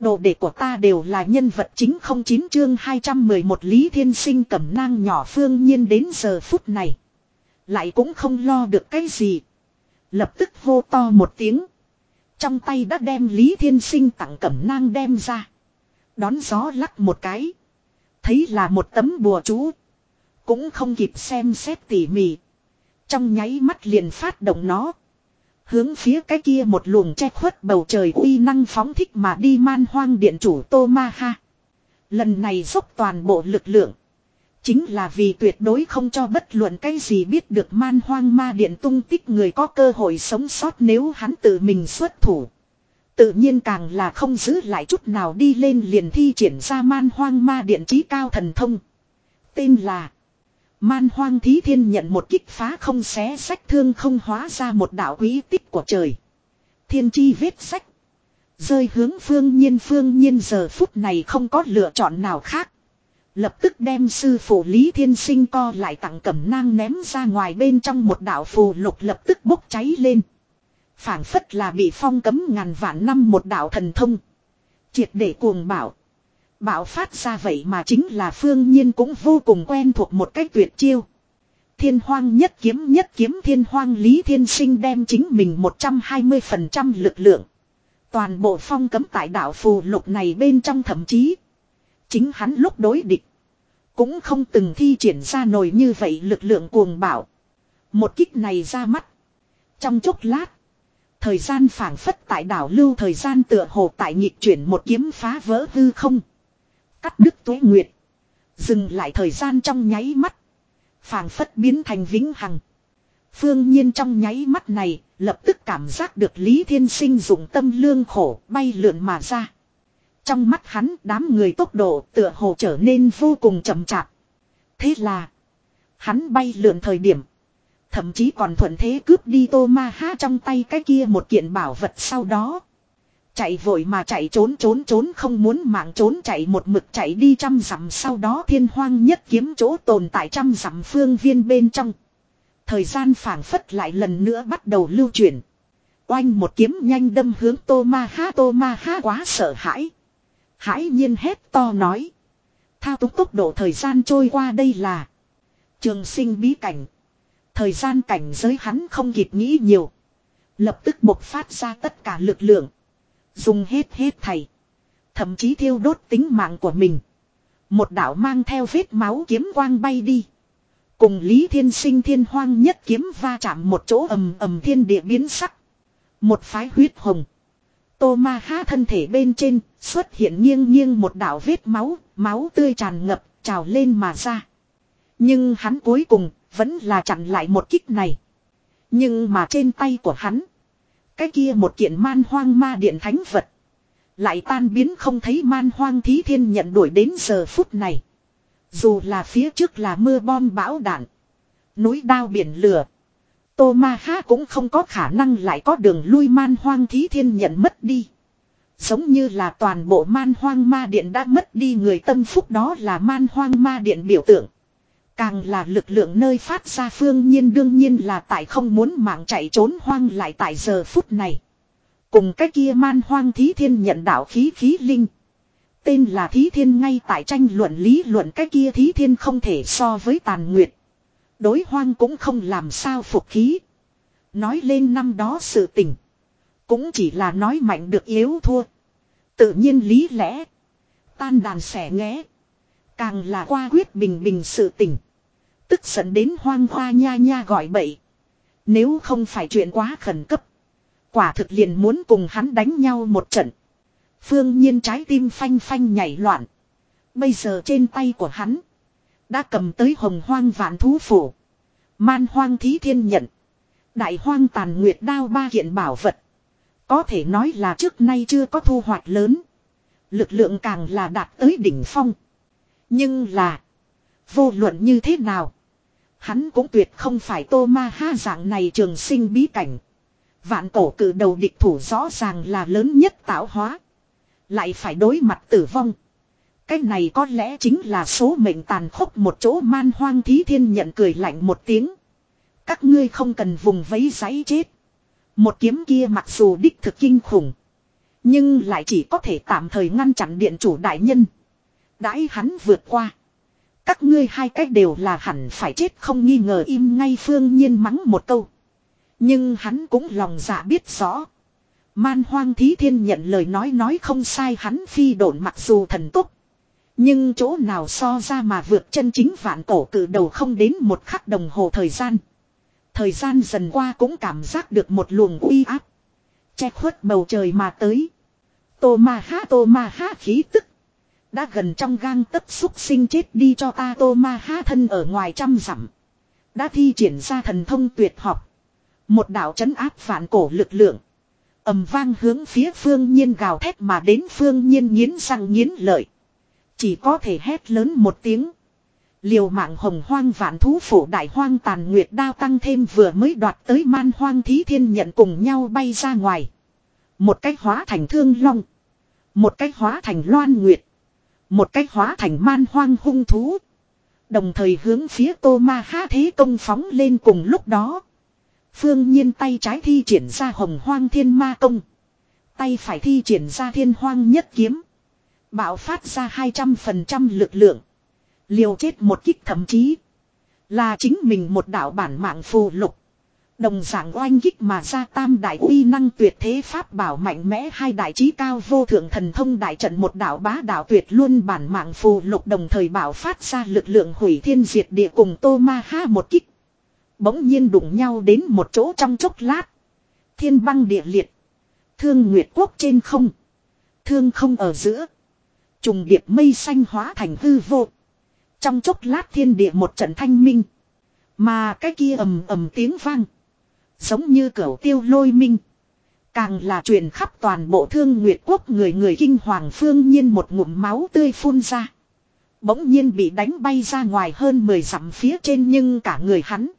Đồ đệ của ta đều là nhân vật chính không chín chương 211 Lý Thiên Sinh cẩm nang nhỏ phương nhiên đến giờ phút này. Lại cũng không lo được cái gì. Lập tức hô to một tiếng. Trong tay đã đem Lý Thiên Sinh tặng cẩm nang đem ra. Đón gió lắc một cái. Thấy là một tấm bùa chú. Cũng không kịp xem xét tỉ mỉ. Trong nháy mắt liền phát động nó. Hướng phía cái kia một luồng che khuất bầu trời uy năng phóng thích mà đi man hoang điện chủ Tô Ma Ha. Lần này dốc toàn bộ lực lượng. Chính là vì tuyệt đối không cho bất luận cái gì biết được man hoang ma điện tung tích người có cơ hội sống sót nếu hắn tự mình xuất thủ. Tự nhiên càng là không giữ lại chút nào đi lên liền thi triển ra man hoang ma điện trí cao thần thông. Tên là Man hoang thí thiên nhận một kích phá không xé sách thương không hóa ra một đạo quý tích của trời. Thiên chi vết sách. Rơi hướng phương nhiên phương nhiên giờ phút này không có lựa chọn nào khác. Lập tức đem sư phụ Lý Thiên Sinh co lại tặng cẩm nang ném ra ngoài bên trong một đạo phù lục lập tức bốc cháy lên. phảng phất là bị phong cấm ngàn vạn năm một đạo thần thông. Triệt để cuồng bảo bạo phát ra vậy mà chính là phương nhiên cũng vô cùng quen thuộc một cách tuyệt chiêu. Thiên hoang nhất kiếm nhất kiếm thiên hoang lý thiên sinh đem chính mình 120% lực lượng. Toàn bộ phong cấm tại đảo phù lục này bên trong thậm chí. Chính hắn lúc đối địch. Cũng không từng thi triển ra nổi như vậy lực lượng cuồng bạo Một kích này ra mắt. Trong chốc lát. Thời gian phảng phất tại đảo lưu thời gian tựa hồ tại nhịp chuyển một kiếm phá vỡ hư không. Cắt đứt tuế nguyệt. Dừng lại thời gian trong nháy mắt. phảng phất biến thành vĩnh hằng. Phương nhiên trong nháy mắt này, lập tức cảm giác được Lý Thiên Sinh dùng tâm lương khổ bay lượn mà ra. Trong mắt hắn đám người tốc độ tựa hồ trở nên vô cùng chậm chạp. Thế là, hắn bay lượn thời điểm. Thậm chí còn thuận thế cướp đi tô ma ha trong tay cái kia một kiện bảo vật sau đó. Chạy vội mà chạy trốn trốn trốn, không muốn mạng trốn, chạy một mực chạy đi trăm dặm sau đó thiên hoang nhất kiếm chỗ tồn tại trăm dặm phương viên bên trong. Thời gian phảng phất lại lần nữa bắt đầu lưu chuyển. Oanh một kiếm nhanh đâm hướng tô ma ha tô ma ha quá sợ hãi. Hãi nhiên hét to nói. Thao túng tốc độ thời gian trôi qua đây là. Trường sinh bí cảnh. Thời gian cảnh giới hắn không kịp nghĩ nhiều. Lập tức bộc phát ra tất cả lực lượng. Dùng hết hết thầy. Thậm chí thiêu đốt tính mạng của mình. Một đạo mang theo vết máu kiếm quang bay đi. Cùng Lý Thiên Sinh thiên hoang nhất kiếm va chạm một chỗ ầm ầm thiên địa biến sắc. Một phái huyết hồng. Tô ma Há thân thể bên trên xuất hiện nghiêng nghiêng một đạo vết máu, máu tươi tràn ngập, trào lên mà ra. Nhưng hắn cuối cùng vẫn là chặn lại một kích này. Nhưng mà trên tay của hắn cái kia một kiện man hoang ma điện thánh vật. Lại tan biến không thấy man hoang thí thiên nhận đuổi đến giờ phút này. Dù là phía trước là mưa bom bão đạn. Núi đao biển lửa. Tô Ma Ha cũng không có khả năng lại có đường lui man hoang thí thiên nhận mất đi. Giống như là toàn bộ man hoang ma điện đã mất đi người tâm phúc đó là man hoang ma điện biểu tượng. Càng là lực lượng nơi phát ra phương nhiên đương nhiên là tại không muốn mạng chạy trốn hoang lại tại giờ phút này. Cùng cái kia man hoang thí thiên nhận đạo khí khí linh. Tên là thí thiên ngay tại tranh luận lý luận cái kia thí thiên không thể so với tàn nguyệt. Đối hoang cũng không làm sao phục khí. Nói lên năm đó sự tình. Cũng chỉ là nói mạnh được yếu thua. Tự nhiên lý lẽ. Tan đàn xẻ nghé. Càng là qua quyết bình bình sự tình. Tức giận đến hoang hoa nha nha gọi bậy. Nếu không phải chuyện quá khẩn cấp. Quả thực liền muốn cùng hắn đánh nhau một trận. Phương nhiên trái tim phanh phanh nhảy loạn. Bây giờ trên tay của hắn. Đã cầm tới hồng hoang vạn thú phủ. Man hoang thí thiên nhận. Đại hoang tàn nguyệt đao ba kiện bảo vật. Có thể nói là trước nay chưa có thu hoạch lớn. Lực lượng càng là đạt tới đỉnh phong. Nhưng là. Vô luận như thế nào. Hắn cũng tuyệt không phải tô ma ha dạng này trường sinh bí cảnh. Vạn cổ cử đầu địch thủ rõ ràng là lớn nhất tạo hóa. Lại phải đối mặt tử vong. Cái này có lẽ chính là số mệnh tàn khốc một chỗ man hoang thí thiên nhận cười lạnh một tiếng. Các ngươi không cần vùng vấy giấy chết. Một kiếm kia mặc dù đích thực kinh khủng. Nhưng lại chỉ có thể tạm thời ngăn chặn điện chủ đại nhân. Đãi hắn vượt qua. Các ngươi hai cách đều là hẳn phải chết không nghi ngờ im ngay phương nhiên mắng một câu. Nhưng hắn cũng lòng dạ biết rõ. Man hoang thí thiên nhận lời nói nói không sai hắn phi độn mặc dù thần túc. Nhưng chỗ nào so ra mà vượt chân chính vạn cổ cử đầu không đến một khắc đồng hồ thời gian. Thời gian dần qua cũng cảm giác được một luồng uy áp. Che khuất bầu trời mà tới. Tô ma ha, tô ma ha, khí tức. Đã gần trong gang tấc xúc sinh chết đi cho ta tô ma ha thân ở ngoài trăm dặm. Đã thi triển ra thần thông tuyệt học. Một đạo chấn áp phản cổ lực lượng. ầm vang hướng phía phương nhiên gào thét mà đến phương nhiên nghiến răng nghiến lợi. Chỉ có thể hét lớn một tiếng. Liều mạng hồng hoang vạn thú phủ đại hoang tàn nguyệt đao tăng thêm vừa mới đoạt tới man hoang thí thiên nhận cùng nhau bay ra ngoài. Một cách hóa thành thương long. Một cách hóa thành loan nguyệt. Một cách hóa thành man hoang hung thú. Đồng thời hướng phía tô ma ha thế công phóng lên cùng lúc đó. Phương nhiên tay trái thi triển ra hồng hoang thiên ma công. Tay phải thi triển ra thiên hoang nhất kiếm. Bạo phát ra 200% lực lượng. Liều chết một kích thậm chí. Là chính mình một đạo bản mạng phù lục. Đồng dạng oanh kích mà ra tam đại uy năng tuyệt thế pháp bảo mạnh mẽ hai đại trí cao vô thượng thần thông đại trận một đạo bá đạo tuyệt luôn bản mạng phù lục đồng thời bảo phát ra lực lượng hủy thiên diệt địa cùng tô ma ha một kích. Bỗng nhiên đụng nhau đến một chỗ trong chốc lát. Thiên băng địa liệt. Thương nguyệt quốc trên không. Thương không ở giữa. Trùng điệp mây xanh hóa thành hư vô. Trong chốc lát thiên địa một trận thanh minh. Mà cái kia ầm ầm tiếng vang. Giống như cửu tiêu lôi minh. Càng là truyền khắp toàn bộ thương nguyệt quốc người người kinh hoàng phương nhiên một ngụm máu tươi phun ra. Bỗng nhiên bị đánh bay ra ngoài hơn 10 dặm phía trên nhưng cả người hắn.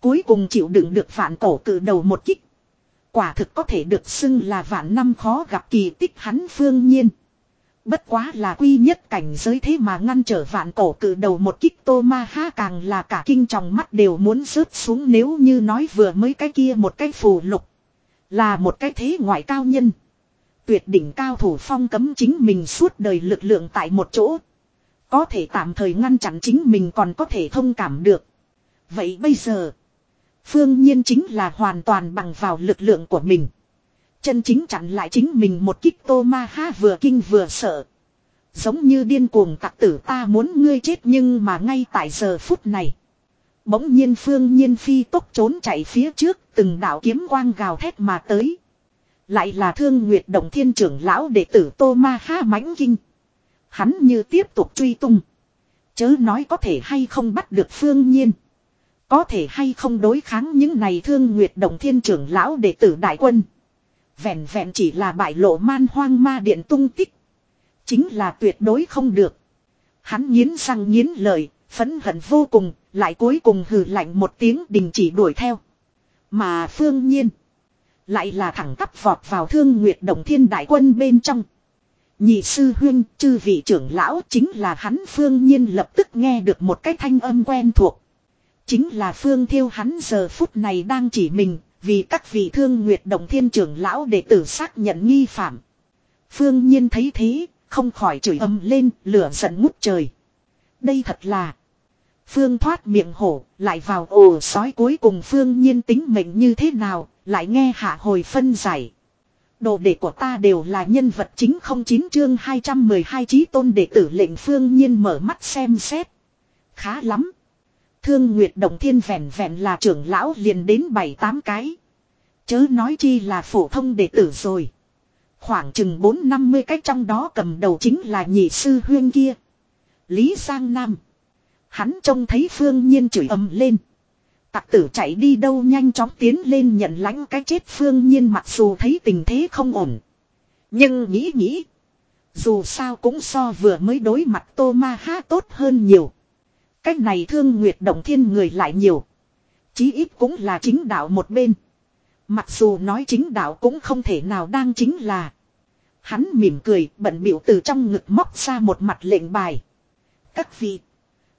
Cuối cùng chịu đựng được vạn cổ cử đầu một kích. Quả thực có thể được xưng là vạn năm khó gặp kỳ tích hắn phương nhiên. Bất quá là quy nhất cảnh giới thế mà ngăn trở vạn cổ cử đầu một kích tô ma ha càng là cả kinh trong mắt đều muốn rớt xuống nếu như nói vừa mới cái kia một cái phù lục. Là một cái thế ngoại cao nhân. Tuyệt đỉnh cao thủ phong cấm chính mình suốt đời lực lượng tại một chỗ. Có thể tạm thời ngăn chặn chính mình còn có thể thông cảm được. Vậy bây giờ. Phương nhiên chính là hoàn toàn bằng vào lực lượng của mình. Chân chính chặn lại chính mình một kích tô ma ha vừa kinh vừa sợ. Giống như điên cuồng tặc tử ta muốn ngươi chết nhưng mà ngay tại giờ phút này. Bỗng nhiên phương nhiên phi tốc trốn chạy phía trước, từng đạo kiếm quang gào thét mà tới. Lại là thương nguyệt động thiên trưởng lão đệ tử tô ma ha mãnh kinh. Hắn như tiếp tục truy tung. Chớ nói có thể hay không bắt được phương nhiên. Có thể hay không đối kháng những này thương nguyệt động thiên trưởng lão đệ tử đại quân. Vẹn vẹn chỉ là bại lộ man hoang ma điện tung tích. Chính là tuyệt đối không được. Hắn nghiến răng nghiến lời phấn hận vô cùng, lại cuối cùng hừ lạnh một tiếng đình chỉ đuổi theo. Mà phương nhiên. Lại là thẳng tắp vọt vào thương nguyệt động thiên đại quân bên trong. Nhị sư huyên, chư vị trưởng lão chính là hắn phương nhiên lập tức nghe được một cái thanh âm quen thuộc. Chính là phương thiêu hắn giờ phút này đang chỉ mình, vì các vị thương nguyệt động thiên trưởng lão đệ tử xác nhận nghi phạm. Phương nhiên thấy thế, không khỏi chửi âm lên, lửa giận ngút trời. Đây thật là. Phương thoát miệng hổ, lại vào ổ sói cuối cùng Phương nhiên tính mệnh như thế nào, lại nghe hạ hồi phân giải. Đồ đệ của ta đều là nhân vật chính không chín chương 212 trí tôn đệ tử lệnh Phương nhiên mở mắt xem xét. Khá lắm. Thương Nguyệt Động Thiên vẹn vẹn là trưởng lão liền đến bảy tám cái. Chớ nói chi là phổ thông đệ tử rồi. Khoảng chừng bốn năm mươi cái trong đó cầm đầu chính là nhị sư huyên kia. Lý Giang Nam. Hắn trông thấy phương nhiên chửi ầm lên. Tặc tử chạy đi đâu nhanh chóng tiến lên nhận lãnh cái chết phương nhiên mặc dù thấy tình thế không ổn. Nhưng nghĩ nghĩ. Dù sao cũng so vừa mới đối mặt tô ma ha tốt hơn nhiều. Cách này thương nguyệt động thiên người lại nhiều. Chí ít cũng là chính đạo một bên. Mặc dù nói chính đạo cũng không thể nào đang chính là. Hắn mỉm cười, bận biểu từ trong ngực móc ra một mặt lệnh bài. Các vị.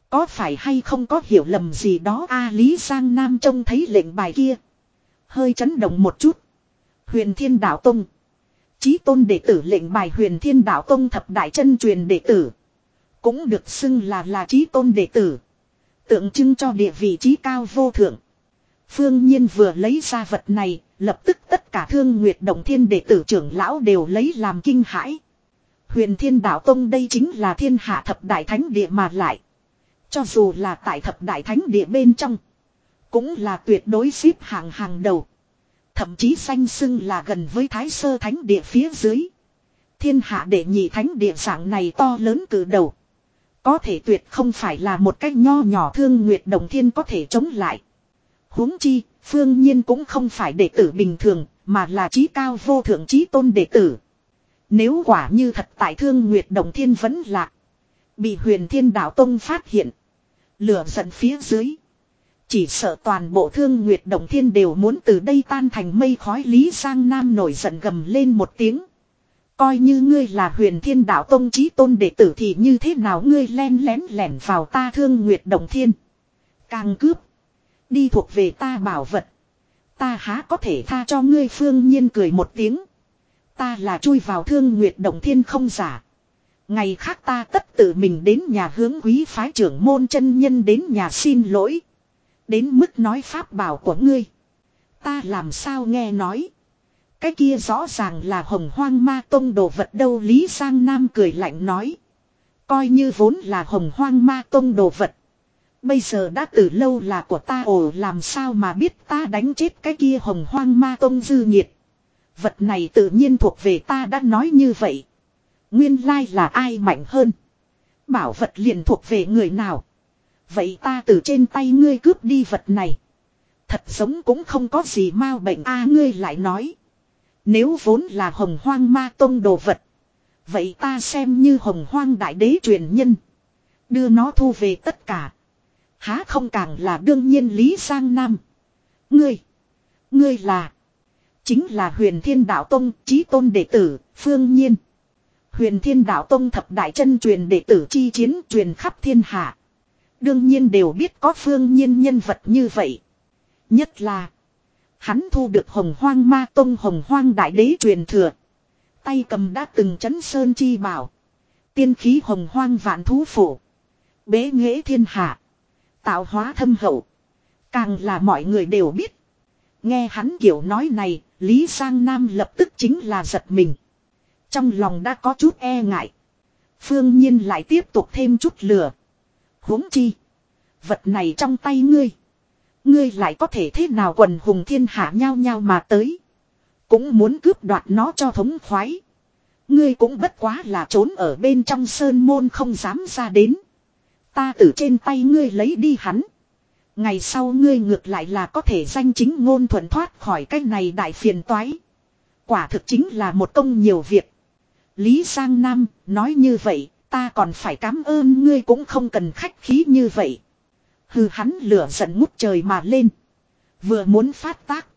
Có phải hay không có hiểu lầm gì đó a Lý Giang Nam trông thấy lệnh bài kia. Hơi chấn động một chút. Huyền Thiên Đạo Tông. Chí tôn đệ tử lệnh bài huyền thiên đạo tông thập đại chân truyền đệ tử. Cũng được xưng là là trí tôn đệ tử. Tượng trưng cho địa vị trí cao vô thượng. Phương Nhiên vừa lấy ra vật này, lập tức tất cả thương nguyệt động thiên đệ tử trưởng lão đều lấy làm kinh hãi. Huyền thiên đạo tông đây chính là thiên hạ thập đại thánh địa mà lại. Cho dù là tại thập đại thánh địa bên trong. Cũng là tuyệt đối xếp hạng hàng đầu. Thậm chí xanh xưng là gần với thái sơ thánh địa phía dưới. Thiên hạ đệ nhị thánh địa dạng này to lớn từ đầu. Có thể tuyệt không phải là một cách nho nhỏ thương nguyệt đồng thiên có thể chống lại. huống chi, phương nhiên cũng không phải đệ tử bình thường, mà là trí cao vô thượng trí tôn đệ tử. Nếu quả như thật tại thương nguyệt đồng thiên vẫn lạ. Bị huyền thiên đạo tông phát hiện. Lửa giận phía dưới. Chỉ sợ toàn bộ thương nguyệt đồng thiên đều muốn từ đây tan thành mây khói Lý Giang Nam nổi giận gầm lên một tiếng. Coi như ngươi là huyền thiên đạo tông trí tôn đệ tử thì như thế nào ngươi len lén lẻn vào ta thương nguyệt đồng thiên. Càng cướp. Đi thuộc về ta bảo vật. Ta há có thể tha cho ngươi phương nhiên cười một tiếng. Ta là chui vào thương nguyệt đồng thiên không giả. Ngày khác ta tất tự mình đến nhà hướng quý phái trưởng môn chân nhân đến nhà xin lỗi. Đến mức nói pháp bảo của ngươi. Ta làm sao nghe nói. Cái kia rõ ràng là hồng hoang ma tông đồ vật đâu Lý sang Nam cười lạnh nói. Coi như vốn là hồng hoang ma tông đồ vật. Bây giờ đã từ lâu là của ta ồ, làm sao mà biết ta đánh chết cái kia hồng hoang ma tông dư nhiệt. Vật này tự nhiên thuộc về ta đã nói như vậy. Nguyên lai là ai mạnh hơn. Bảo vật liền thuộc về người nào. Vậy ta từ trên tay ngươi cướp đi vật này. Thật giống cũng không có gì mau bệnh a, ngươi lại nói. Nếu vốn là hồng hoang ma tông đồ vật. Vậy ta xem như hồng hoang đại đế truyền nhân. Đưa nó thu về tất cả. Há không càng là đương nhiên Lý Giang Nam. Ngươi. Ngươi là. Chính là huyền thiên đạo tông trí tôn đệ tử, phương nhiên. Huyền thiên đạo tông thập đại chân truyền đệ tử chi chiến truyền khắp thiên hạ. Đương nhiên đều biết có phương nhiên nhân vật như vậy. Nhất là. Hắn thu được hồng hoang ma tông hồng hoang đại đế truyền thừa. Tay cầm đã từng chấn sơn chi bảo. Tiên khí hồng hoang vạn thú phổ. Bế nghệ thiên hạ. Tạo hóa thâm hậu. Càng là mọi người đều biết. Nghe hắn kiểu nói này, Lý sang Nam lập tức chính là giật mình. Trong lòng đã có chút e ngại. Phương nhiên lại tiếp tục thêm chút lửa. huống chi. Vật này trong tay ngươi. Ngươi lại có thể thế nào quần hùng thiên hạ nhau nhau mà tới. Cũng muốn cướp đoạt nó cho thống khoái. Ngươi cũng bất quá là trốn ở bên trong sơn môn không dám ra đến. Ta từ trên tay ngươi lấy đi hắn. Ngày sau ngươi ngược lại là có thể danh chính ngôn thuận thoát khỏi cái này đại phiền toái. Quả thực chính là một công nhiều việc. Lý Giang Nam nói như vậy, ta còn phải cảm ơn ngươi cũng không cần khách khí như vậy. Hừ, hắn lửa giận ngút trời mà lên. Vừa muốn phát tác.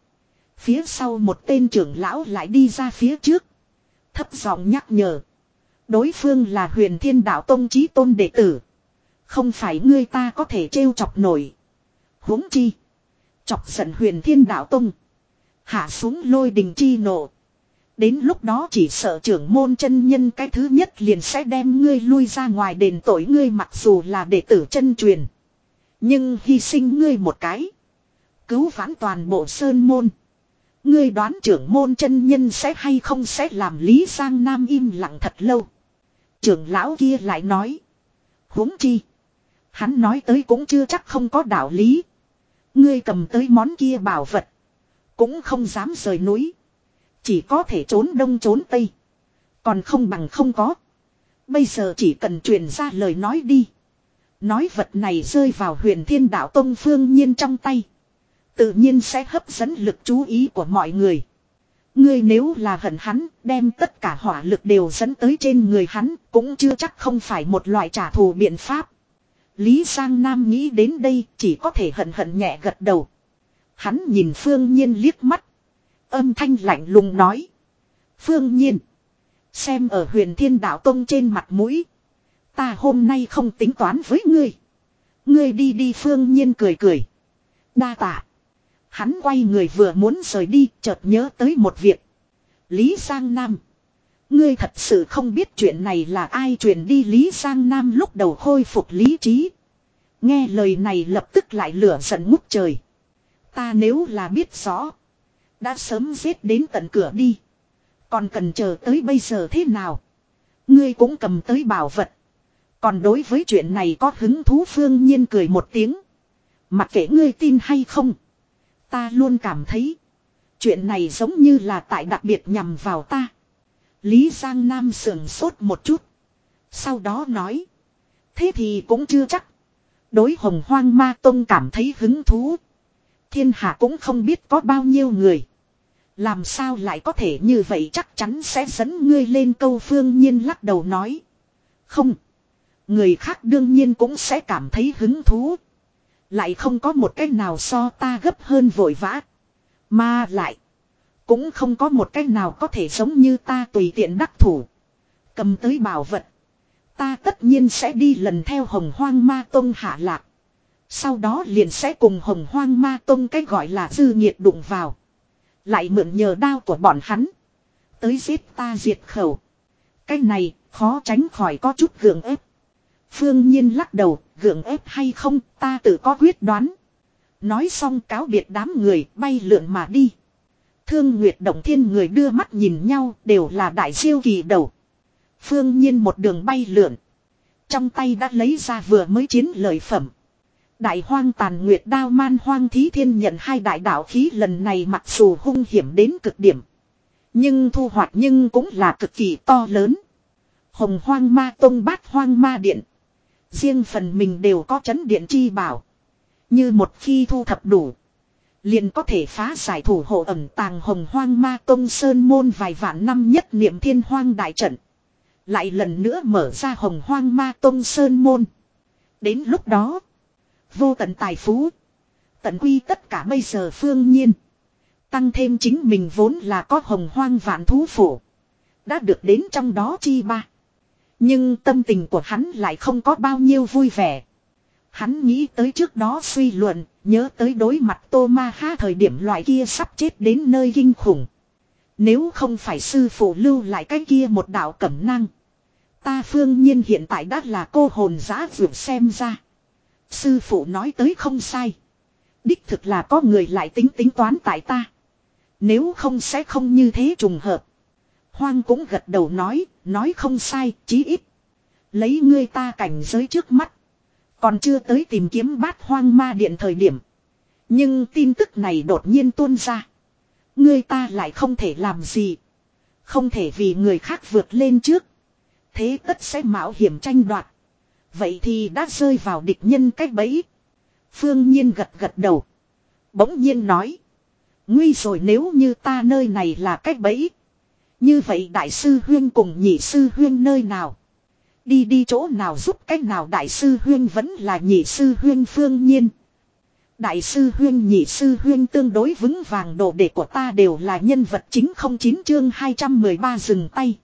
Phía sau một tên trưởng lão lại đi ra phía trước. Thấp giọng nhắc nhở. Đối phương là huyền thiên đạo tông trí tôn đệ tử. Không phải ngươi ta có thể trêu chọc nổi. huống chi. Chọc giận huyền thiên đạo tông. Hạ xuống lôi đình chi nộ. Đến lúc đó chỉ sợ trưởng môn chân nhân cái thứ nhất liền sẽ đem ngươi lui ra ngoài đền tội ngươi mặc dù là đệ tử chân truyền. Nhưng hy sinh ngươi một cái. Cứu vãn toàn bộ sơn môn. Ngươi đoán trưởng môn chân nhân sẽ hay không sẽ làm Lý Giang Nam im lặng thật lâu. Trưởng lão kia lại nói. huống chi. Hắn nói tới cũng chưa chắc không có đạo lý. Ngươi cầm tới món kia bảo vật. Cũng không dám rời núi. Chỉ có thể trốn đông trốn tây. Còn không bằng không có. Bây giờ chỉ cần truyền ra lời nói đi. Nói vật này rơi vào huyền thiên đạo tông phương nhiên trong tay. Tự nhiên sẽ hấp dẫn lực chú ý của mọi người. Ngươi nếu là hận hắn, đem tất cả hỏa lực đều dẫn tới trên người hắn, cũng chưa chắc không phải một loại trả thù biện pháp. Lý Giang Nam nghĩ đến đây, chỉ có thể hận hận nhẹ gật đầu. Hắn nhìn Phương Nhiên liếc mắt. Âm thanh lạnh lùng nói. Phương Nhiên. Xem ở huyền thiên đạo tông trên mặt mũi. Ta hôm nay không tính toán với ngươi. Ngươi đi đi phương nhiên cười cười. Đa tạ. Hắn quay người vừa muốn rời đi, chợt nhớ tới một việc. Lý Giang Nam. Ngươi thật sự không biết chuyện này là ai truyền đi Lý Giang Nam lúc đầu khôi phục lý trí. Nghe lời này lập tức lại lửa giận ngút trời. Ta nếu là biết rõ. Đã sớm giết đến tận cửa đi. Còn cần chờ tới bây giờ thế nào? Ngươi cũng cầm tới bảo vật. Còn đối với chuyện này có hứng thú phương nhiên cười một tiếng. Mặc kệ ngươi tin hay không. Ta luôn cảm thấy. Chuyện này giống như là tại đặc biệt nhằm vào ta. Lý Giang Nam sườn sốt một chút. Sau đó nói. Thế thì cũng chưa chắc. Đối hồng hoang ma tông cảm thấy hứng thú. Thiên hạ cũng không biết có bao nhiêu người. Làm sao lại có thể như vậy chắc chắn sẽ dẫn ngươi lên câu phương nhiên lắc đầu nói. Không. Người khác đương nhiên cũng sẽ cảm thấy hứng thú. Lại không có một cách nào so ta gấp hơn vội vã. Mà lại. Cũng không có một cách nào có thể giống như ta tùy tiện đắc thủ. Cầm tới bảo vật. Ta tất nhiên sẽ đi lần theo hồng hoang ma tông hạ lạc. Sau đó liền sẽ cùng hồng hoang ma tông cái gọi là dư nhiệt đụng vào. Lại mượn nhờ đao của bọn hắn. Tới giết ta diệt khẩu. Cái này khó tránh khỏi có chút gượng ép. Phương Nhiên lắc đầu, gượng ép hay không, ta tự có quyết đoán. Nói xong cáo biệt đám người, bay lượn mà đi. Thương Nguyệt Động Thiên người đưa mắt nhìn nhau, đều là đại siêu kỳ đầu. Phương Nhiên một đường bay lượn. Trong tay đã lấy ra vừa mới chiến lợi phẩm. Đại hoang tàn nguyệt đao man hoang thí thiên nhận hai đại đạo khí lần này mặc dù hung hiểm đến cực điểm. Nhưng thu hoạch nhưng cũng là cực kỳ to lớn. Hồng hoang ma tông bát hoang ma điện. Riêng phần mình đều có chấn điện chi bảo. Như một khi thu thập đủ. Liền có thể phá giải thủ hộ ẩm tàng hồng hoang ma tông sơn môn vài vạn năm nhất niệm thiên hoang đại trận. Lại lần nữa mở ra hồng hoang ma tông sơn môn. Đến lúc đó. Vô tận tài phú. Tận quy tất cả bây giờ phương nhiên. Tăng thêm chính mình vốn là có hồng hoang vạn thú phủ. Đã được đến trong đó chi ba. Nhưng tâm tình của hắn lại không có bao nhiêu vui vẻ. Hắn nghĩ tới trước đó suy luận, nhớ tới đối mặt Tô Ma Ha thời điểm loại kia sắp chết đến nơi kinh khủng. Nếu không phải sư phụ lưu lại cái kia một đạo cẩm năng. Ta phương nhiên hiện tại đã là cô hồn giã vượt xem ra. Sư phụ nói tới không sai. Đích thực là có người lại tính tính toán tại ta. Nếu không sẽ không như thế trùng hợp. Hoang cũng gật đầu nói, nói không sai, chí ít. Lấy ngươi ta cảnh giới trước mắt. Còn chưa tới tìm kiếm bát hoang ma điện thời điểm. Nhưng tin tức này đột nhiên tuôn ra. Ngươi ta lại không thể làm gì. Không thể vì người khác vượt lên trước. Thế tất sẽ mạo hiểm tranh đoạt. Vậy thì đã rơi vào địch nhân cách bẫy. Phương Nhiên gật gật đầu. Bỗng nhiên nói. Nguy rồi nếu như ta nơi này là cách bẫy. Như vậy đại sư huyên cùng nhị sư huyên nơi nào? Đi đi chỗ nào giúp cách nào đại sư huyên vẫn là nhị sư huyên phương nhiên. Đại sư huyên nhị sư huyên tương đối vững vàng đồ đệ của ta đều là nhân vật chính không chín chương 213 dừng tay.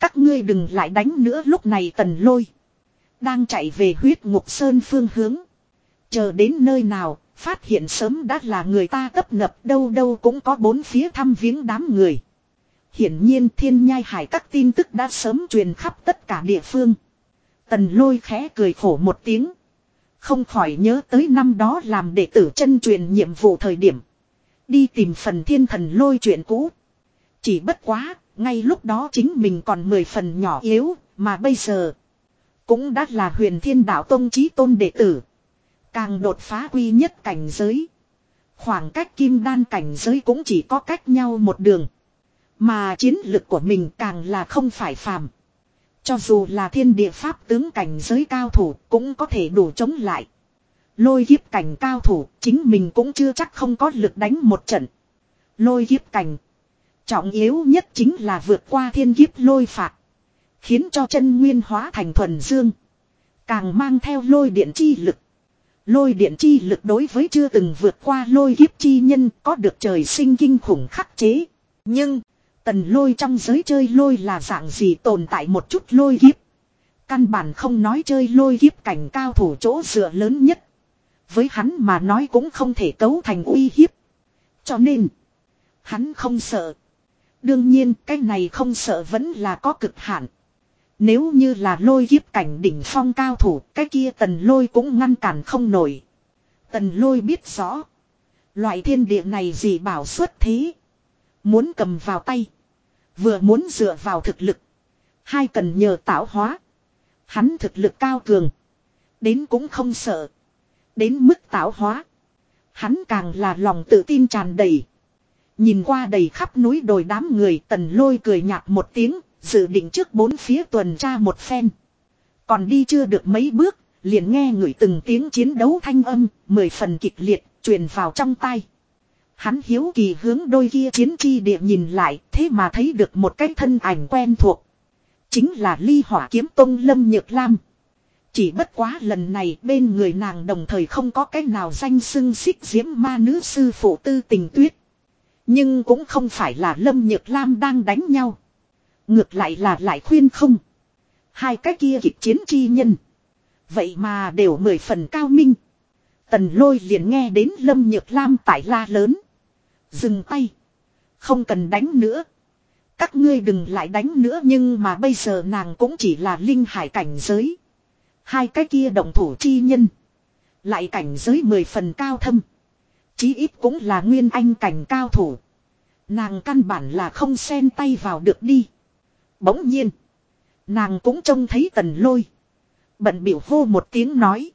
Các ngươi đừng lại đánh nữa lúc này tần lôi. Đang chạy về huyết ngục sơn phương hướng. Chờ đến nơi nào, phát hiện sớm đã là người ta tấp nập đâu đâu cũng có bốn phía thăm viếng đám người. Hiển nhiên thiên nhai hải các tin tức đã sớm truyền khắp tất cả địa phương. Tần lôi khẽ cười khổ một tiếng. Không khỏi nhớ tới năm đó làm đệ tử chân truyền nhiệm vụ thời điểm. Đi tìm phần thiên thần lôi chuyện cũ. Chỉ bất quá, ngay lúc đó chính mình còn mười phần nhỏ yếu, mà bây giờ cũng đã là huyền thiên đạo tông trí tôn đệ tử. Càng đột phá quy nhất cảnh giới. Khoảng cách kim đan cảnh giới cũng chỉ có cách nhau một đường. Mà chiến lực của mình càng là không phải phàm. Cho dù là thiên địa pháp tướng cảnh giới cao thủ cũng có thể đủ chống lại. Lôi hiếp cảnh cao thủ chính mình cũng chưa chắc không có lực đánh một trận. Lôi hiếp cảnh. Trọng yếu nhất chính là vượt qua thiên kiếp lôi phạt. Khiến cho chân nguyên hóa thành thuần dương. Càng mang theo lôi điện chi lực. Lôi điện chi lực đối với chưa từng vượt qua lôi kiếp chi nhân có được trời sinh kinh khủng khắc chế. Nhưng, tần lôi trong giới chơi lôi là dạng gì tồn tại một chút lôi kiếp. Căn bản không nói chơi lôi kiếp cảnh cao thủ chỗ dựa lớn nhất. Với hắn mà nói cũng không thể cấu thành uy hiếp. Cho nên, hắn không sợ. Đương nhiên cái này không sợ vẫn là có cực hạn. Nếu như là lôi kiếp cảnh đỉnh phong cao thủ, cái kia tần lôi cũng ngăn cản không nổi. Tần lôi biết rõ. Loại thiên địa này gì bảo xuất thế. Muốn cầm vào tay. Vừa muốn dựa vào thực lực. Hai cần nhờ tạo hóa. Hắn thực lực cao cường. Đến cũng không sợ. Đến mức tạo hóa. Hắn càng là lòng tự tin tràn đầy. Nhìn qua đầy khắp núi đồi đám người, tần lôi cười nhạt một tiếng. Dự định trước bốn phía tuần tra một phen. Còn đi chưa được mấy bước. Liền nghe người từng tiếng chiến đấu thanh âm. Mười phần kịch liệt, truyền vào trong tay. Hắn hiếu kỳ hướng đôi kia chiến chi địa nhìn lại, thế mà thấy được một cái thân ảnh quen thuộc. Chính là ly hỏa kiếm tông lâm nhược lam. Chỉ bất quá lần này bên người nàng đồng thời không có cái nào danh xưng xích diễm ma nữ sư phụ tư tình tuyết. Nhưng cũng không phải là lâm nhược lam đang đánh nhau. Ngược lại là lại khuyên không. Hai cái kia kịch chiến chi nhân. Vậy mà đều mười phần cao minh. Tần lôi liền nghe đến lâm nhược lam tại la lớn. Dừng tay. Không cần đánh nữa. Các ngươi đừng lại đánh nữa nhưng mà bây giờ nàng cũng chỉ là linh hải cảnh giới. Hai cái kia động thủ chi nhân. Lại cảnh giới mười phần cao thâm. Chí ít cũng là nguyên anh cảnh cao thủ. Nàng căn bản là không xen tay vào được đi. Bỗng nhiên. Nàng cũng trông thấy tần lôi. Bận biểu hô một tiếng nói.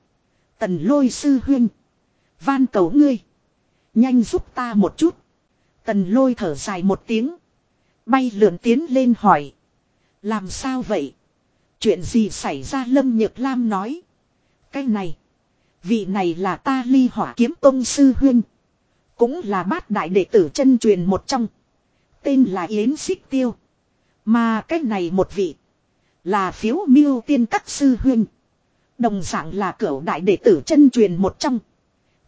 Tần lôi sư huyên, Van cầu ngươi. Nhanh giúp ta một chút. Tần lôi thở dài một tiếng. Bay lượn tiến lên hỏi. Làm sao vậy? Chuyện gì xảy ra Lâm Nhược Lam nói. Cái này. Vị này là ta ly hỏa kiếm tông sư huynh. Cũng là bát đại đệ tử chân truyền một trong. Tên là Yến Xích Tiêu. Mà cái này một vị. Là phiếu miêu tiên các sư huynh. Đồng dạng là cửu đại đệ tử chân truyền một trong.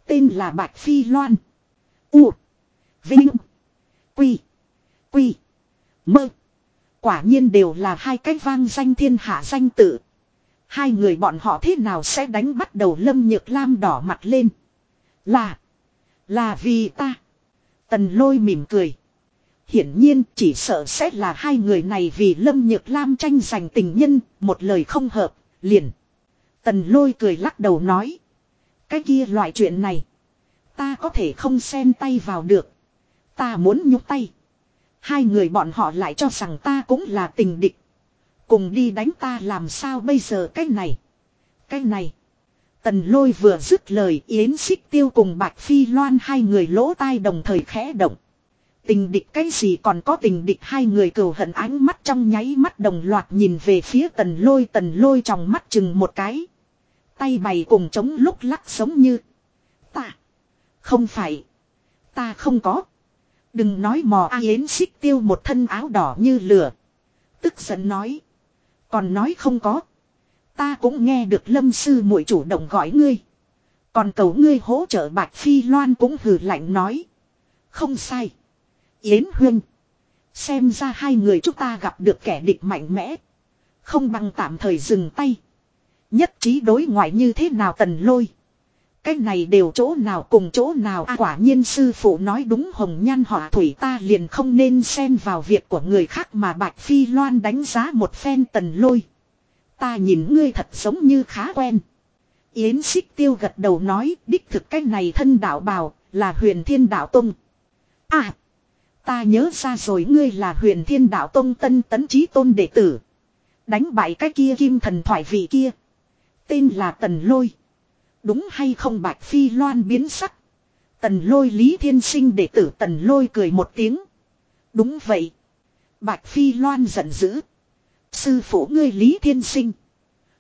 Tên là Bạch Phi Loan. U. Vinh. Quy. Quy. Mơ. Quả nhiên đều là hai cái vang danh thiên hạ danh tự. Hai người bọn họ thế nào sẽ đánh bắt đầu lâm nhược lam đỏ mặt lên. Là. Là vì ta. Tần lôi mỉm cười. Hiển nhiên chỉ sợ sẽ là hai người này vì lâm nhược lam tranh giành tình nhân. Một lời không hợp. Liền. Tần lôi cười lắc đầu nói. Cái kia loại chuyện này. Ta có thể không xen tay vào được. Ta muốn nhúc tay. Hai người bọn họ lại cho rằng ta cũng là tình địch. Cùng đi đánh ta làm sao bây giờ cái này. Cái này. Tần lôi vừa dứt lời, yến xích tiêu cùng bạch phi loan hai người lỗ tai đồng thời khẽ động. Tình địch cái gì còn có tình địch hai người cầu hận ánh mắt trong nháy mắt đồng loạt nhìn về phía tần lôi tần lôi trong mắt chừng một cái. Tay bày cùng chống lúc lắc giống như. Ta. Không phải. Ta không có. Đừng nói mò A Yến xích tiêu một thân áo đỏ như lửa. Tức giận nói. Còn nói không có. Ta cũng nghe được lâm sư muội chủ động gọi ngươi. Còn cầu ngươi hỗ trợ Bạch Phi Loan cũng hừ lạnh nói. Không sai. Yến Huyên. Xem ra hai người chúng ta gặp được kẻ địch mạnh mẽ. Không bằng tạm thời dừng tay. Nhất trí đối ngoại như thế nào tần lôi. Cái này đều chỗ nào cùng chỗ nào à, quả nhiên sư phụ nói đúng hồng nhan họa thủy ta liền không nên xen vào việc của người khác mà Bạch Phi Loan đánh giá một phen tần lôi. Ta nhìn ngươi thật giống như khá quen. Yến xích tiêu gật đầu nói đích thực cái này thân đạo bào là huyền thiên đạo tông. À! Ta nhớ ra rồi ngươi là huyền thiên đạo tông tân tấn trí tôn đệ tử. Đánh bại cái kia kim thần thoại vị kia. Tên là tần lôi. Đúng hay không Bạch Phi Loan biến sắc. Tần lôi Lý Thiên Sinh đệ tử tần lôi cười một tiếng. Đúng vậy. Bạch Phi Loan giận dữ. Sư phụ ngươi Lý Thiên Sinh.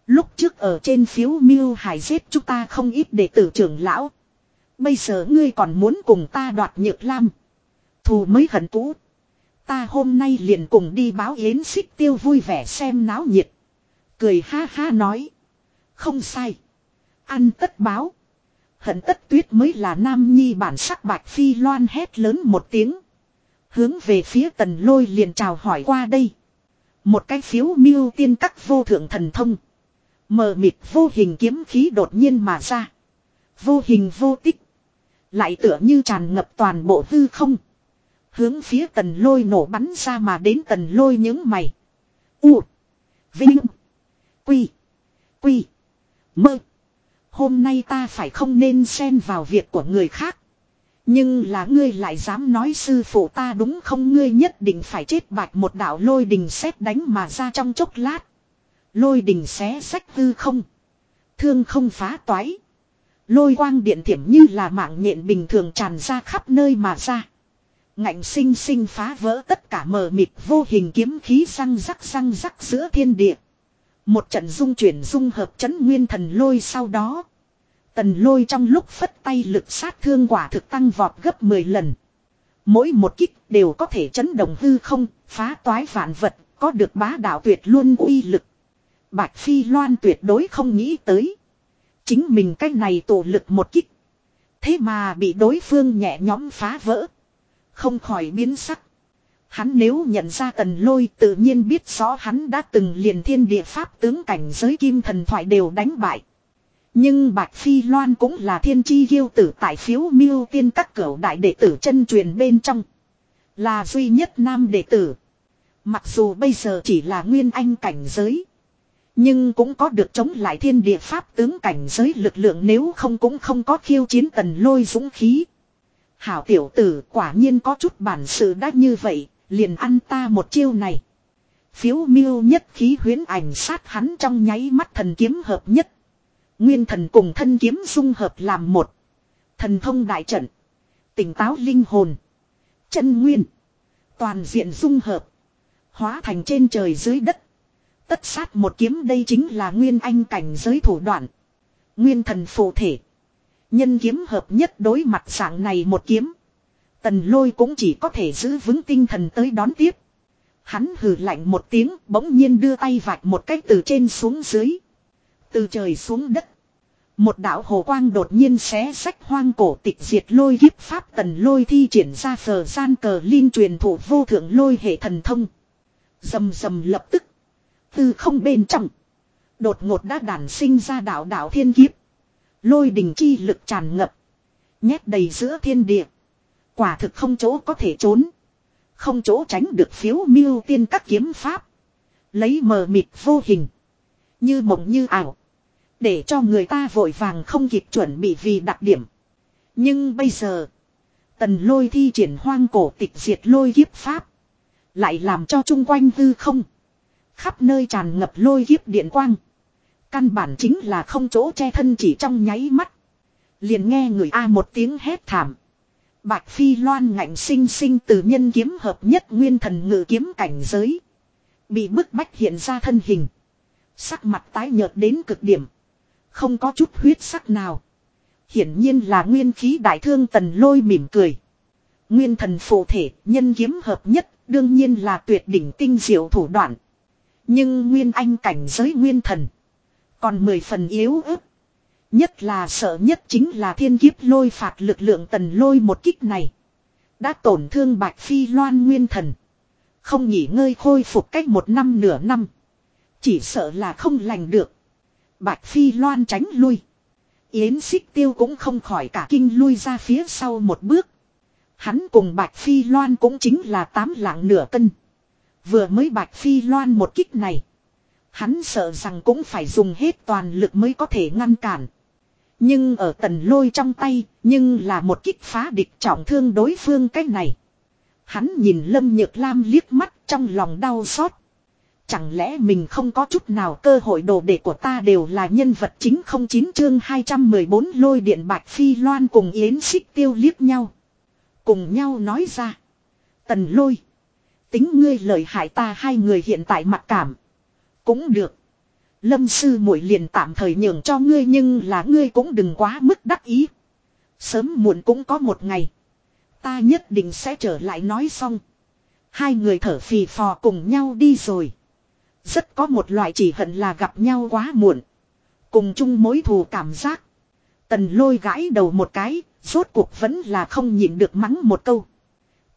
Lúc trước ở trên phiếu miêu hải giết chúng ta không ít đệ tử trưởng lão. Bây giờ ngươi còn muốn cùng ta đoạt nhược lam. Thù mới hận cũ. Ta hôm nay liền cùng đi báo yến xích tiêu vui vẻ xem náo nhiệt. Cười ha ha nói. Không sai. Ăn tất báo. Hận tất tuyết mới là nam nhi bản sắc bạch phi loan hét lớn một tiếng. Hướng về phía tần lôi liền chào hỏi qua đây. Một cái phiếu miêu tiên các vô thượng thần thông. Mờ mịt vô hình kiếm khí đột nhiên mà ra. Vô hình vô tích. Lại tựa như tràn ngập toàn bộ hư không. Hướng phía tần lôi nổ bắn ra mà đến tần lôi những mày. U. Vinh. Quy. Quy. Mơ. Hôm nay ta phải không nên xen vào việc của người khác. Nhưng là ngươi lại dám nói sư phụ ta đúng không ngươi nhất định phải chết bạch một đạo lôi đình xét đánh mà ra trong chốc lát. Lôi đình xé sách hư không. Thương không phá toái. Lôi quang điện thiểm như là mạng nhện bình thường tràn ra khắp nơi mà ra. Ngạnh sinh sinh phá vỡ tất cả mờ mịt vô hình kiếm khí răng rắc răng rắc giữa thiên địa. Một trận dung chuyển dung hợp chấn nguyên thần lôi sau đó. Tần lôi trong lúc phất tay lực sát thương quả thực tăng vọt gấp 10 lần. Mỗi một kích đều có thể chấn động hư không, phá toái vạn vật, có được bá đạo tuyệt luôn uy lực. Bạch Phi Loan tuyệt đối không nghĩ tới. Chính mình cách này tổ lực một kích. Thế mà bị đối phương nhẹ nhõm phá vỡ. Không khỏi biến sắc. Hắn nếu nhận ra tần lôi tự nhiên biết rõ hắn đã từng liền thiên địa pháp tướng cảnh giới kim thần thoại đều đánh bại. Nhưng Bạch Phi Loan cũng là thiên chi ghiêu tử tại phiếu miêu tiên các cửu đại đệ tử chân truyền bên trong. Là duy nhất nam đệ tử. Mặc dù bây giờ chỉ là nguyên anh cảnh giới. Nhưng cũng có được chống lại thiên địa pháp tướng cảnh giới lực lượng nếu không cũng không có khiêu chiến tần lôi dũng khí. Hảo tiểu tử quả nhiên có chút bản sự đã như vậy, liền ăn ta một chiêu này. Phiếu miêu nhất khí huyến ảnh sát hắn trong nháy mắt thần kiếm hợp nhất. Nguyên thần cùng thân kiếm dung hợp làm một. Thần thông đại trận. Tỉnh táo linh hồn. Chân nguyên. Toàn diện dung hợp. Hóa thành trên trời dưới đất. Tất sát một kiếm đây chính là nguyên anh cảnh giới thủ đoạn. Nguyên thần phụ thể. Nhân kiếm hợp nhất đối mặt dạng này một kiếm. Tần lôi cũng chỉ có thể giữ vững tinh thần tới đón tiếp. Hắn hừ lạnh một tiếng, bỗng nhiên đưa tay vạch một cách từ trên xuống dưới. Từ trời xuống đất. Một đạo hồ quang đột nhiên xé sách hoang cổ tịch diệt lôi kiếp pháp tần lôi thi triển ra phờ gian cờ liên truyền thủ vô thượng lôi hệ thần thông. Dầm dầm lập tức. Từ không bên trong. Đột ngột đã đản sinh ra đạo đạo thiên kiếp. Lôi đình chi lực tràn ngập. Nhét đầy giữa thiên địa. Quả thực không chỗ có thể trốn. Không chỗ tránh được phiếu miêu tiên các kiếm pháp. Lấy mờ mịt vô hình. Như mộng như ảo. Để cho người ta vội vàng không kịp chuẩn bị vì đặc điểm. Nhưng bây giờ. Tần lôi thi triển hoang cổ tịch diệt lôi kiếp pháp. Lại làm cho chung quanh hư không. Khắp nơi tràn ngập lôi kiếp điện quang. Căn bản chính là không chỗ che thân chỉ trong nháy mắt. Liền nghe người A một tiếng hét thảm. Bạch Phi loan ngạnh sinh sinh từ nhân kiếm hợp nhất nguyên thần ngự kiếm cảnh giới. Bị bức bách hiện ra thân hình. Sắc mặt tái nhợt đến cực điểm. Không có chút huyết sắc nào. Hiển nhiên là nguyên khí đại thương tần lôi mỉm cười. Nguyên thần phụ thể, nhân kiếm hợp nhất, đương nhiên là tuyệt đỉnh tinh diệu thủ đoạn. Nhưng nguyên anh cảnh giới nguyên thần. Còn mười phần yếu ớt. Nhất là sợ nhất chính là thiên kiếp lôi phạt lực lượng tần lôi một kích này. Đã tổn thương bạch phi loan nguyên thần. Không nghỉ ngơi khôi phục cách một năm nửa năm. Chỉ sợ là không lành được. Bạch phi loan tránh lui. Yến xích tiêu cũng không khỏi cả kinh lui ra phía sau một bước. Hắn cùng Bạch Phi Loan cũng chính là tám lạng nửa cân. Vừa mới Bạch Phi Loan một kích này. Hắn sợ rằng cũng phải dùng hết toàn lực mới có thể ngăn cản. Nhưng ở tần lôi trong tay, nhưng là một kích phá địch trọng thương đối phương cách này. Hắn nhìn Lâm Nhược Lam liếc mắt trong lòng đau xót. Chẳng lẽ mình không có chút nào cơ hội đồ đệ của ta đều là nhân vật chính không chín chương 214 lôi điện bạch phi loan cùng yến xích tiêu liếc nhau. Cùng nhau nói ra. Tần lôi. Tính ngươi lời hại ta hai người hiện tại mặt cảm. Cũng được. Lâm sư muội liền tạm thời nhường cho ngươi nhưng là ngươi cũng đừng quá mức đắc ý. Sớm muộn cũng có một ngày. Ta nhất định sẽ trở lại nói xong. Hai người thở phì phò cùng nhau đi rồi. Rất có một loại chỉ hận là gặp nhau quá muộn. Cùng chung mối thù cảm giác. Tần lôi gãi đầu một cái, rốt cuộc vẫn là không nhịn được mắng một câu.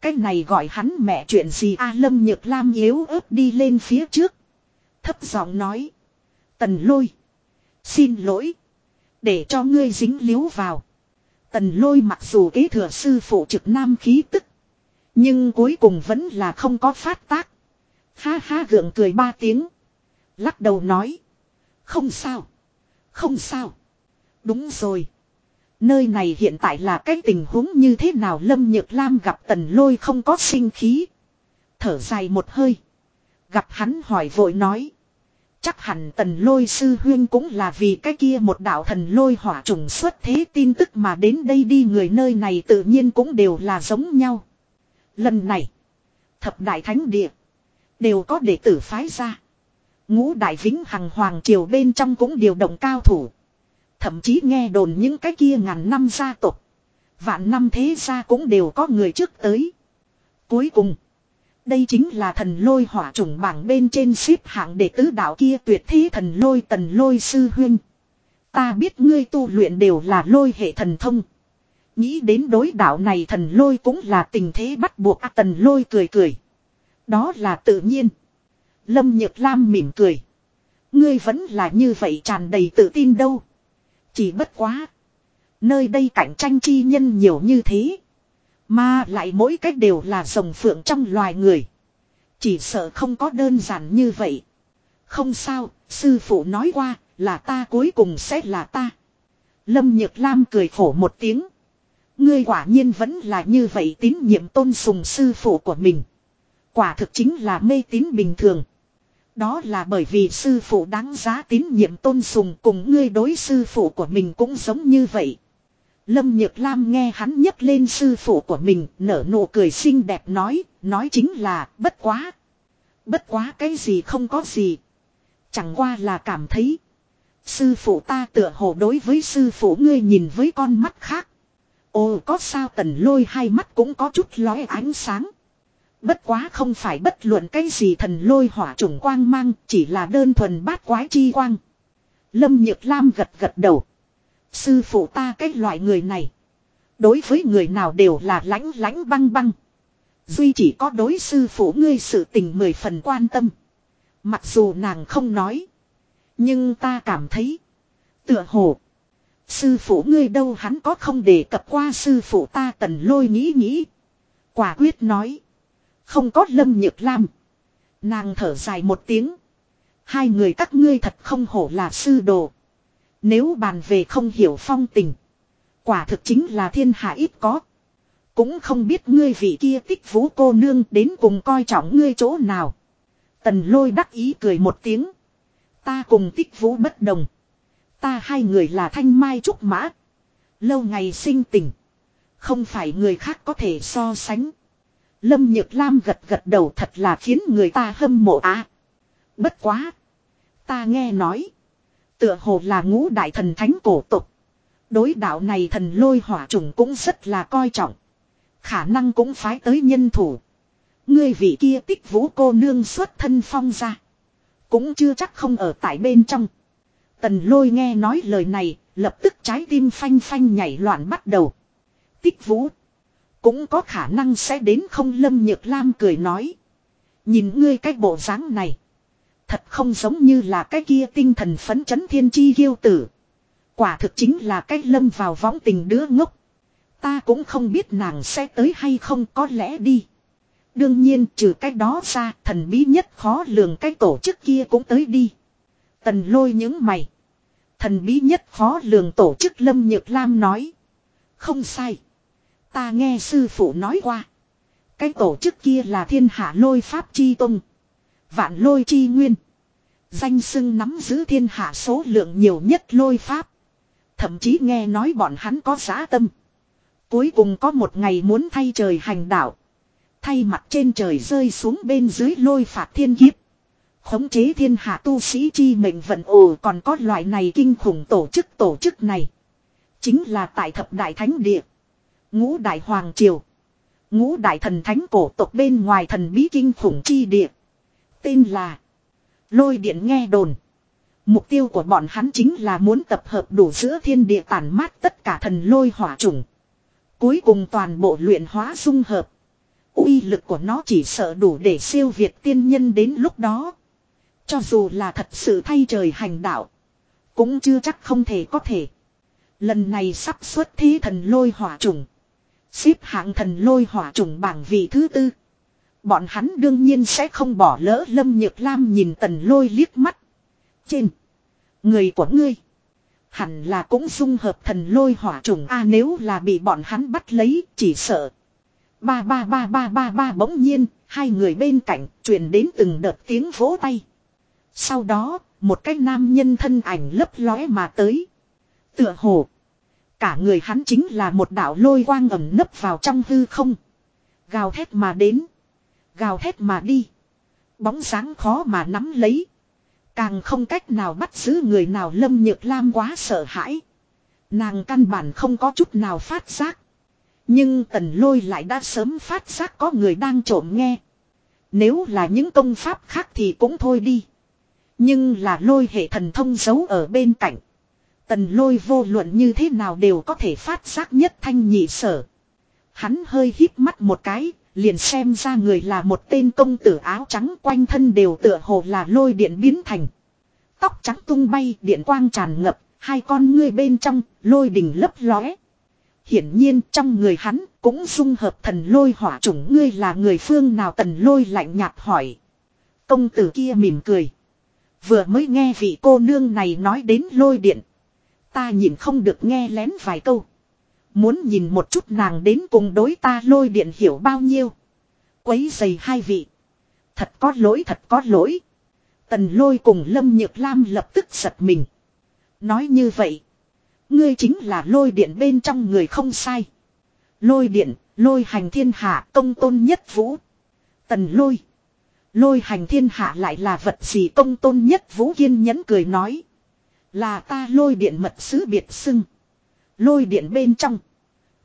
Cái này gọi hắn mẹ chuyện gì a lâm nhược lam yếu ớt đi lên phía trước. Thấp giọng nói. Tần lôi. Xin lỗi. Để cho ngươi dính liếu vào. Tần lôi mặc dù kế thừa sư phụ trực nam khí tức. Nhưng cuối cùng vẫn là không có phát tác. Ha ha gượng cười ba tiếng. Lắc đầu nói. Không sao. Không sao. Đúng rồi. Nơi này hiện tại là cái tình huống như thế nào Lâm Nhược Lam gặp tần lôi không có sinh khí. Thở dài một hơi. Gặp hắn hỏi vội nói. Chắc hẳn tần lôi sư huyên cũng là vì cái kia một đạo thần lôi hỏa trùng xuất thế tin tức mà đến đây đi người nơi này tự nhiên cũng đều là giống nhau. Lần này, thập đại thánh địa, đều có đệ tử phái ra. Ngũ đại vĩnh hằng hoàng triều bên trong cũng điều động cao thủ. Thậm chí nghe đồn những cái kia ngàn năm gia tộc Vạn năm thế gia cũng đều có người trước tới. Cuối cùng. Đây chính là thần lôi hỏa trùng bảng bên trên xếp hạng đệ tứ đạo kia tuyệt thế thần lôi tần lôi sư huyên. Ta biết ngươi tu luyện đều là lôi hệ thần thông. Nghĩ đến đối đạo này thần lôi cũng là tình thế bắt buộc à, tần lôi cười cười. Đó là tự nhiên. Lâm Nhược Lam mỉm cười. Ngươi vẫn là như vậy tràn đầy tự tin đâu. Chỉ bất quá. Nơi đây cạnh tranh chi nhân nhiều như thế. Mà lại mỗi cách đều là rồng phượng trong loài người. Chỉ sợ không có đơn giản như vậy. Không sao, sư phụ nói qua, là ta cuối cùng sẽ là ta. Lâm Nhược Lam cười khổ một tiếng. Ngươi quả nhiên vẫn là như vậy tín nhiệm tôn sùng sư phụ của mình. Quả thực chính là mê tín bình thường. Đó là bởi vì sư phụ đáng giá tín nhiệm tôn sùng cùng ngươi đối sư phụ của mình cũng giống như vậy. Lâm Nhược Lam nghe hắn nhấc lên sư phụ của mình nở nụ cười xinh đẹp nói, nói chính là bất quá. Bất quá cái gì không có gì. Chẳng qua là cảm thấy. Sư phụ ta tựa hồ đối với sư phụ ngươi nhìn với con mắt khác. Ồ có sao tần lôi hai mắt cũng có chút lóe ánh sáng. Bất quá không phải bất luận cái gì thần lôi hỏa trùng quang mang, chỉ là đơn thuần bát quái chi quang. Lâm Nhược Lam gật gật đầu. Sư phụ ta cái loại người này. Đối với người nào đều là lãnh lãnh băng băng. Duy chỉ có đối sư phụ ngươi sự tình mười phần quan tâm. Mặc dù nàng không nói. Nhưng ta cảm thấy. Tựa hồ. Sư phụ ngươi đâu hắn có không đề cập qua sư phụ ta tần lôi nghĩ nghĩ. Quả quyết nói. Không có lâm nhược lam. Nàng thở dài một tiếng. Hai người các ngươi thật không hổ là sư đồ. Nếu bàn về không hiểu phong tình. Quả thực chính là thiên hạ ít có. Cũng không biết ngươi vị kia tích vũ cô nương đến cùng coi trọng ngươi chỗ nào. Tần lôi đắc ý cười một tiếng. Ta cùng tích vũ bất đồng. Ta hai người là thanh mai trúc mã. Lâu ngày sinh tình. Không phải người khác có thể so sánh. Lâm Nhược Lam gật gật đầu thật là khiến người ta hâm mộ á. bất quá. Ta nghe nói. Tựa hồ là ngũ đại thần thánh cổ tục. Đối đạo này thần lôi hỏa trùng cũng rất là coi trọng. Khả năng cũng phái tới nhân thủ. Ngươi vị kia tích vũ cô nương xuất thân phong ra. Cũng chưa chắc không ở tại bên trong. Tần lôi nghe nói lời này, lập tức trái tim phanh phanh nhảy loạn bắt đầu. Tích vũ. Cũng có khả năng sẽ đến không lâm nhược lam cười nói. Nhìn ngươi cái bộ dáng này. Thật không giống như là cái kia tinh thần phấn chấn thiên chi ghiêu tử. Quả thực chính là cái lâm vào võng tình đứa ngốc. Ta cũng không biết nàng sẽ tới hay không có lẽ đi. Đương nhiên trừ cái đó ra thần bí nhất khó lường cái tổ chức kia cũng tới đi. Tần lôi những mày. Thần bí nhất khó lường tổ chức Lâm Nhược Lam nói. Không sai. Ta nghe sư phụ nói qua. Cái tổ chức kia là thiên hạ lôi pháp chi tông, Vạn lôi chi nguyên. Danh sưng nắm giữ thiên hạ số lượng nhiều nhất lôi pháp. Thậm chí nghe nói bọn hắn có giá tâm. Cuối cùng có một ngày muốn thay trời hành đạo. Thay mặt trên trời rơi xuống bên dưới lôi phạt thiên kiếp. Khống chế thiên hạ tu sĩ chi mệnh vận ồ còn có loại này kinh khủng tổ chức tổ chức này. Chính là tại thập đại thánh địa. Ngũ đại hoàng triều. Ngũ đại thần thánh cổ tộc bên ngoài thần bí kinh khủng chi địa. Tên là Lôi điện nghe đồn. Mục tiêu của bọn hắn chính là muốn tập hợp đủ giữa thiên địa tản mát tất cả thần lôi hỏa trùng. Cuối cùng toàn bộ luyện hóa dung hợp. uy lực của nó chỉ sợ đủ để siêu việt tiên nhân đến lúc đó. Cho dù là thật sự thay trời hành đạo. Cũng chưa chắc không thể có thể. Lần này sắp xuất thí thần lôi hỏa trùng. Xếp hạng thần lôi hỏa trùng bảng vị thứ tư. Bọn hắn đương nhiên sẽ không bỏ lỡ Lâm Nhược Lam nhìn tần lôi liếc mắt. Trên. Người của ngươi. Hẳn là cũng dung hợp thần lôi hỏa trùng A nếu là bị bọn hắn bắt lấy chỉ sợ. Ba ba ba ba ba ba bỗng nhiên, hai người bên cạnh truyền đến từng đợt tiếng vỗ tay. Sau đó, một cái nam nhân thân ảnh lấp lóe mà tới. Tựa hồ. Cả người hắn chính là một đạo lôi quang ẩm nấp vào trong hư không. Gào thét mà đến. Gào thét mà đi. Bóng sáng khó mà nắm lấy. Càng không cách nào bắt giữ người nào lâm nhược lam quá sợ hãi. Nàng căn bản không có chút nào phát giác. Nhưng tần lôi lại đã sớm phát giác có người đang trộm nghe. Nếu là những công pháp khác thì cũng thôi đi. Nhưng là lôi hệ thần thông giấu ở bên cạnh. Tần lôi vô luận như thế nào đều có thể phát giác nhất thanh nhị sở. Hắn hơi hít mắt một cái, liền xem ra người là một tên công tử áo trắng quanh thân đều tựa hồ là lôi điện biến thành. Tóc trắng tung bay, điện quang tràn ngập, hai con ngươi bên trong, lôi đỉnh lấp lóe. Hiển nhiên trong người hắn cũng dung hợp thần lôi hỏa chủng ngươi là người phương nào tần lôi lạnh nhạt hỏi. Công tử kia mỉm cười. Vừa mới nghe vị cô nương này nói đến lôi điện. Ta nhìn không được nghe lén vài câu. Muốn nhìn một chút nàng đến cùng đối ta lôi điện hiểu bao nhiêu. Quấy dày hai vị. Thật có lỗi thật có lỗi. Tần lôi cùng Lâm Nhược Lam lập tức giật mình. Nói như vậy. Ngươi chính là lôi điện bên trong người không sai. Lôi điện, lôi hành thiên hạ công tôn nhất vũ. Tần lôi. Lôi hành thiên hạ lại là vật gì công tôn nhất vũ kiên nhẫn cười nói. Là ta lôi điện mật sứ biệt xưng. Lôi điện bên trong.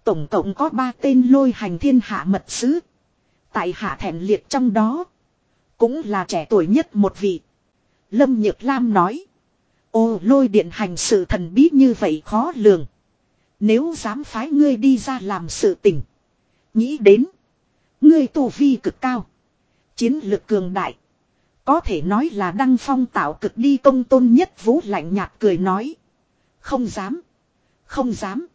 Tổng cộng có ba tên lôi hành thiên hạ mật sứ. Tại hạ thẹn liệt trong đó. Cũng là trẻ tuổi nhất một vị. Lâm Nhược Lam nói. Ô, lôi điện hành sự thần bí như vậy khó lường. Nếu dám phái ngươi đi ra làm sự tình. Nghĩ đến. Ngươi tu vi cực cao. Chiến lược cường đại. Có thể nói là đăng phong tạo cực đi công tôn nhất vũ lạnh nhạt cười nói. Không dám. Không dám.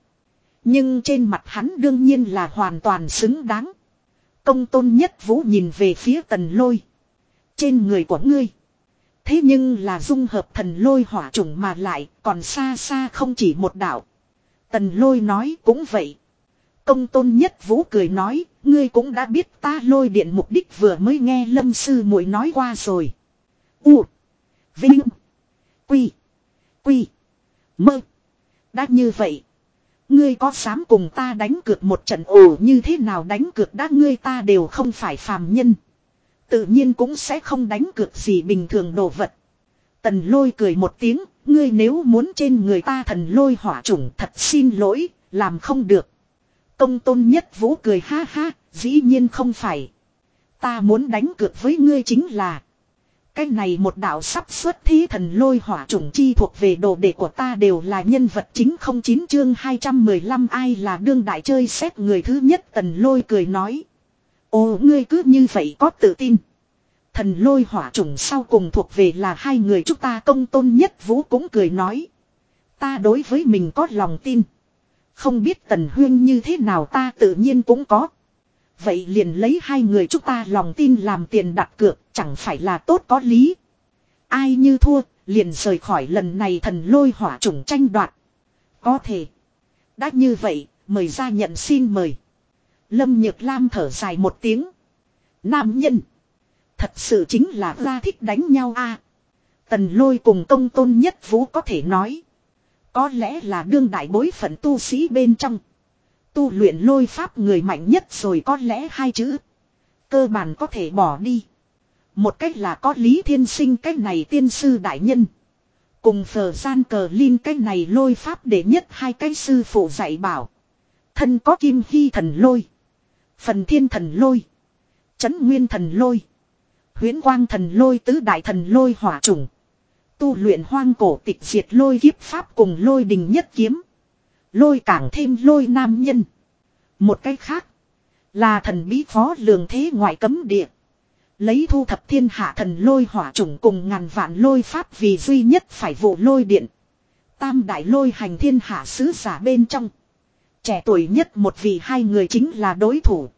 Nhưng trên mặt hắn đương nhiên là hoàn toàn xứng đáng. Công tôn nhất vũ nhìn về phía tần lôi. Trên người của ngươi. Thế nhưng là dung hợp thần lôi hỏa trùng mà lại còn xa xa không chỉ một đạo. Tần lôi nói cũng vậy. Công tôn nhất vũ cười nói, ngươi cũng đã biết ta lôi điện mục đích vừa mới nghe lâm sư muội nói qua rồi. U. Vinh. Quy. Quy. Mơ. Đã như vậy. Ngươi có dám cùng ta đánh cược một trận ồ như thế nào đánh cược đã ngươi ta đều không phải phàm nhân. Tự nhiên cũng sẽ không đánh cược gì bình thường đồ vật. Tần lôi cười một tiếng, ngươi nếu muốn trên người ta thần lôi hỏa chủng thật xin lỗi, làm không được. Công tôn nhất vũ cười ha ha, dĩ nhiên không phải. Ta muốn đánh cược với ngươi chính là. Cái này một đạo sắp xuất thí thần lôi hỏa chủng chi thuộc về đồ đệ của ta đều là nhân vật chính không chín chương 215 ai là đương đại chơi xét người thứ nhất tần lôi cười nói. Ồ ngươi cứ như vậy có tự tin. Thần lôi hỏa chủng sau cùng thuộc về là hai người chúng ta công tôn nhất vũ cũng cười nói. Ta đối với mình có lòng tin. Không biết tần huyên như thế nào ta tự nhiên cũng có. Vậy liền lấy hai người chúng ta lòng tin làm tiền đặt cược, chẳng phải là tốt có lý. Ai như thua, liền rời khỏi lần này thần lôi hỏa chủng tranh đoạt. Có thể. Đã như vậy, mời ra nhận xin mời. Lâm Nhược Lam thở dài một tiếng. Nam nhân. Thật sự chính là ra thích đánh nhau a. Tần lôi cùng công tôn nhất vũ có thể nói. Có lẽ là đương đại bối phận tu sĩ bên trong. Tu luyện lôi pháp người mạnh nhất rồi có lẽ hai chữ. Cơ bản có thể bỏ đi. Một cách là có lý thiên sinh cách này tiên sư đại nhân. Cùng phở gian cờ linh cách này lôi pháp để nhất hai cái sư phụ dạy bảo. Thân có kim hy thần lôi. Phần thiên thần lôi. Chấn nguyên thần lôi. huyễn quang thần lôi tứ đại thần lôi hỏa trùng. Tu luyện hoang cổ tịch diệt lôi kiếp pháp cùng lôi đình nhất kiếm. Lôi càng thêm lôi nam nhân. Một cách khác. Là thần bí phó lường thế ngoại cấm địa. Lấy thu thập thiên hạ thần lôi hỏa trùng cùng ngàn vạn lôi pháp vì duy nhất phải vụ lôi điện. Tam đại lôi hành thiên hạ sứ giả bên trong. Trẻ tuổi nhất một vị hai người chính là đối thủ.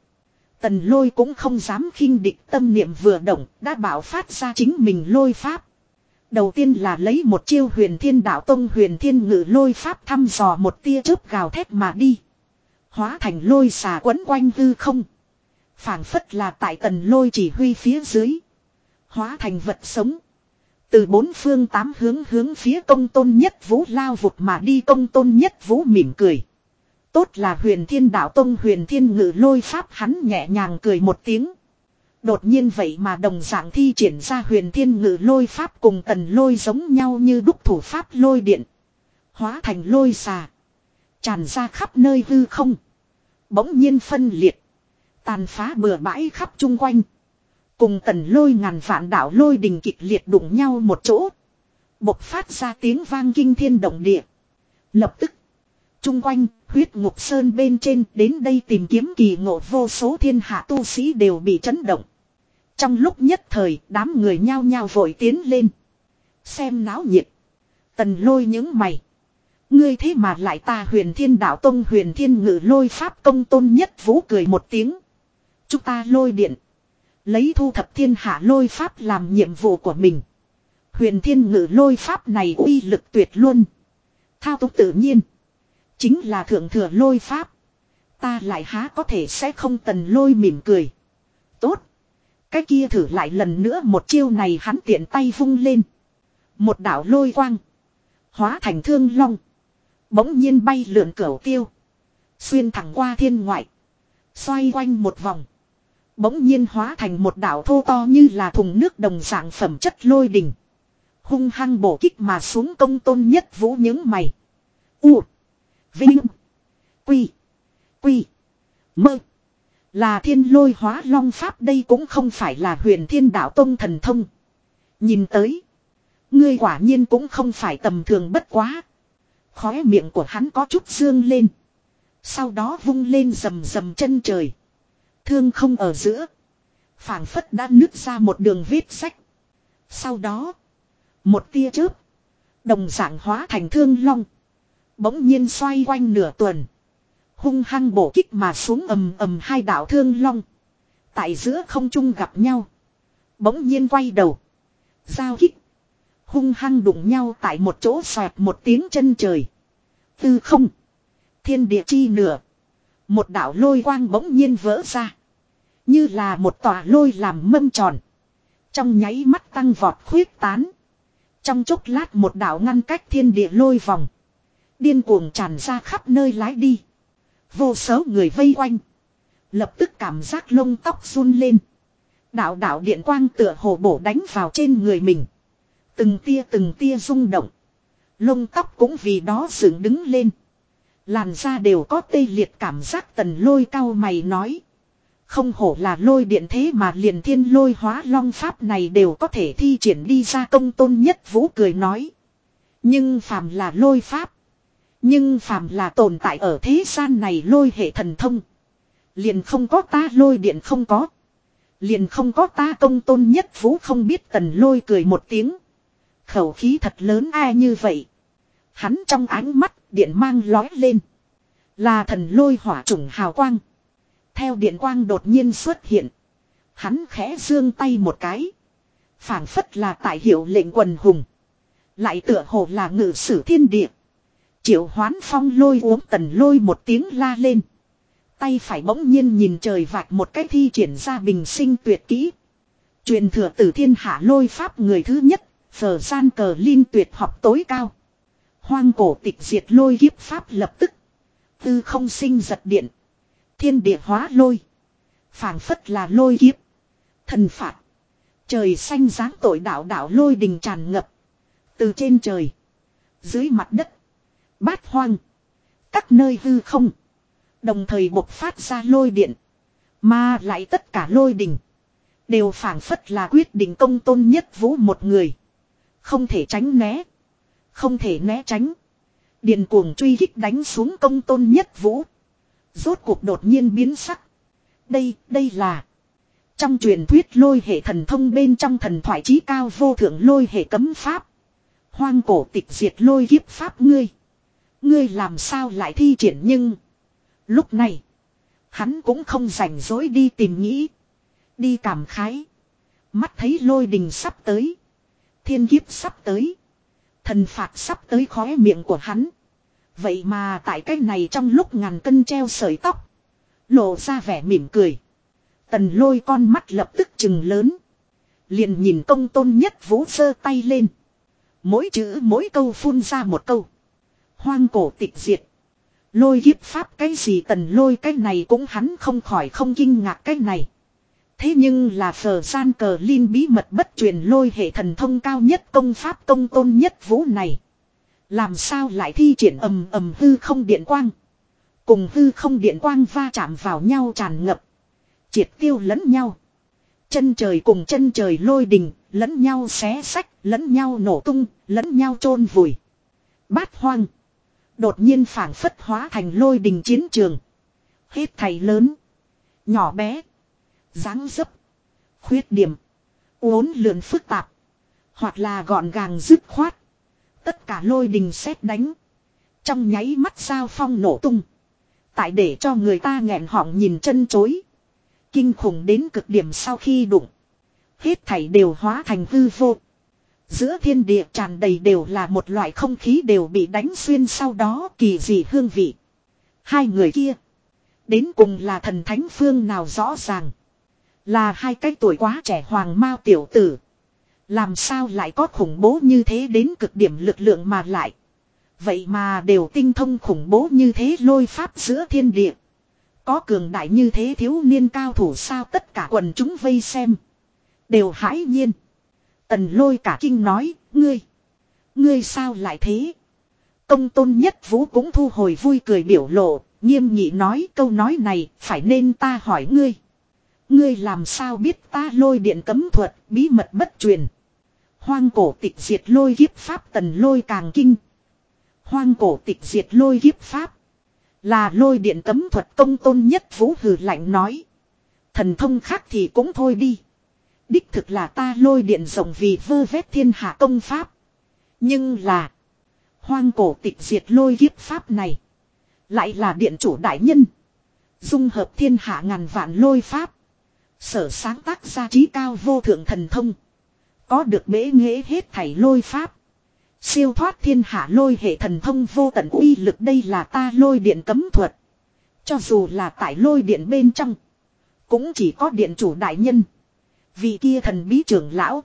Tần lôi cũng không dám khinh địch tâm niệm vừa động, đã bảo phát ra chính mình lôi pháp. Đầu tiên là lấy một chiêu huyền thiên đạo tông huyền thiên ngự lôi pháp thăm dò một tia chớp gào thét mà đi. Hóa thành lôi xà quấn quanh hư không. phảng phất là tại tần lôi chỉ huy phía dưới. Hóa thành vật sống. Từ bốn phương tám hướng hướng phía công tôn nhất vũ lao vụt mà đi công tôn nhất vũ mỉm cười. Tốt là huyền thiên đạo tông huyền thiên ngự lôi pháp hắn nhẹ nhàng cười một tiếng. Đột nhiên vậy mà đồng dạng thi triển ra huyền thiên ngự lôi pháp cùng tần lôi giống nhau như đúc thủ pháp lôi điện. Hóa thành lôi xà. Tràn ra khắp nơi hư không. Bỗng nhiên phân liệt. Tàn phá bừa bãi khắp chung quanh. Cùng tần lôi ngàn vạn đảo lôi đình kịch liệt đụng nhau một chỗ. Bộc phát ra tiếng vang kinh thiên động địa. Lập tức. Trung quanh, huyết ngục sơn bên trên đến đây tìm kiếm kỳ ngộ vô số thiên hạ tu sĩ đều bị chấn động. Trong lúc nhất thời, đám người nhao nhao vội tiến lên. Xem náo nhiệt. Tần lôi những mày. Ngươi thế mà lại ta huyền thiên đạo tông huyền thiên ngự lôi pháp công tôn nhất vũ cười một tiếng. Chúng ta lôi điện. Lấy thu thập thiên hạ lôi pháp làm nhiệm vụ của mình. Huyền thiên ngự lôi pháp này uy lực tuyệt luôn. Thao túng tự nhiên. Chính là thượng thừa lôi pháp. Ta lại há có thể sẽ không tần lôi mỉm cười. Tốt. Cái kia thử lại lần nữa một chiêu này hắn tiện tay vung lên. Một đảo lôi quang. Hóa thành thương long. Bỗng nhiên bay lượn cửu tiêu. Xuyên thẳng qua thiên ngoại. Xoay quanh một vòng. Bỗng nhiên hóa thành một đảo thô to như là thùng nước đồng dạng phẩm chất lôi đình. Hung hăng bổ kích mà xuống công tôn nhất vũ những mày. U. Vinh. Quy. Quy. Mơ. Là thiên lôi hóa long pháp đây cũng không phải là huyền thiên đạo tông thần thông. Nhìn tới. Ngươi quả nhiên cũng không phải tầm thường bất quá. Khóe miệng của hắn có chút dương lên. Sau đó vung lên rầm rầm chân trời. Thương không ở giữa. phảng phất đã nứt ra một đường vết sách. Sau đó. Một tia chớp. Đồng dạng hóa thành thương long. Bỗng nhiên xoay quanh nửa tuần. Hung hăng bổ kích mà xuống ầm ầm hai đạo thương long. Tại giữa không trung gặp nhau. Bỗng nhiên quay đầu. Giao kích. Hung hăng đụng nhau tại một chỗ xoẹt một tiếng chân trời. Tư không. Thiên địa chi nửa. Một đạo lôi quang bỗng nhiên vỡ ra. Như là một tòa lôi làm mâm tròn. Trong nháy mắt tăng vọt khuyết tán. Trong chốc lát một đạo ngăn cách thiên địa lôi vòng. Điên cuồng tràn ra khắp nơi lái đi. Vô số người vây quanh. Lập tức cảm giác lông tóc run lên. Đạo đạo điện quang tựa hồ bổ đánh vào trên người mình. Từng tia từng tia rung động. Lông tóc cũng vì đó dựng đứng lên. Làn da đều có tê liệt cảm giác tần lôi cao mày nói. Không hổ là lôi điện thế mà liền thiên lôi hóa long pháp này đều có thể thi triển đi ra công tôn nhất vũ cười nói. Nhưng phàm là lôi pháp. Nhưng phàm là tồn tại ở thế gian này lôi hệ thần thông. Liền không có ta lôi điện không có. Liền không có ta công tôn nhất vũ không biết tần lôi cười một tiếng. Khẩu khí thật lớn ai như vậy. Hắn trong ánh mắt điện mang lói lên. Là thần lôi hỏa trùng hào quang. Theo điện quang đột nhiên xuất hiện. Hắn khẽ dương tay một cái. phảng phất là tại hiệu lệnh quần hùng. Lại tựa hồ là ngự sử thiên địa. Triệu hoán phong lôi uống tần lôi một tiếng la lên. Tay phải bỗng nhiên nhìn trời vạch một cái thi triển ra bình sinh tuyệt kỹ. Truyền thừa từ thiên hạ lôi pháp người thứ nhất, phở gian cờ linh tuyệt học tối cao. Hoang cổ tịch diệt lôi kiếp pháp lập tức. Tư không sinh giật điện. Thiên địa hóa lôi. phảng phất là lôi kiếp. Thần phạt. Trời xanh dáng tội đạo đạo lôi đình tràn ngập. Từ trên trời. Dưới mặt đất. Bát hoang. Các nơi hư không. Đồng thời bộc phát ra lôi điện. Mà lại tất cả lôi đình. Đều phảng phất là quyết định công tôn nhất vũ một người. Không thể tránh né. Không thể né tránh. Điện cuồng truy hích đánh xuống công tôn nhất vũ. Rốt cuộc đột nhiên biến sắc. Đây, đây là. Trong truyền thuyết lôi hệ thần thông bên trong thần thoại trí cao vô thượng lôi hệ cấm pháp. Hoang cổ tịch diệt lôi kiếp pháp ngươi. Ngươi làm sao lại thi triển nhưng. Lúc này. Hắn cũng không rảnh rỗi đi tìm nghĩ. Đi cảm khái. Mắt thấy lôi đình sắp tới. Thiên kiếp sắp tới. Thần phạt sắp tới khóe miệng của hắn. Vậy mà tại cái này trong lúc ngàn cân treo sợi tóc. Lộ ra vẻ mỉm cười. Tần lôi con mắt lập tức chừng lớn. Liền nhìn công tôn nhất vũ sơ tay lên. Mỗi chữ mỗi câu phun ra một câu. Hoang cổ tịch diệt. Lôi kiếp pháp cái gì tần lôi cái này cũng hắn không khỏi không kinh ngạc cái này. Thế nhưng là phở gian cờ linh bí mật bất truyền lôi hệ thần thông cao nhất công pháp công tôn nhất vũ này. Làm sao lại thi triển ầm ầm hư không điện quang. Cùng hư không điện quang va chạm vào nhau tràn ngập. Triệt tiêu lẫn nhau. Chân trời cùng chân trời lôi đình, lẫn nhau xé sách, lẫn nhau nổ tung, lẫn nhau chôn vùi. Bát hoang. Đột nhiên phảng phất hóa thành lôi đình chiến trường. Hết thầy lớn. Nhỏ bé. dáng dấp. Khuyết điểm. Uốn lượn phức tạp. Hoặc là gọn gàng dứt khoát. Tất cả lôi đình xét đánh. Trong nháy mắt sao phong nổ tung. Tại để cho người ta nghẹn họng nhìn chân chối. Kinh khủng đến cực điểm sau khi đụng. Hết thảy đều hóa thành hư vô. Giữa thiên địa tràn đầy đều là một loại không khí đều bị đánh xuyên sau đó kỳ dị hương vị. Hai người kia. Đến cùng là thần thánh phương nào rõ ràng. Là hai cái tuổi quá trẻ hoàng mao tiểu tử. Làm sao lại có khủng bố như thế đến cực điểm lực lượng mà lại. Vậy mà đều tinh thông khủng bố như thế lôi pháp giữa thiên địa. Có cường đại như thế thiếu niên cao thủ sao tất cả quần chúng vây xem. Đều hãi nhiên. Tần lôi cả kinh nói, ngươi. Ngươi sao lại thế? Công tôn nhất vũ cũng thu hồi vui cười biểu lộ, nghiêm nghị nói câu nói này, phải nên ta hỏi ngươi. Ngươi làm sao biết ta lôi điện cấm thuật, bí mật bất truyền. Hoang cổ tịch diệt lôi kiếp pháp tần lôi càng kinh. Hoang cổ tịch diệt lôi kiếp pháp. Là lôi điện cấm thuật công tôn nhất vũ hừ lạnh nói. Thần thông khác thì cũng thôi đi. Đích thực là ta lôi điện rộng vì vơ vét thiên hạ công pháp. Nhưng là. Hoang cổ tịch diệt lôi kiếp pháp này. Lại là điện chủ đại nhân. Dung hợp thiên hạ ngàn vạn lôi pháp. Sở sáng tác ra trí cao vô thượng thần thông. Có được bế nghệ hết thảy lôi pháp. Siêu thoát thiên hạ lôi hệ thần thông vô tận uy lực đây là ta lôi điện cấm thuật. Cho dù là tại lôi điện bên trong. Cũng chỉ có điện chủ đại nhân. Vị kia thần bí trưởng lão.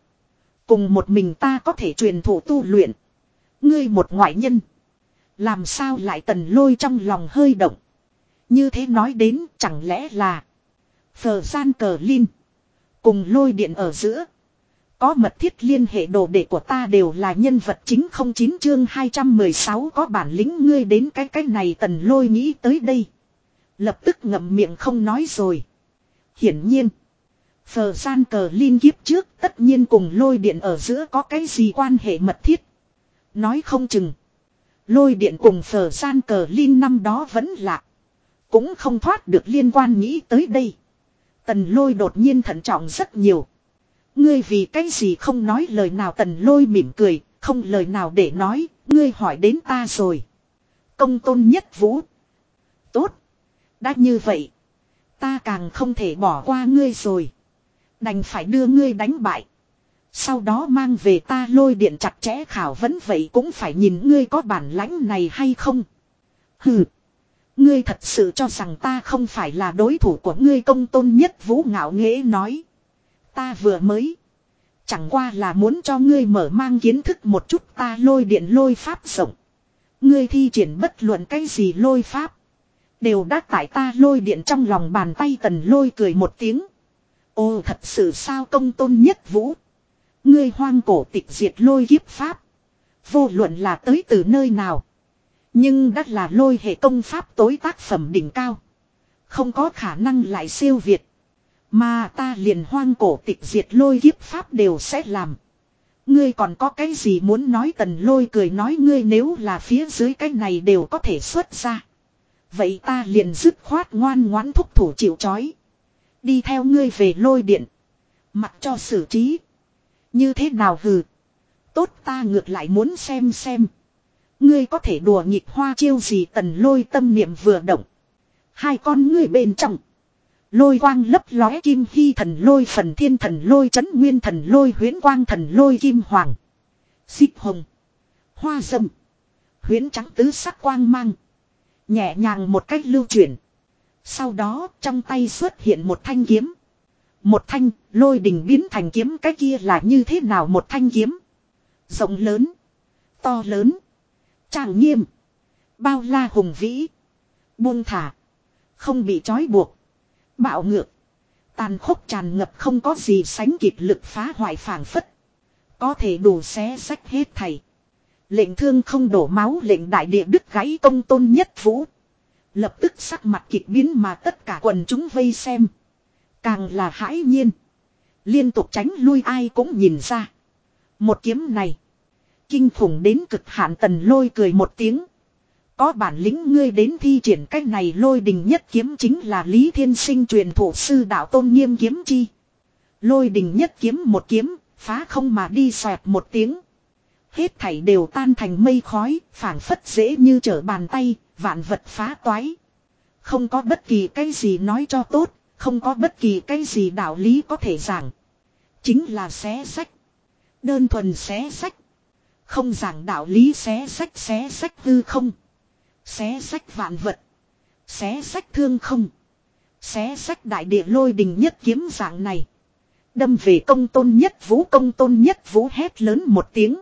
Cùng một mình ta có thể truyền thụ tu luyện. Ngươi một ngoại nhân. Làm sao lại tần lôi trong lòng hơi động. Như thế nói đến chẳng lẽ là. Phờ gian cờ linh. Cùng lôi điện ở giữa. Có mật thiết liên hệ đồ đệ của ta đều là nhân vật chính không chín chương 216 có bản lĩnh ngươi đến cái cái này tần lôi nghĩ tới đây. Lập tức ngậm miệng không nói rồi. Hiển nhiên. Phờ gian cờ liên kiếp trước tất nhiên cùng lôi điện ở giữa có cái gì quan hệ mật thiết. Nói không chừng. Lôi điện cùng phờ gian cờ liên năm đó vẫn lạ. Cũng không thoát được liên quan nghĩ tới đây. Tần lôi đột nhiên thận trọng rất nhiều. Ngươi vì cái gì không nói lời nào tần lôi mỉm cười, không lời nào để nói, ngươi hỏi đến ta rồi. Công tôn nhất vũ. Tốt. Đã như vậy. Ta càng không thể bỏ qua ngươi rồi. Đành phải đưa ngươi đánh bại. Sau đó mang về ta lôi điện chặt chẽ khảo vấn vậy cũng phải nhìn ngươi có bản lãnh này hay không. Hừ. Ngươi thật sự cho rằng ta không phải là đối thủ của ngươi công tôn nhất vũ ngạo nghễ nói. Ta vừa mới. Chẳng qua là muốn cho ngươi mở mang kiến thức một chút ta lôi điện lôi pháp rộng. Ngươi thi triển bất luận cái gì lôi pháp. Đều đã tại ta lôi điện trong lòng bàn tay tần lôi cười một tiếng. Ô thật sự sao công tôn nhất vũ. Ngươi hoang cổ tịch diệt lôi kiếp pháp. Vô luận là tới từ nơi nào. Nhưng đã là lôi hệ công pháp tối tác phẩm đỉnh cao. Không có khả năng lại siêu việt. Mà ta liền hoang cổ tịch diệt lôi kiếp pháp đều sẽ làm. Ngươi còn có cái gì muốn nói tần lôi cười nói ngươi nếu là phía dưới cái này đều có thể xuất ra. Vậy ta liền dứt khoát ngoan ngoãn thúc thủ chịu chói. Đi theo ngươi về lôi điện. Mặc cho xử trí. Như thế nào hừ. Tốt ta ngược lại muốn xem xem. Ngươi có thể đùa nghịch hoa chiêu gì tần lôi tâm niệm vừa động. Hai con người bên trong. Lôi quang lấp lóe kim hy thần lôi phần thiên thần lôi chấn nguyên thần lôi huyến quang thần lôi kim hoàng. Xích hồng. Hoa dâm. Huyến trắng tứ sắc quang mang. Nhẹ nhàng một cách lưu chuyển. Sau đó, trong tay xuất hiện một thanh kiếm. Một thanh, lôi đình biến thành kiếm, cái kia là như thế nào một thanh kiếm. Rộng lớn. To lớn. Tràng nghiêm. Bao la hùng vĩ. Buông thả. Không bị trói buộc. Bạo ngược. Tàn khốc tràn ngập không có gì sánh kịp lực phá hoại phảng phất. Có thể đủ xé sách hết thầy. Lệnh thương không đổ máu, lệnh đại địa đức gãy công tôn nhất vũ. Lập tức sắc mặt kịch biến mà tất cả quần chúng vây xem. Càng là hãi nhiên. Liên tục tránh lui ai cũng nhìn ra. Một kiếm này. Kinh khủng đến cực hạn tần lôi cười một tiếng. Có bản lĩnh ngươi đến thi triển cách này lôi đình nhất kiếm chính là Lý Thiên Sinh truyền thủ sư đạo tôn nghiêm kiếm chi. Lôi đình nhất kiếm một kiếm, phá không mà đi xoẹt một tiếng. Hết thảy đều tan thành mây khói, phảng phất dễ như trở bàn tay, vạn vật phá toái. Không có bất kỳ cái gì nói cho tốt, không có bất kỳ cái gì đạo lý có thể giảng. Chính là xé sách. Đơn thuần xé sách. Không giảng đạo lý xé sách xé sách hư không. Xé sách vạn vật. Xé sách thương không. Xé sách đại địa lôi đình nhất kiếm dạng này. Đâm về công tôn nhất vũ công tôn nhất vũ hét lớn một tiếng.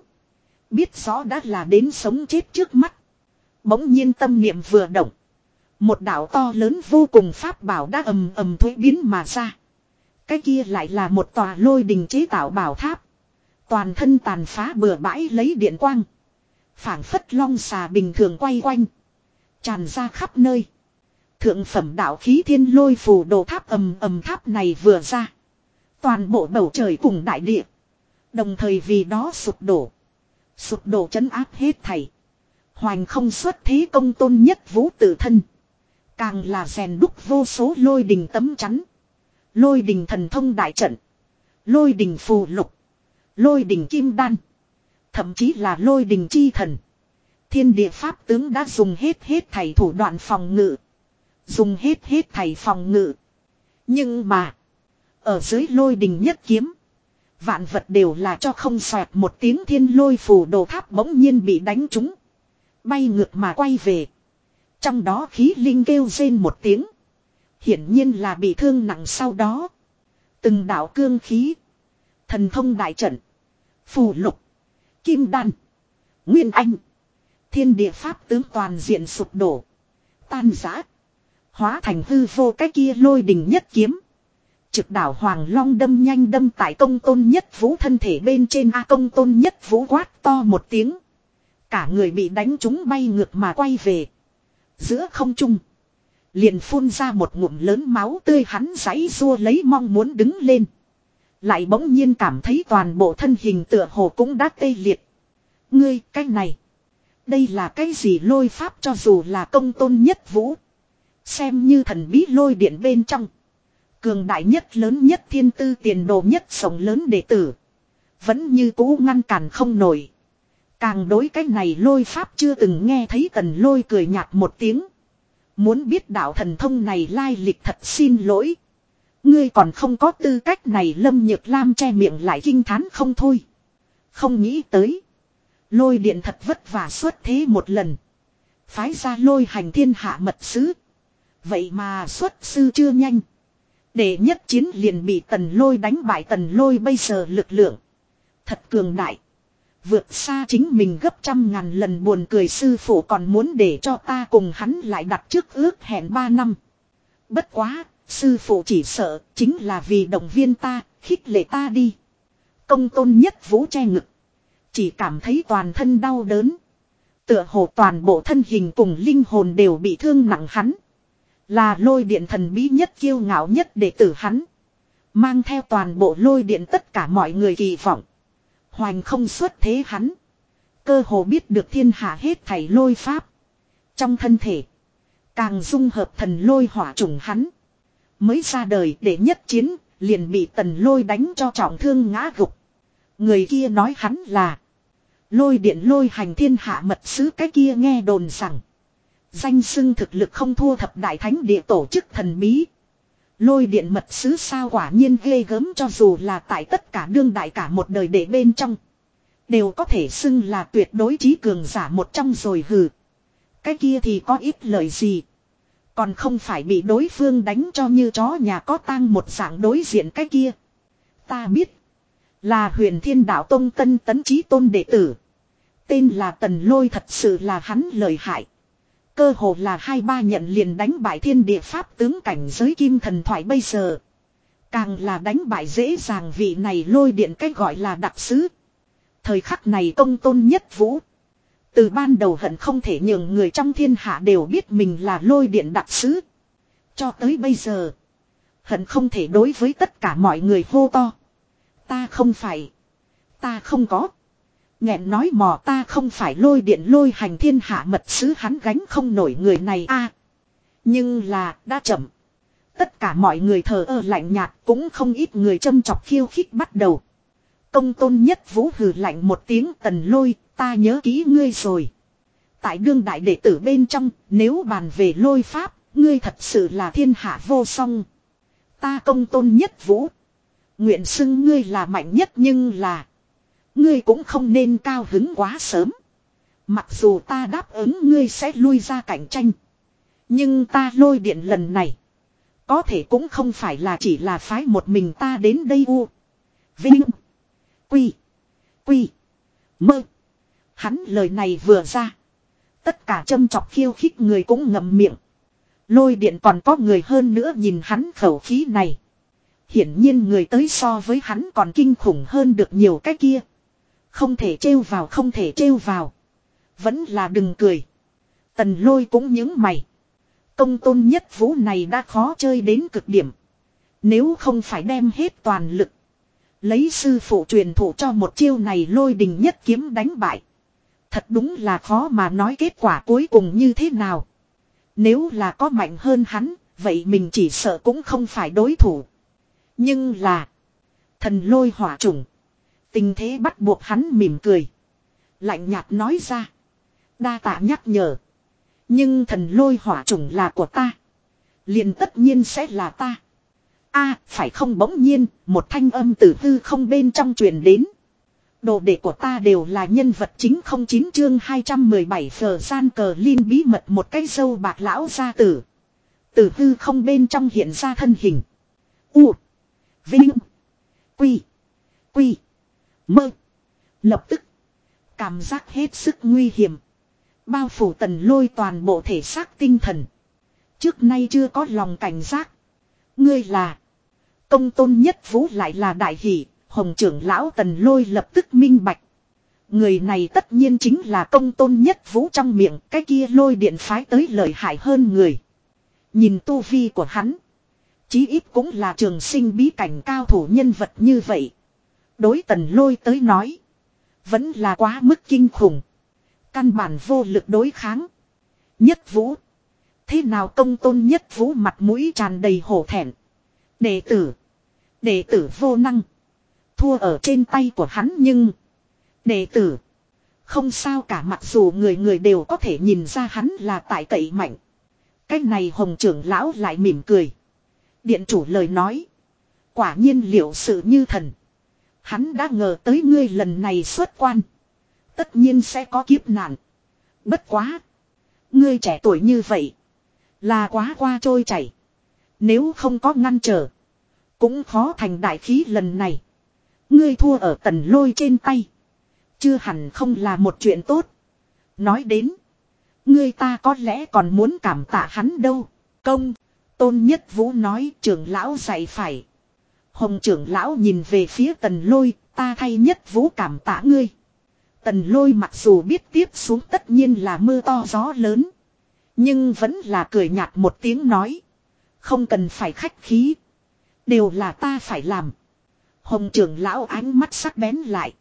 Biết rõ đã là đến sống chết trước mắt. Bỗng nhiên tâm niệm vừa động. Một đảo to lớn vô cùng pháp bảo đã ầm ầm thuế biến mà ra. Cái kia lại là một tòa lôi đình chế tạo bảo tháp. Toàn thân tàn phá bừa bãi lấy điện quang. phảng phất long xà bình thường quay quanh. Tràn ra khắp nơi. Thượng phẩm đạo khí thiên lôi phù đồ tháp ầm ầm tháp này vừa ra. Toàn bộ bầu trời cùng đại địa. Đồng thời vì đó sụp đổ. Sụp đổ chấn áp hết thảy. Hoành không xuất thế công tôn nhất vũ tự thân. Càng là rèn đúc vô số lôi đình tấm chắn. Lôi đình thần thông đại trận. Lôi đình phù lục. Lôi đình kim đan. Thậm chí là lôi đình chi thần. Thiên địa pháp tướng đã dùng hết hết thầy thủ đoạn phòng ngự. Dùng hết hết thầy phòng ngự. Nhưng mà. Ở dưới lôi đình nhất kiếm. Vạn vật đều là cho không xoẹt một tiếng thiên lôi phù đồ tháp bỗng nhiên bị đánh trúng. Bay ngược mà quay về. Trong đó khí linh kêu rên một tiếng. Hiển nhiên là bị thương nặng sau đó. Từng đạo cương khí. Thần thông đại trận. Phù lục. Kim đan. Nguyên anh. Thiên địa pháp tướng toàn diện sụp đổ. Tan giã. Hóa thành hư vô cái kia lôi đình nhất kiếm. Trực đảo Hoàng Long đâm nhanh đâm tại công tôn nhất vũ thân thể bên trên A công tôn nhất vũ quát to một tiếng. Cả người bị đánh trúng bay ngược mà quay về. Giữa không trung. Liền phun ra một ngụm lớn máu tươi hắn giãy rua lấy mong muốn đứng lên. Lại bỗng nhiên cảm thấy toàn bộ thân hình tựa hồ cũng đã tê liệt. Ngươi, cái này. Đây là cái gì lôi pháp cho dù là công tôn nhất vũ. Xem như thần bí lôi điện bên trong. Cường đại nhất lớn nhất thiên tư tiền đồ nhất sống lớn đệ tử. Vẫn như cũ ngăn cản không nổi. Càng đối cái này lôi pháp chưa từng nghe thấy tần lôi cười nhạt một tiếng. Muốn biết đạo thần thông này lai lịch thật xin lỗi. Ngươi còn không có tư cách này lâm nhược lam che miệng lại kinh thán không thôi. Không nghĩ tới. Lôi điện thật vất vả xuất thế một lần. Phái ra lôi hành thiên hạ mật sứ. Vậy mà xuất sư chưa nhanh. Để nhất chiến liền bị tần lôi đánh bại tần lôi bây giờ lực lượng. Thật cường đại. Vượt xa chính mình gấp trăm ngàn lần buồn cười sư phụ còn muốn để cho ta cùng hắn lại đặt trước ước hẹn ba năm. Bất quá, sư phụ chỉ sợ chính là vì động viên ta, khích lệ ta đi. Công tôn nhất vũ che ngực. Chỉ cảm thấy toàn thân đau đớn. Tựa hồ toàn bộ thân hình cùng linh hồn đều bị thương nặng hắn. Là lôi điện thần bí nhất kiêu ngạo nhất để tử hắn. Mang theo toàn bộ lôi điện tất cả mọi người kỳ vọng. Hoành không xuất thế hắn. Cơ hồ biết được thiên hạ hết thảy lôi pháp. Trong thân thể. Càng dung hợp thần lôi hỏa trùng hắn. Mới ra đời để nhất chiến. Liền bị tần lôi đánh cho trọng thương ngã gục. Người kia nói hắn là. Lôi điện lôi hành thiên hạ mật sứ cái kia nghe đồn rằng. Danh xưng thực lực không thua thập đại thánh địa tổ chức thần bí. Lôi điện mật sứ sao quả nhiên ghê gớm cho dù là tại tất cả đương đại cả một đời để bên trong. Đều có thể xưng là tuyệt đối trí cường giả một trong rồi hừ. Cái kia thì có ít lời gì. Còn không phải bị đối phương đánh cho như chó nhà có tang một dạng đối diện cái kia. Ta biết. Là huyền thiên đạo tông tân tấn trí tôn đệ tử. Tên là tần lôi thật sự là hắn lời hại. Cơ hồ là hai ba nhận liền đánh bại thiên địa pháp tướng cảnh giới kim thần thoại bây giờ. Càng là đánh bại dễ dàng vị này lôi điện cách gọi là đặc sứ. Thời khắc này công tôn nhất vũ. Từ ban đầu hận không thể nhường người trong thiên hạ đều biết mình là lôi điện đặc sứ. Cho tới bây giờ. Hận không thể đối với tất cả mọi người hô to. Ta không phải. Ta không có nghẹn nói mò ta không phải lôi điện lôi hành thiên hạ mật sứ hắn gánh không nổi người này a Nhưng là đã chậm. Tất cả mọi người thờ ơ lạnh nhạt cũng không ít người châm chọc khiêu khích bắt đầu. Công tôn nhất vũ hừ lạnh một tiếng tần lôi, ta nhớ kỹ ngươi rồi. Tại đương đại đệ tử bên trong, nếu bàn về lôi pháp, ngươi thật sự là thiên hạ vô song. Ta công tôn nhất vũ. Nguyện xưng ngươi là mạnh nhất nhưng là. Ngươi cũng không nên cao hứng quá sớm. Mặc dù ta đáp ứng ngươi sẽ lui ra cạnh tranh. Nhưng ta lôi điện lần này. Có thể cũng không phải là chỉ là phái một mình ta đến đây u. Vinh. Quy. Quy. Mơ. Hắn lời này vừa ra. Tất cả châm chọc khiêu khích người cũng ngậm miệng. Lôi điện còn có người hơn nữa nhìn hắn khẩu khí này. Hiển nhiên người tới so với hắn còn kinh khủng hơn được nhiều cái kia. Không thể trêu vào không thể trêu vào. Vẫn là đừng cười. Tần lôi cũng những mày. Công tôn nhất vũ này đã khó chơi đến cực điểm. Nếu không phải đem hết toàn lực. Lấy sư phụ truyền thụ cho một chiêu này lôi đình nhất kiếm đánh bại. Thật đúng là khó mà nói kết quả cuối cùng như thế nào. Nếu là có mạnh hơn hắn, vậy mình chỉ sợ cũng không phải đối thủ. Nhưng là. Thần lôi hỏa trùng. Tình thế bắt buộc hắn mỉm cười. Lạnh nhạt nói ra. Đa tạ nhắc nhở. Nhưng thần lôi hỏa trùng là của ta. liền tất nhiên sẽ là ta. a phải không bỗng nhiên, một thanh âm từ hư không bên trong truyền đến. Đồ đệ của ta đều là nhân vật chính không chín chương 217 phờ gian cờ liên bí mật một cái dâu bạc lão gia tử. Tử hư không bên trong hiện ra thân hình. U. Vinh. Quy. Quy. Mơ. Lập tức. Cảm giác hết sức nguy hiểm. Bao phủ tần lôi toàn bộ thể xác tinh thần. Trước nay chưa có lòng cảnh giác. Ngươi là. Công tôn nhất vũ lại là đại hỷ. Hồng trưởng lão tần lôi lập tức minh bạch. Người này tất nhiên chính là công tôn nhất vũ trong miệng. Cái kia lôi điện phái tới lợi hại hơn người. Nhìn tu vi của hắn. Chí ít cũng là trường sinh bí cảnh cao thủ nhân vật như vậy. Đối tần lôi tới nói. Vẫn là quá mức kinh khủng. Căn bản vô lực đối kháng. Nhất vũ. Thế nào công tôn nhất vũ mặt mũi tràn đầy hổ thẹn. Đệ tử. Đệ tử vô năng. Thua ở trên tay của hắn nhưng. Đệ tử. Không sao cả mặc dù người người đều có thể nhìn ra hắn là tại cậy mạnh. Cái này hồng trưởng lão lại mỉm cười. Điện chủ lời nói. Quả nhiên liệu sự như thần. Hắn đã ngờ tới ngươi lần này xuất quan. Tất nhiên sẽ có kiếp nạn. Bất quá. Ngươi trẻ tuổi như vậy. Là quá qua trôi chảy. Nếu không có ngăn trở. Cũng khó thành đại khí lần này. Ngươi thua ở tần lôi trên tay. Chưa hẳn không là một chuyện tốt. Nói đến. Ngươi ta có lẽ còn muốn cảm tạ hắn đâu. Công. Tôn Nhất Vũ nói, trưởng lão dạy phải. Hồng trưởng lão nhìn về phía tần lôi, ta thay Nhất Vũ cảm tạ ngươi. Tần lôi mặc dù biết tiếp xuống tất nhiên là mưa to gió lớn. Nhưng vẫn là cười nhạt một tiếng nói. Không cần phải khách khí. Đều là ta phải làm. Hồng trưởng lão ánh mắt sắc bén lại.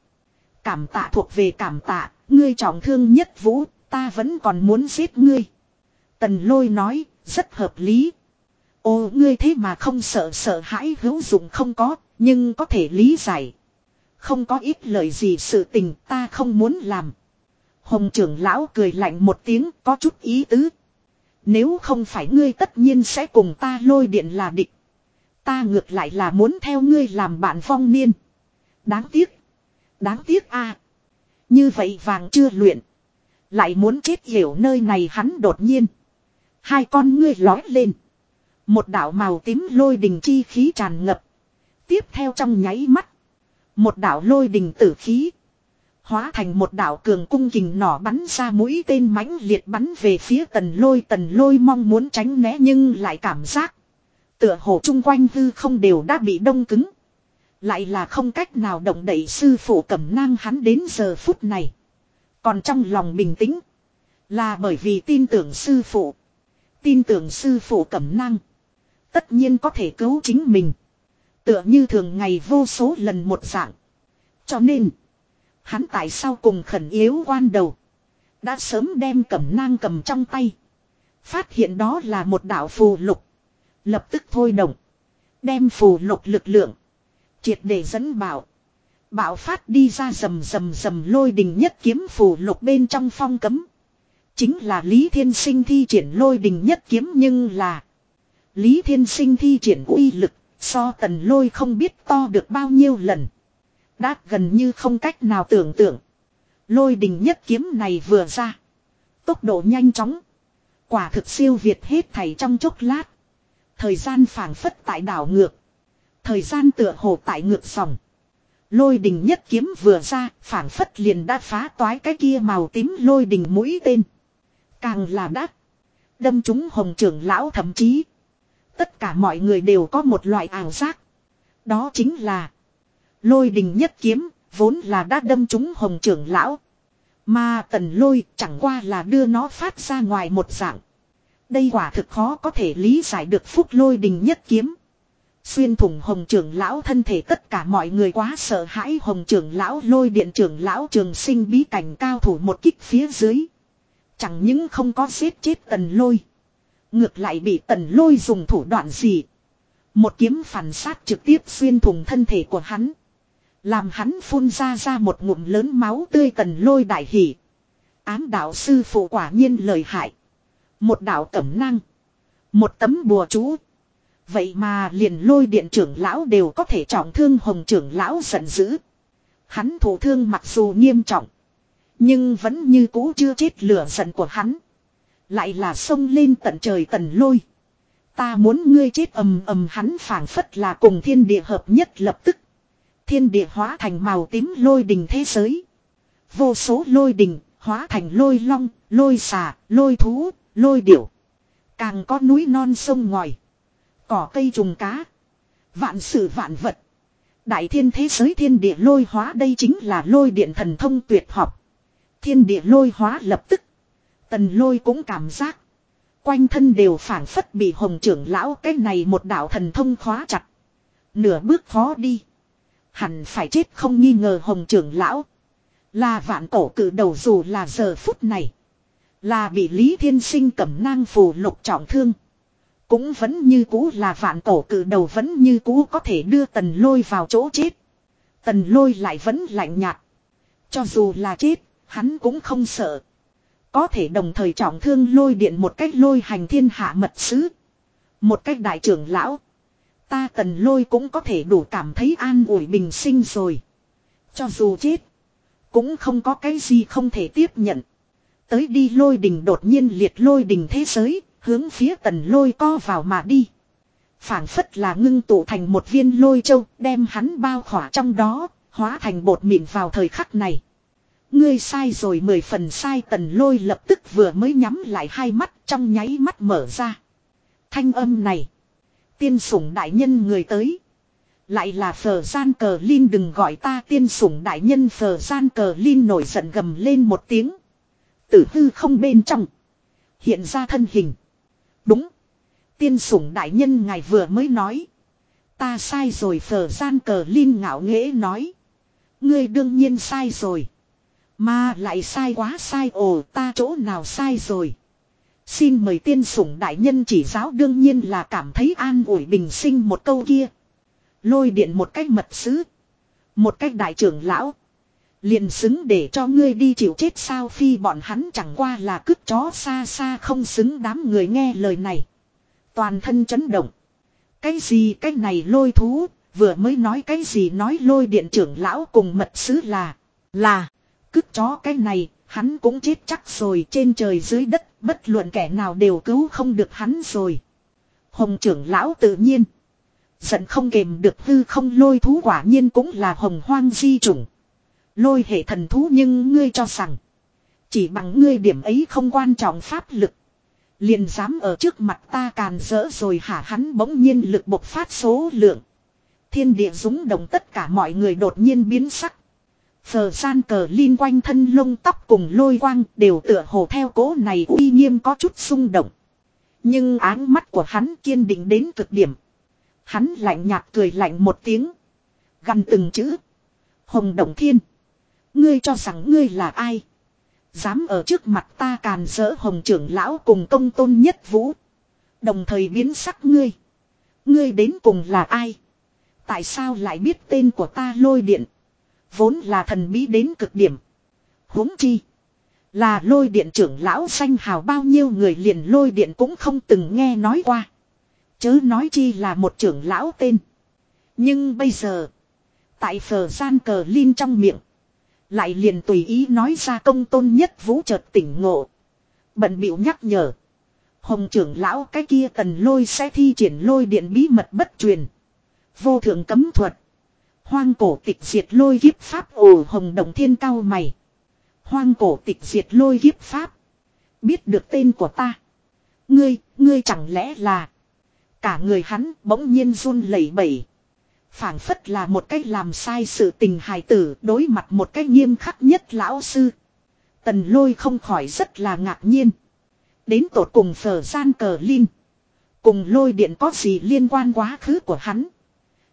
Cảm tạ thuộc về cảm tạ, ngươi trọng thương nhất vũ, ta vẫn còn muốn giết ngươi. Tần lôi nói, rất hợp lý, Ô ngươi thế mà không sợ sợ hãi hữu dụng không có, nhưng có thể lý giải. Không có ít lời gì sự tình ta không muốn làm. Hồng trưởng lão cười lạnh một tiếng có chút ý tứ. Nếu không phải ngươi tất nhiên sẽ cùng ta lôi điện là địch. Ta ngược lại là muốn theo ngươi làm bạn phong niên. Đáng tiếc. Đáng tiếc a Như vậy vàng chưa luyện. Lại muốn chết hiểu nơi này hắn đột nhiên. Hai con ngươi lói lên. Một đạo màu tím lôi đình chi khí tràn ngập. Tiếp theo trong nháy mắt. Một đạo lôi đình tử khí. Hóa thành một đạo cường cung kình nỏ bắn ra mũi tên mãnh liệt bắn về phía tần lôi. Tần lôi mong muốn tránh né nhưng lại cảm giác. Tựa hồ chung quanh hư không đều đã bị đông cứng. Lại là không cách nào động đẩy sư phụ cẩm nang hắn đến giờ phút này. Còn trong lòng bình tĩnh. Là bởi vì tin tưởng sư phụ. Tin tưởng sư phụ cẩm nang. Tất nhiên có thể cứu chính mình. Tựa như thường ngày vô số lần một dạng. Cho nên. Hắn tại sao cùng khẩn yếu quan đầu. Đã sớm đem cẩm nang cầm trong tay. Phát hiện đó là một đạo phù lục. Lập tức thôi động. Đem phù lục lực lượng. Triệt để dẫn bảo. Bảo phát đi ra rầm rầm rầm lôi đình nhất kiếm phù lục bên trong phong cấm. Chính là Lý Thiên Sinh thi triển lôi đình nhất kiếm nhưng là. Lý Thiên Sinh thi triển uy lực. So tần lôi không biết to được bao nhiêu lần. Đã gần như không cách nào tưởng tượng. Lôi đình nhất kiếm này vừa ra. Tốc độ nhanh chóng. Quả thực siêu việt hết thảy trong chốc lát. Thời gian phảng phất tại đảo ngược. Thời gian tựa hồ tại ngược dòng. Lôi đình nhất kiếm vừa ra, phảng phất liền đã phá toái cái kia màu tím lôi đình mũi tên. Càng là đắt. Đâm chúng hồng trưởng lão thậm chí. Tất cả mọi người đều có một loại ảo giác. Đó chính là. Lôi đình nhất kiếm, vốn là đã đâm chúng hồng trưởng lão. Mà tần lôi chẳng qua là đưa nó phát ra ngoài một dạng. Đây quả thực khó có thể lý giải được phúc lôi đình nhất kiếm. Xuyên thủng hồng trưởng lão thân thể tất cả mọi người quá sợ hãi hồng trưởng lão lôi điện trưởng lão trường sinh bí cảnh cao thủ một kích phía dưới. Chẳng những không có giết chết tần lôi. Ngược lại bị tần lôi dùng thủ đoạn gì. Một kiếm phản sát trực tiếp xuyên thủng thân thể của hắn. Làm hắn phun ra ra một ngụm lớn máu tươi tần lôi đại hỉ. Ám đạo sư phụ quả nhiên lời hại. Một đạo cẩm năng. Một tấm bùa chú. Vậy mà liền lôi điện trưởng lão đều có thể trọng thương hồng trưởng lão giận dữ. Hắn thủ thương mặc dù nghiêm trọng. Nhưng vẫn như cũ chưa chết lửa giận của hắn. Lại là sông lên tận trời tần lôi. Ta muốn ngươi chết ầm ầm hắn phảng phất là cùng thiên địa hợp nhất lập tức. Thiên địa hóa thành màu tím lôi đình thế giới. Vô số lôi đình, hóa thành lôi long, lôi xà, lôi thú, lôi điểu. Càng có núi non sông ngòi. Cỏ cây trùng cá. Vạn sự vạn vật. Đại thiên thế giới thiên địa lôi hóa đây chính là lôi điện thần thông tuyệt học. Thiên địa lôi hóa lập tức. Tần lôi cũng cảm giác. Quanh thân đều phản phất bị hồng trưởng lão cái này một đạo thần thông khóa chặt. Nửa bước khó đi. Hẳn phải chết không nghi ngờ hồng trưởng lão. Là vạn cổ cử đầu dù là giờ phút này. Là bị Lý Thiên Sinh cẩm nang phù lục trọng thương. Cũng vẫn như cũ là vạn cổ cử đầu vẫn như cũ có thể đưa tần lôi vào chỗ chết. Tần lôi lại vẫn lạnh nhạt. Cho dù là chết, hắn cũng không sợ. Có thể đồng thời trọng thương lôi điện một cách lôi hành thiên hạ mật sứ. Một cách đại trưởng lão. Ta tần lôi cũng có thể đủ cảm thấy an ủi bình sinh rồi. Cho dù chết. Cũng không có cái gì không thể tiếp nhận. Tới đi lôi đình đột nhiên liệt lôi đình thế giới. Hướng phía tần lôi co vào mà đi. phảng phất là ngưng tụ thành một viên lôi châu, đem hắn bao khỏa trong đó. Hóa thành bột mịn vào thời khắc này. Ngươi sai rồi mười phần sai tần lôi lập tức vừa mới nhắm lại hai mắt, trong nháy mắt mở ra. Thanh âm này. Tiên sủng đại nhân người tới. Lại là phờ gian cờ Linh, đừng gọi ta tiên sủng đại nhân phờ gian cờ Linh nổi giận gầm lên một tiếng. Tử hư không bên trong. Hiện ra thân hình. Đúng. Tiên sủng đại nhân ngài vừa mới nói. Ta sai rồi, phờ gian cờ Linh ngạo nghễ nói. Ngươi đương nhiên sai rồi. Mà lại sai quá sai ồ ta chỗ nào sai rồi. Xin mời tiên sủng đại nhân chỉ giáo đương nhiên là cảm thấy an ủi bình sinh một câu kia. Lôi điện một cách mật sứ. Một cách đại trưởng lão. Liền xứng để cho ngươi đi chịu chết sao phi bọn hắn chẳng qua là cứt chó xa xa không xứng đám người nghe lời này. Toàn thân chấn động. Cái gì cái này lôi thú, vừa mới nói cái gì nói lôi điện trưởng lão cùng mật sứ là, là, cứt chó cái này, hắn cũng chết chắc rồi trên trời dưới đất, bất luận kẻ nào đều cứu không được hắn rồi. Hồng trưởng lão tự nhiên. Giận không kềm được hư không lôi thú quả nhiên cũng là hồng hoang di chủng. Lôi hệ thần thú nhưng ngươi cho rằng. Chỉ bằng ngươi điểm ấy không quan trọng pháp lực. Liền dám ở trước mặt ta càn rỡ rồi hả hắn bỗng nhiên lực bộc phát số lượng. Thiên địa rúng động tất cả mọi người đột nhiên biến sắc. Phờ gian cờ liên quanh thân lông tóc cùng lôi quang đều tựa hồ theo cố này uy nghiêm có chút xung động. Nhưng áng mắt của hắn kiên định đến cực điểm. Hắn lạnh nhạt cười lạnh một tiếng. Gần từng chữ. Hồng Động Thiên. Ngươi cho rằng ngươi là ai? Dám ở trước mặt ta càn rỡ hồng trưởng lão cùng công tôn nhất vũ. Đồng thời biến sắc ngươi. Ngươi đến cùng là ai? Tại sao lại biết tên của ta lôi điện? Vốn là thần bí đến cực điểm. huống chi. Là lôi điện trưởng lão xanh hào bao nhiêu người liền lôi điện cũng không từng nghe nói qua. Chớ nói chi là một trưởng lão tên. Nhưng bây giờ. Tại phở gian cờ linh trong miệng. Lại liền tùy ý nói ra công tôn nhất vũ chợt tỉnh ngộ. Bận bịu nhắc nhở. Hồng trưởng lão cái kia tần lôi sẽ thi triển lôi điện bí mật bất truyền. Vô thượng cấm thuật. Hoang cổ tịch diệt lôi kiếp pháp ồ hồng đồng thiên cao mày. Hoang cổ tịch diệt lôi kiếp pháp. Biết được tên của ta. Ngươi, ngươi chẳng lẽ là. Cả người hắn bỗng nhiên run lẩy bẩy phảng phất là một cách làm sai sự tình hài tử đối mặt một cách nghiêm khắc nhất lão sư. Tần lôi không khỏi rất là ngạc nhiên. Đến tột cùng phở gian cờ linh. Cùng lôi điện có gì liên quan quá khứ của hắn.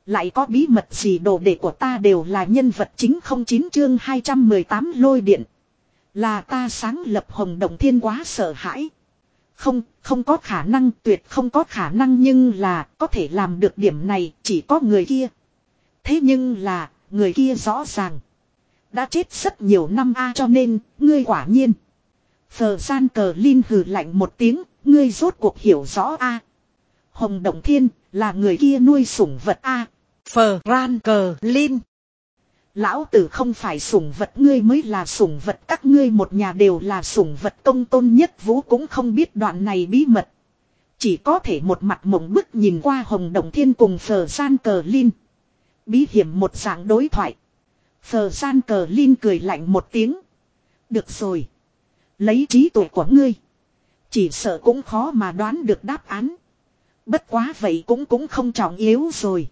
Lại có bí mật gì đồ đệ của ta đều là nhân vật chính không chín chương 218 lôi điện. Là ta sáng lập hồng động thiên quá sợ hãi. Không, không có khả năng, tuyệt không có khả năng nhưng là có thể làm được điểm này chỉ có người kia. Thế nhưng là, người kia rõ ràng. Đã chết rất nhiều năm a cho nên, ngươi quả nhiên. Phờ gian cờ Linh hừ lạnh một tiếng, ngươi rốt cuộc hiểu rõ a Hồng Động Thiên, là người kia nuôi sủng vật a Phờ ran cờ Lin, Lão tử không phải sủng vật ngươi mới là sủng vật các ngươi một nhà đều là sủng vật công tôn nhất vũ cũng không biết đoạn này bí mật. Chỉ có thể một mặt mộng bức nhìn qua hồng Đồng thiên cùng phờ gian cờ Lin, Bí hiểm một dạng đối thoại. Phờ gian cờ Lin cười lạnh một tiếng. Được rồi. Lấy trí tuệ của ngươi. Chỉ sợ cũng khó mà đoán được đáp án. Bất quá vậy cũng cũng không trọng yếu rồi.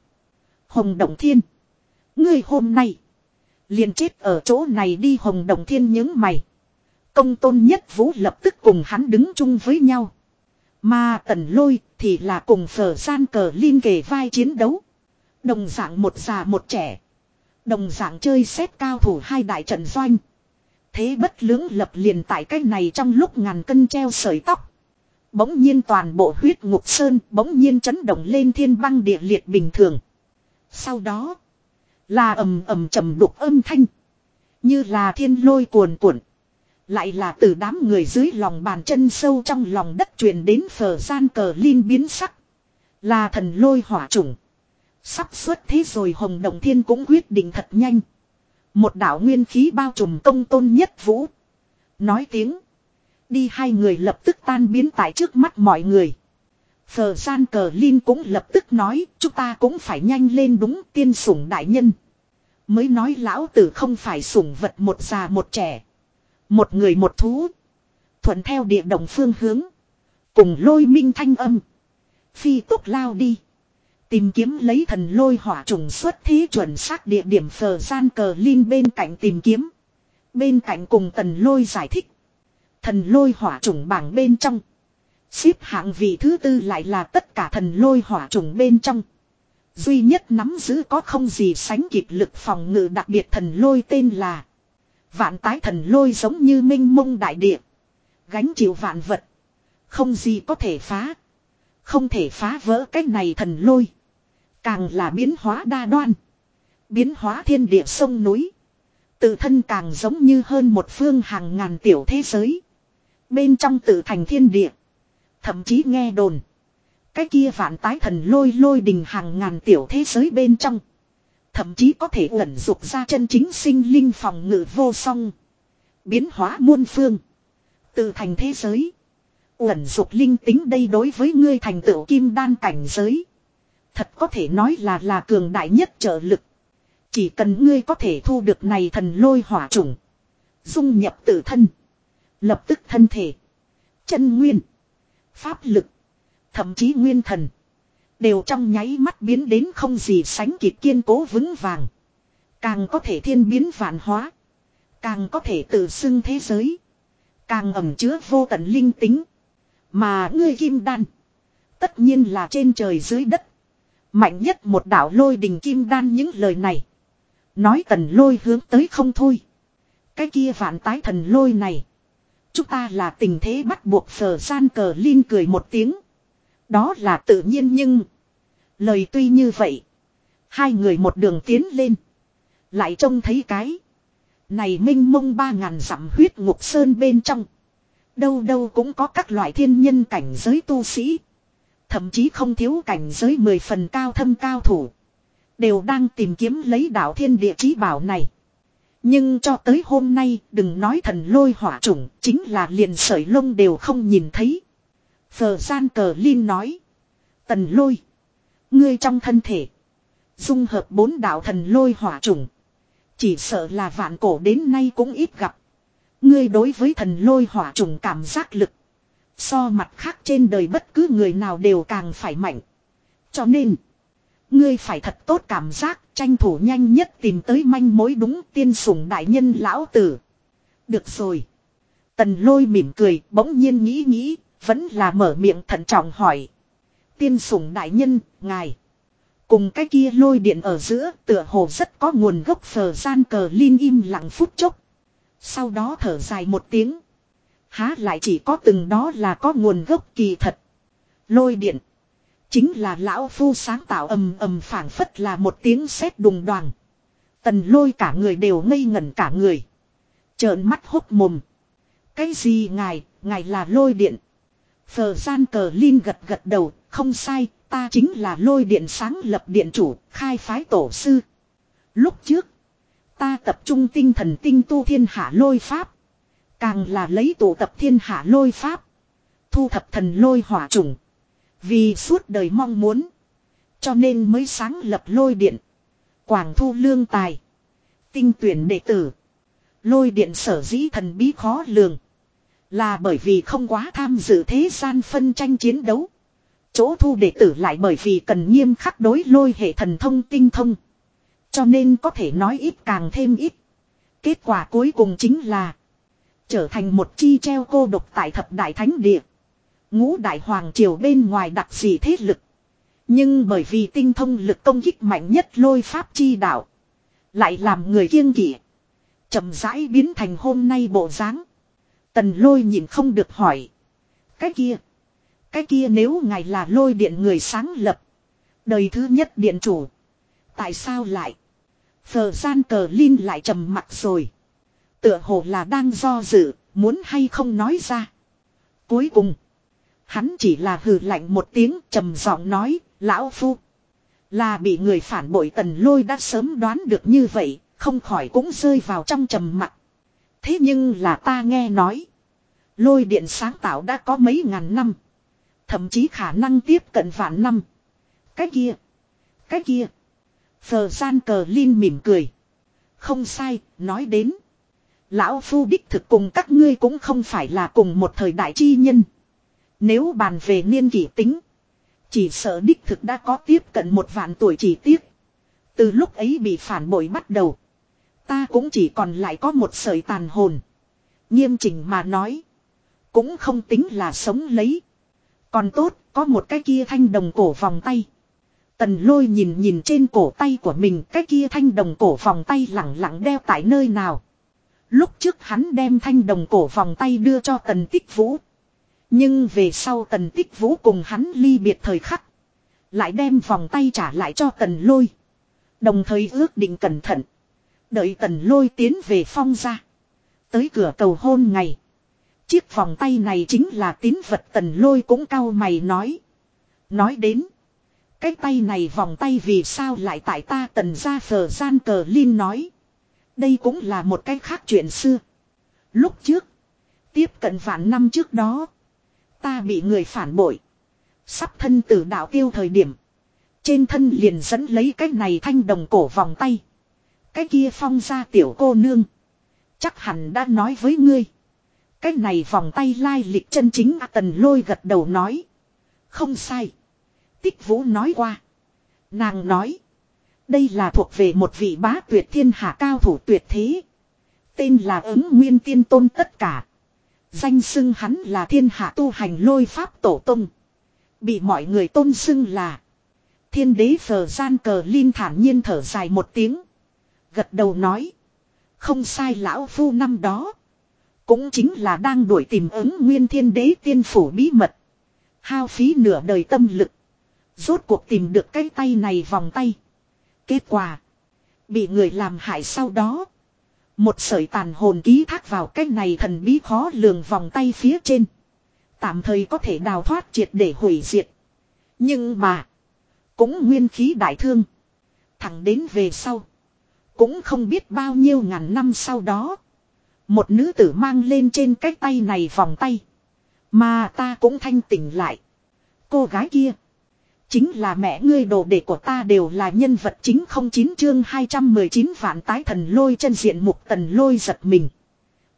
Hồng động thiên. Ngươi hôm nay, liền chết ở chỗ này đi hồng đồng thiên những mày. Công tôn nhất vũ lập tức cùng hắn đứng chung với nhau. Mà tần lôi thì là cùng phở gian cờ liên kề vai chiến đấu. Đồng dạng một già một trẻ. Đồng dạng chơi xét cao thủ hai đại trận doanh. Thế bất lưỡng lập liền tại cái này trong lúc ngàn cân treo sợi tóc. Bỗng nhiên toàn bộ huyết ngục sơn bỗng nhiên chấn động lên thiên băng địa liệt bình thường. Sau đó. Là ầm ầm trầm đục âm thanh. Như là thiên lôi cuồn cuộn. Lại là từ đám người dưới lòng bàn chân sâu trong lòng đất truyền đến phở gian cờ linh biến sắc. Là thần lôi hỏa chủng. Sắp xuất thế rồi Hồng Đồng Thiên cũng quyết định thật nhanh. Một đạo nguyên khí bao trùm công tôn nhất vũ. Nói tiếng. Đi hai người lập tức tan biến tại trước mắt mọi người. Phờ gian cờ Linh cũng lập tức nói, chúng ta cũng phải nhanh lên đúng, tiên sủng đại nhân. Mới nói lão tử không phải sủng vật một già một trẻ. Một người một thú. Thuận theo địa động phương hướng. Cùng lôi minh thanh âm. Phi túc lao đi. Tìm kiếm lấy thần lôi hỏa trùng xuất thí chuẩn xác địa điểm phờ gian cờ Linh bên cạnh tìm kiếm. Bên cạnh cùng tần lôi giải thích. Thần lôi hỏa trùng bảng bên trong. Xếp hạng vị thứ tư lại là tất cả thần lôi hỏa trùng bên trong. Duy nhất nắm giữ có không gì sánh kịp lực phòng ngự đặc biệt thần lôi tên là. Vạn tái thần lôi giống như minh mông đại địa. Gánh chịu vạn vật. Không gì có thể phá. Không thể phá vỡ cái này thần lôi. Càng là biến hóa đa đoan. Biến hóa thiên địa sông núi. Tự thân càng giống như hơn một phương hàng ngàn tiểu thế giới. Bên trong tự thành thiên địa. Thậm chí nghe đồn. Cái kia vạn tái thần lôi lôi đình hàng ngàn tiểu thế giới bên trong. Thậm chí có thể ẩn dục ra chân chính sinh linh phòng ngự vô song. Biến hóa muôn phương. Từ thành thế giới. Ẩn dục linh tính đây đối với ngươi thành tựu kim đan cảnh giới. Thật có thể nói là là cường đại nhất trợ lực. Chỉ cần ngươi có thể thu được này thần lôi hỏa trùng. Dung nhập tự thân. Lập tức thân thể. Chân nguyên. Pháp lực. Thậm chí nguyên thần. Đều trong nháy mắt biến đến không gì sánh kịp kiên cố vững vàng. Càng có thể thiên biến vạn hóa. Càng có thể tự xưng thế giới. Càng ẩm chứa vô tận linh tính. Mà ngươi kim đan. Tất nhiên là trên trời dưới đất. Mạnh nhất một đạo lôi đình kim đan những lời này. Nói tần lôi hướng tới không thôi. Cái kia vạn tái thần lôi này. Chúng ta là tình thế bắt buộc phở gian cờ Linh cười một tiếng. Đó là tự nhiên nhưng. Lời tuy như vậy. Hai người một đường tiến lên. Lại trông thấy cái. Này minh mông ba ngàn dặm huyết ngục sơn bên trong. Đâu đâu cũng có các loại thiên nhân cảnh giới tu sĩ. Thậm chí không thiếu cảnh giới mười phần cao thâm cao thủ. Đều đang tìm kiếm lấy đạo thiên địa chí bảo này. Nhưng cho tới hôm nay, đừng nói thần lôi hỏa chủng, chính là liền sợi lông đều không nhìn thấy. Phờ gian cờ Linh nói. Tần lôi. Ngươi trong thân thể. Dung hợp bốn đạo thần lôi hỏa chủng. Chỉ sợ là vạn cổ đến nay cũng ít gặp. Ngươi đối với thần lôi hỏa trùng cảm giác lực. So mặt khác trên đời bất cứ người nào đều càng phải mạnh. Cho nên. Ngươi phải thật tốt cảm giác tranh thủ nhanh nhất tìm tới manh mối đúng tiên sủng đại nhân lão tử. Được rồi. Tần lôi mỉm cười bỗng nhiên nghĩ nghĩ. Vẫn là mở miệng thận trọng hỏi. Tiên sủng đại nhân, ngài. Cùng cái kia lôi điện ở giữa tựa hồ rất có nguồn gốc phờ gian cờ linh im lặng phút chốc. Sau đó thở dài một tiếng. Há lại chỉ có từng đó là có nguồn gốc kỳ thật. Lôi điện. Chính là lão phu sáng tạo ầm ầm phảng phất là một tiếng sét đùng đoàn. Tần lôi cả người đều ngây ngẩn cả người. Trợn mắt hốt mồm. Cái gì ngài, ngài là lôi điện. Phờ gian cờ Linh gật gật đầu, không sai, ta chính là lôi điện sáng lập điện chủ, khai phái tổ sư. Lúc trước, Ta tập trung tinh thần tinh tu thiên hạ lôi pháp. Càng là lấy tụ tập thiên hạ lôi pháp. Thu thập thần lôi hỏa trùng. Vì suốt đời mong muốn. Cho nên mới sáng lập lôi điện. Quảng thu lương tài. Tinh tuyển đệ tử. Lôi điện sở dĩ thần bí khó lường. Là bởi vì không quá tham dự thế gian phân tranh chiến đấu. Chỗ thu đệ tử lại bởi vì cần nghiêm khắc đối lôi hệ thần thông tinh thông. Cho nên có thể nói ít càng thêm ít. Kết quả cuối cùng chính là trở thành một chi treo cô độc tại thập đại thánh địa. Ngũ đại hoàng triều bên ngoài đặc dị thế lực. Nhưng bởi vì tinh thông lực công kích mạnh nhất lôi pháp chi đạo. Lại làm người kiêng kỵ. chậm rãi biến thành hôm nay bộ dáng. Tần lôi nhìn không được hỏi. Cái kia. Cái kia nếu ngài là lôi điện người sáng lập. Đời thứ nhất điện chủ. Tại sao lại. Phờ gian cờ Linh lại trầm mặt rồi. Tựa hồ là đang do dự, muốn hay không nói ra. Cuối cùng, hắn chỉ là hừ lạnh một tiếng trầm giọng nói, lão phu. Là bị người phản bội tần lôi đã sớm đoán được như vậy, không khỏi cũng rơi vào trong trầm mặt. Thế nhưng là ta nghe nói. Lôi điện sáng tạo đã có mấy ngàn năm. Thậm chí khả năng tiếp cận vạn năm. Cái kia. Cái kia. Phờ gian cờ Linh mỉm cười. Không sai, nói đến. Lão Phu đích thực cùng các ngươi cũng không phải là cùng một thời đại chi nhân. Nếu bàn về niên kỷ tính. Chỉ sợ đích thực đã có tiếp cận một vạn tuổi chỉ tiếc. Từ lúc ấy bị phản bội bắt đầu. Ta cũng chỉ còn lại có một sợi tàn hồn. Nghiêm chỉnh mà nói. Cũng không tính là sống lấy. Còn tốt, có một cái kia thanh đồng cổ vòng tay. Tần lôi nhìn nhìn trên cổ tay của mình cái kia thanh đồng cổ vòng tay lẳng lặng đeo tại nơi nào. Lúc trước hắn đem thanh đồng cổ vòng tay đưa cho tần tích vũ. Nhưng về sau tần tích vũ cùng hắn ly biệt thời khắc. Lại đem vòng tay trả lại cho tần lôi. Đồng thời ước định cẩn thận. Đợi tần lôi tiến về phong ra. Tới cửa cầu hôn ngày. Chiếc vòng tay này chính là tín vật tần lôi cũng cao mày nói. Nói đến. Cái tay này vòng tay vì sao lại tại ta tần ra phở gian cờ Linh nói. Đây cũng là một cái khác chuyện xưa. Lúc trước. Tiếp cận vạn năm trước đó. Ta bị người phản bội. Sắp thân tử đạo tiêu thời điểm. Trên thân liền dẫn lấy cái này thanh đồng cổ vòng tay. Cái kia phong ra tiểu cô nương. Chắc hẳn đã nói với ngươi. Cái này vòng tay lai lịch chân chính à, tần lôi gật đầu nói. Không sai. Tích vũ nói qua. Nàng nói. Đây là thuộc về một vị bá tuyệt thiên hạ cao thủ tuyệt thế. Tên là ứng nguyên tiên tôn tất cả. Danh xưng hắn là thiên hạ tu hành lôi pháp tổ tông. Bị mọi người tôn xưng là. Thiên đế phờ gian cờ linh thản nhiên thở dài một tiếng. Gật đầu nói. Không sai lão phu năm đó. Cũng chính là đang đuổi tìm ứng nguyên thiên đế tiên phủ bí mật. Hao phí nửa đời tâm lực. Rốt cuộc tìm được cái tay này vòng tay. Kết quả. Bị người làm hại sau đó. Một sợi tàn hồn ký thác vào cái này thần bí khó lường vòng tay phía trên. Tạm thời có thể đào thoát triệt để hủy diệt. Nhưng mà. Cũng nguyên khí đại thương. Thẳng đến về sau. Cũng không biết bao nhiêu ngàn năm sau đó. Một nữ tử mang lên trên cái tay này vòng tay. Mà ta cũng thanh tỉnh lại. Cô gái kia. Chính là mẹ ngươi đồ đệ của ta đều là nhân vật chính không chín chương 219 vạn tái thần lôi chân diện mục tần lôi giật mình.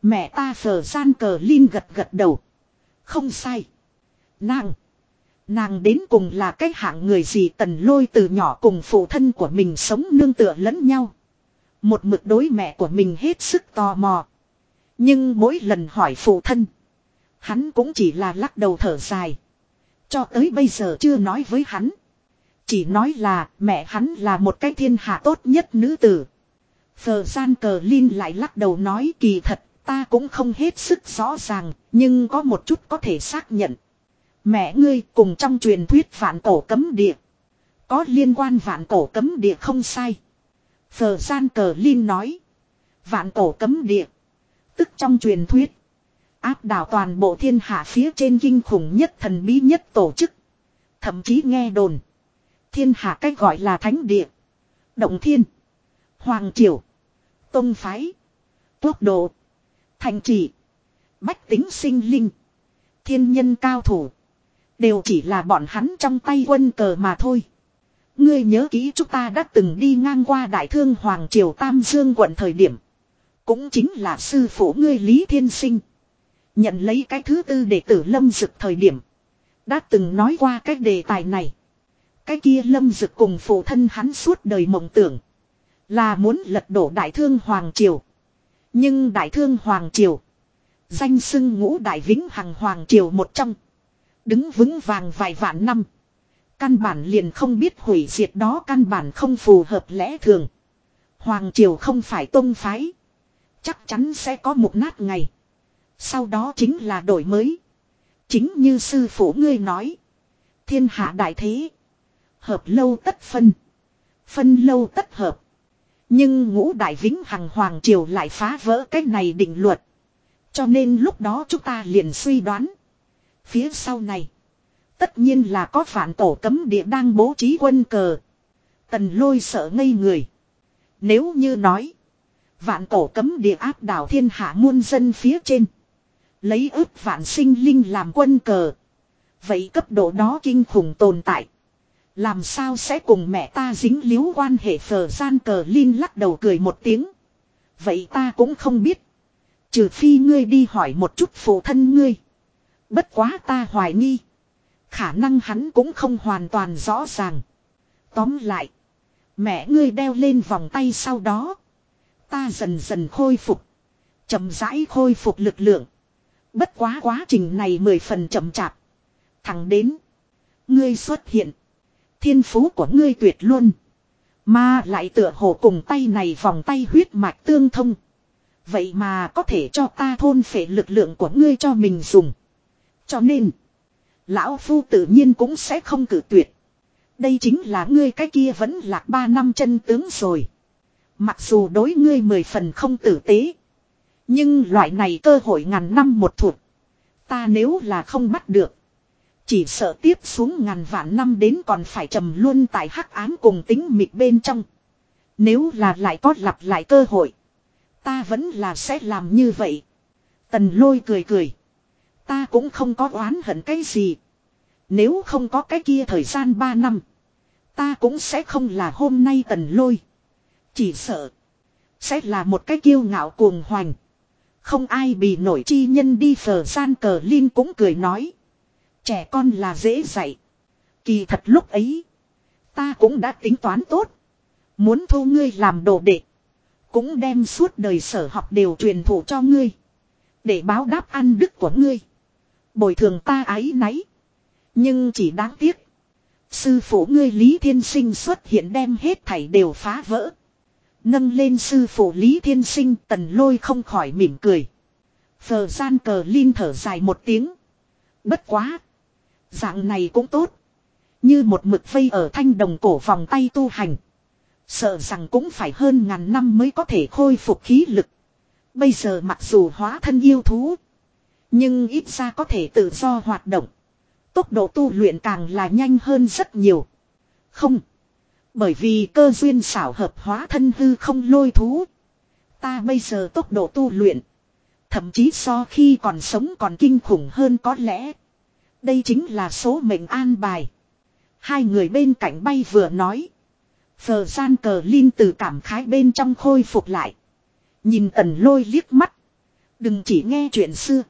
Mẹ ta phở gian cờ Linh gật gật đầu. Không sai. Nàng. Nàng đến cùng là cái hạng người gì tần lôi từ nhỏ cùng phụ thân của mình sống nương tựa lẫn nhau. Một mực đối mẹ của mình hết sức tò mò. Nhưng mỗi lần hỏi phụ thân. Hắn cũng chỉ là lắc đầu thở dài. Cho tới bây giờ chưa nói với hắn. Chỉ nói là mẹ hắn là một cái thiên hạ tốt nhất nữ tử. Phờ gian cờ Linh lại lắc đầu nói kỳ thật, ta cũng không hết sức rõ ràng, nhưng có một chút có thể xác nhận. Mẹ ngươi cùng trong truyền thuyết vạn cổ cấm địa. Có liên quan vạn cổ cấm địa không sai. Phờ gian cờ Linh nói. Vạn cổ cấm địa. Tức trong truyền thuyết. Áp đảo toàn bộ thiên hạ phía trên kinh khủng nhất thần bí nhất tổ chức. Thậm chí nghe đồn. Thiên hạ cách gọi là thánh địa. Động thiên. Hoàng triều. Tông phái. Quốc độ. Thành trì. Bách tính sinh linh. Thiên nhân cao thủ. Đều chỉ là bọn hắn trong tay quân cờ mà thôi. Ngươi nhớ kỹ chúng ta đã từng đi ngang qua đại thương Hoàng Triều Tam Dương quận thời điểm. Cũng chính là sư phụ ngươi Lý Thiên Sinh. Nhận lấy cái thứ tư để tử lâm dực thời điểm. Đã từng nói qua cái đề tài này. Cái kia lâm dực cùng phụ thân hắn suốt đời mộng tưởng. Là muốn lật đổ đại thương Hoàng Triều. Nhưng đại thương Hoàng Triều. Danh xưng ngũ đại vĩnh hằng Hoàng Triều một trong. Đứng vững vàng vài vạn năm. Căn bản liền không biết hủy diệt đó căn bản không phù hợp lẽ thường. Hoàng Triều không phải tôn phái. Chắc chắn sẽ có một nát ngày. Sau đó chính là đổi mới. Chính như sư phụ ngươi nói. Thiên hạ đại thế. Hợp lâu tất phân. Phân lâu tất hợp. Nhưng ngũ đại vĩnh hằng hoàng triều lại phá vỡ cái này định luật. Cho nên lúc đó chúng ta liền suy đoán. Phía sau này. Tất nhiên là có phản tổ cấm địa đang bố trí quân cờ. Tần lôi sợ ngây người. Nếu như nói. Vạn tổ cấm địa áp đảo thiên hạ muôn dân phía trên. Lấy ước vạn sinh linh làm quân cờ. Vậy cấp độ đó kinh khủng tồn tại. Làm sao sẽ cùng mẹ ta dính líu quan hệ phờ gian cờ Linh lắc đầu cười một tiếng. Vậy ta cũng không biết. Trừ phi ngươi đi hỏi một chút phụ thân ngươi. Bất quá ta hoài nghi. Khả năng hắn cũng không hoàn toàn rõ ràng. Tóm lại. Mẹ ngươi đeo lên vòng tay sau đó. Ta dần dần khôi phục. chậm rãi khôi phục lực lượng. Bất quá quá trình này mười phần chậm chạp. Thẳng đến. Ngươi xuất hiện. Thiên phú của ngươi tuyệt luôn. Mà lại tựa hồ cùng tay này vòng tay huyết mạch tương thông. Vậy mà có thể cho ta thôn phệ lực lượng của ngươi cho mình dùng. Cho nên. Lão Phu tự nhiên cũng sẽ không cử tuyệt. Đây chính là ngươi cái kia vẫn lạc ba năm chân tướng rồi. Mặc dù đối ngươi mười phần không tử tế. Nhưng loại này cơ hội ngàn năm một thuộc. Ta nếu là không bắt được. Chỉ sợ tiếp xuống ngàn vạn năm đến còn phải trầm luôn tại hắc ám cùng tính mịt bên trong. Nếu là lại có lặp lại cơ hội. Ta vẫn là sẽ làm như vậy. Tần lôi cười cười. Ta cũng không có oán hận cái gì. Nếu không có cái kia thời gian ba năm. Ta cũng sẽ không là hôm nay tần lôi. Chỉ sợ. Sẽ là một cái kiêu ngạo cuồng hoành. Không ai bị nổi chi nhân đi phở gian cờ Linh cũng cười nói. Trẻ con là dễ dạy. Kỳ thật lúc ấy. Ta cũng đã tính toán tốt. Muốn thu ngươi làm đồ đệ. Cũng đem suốt đời sở học đều truyền thụ cho ngươi. Để báo đáp ăn đức của ngươi. Bồi thường ta ái náy. Nhưng chỉ đáng tiếc. Sư phụ ngươi Lý Thiên Sinh xuất hiện đem hết thảy đều phá vỡ. Nâng lên sư phụ Lý Thiên Sinh, tần lôi không khỏi mỉm cười. Phờ gian cờ Linh thở dài một tiếng. Bất quá. Dạng này cũng tốt. Như một mực vây ở thanh đồng cổ vòng tay tu hành. Sợ rằng cũng phải hơn ngàn năm mới có thể khôi phục khí lực. Bây giờ mặc dù hóa thân yêu thú. Nhưng ít ra có thể tự do hoạt động. Tốc độ tu luyện càng là nhanh hơn rất nhiều. Không. Bởi vì cơ duyên xảo hợp hóa thân hư không lôi thú. Ta bây giờ tốc độ tu luyện. Thậm chí so khi còn sống còn kinh khủng hơn có lẽ. Đây chính là số mệnh an bài. Hai người bên cạnh bay vừa nói. Phờ gian cờ Linh từ cảm khái bên trong khôi phục lại. Nhìn tần lôi liếc mắt. Đừng chỉ nghe chuyện xưa.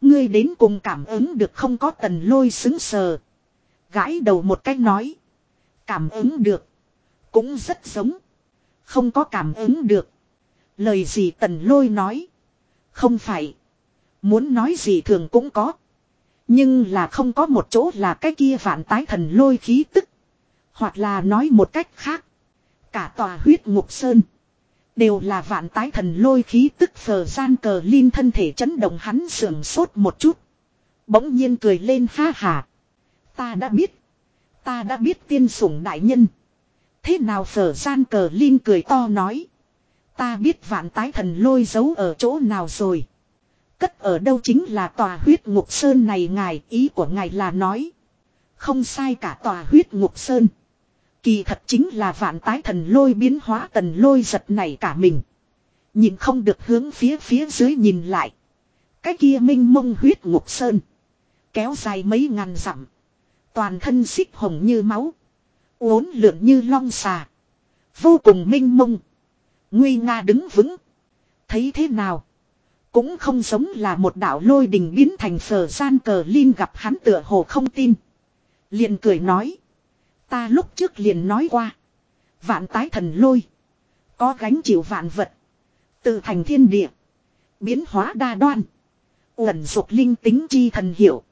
Ngươi đến cùng cảm ứng được không có tần lôi xứng sờ. Gãi đầu một cách nói. Cảm ứng được. Cũng rất giống. Không có cảm ứng được. Lời gì tần lôi nói. Không phải. Muốn nói gì thường cũng có. Nhưng là không có một chỗ là cái kia vạn tái thần lôi khí tức. Hoặc là nói một cách khác. Cả tòa huyết ngục sơn. Đều là vạn tái thần lôi khí tức phờ gian cờ linh thân thể chấn động hắn sườn sốt một chút. Bỗng nhiên cười lên ha hà. Ta đã biết. Ta đã biết tiên sủng đại nhân. Thế nào phở gian cờ linh cười to nói. Ta biết vạn tái thần lôi giấu ở chỗ nào rồi. Cất ở đâu chính là tòa huyết ngục sơn này ngài, ý của ngài là nói. Không sai cả tòa huyết ngục sơn. Kỳ thật chính là vạn tái thần lôi biến hóa tần lôi giật này cả mình. Nhìn không được hướng phía phía dưới nhìn lại. Cái kia minh mông huyết ngục sơn. Kéo dài mấy ngàn dặm. Toàn thân xích hồng như máu. Uốn lượn như long xà. Vô cùng minh mông. Nguy nga đứng vững. Thấy thế nào? Cũng không giống là một đạo lôi đình biến thành phở gian cờ Linh gặp hắn tựa hồ không tin. Liền cười nói. Ta lúc trước liền nói qua. Vạn tái thần lôi. Có gánh chịu vạn vật. Từ thành thiên địa. Biến hóa đa đoan. Uẩn dục linh tính chi thần hiểu.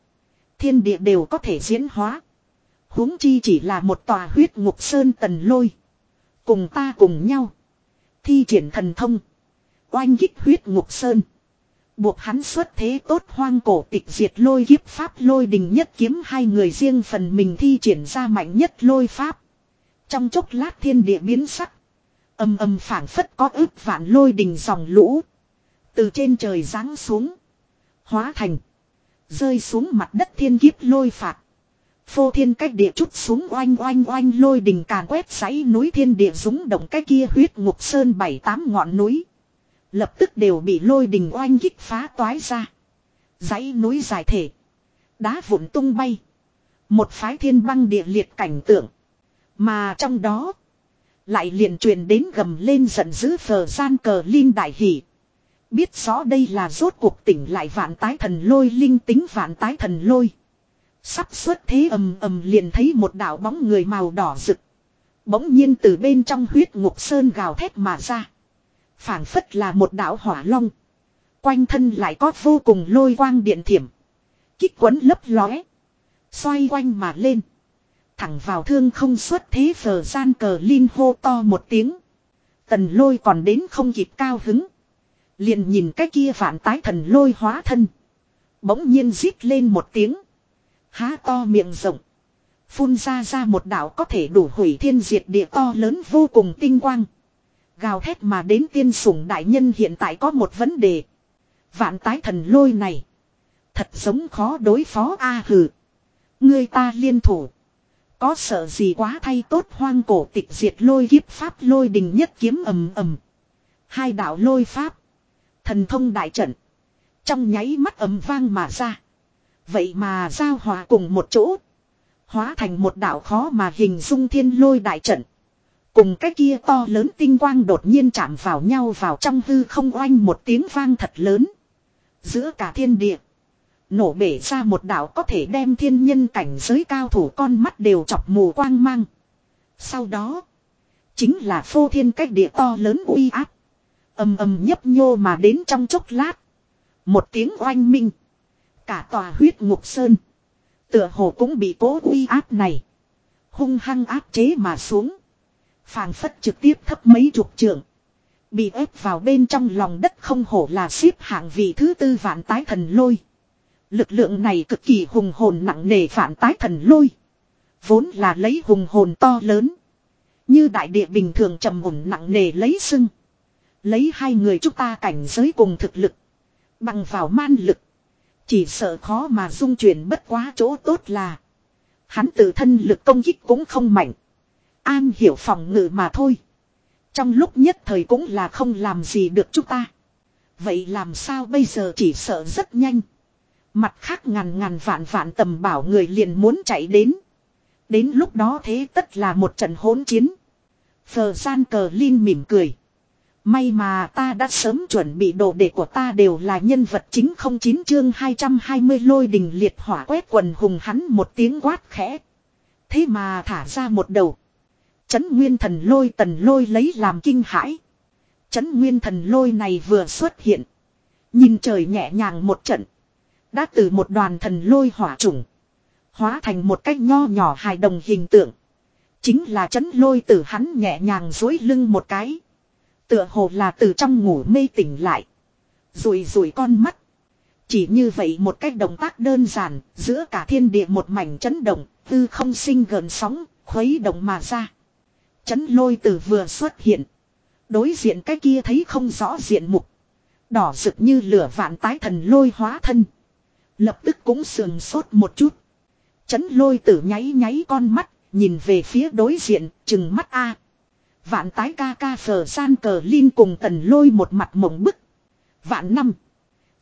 Thiên địa đều có thể diễn hóa huống chi chỉ là một tòa huyết ngục sơn tần lôi. Cùng ta cùng nhau. Thi triển thần thông. Oanh kích huyết ngục sơn. Buộc hắn xuất thế tốt hoang cổ tịch diệt lôi kiếp pháp lôi đình nhất kiếm hai người riêng phần mình thi triển ra mạnh nhất lôi pháp. Trong chốc lát thiên địa biến sắc. Âm âm phảng phất có ước vạn lôi đình dòng lũ. Từ trên trời giáng xuống. Hóa thành. Rơi xuống mặt đất thiên kiếp lôi phạt. Phô thiên cách địa chút xuống oanh oanh oanh lôi đình càn quét sáy núi thiên địa dũng động cái kia huyết ngục sơn bảy tám ngọn núi. Lập tức đều bị lôi đình oanh kích phá toái ra. Dãy núi dài thể. Đá vụn tung bay. Một phái thiên băng địa liệt cảnh tượng. Mà trong đó. Lại liền truyền đến gầm lên giận dữ phờ gian cờ linh đại hỷ. Biết rõ đây là rốt cuộc tỉnh lại vạn tái thần lôi, linh tính vạn tái thần lôi. Sắp xuất thế ầm ầm liền thấy một đạo bóng người màu đỏ rực. Bỗng nhiên từ bên trong huyết ngục sơn gào thét mà ra phảng phất là một đạo hỏa long. Quanh thân lại có vô cùng lôi quang điện thiểm. Kích quấn lấp lóe. Xoay quanh mà lên. Thẳng vào thương không xuất thế giờ gian cờ linh hô to một tiếng. Tần lôi còn đến không kịp cao hứng. Liền nhìn cái kia vạn tái thần lôi hóa thân. Bỗng nhiên rít lên một tiếng. Há to miệng rộng. Phun ra ra một đạo có thể đủ hủy thiên diệt địa to lớn vô cùng tinh quang. Gào thét mà đến tiên sủng đại nhân hiện tại có một vấn đề. Vạn tái thần lôi này. Thật giống khó đối phó A hừ. Người ta liên thủ. Có sợ gì quá thay tốt hoang cổ tịch diệt lôi kiếp pháp lôi đình nhất kiếm ầm ầm. Hai đạo lôi pháp. Thần thông đại trận. Trong nháy mắt ầm vang mà ra. Vậy mà giao hòa cùng một chỗ. Hóa thành một đảo khó mà hình dung thiên lôi đại trận. Cùng cái kia to lớn tinh quang đột nhiên chạm vào nhau vào trong hư không oanh một tiếng vang thật lớn. Giữa cả thiên địa. Nổ bể ra một đảo có thể đem thiên nhân cảnh giới cao thủ con mắt đều chọc mù quang mang. Sau đó. Chính là phô thiên cách địa to lớn uy áp. âm âm nhấp nhô mà đến trong chốc lát. Một tiếng oanh minh. Cả tòa huyết ngục sơn. Tựa hồ cũng bị cố uy áp này. Hung hăng áp chế mà xuống. phảng phất trực tiếp thấp mấy chục trượng. Bị ép vào bên trong lòng đất không hổ là xếp hạng vị thứ tư vạn tái thần lôi. Lực lượng này cực kỳ hùng hồn nặng nề phản tái thần lôi. Vốn là lấy hùng hồn to lớn. Như đại địa bình thường trầm ổn nặng nề lấy sưng. Lấy hai người chúng ta cảnh giới cùng thực lực. Bằng vào man lực. Chỉ sợ khó mà dung chuyển bất quá chỗ tốt là. Hắn tự thân lực công kích cũng không mạnh. An hiểu phòng ngự mà thôi. Trong lúc nhất thời cũng là không làm gì được chúng ta. Vậy làm sao bây giờ chỉ sợ rất nhanh. Mặt khác ngàn ngàn vạn vạn tầm bảo người liền muốn chạy đến. Đến lúc đó thế tất là một trận hỗn chiến. Phờ gian cờ Linh mỉm cười. May mà ta đã sớm chuẩn bị đồ đệ của ta đều là nhân vật chính không chín chương 220 lôi đình liệt hỏa quét quần hùng hắn một tiếng quát khẽ. Thế mà thả ra một đầu. Chấn nguyên thần lôi tần lôi lấy làm kinh hãi. Chấn nguyên thần lôi này vừa xuất hiện. Nhìn trời nhẹ nhàng một trận. Đã từ một đoàn thần lôi hỏa trùng. Hóa thành một cách nho nhỏ hài đồng hình tượng. Chính là chấn lôi từ hắn nhẹ nhàng dối lưng một cái. Tựa hồ là từ trong ngủ mê tỉnh lại. Rùi rùi con mắt. Chỉ như vậy một cách động tác đơn giản, giữa cả thiên địa một mảnh chấn động, tư không sinh gần sóng, khuấy động mà ra. Chấn lôi từ vừa xuất hiện. Đối diện cái kia thấy không rõ diện mục. Đỏ rực như lửa vạn tái thần lôi hóa thân. Lập tức cũng sườn sốt một chút. Chấn lôi tử nháy nháy con mắt, nhìn về phía đối diện, chừng mắt A. Vạn tái ca ca phở san cờ Linh cùng tần lôi một mặt mộng bức. Vạn năm.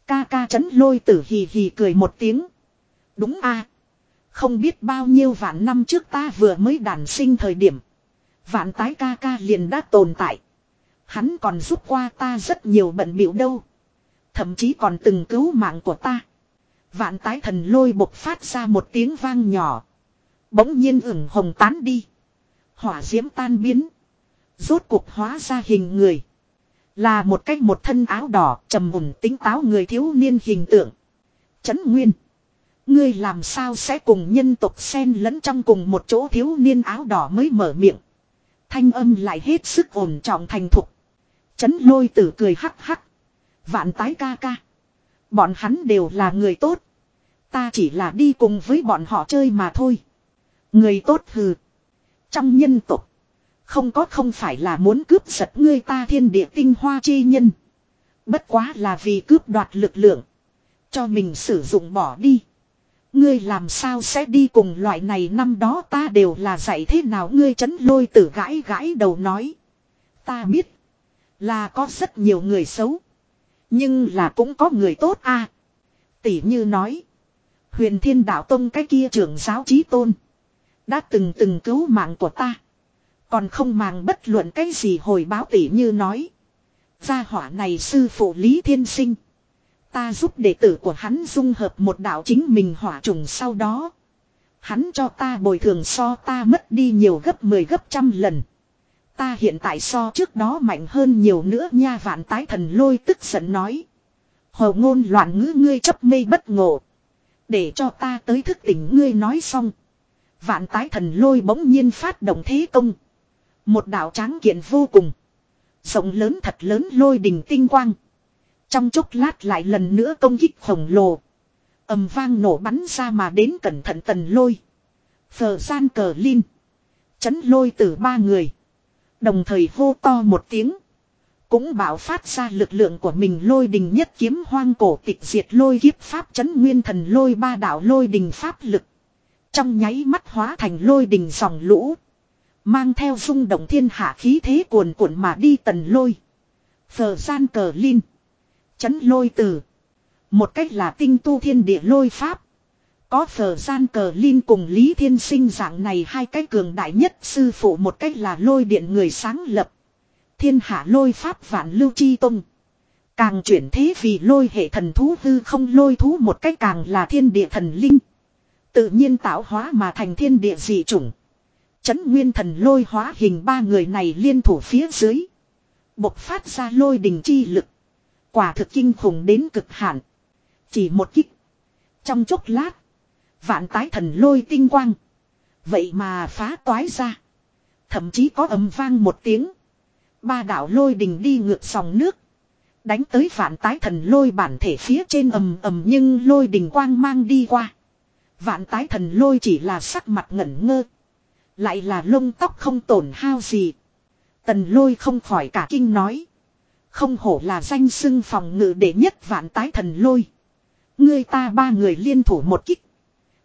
Ca ca chấn lôi tử hì hì cười một tiếng. Đúng a Không biết bao nhiêu vạn năm trước ta vừa mới đàn sinh thời điểm. Vạn tái ca ca liền đã tồn tại. Hắn còn giúp qua ta rất nhiều bận biểu đâu. Thậm chí còn từng cứu mạng của ta. Vạn tái thần lôi bộc phát ra một tiếng vang nhỏ. Bỗng nhiên ửng hồng tán đi. Hỏa diễm tan biến. Rốt cuộc hóa ra hình người. Là một cách một thân áo đỏ, trầm mùng tính táo người thiếu niên hình tượng. Chấn Nguyên. Ngươi làm sao sẽ cùng nhân tộc xen lẫn trong cùng một chỗ thiếu niên áo đỏ mới mở miệng. Thanh âm lại hết sức ổn trọng thành thục. Chấn lôi tử cười hắc hắc. Vạn tái ca ca. Bọn hắn đều là người tốt. Ta chỉ là đi cùng với bọn họ chơi mà thôi. Người tốt hừ. Trong nhân tục. Không có không phải là muốn cướp giật ngươi ta thiên địa tinh hoa chi nhân. Bất quá là vì cướp đoạt lực lượng. Cho mình sử dụng bỏ đi. Ngươi làm sao sẽ đi cùng loại này năm đó ta đều là dạy thế nào ngươi chấn lôi tử gãi gãi đầu nói. Ta biết. Là có rất nhiều người xấu. Nhưng là cũng có người tốt à. a Tỷ như nói. Huyền thiên đạo tông cái kia trưởng giáo trí tôn. Đã từng từng cứu mạng của ta. Còn không màng bất luận cái gì hồi báo tỷ như nói. Gia hỏa này sư phụ Lý Thiên Sinh. Ta giúp đệ tử của hắn dung hợp một đạo chính mình hỏa trùng sau đó. Hắn cho ta bồi thường so ta mất đi nhiều gấp 10 gấp trăm lần. Ta hiện tại so trước đó mạnh hơn nhiều nữa nha vạn tái thần lôi tức giận nói. Hồ ngôn loạn ngữ ngươi chấp mê bất ngộ. Để cho ta tới thức tỉnh ngươi nói xong. Vạn tái thần lôi bỗng nhiên phát động thế công. Một đạo tráng kiện vô cùng. Rộng lớn thật lớn lôi đình tinh quang. Trong chốc lát lại lần nữa công kích khổng lồ. ầm vang nổ bắn ra mà đến cẩn thận tần lôi. Phờ gian cờ linh. Chấn lôi từ ba người. Đồng thời hô to một tiếng. cũng bảo phát ra lực lượng của mình lôi đình nhất kiếm hoang cổ tịch diệt lôi kiếp pháp chấn nguyên thần lôi ba đạo lôi đình pháp lực. Trong nháy mắt hóa thành lôi đình dòng lũ. Mang theo rung động thiên hạ khí thế cuồn cuộn mà đi tần lôi. Phờ gian cờ linh. Chấn lôi từ. Một cách là tinh tu thiên địa lôi pháp. Có phở gian cờ Linh cùng Lý Thiên Sinh dạng này hai cái cường đại nhất sư phụ một cách là lôi điện người sáng lập. Thiên hạ lôi pháp vạn lưu chi tông. Càng chuyển thế vì lôi hệ thần thú hư không lôi thú một cách càng là thiên địa thần linh. Tự nhiên tạo hóa mà thành thiên địa dị chủng. Chấn nguyên thần lôi hóa hình ba người này liên thủ phía dưới. Bộc phát ra lôi đình chi lực. Quả thực kinh khủng đến cực hạn. Chỉ một kích. Trong chốc lát. Vạn tái thần lôi tinh quang. Vậy mà phá toái ra. Thậm chí có âm vang một tiếng. Ba đạo lôi đình đi ngược dòng nước. Đánh tới vạn tái thần lôi bản thể phía trên ầm ầm nhưng lôi đình quang mang đi qua. Vạn tái thần lôi chỉ là sắc mặt ngẩn ngơ. Lại là lông tóc không tổn hao gì. Tần lôi không khỏi cả kinh nói. Không hổ là danh xưng phòng ngự đệ nhất vạn tái thần lôi. Người ta ba người liên thủ một kích.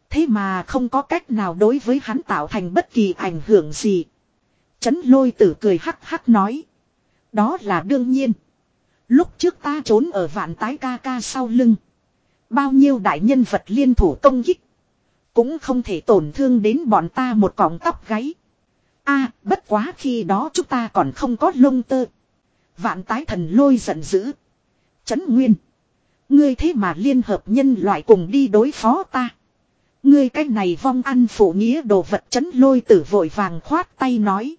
Thế mà không có cách nào đối với hắn tạo thành bất kỳ ảnh hưởng gì. Chấn lôi tử cười hắc hắc nói. Đó là đương nhiên. Lúc trước ta trốn ở vạn tái ca ca sau lưng. Bao nhiêu đại nhân vật liên thủ công kích. Cũng không thể tổn thương đến bọn ta một cọng tóc gáy. a, bất quá khi đó chúng ta còn không có lông tơ. Vạn tái thần lôi giận dữ. Chấn nguyên. Ngươi thế mà liên hợp nhân loại cùng đi đối phó ta. Ngươi cái này vong ăn phụ nghĩa đồ vật chấn lôi tử vội vàng khoát tay nói.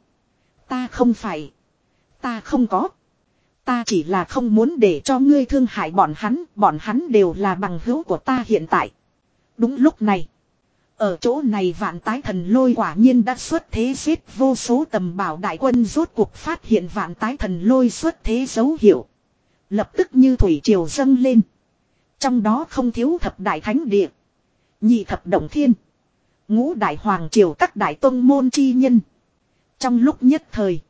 Ta không phải. Ta không có. Ta chỉ là không muốn để cho ngươi thương hại bọn hắn. Bọn hắn đều là bằng hữu của ta hiện tại. Đúng lúc này. Ở chỗ này vạn tái thần lôi quả nhiên đã xuất thế giết vô số tầm bảo đại quân, rốt cuộc phát hiện vạn tái thần lôi xuất thế dấu hiệu. Lập tức như thủy triều dâng lên. Trong đó không thiếu thập đại thánh địa. Nhị thập động thiên. Ngũ đại hoàng triều, các đại tông môn chi nhân. Trong lúc nhất thời.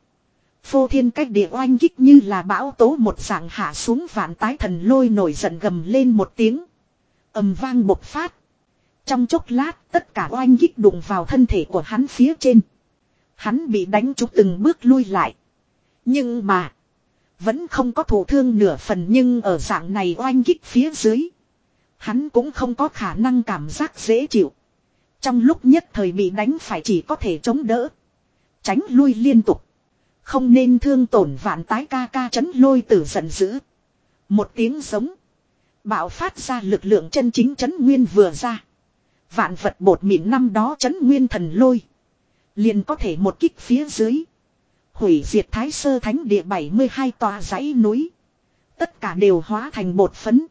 Phô thiên cách địa oanh kích như là bão tố một dạng hạ xuống vạn tái thần lôi nổi giận gầm lên một tiếng. ầm vang bộc phát. Trong chốc lát, tất cả oanh kích đụng vào thân thể của hắn phía trên. Hắn bị đánh trúng từng bước lui lại. Nhưng mà. Vẫn không có thổ thương nửa phần nhưng ở dạng này oanh kích phía dưới. Hắn cũng không có khả năng cảm giác dễ chịu. Trong lúc nhất thời bị đánh phải chỉ có thể chống đỡ. Tránh lui liên tục. Không nên thương tổn vạn tái ca ca chấn lôi tử giận dữ. Một tiếng giống. Bạo phát ra lực lượng chân chính chấn nguyên vừa ra. Vạn vật bột mịn năm đó chấn nguyên thần lôi. Liền có thể một kích phía dưới. Hủy diệt thái sơ thánh địa 72 tòa dãy núi. Tất cả đều hóa thành bột phấn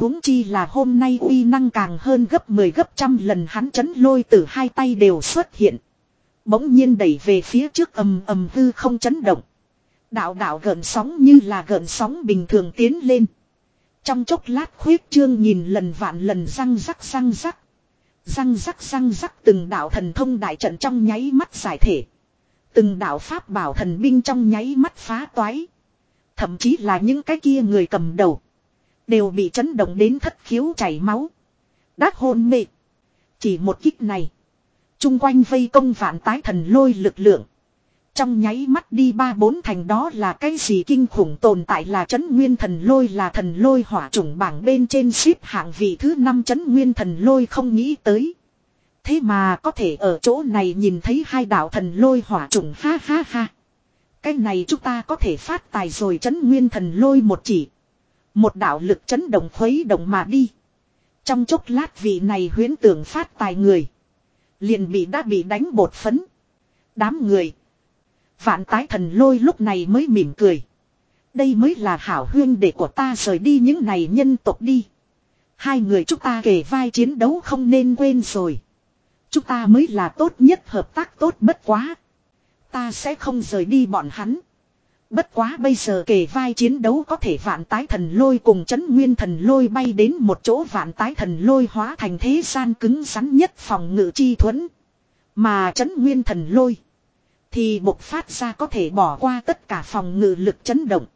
huống chi là hôm nay uy năng càng hơn gấp 10 gấp trăm lần hắn chấn lôi từ hai tay đều xuất hiện. Bỗng nhiên đẩy về phía trước ầm ầm hư không chấn động. Đạo đạo gợn sóng như là gợn sóng bình thường tiến lên. Trong chốc lát khuyết trương nhìn lần vạn lần răng rắc răng rắc. Răng rắc răng rắc từng đạo thần thông đại trận trong nháy mắt giải thể. Từng đạo pháp bảo thần binh trong nháy mắt phá toái. Thậm chí là những cái kia người cầm đầu. Đều bị chấn động đến thất khiếu chảy máu. Đát hôn mệt. Chỉ một kích này. Trung quanh vây công vạn tái thần lôi lực lượng. Trong nháy mắt đi ba bốn thành đó là cái gì kinh khủng tồn tại là chấn nguyên thần lôi là thần lôi hỏa chủng bảng bên trên ship hạng vị thứ năm chấn nguyên thần lôi không nghĩ tới. Thế mà có thể ở chỗ này nhìn thấy hai đạo thần lôi hỏa chủng, ha ha ha. Cái này chúng ta có thể phát tài rồi chấn nguyên thần lôi một chỉ. Một đạo lực chấn động khuấy động mà đi. Trong chốc lát vị này huyến tưởng phát tài người. Liền bị đã bị đánh bột phấn. Đám người. Vạn tái thần lôi lúc này mới mỉm cười. Đây mới là hảo huyên để của ta rời đi những này nhân tộc đi. Hai người chúng ta kể vai chiến đấu không nên quên rồi. Chúng ta mới là tốt nhất hợp tác tốt bất quá. Ta sẽ không rời đi bọn hắn. Bất quá bây giờ kể vai chiến đấu có thể vạn tái thần lôi cùng chấn nguyên thần lôi bay đến một chỗ vạn tái thần lôi hóa thành thế gian cứng rắn nhất phòng ngự chi thuẫn. Mà chấn nguyên thần lôi thì bộc phát ra có thể bỏ qua tất cả phòng ngự lực chấn động.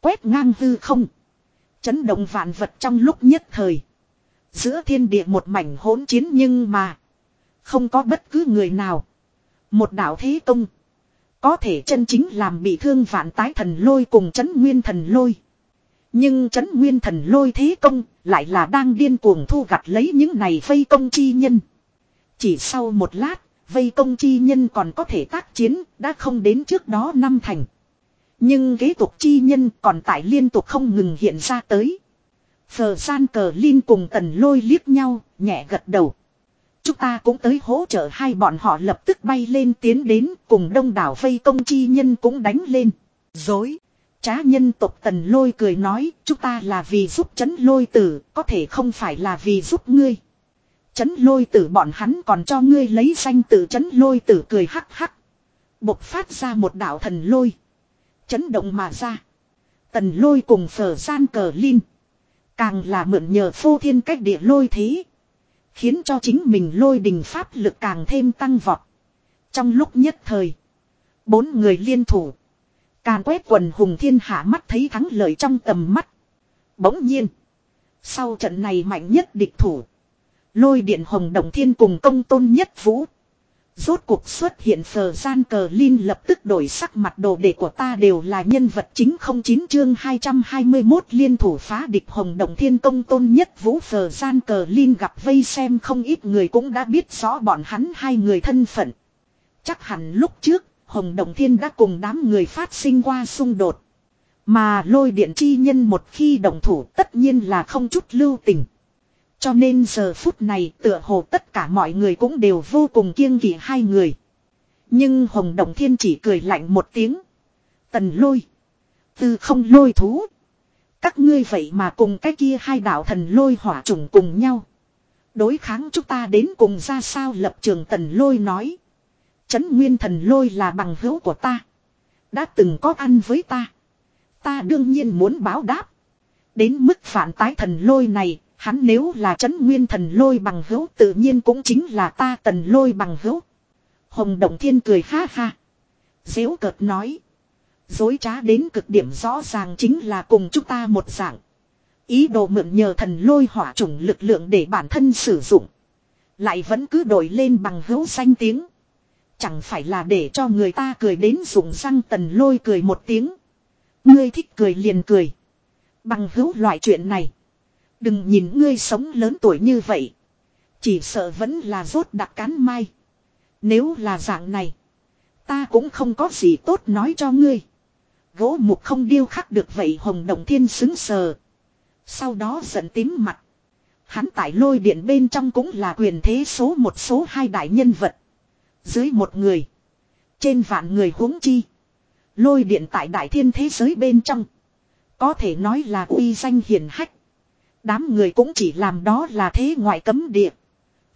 quét ngang hư không. Chấn động vạn vật trong lúc nhất thời. Giữa thiên địa một mảnh hỗn chiến nhưng mà. Không có bất cứ người nào. Một đạo thế công. Có thể chân chính làm bị thương vạn tái thần lôi cùng chấn nguyên thần lôi. Nhưng chấn nguyên thần lôi thế công lại là đang điên cuồng thu gặt lấy những này vây công chi nhân. Chỉ sau một lát, vây công chi nhân còn có thể tác chiến, đã không đến trước đó năm thành. Nhưng kế tục chi nhân còn tại liên tục không ngừng hiện ra tới. Phờ gian cờ Linh cùng tần lôi liếc nhau, nhẹ gật đầu. Chúng ta cũng tới hỗ trợ hai bọn họ lập tức bay lên tiến đến cùng đông đảo vây công chi nhân cũng đánh lên. Dối. Trá nhân tộc tần lôi cười nói chúng ta là vì giúp chấn lôi tử có thể không phải là vì giúp ngươi. Chấn lôi tử bọn hắn còn cho ngươi lấy danh tử chấn lôi tử cười hắc hắc. Bộc phát ra một đạo thần lôi. Chấn động mà ra. Tần lôi cùng phở gian cờ linh. Càng là mượn nhờ phô thiên cách địa lôi thế. Khiến cho chính mình lôi đình pháp lực càng thêm tăng vọt. Trong lúc nhất thời. Bốn người liên thủ. Càn quét quần hùng thiên hạ mắt thấy thắng lợi trong tầm mắt. Bỗng nhiên. Sau trận này mạnh nhất địch thủ. Lôi điện hồng đồng thiên cùng công tôn nhất vũ. Rốt cuộc xuất hiện phờ gian cờ Linh lập tức đổi sắc mặt đồ đệ của ta đều là nhân vật chính không chín chương 221 liên thủ phá địch hồng đồng thiên công tôn nhất vũ phờ gian cờ Linh gặp vây xem không ít người cũng đã biết rõ bọn hắn hai người thân phận. Chắc hẳn lúc trước, hồng đồng thiên đã cùng đám người phát sinh qua xung đột. Mà lôi điện chi nhân một khi đồng thủ tất nhiên là không chút lưu tình. Cho nên giờ phút này tựa hồ tất cả mọi người cũng đều vô cùng kiêng kỵ hai người. Nhưng Hồng Đồng Thiên chỉ cười lạnh một tiếng. Tần lôi. tư không lôi thú. Các ngươi vậy mà cùng cái kia hai đạo thần lôi hỏa trùng cùng nhau. Đối kháng chúng ta đến cùng ra sao lập trường tần lôi nói. Chấn nguyên thần lôi là bằng hữu của ta. Đã từng có ăn với ta. Ta đương nhiên muốn báo đáp. Đến mức phản tái thần lôi này Hắn nếu là chấn nguyên thần lôi bằng hữu, tự nhiên cũng chính là ta tần lôi bằng hữu. Hồng Động Thiên cười ha ha. Dễu cợt nói. Dối trá đến cực điểm rõ ràng chính là cùng chúng ta một dạng. Ý đồ mượn nhờ thần lôi hỏa chủng lực lượng để bản thân sử dụng. Lại vẫn cứ đổi lên bằng hữu danh tiếng. Chẳng phải là để cho người ta cười đến dùng răng tần lôi cười một tiếng. Ngươi thích cười liền cười. Bằng hữu loại chuyện này. Đừng nhìn ngươi sống lớn tuổi như vậy. Chỉ sợ vẫn là rốt đặc cán mai. Nếu là dạng này. Ta cũng không có gì tốt nói cho ngươi. Gỗ mục không điêu khắc được vậy hồng đồng thiên xứng sờ. Sau đó giận tím mặt. Hắn tại lôi điện bên trong cũng là quyền thế số một số hai đại nhân vật. Dưới một người. Trên vạn người huống chi. Lôi điện tại đại thiên thế giới bên trong. Có thể nói là uy danh hiển hách. Đám người cũng chỉ làm đó là thế ngoại cấm địa.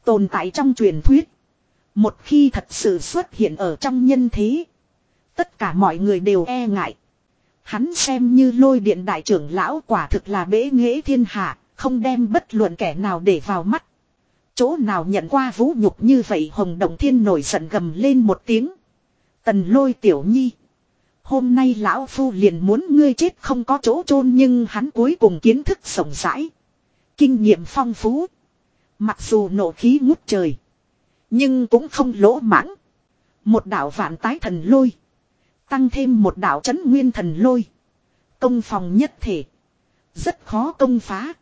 Tồn tại trong truyền thuyết. Một khi thật sự xuất hiện ở trong nhân thế. Tất cả mọi người đều e ngại. Hắn xem như lôi điện đại trưởng lão quả thực là bế nghệ thiên hạ. Không đem bất luận kẻ nào để vào mắt. Chỗ nào nhận qua vũ nhục như vậy, Hồng Đồng Thiên nổi giận gầm lên một tiếng. Tần lôi tiểu nhi. Hôm nay lão phu liền muốn ngươi chết không có chỗ chôn nhưng hắn cuối cùng kiến thức rộng rãi. Kinh nghiệm phong phú. Mặc dù nổ khí ngút trời. Nhưng cũng không lỗ mãng. Một đạo vạn tái thần lôi. Tăng thêm một đạo chấn nguyên thần lôi. Công phòng nhất thể. Rất khó công phá.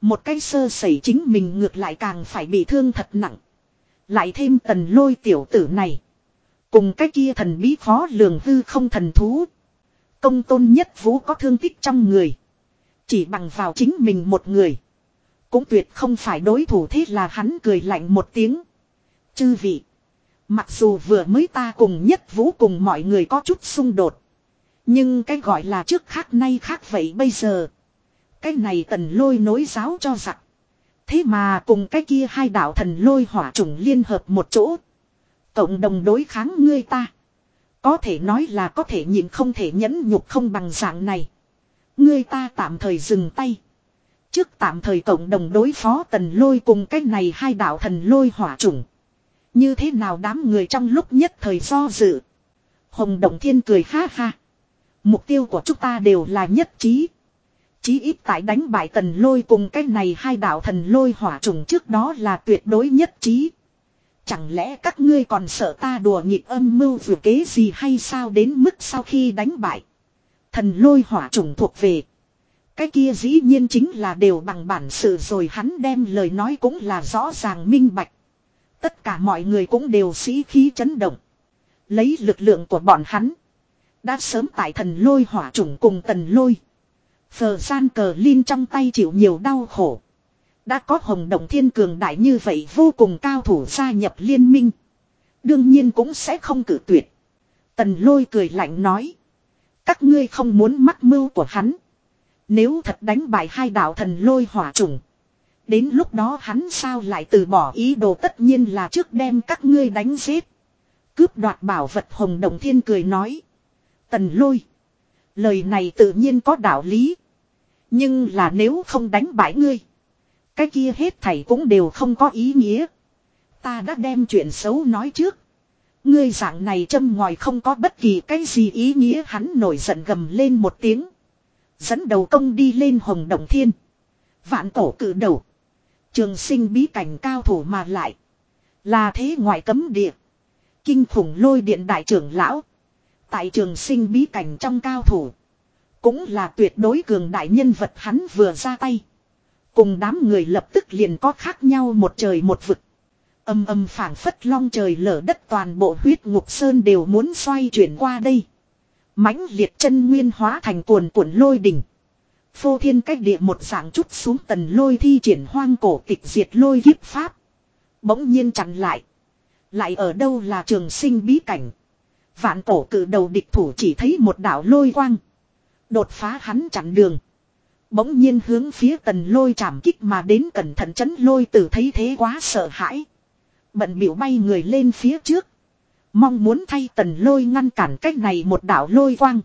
Một cái sơ sẩy chính mình ngược lại càng phải bị thương thật nặng. Lại thêm tần lôi tiểu tử này. Cùng cái kia thần bí khó lường hư không thần thú. Công tôn nhất vũ có thương tích trong người. Chỉ bằng vào chính mình một người. Cũng tuyệt không phải đối thủ thế là hắn cười lạnh một tiếng. Chư vị. Mặc dù vừa mới ta cùng nhất vũ cùng mọi người có chút xung đột. Nhưng cái gọi là trước khác nay khác vậy bây giờ. Cái này tần lôi nối giáo cho giặc. Thế mà cùng cái kia hai đạo thần lôi hỏa trùng liên hợp một chỗ. Cộng đồng đối kháng ngươi ta. Có thể nói là có thể nhìn không thể nhẫn nhục không bằng dạng này. Ngươi ta tạm thời dừng tay. Trước tạm thời cộng đồng đối phó tần lôi cùng cái này hai đạo thần lôi hỏa chủng. Như thế nào đám người trong lúc nhất thời do dự. Hồng Động Thiên cười ha ha. Mục tiêu của chúng ta đều là nhất trí. Chí ít tại đánh bại tần lôi cùng cái này hai đạo thần lôi hỏa trùng trước đó là tuyệt đối nhất trí. Chẳng lẽ các ngươi còn sợ ta đùa nhịp âm mưu vừa kế gì hay sao đến mức sau khi đánh bại. Thần lôi hỏa trùng thuộc về. Cái kia dĩ nhiên chính là đều bằng bản sự rồi hắn đem lời nói cũng là rõ ràng minh bạch. Tất cả mọi người cũng đều sĩ khí chấn động. Lấy lực lượng của bọn hắn. Đã sớm tại thần lôi hỏa trùng cùng tần lôi. Phờ gian cờ lin trong tay chịu nhiều đau khổ. Đã có hồng động thiên cường đại như vậy vô cùng cao thủ gia nhập liên minh. Đương nhiên cũng sẽ không cử tuyệt. Tần lôi cười lạnh nói. Các ngươi không muốn mắc mưu của hắn. Nếu thật đánh bại hai đạo thần lôi hỏa trùng. Đến lúc đó hắn sao lại từ bỏ ý đồ tất nhiên là trước đem các ngươi đánh giết. Cướp đoạt bảo vật hồng đồng thiên cười nói. Tần lôi. Lời này tự nhiên có đạo lý. Nhưng là nếu không đánh bại ngươi. Cái kia hết thảy cũng đều không có ý nghĩa. Ta đã đem chuyện xấu nói trước. Ngươi dạng này châm ngòi không có bất kỳ cái gì ý nghĩa hắn nổi giận gầm lên một tiếng. Dẫn đầu công đi lên hồng động thiên. Vạn cổ cử đầu. Trường sinh bí cảnh cao thủ mà lại. Là thế ngoại cấm địa. Kinh khủng lôi điện đại trưởng lão. Tại trường sinh bí cảnh trong cao thủ. Cũng là tuyệt đối cường đại nhân vật hắn vừa ra tay. Cùng đám người lập tức liền có khác nhau một trời một vực. Âm âm phảng phất long trời lở đất toàn bộ huyết ngục sơn đều muốn xoay chuyển qua đây mãnh liệt chân nguyên hóa thành cuồn cuộn lôi đỉnh. Phô thiên cách địa một dạng chút xuống tần lôi thi triển hoang cổ tịch diệt lôi kiếp pháp. Bỗng nhiên chặn lại. Lại ở đâu là trường sinh bí cảnh. Vạn cổ cử đầu địch thủ chỉ thấy một đảo lôi quang. Đột phá hắn chặn đường. Bỗng nhiên hướng phía tần lôi chạm kích mà đến cẩn thận chấn lôi tử thấy thế quá sợ hãi. Bận biểu bay người lên phía trước. Mong muốn thay tần lôi ngăn cản cách này một đạo lôi quang.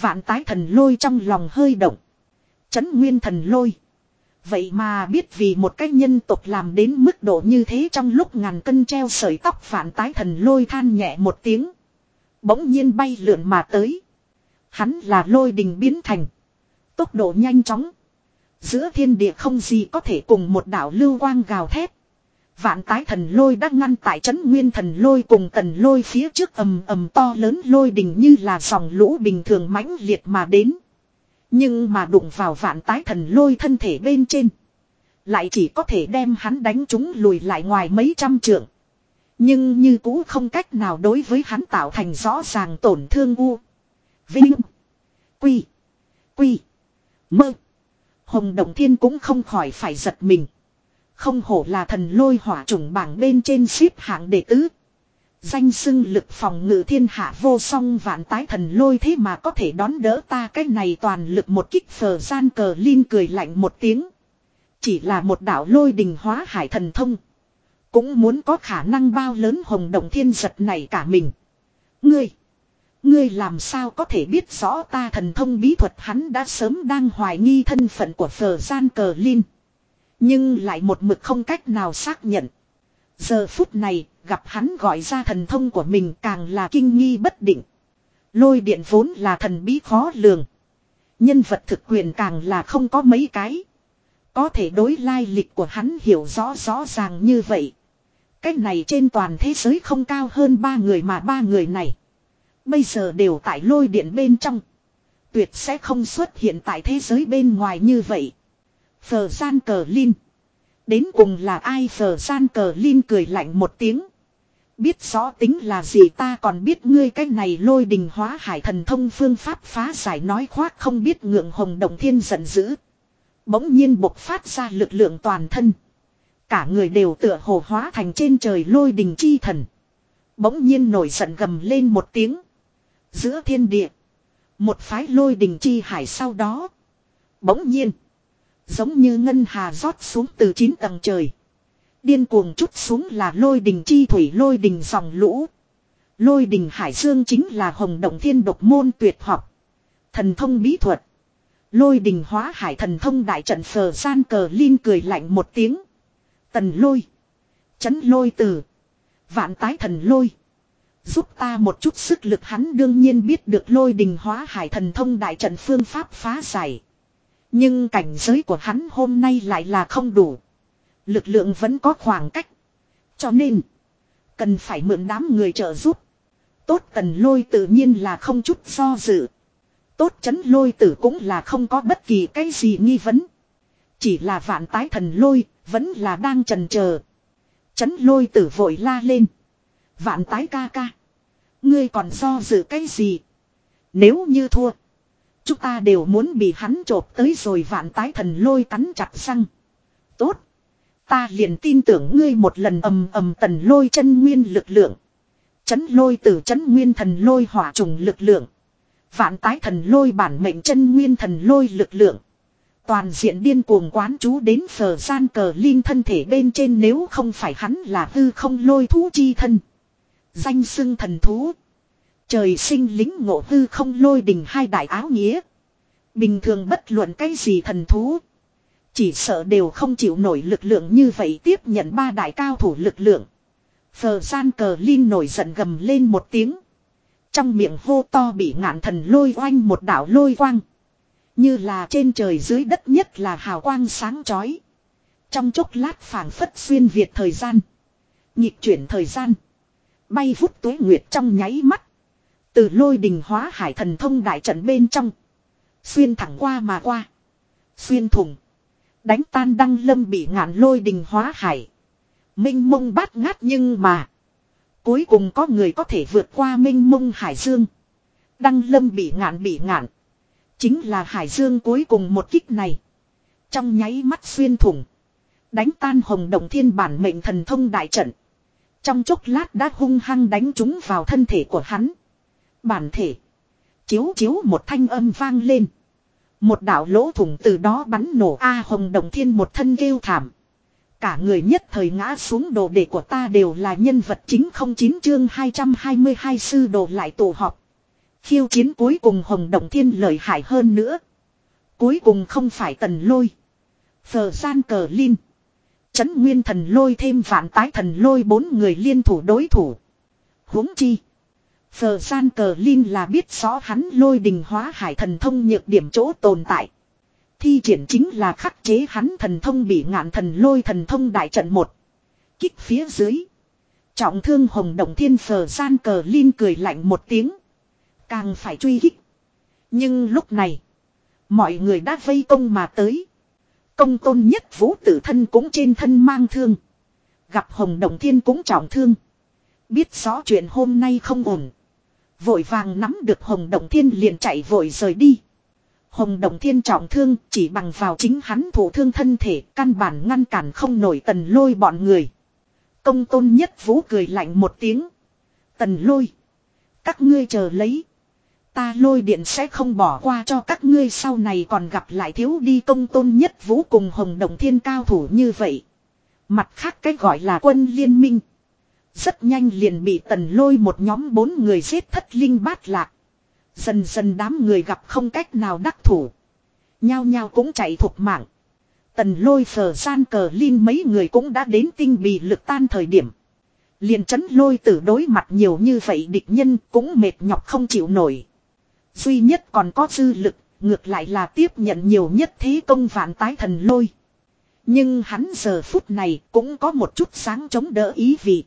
Vạn tái thần lôi trong lòng hơi động. Chấn nguyên thần lôi. Vậy mà biết vì một cách nhân tục làm đến mức độ như thế trong lúc ngàn cân treo sợi tóc vạn tái thần lôi than nhẹ một tiếng. Bỗng nhiên bay lượn mà tới. Hắn là lôi đình biến thành. Tốc độ nhanh chóng. Giữa thiên địa không gì có thể cùng một đạo lưu quang gào thét. Vạn tái thần lôi đã ngăn tại trấn nguyên thần lôi cùng tần lôi phía trước ầm ầm to lớn lôi đình như là dòng lũ bình thường mãnh liệt mà đến. Nhưng mà đụng vào vạn tái thần lôi thân thể bên trên. Lại chỉ có thể đem hắn đánh chúng lùi lại ngoài mấy trăm trượng. Nhưng như cũ không cách nào đối với hắn tạo thành rõ ràng tổn thương u. Vinh. Quy. Quy. Mơ. Hồng Động Thiên cũng không khỏi phải giật mình. Không hổ là thần lôi hỏa trùng bảng bên trên xếp hạng đệ tứ. Danh xưng lực phòng ngự thiên hạ vô song vạn tái thần lôi thế mà có thể đón đỡ ta cái này toàn lực một kích phờ gian cờ linh cười lạnh một tiếng. Chỉ là một đạo lôi đình hóa hải thần thông. Cũng muốn có khả năng bao lớn hồng động thiên giật này cả mình. Ngươi. Ngươi làm sao có thể biết rõ ta thần thông bí thuật hắn đã sớm đang hoài nghi thân phận của phờ gian cờ linh. Nhưng lại một mực không cách nào xác nhận. Giờ phút này, gặp hắn gọi ra thần thông của mình càng là kinh nghi bất định. Lôi điện vốn là thần bí khó lường. Nhân vật thực quyền càng là không có mấy cái. Có thể đối lai lịch của hắn hiểu rõ rõ ràng như vậy. Cái này trên toàn thế giới không cao hơn ba người mà ba người này. Bây giờ đều tại lôi điện bên trong. Tuyệt sẽ không xuất hiện tại thế giới bên ngoài như vậy. Phờ gian cờ Linh. Đến cùng là ai phờ gian cờ Linh cười lạnh một tiếng. Biết rõ tính là gì ta còn biết ngươi cái này lôi đình hóa hải thần thông phương pháp phá giải nói khoác không biết ngượng hồng đồng thiên giận dữ. Bỗng nhiên bộc phát ra lực lượng toàn thân. Cả người đều tựa hồ hóa thành trên trời lôi đình chi thần. Bỗng nhiên nổi giận gầm lên một tiếng. Giữa thiên địa. Một phái lôi đình chi hải sau đó. Bỗng nhiên. Giống như ngân hà rót xuống từ chín tầng trời. Điên cuồng chút xuống là lôi đình chi thủy, lôi đình dòng lũ. Lôi đình hải dương chính là hồng động thiên độc môn tuyệt học. Thần thông bí thuật. Lôi đình hóa hải thần thông đại trận phờ gian cờ lin cười lạnh một tiếng. Tần lôi. Chấn lôi từ. Vạn tái thần lôi. Giúp ta một chút sức lực hắn đương nhiên biết được lôi đình hóa hải thần thông đại trận phương pháp phá giải. Nhưng cảnh giới của hắn hôm nay lại là không đủ. Lực lượng vẫn có khoảng cách. Cho nên, cần phải mượn đám người trợ giúp. Tốt tần lôi tự nhiên là không chút do dự. Tốt chấn lôi tử cũng là không có bất kỳ cái gì nghi vấn. Chỉ là vạn tái thần lôi, vẫn là đang trần chờ Chấn lôi tử vội la lên. Vạn tái ca ca. Ngươi còn do dự cái gì? Nếu như thua. Chúng ta đều muốn bị hắn trộp tới rồi vạn tái thần lôi cắn chặt răng. Tốt. Ta liền tin tưởng ngươi một lần ầm ầm tần lôi chân nguyên lực lượng. Chấn lôi từ chấn nguyên thần lôi hỏa trùng lực lượng. Vạn tái thần lôi bản mệnh chân nguyên thần lôi lực lượng. Toàn diện điên cuồng quán chú đến phở gian cờ linh thân thể bên trên nếu không phải hắn là hư không lôi thú chi thân. Danh xưng thần thú. Trời sinh lính ngộ hư không lôi đình hai đại áo nghĩa. Bình thường bất luận cái gì thần thú. Chỉ sợ đều không chịu nổi lực lượng như vậy tiếp nhận ba đại cao thủ lực lượng. Phờ gian cờ Linh nổi giận gầm lên một tiếng. Trong miệng hô to bị ngạn thần lôi oanh một đảo lôi quang. Như là trên trời dưới đất nhất là hào quang sáng chói. Trong chốc lát phảng phất xuyên Việt thời gian. Nhịp chuyển thời gian. Bay vút tuế nguyệt trong nháy mắt. Từ lôi đình hóa hải thần thông đại trận bên trong. Xuyên thẳng qua mà qua. Xuyên thủng. Đánh tan đăng lâm bị ngạn lôi đình hóa hải. Minh mông bát ngát nhưng mà. Cuối cùng có người có thể vượt qua minh mông hải dương. Đăng lâm bị ngạn bị ngạn. Chính là hải dương cuối cùng một kích này. Trong nháy mắt xuyên thủng. Đánh tan hồng động thiên bản mệnh thần thông đại trận. Trong chốc lát đã hung hăng đánh chúng vào thân thể của hắn. Bản thể. Chiếu chiếu một thanh âm vang lên. Một đạo lỗ thủng từ đó bắn nổ A hồng đồng thiên một thân kêu thảm. Cả người nhất thời ngã xuống đồ đệ của ta đều là nhân vật chính không chín chương 222 sư đồ lại tổ họp. Khiêu chiến cuối cùng Hồng đồng Thiên lợi hại hơn nữa. Cuối cùng không phải tần lôi. Phờ gian cờ linh. Chấn nguyên thần lôi thêm vạn tái thần lôi bốn người liên thủ đối thủ. huống chi. Phờ gian cờ linh là biết rõ hắn lôi đình hóa hải thần thông nhược điểm chỗ tồn tại. Thi triển chính là khắc chế hắn thần thông bị ngạn thần lôi thần thông đại trận một. Kích phía dưới. Trọng thương hồng động thiên phờ gian cờ linh cười lạnh một tiếng. Càng phải truy kích. Nhưng lúc này. Mọi người đã vây công mà tới. Công tôn nhất vũ tử thân cũng trên thân mang thương. Gặp hồng đồng thiên cũng trọng thương. Biết rõ chuyện hôm nay không ổn. Vội vàng nắm được hồng đồng thiên liền chạy vội rời đi. Hồng đồng thiên trọng thương chỉ bằng vào chính hắn thủ thương thân thể, căn bản ngăn cản không nổi tần lôi bọn người. Công tôn nhất vũ cười lạnh một tiếng. Tần lôi. Các ngươi chờ lấy. Ta lôi điện sẽ không bỏ qua cho các ngươi sau này còn gặp lại thiếu đi công tôn nhất vũ cùng hồng đồng thiên cao thủ như vậy. Mặt khác cái gọi là quân liên minh. Rất nhanh liền bị tần lôi một nhóm bốn người giết thất linh bát lạc. Dần dần đám người gặp không cách nào đắc thủ. Nhao nhao cũng chạy thuộc mạng. Tần lôi phở gian cờ linh mấy người cũng đã đến tinh bì lực tan thời điểm. Liền chấn lôi tử đối mặt nhiều như vậy địch nhân cũng mệt nhọc không chịu nổi. Duy nhất còn có dư lực, ngược lại là tiếp nhận nhiều nhất thế công vạn tái thần lôi. Nhưng hắn giờ phút này cũng có một chút sáng chống đỡ ý vị.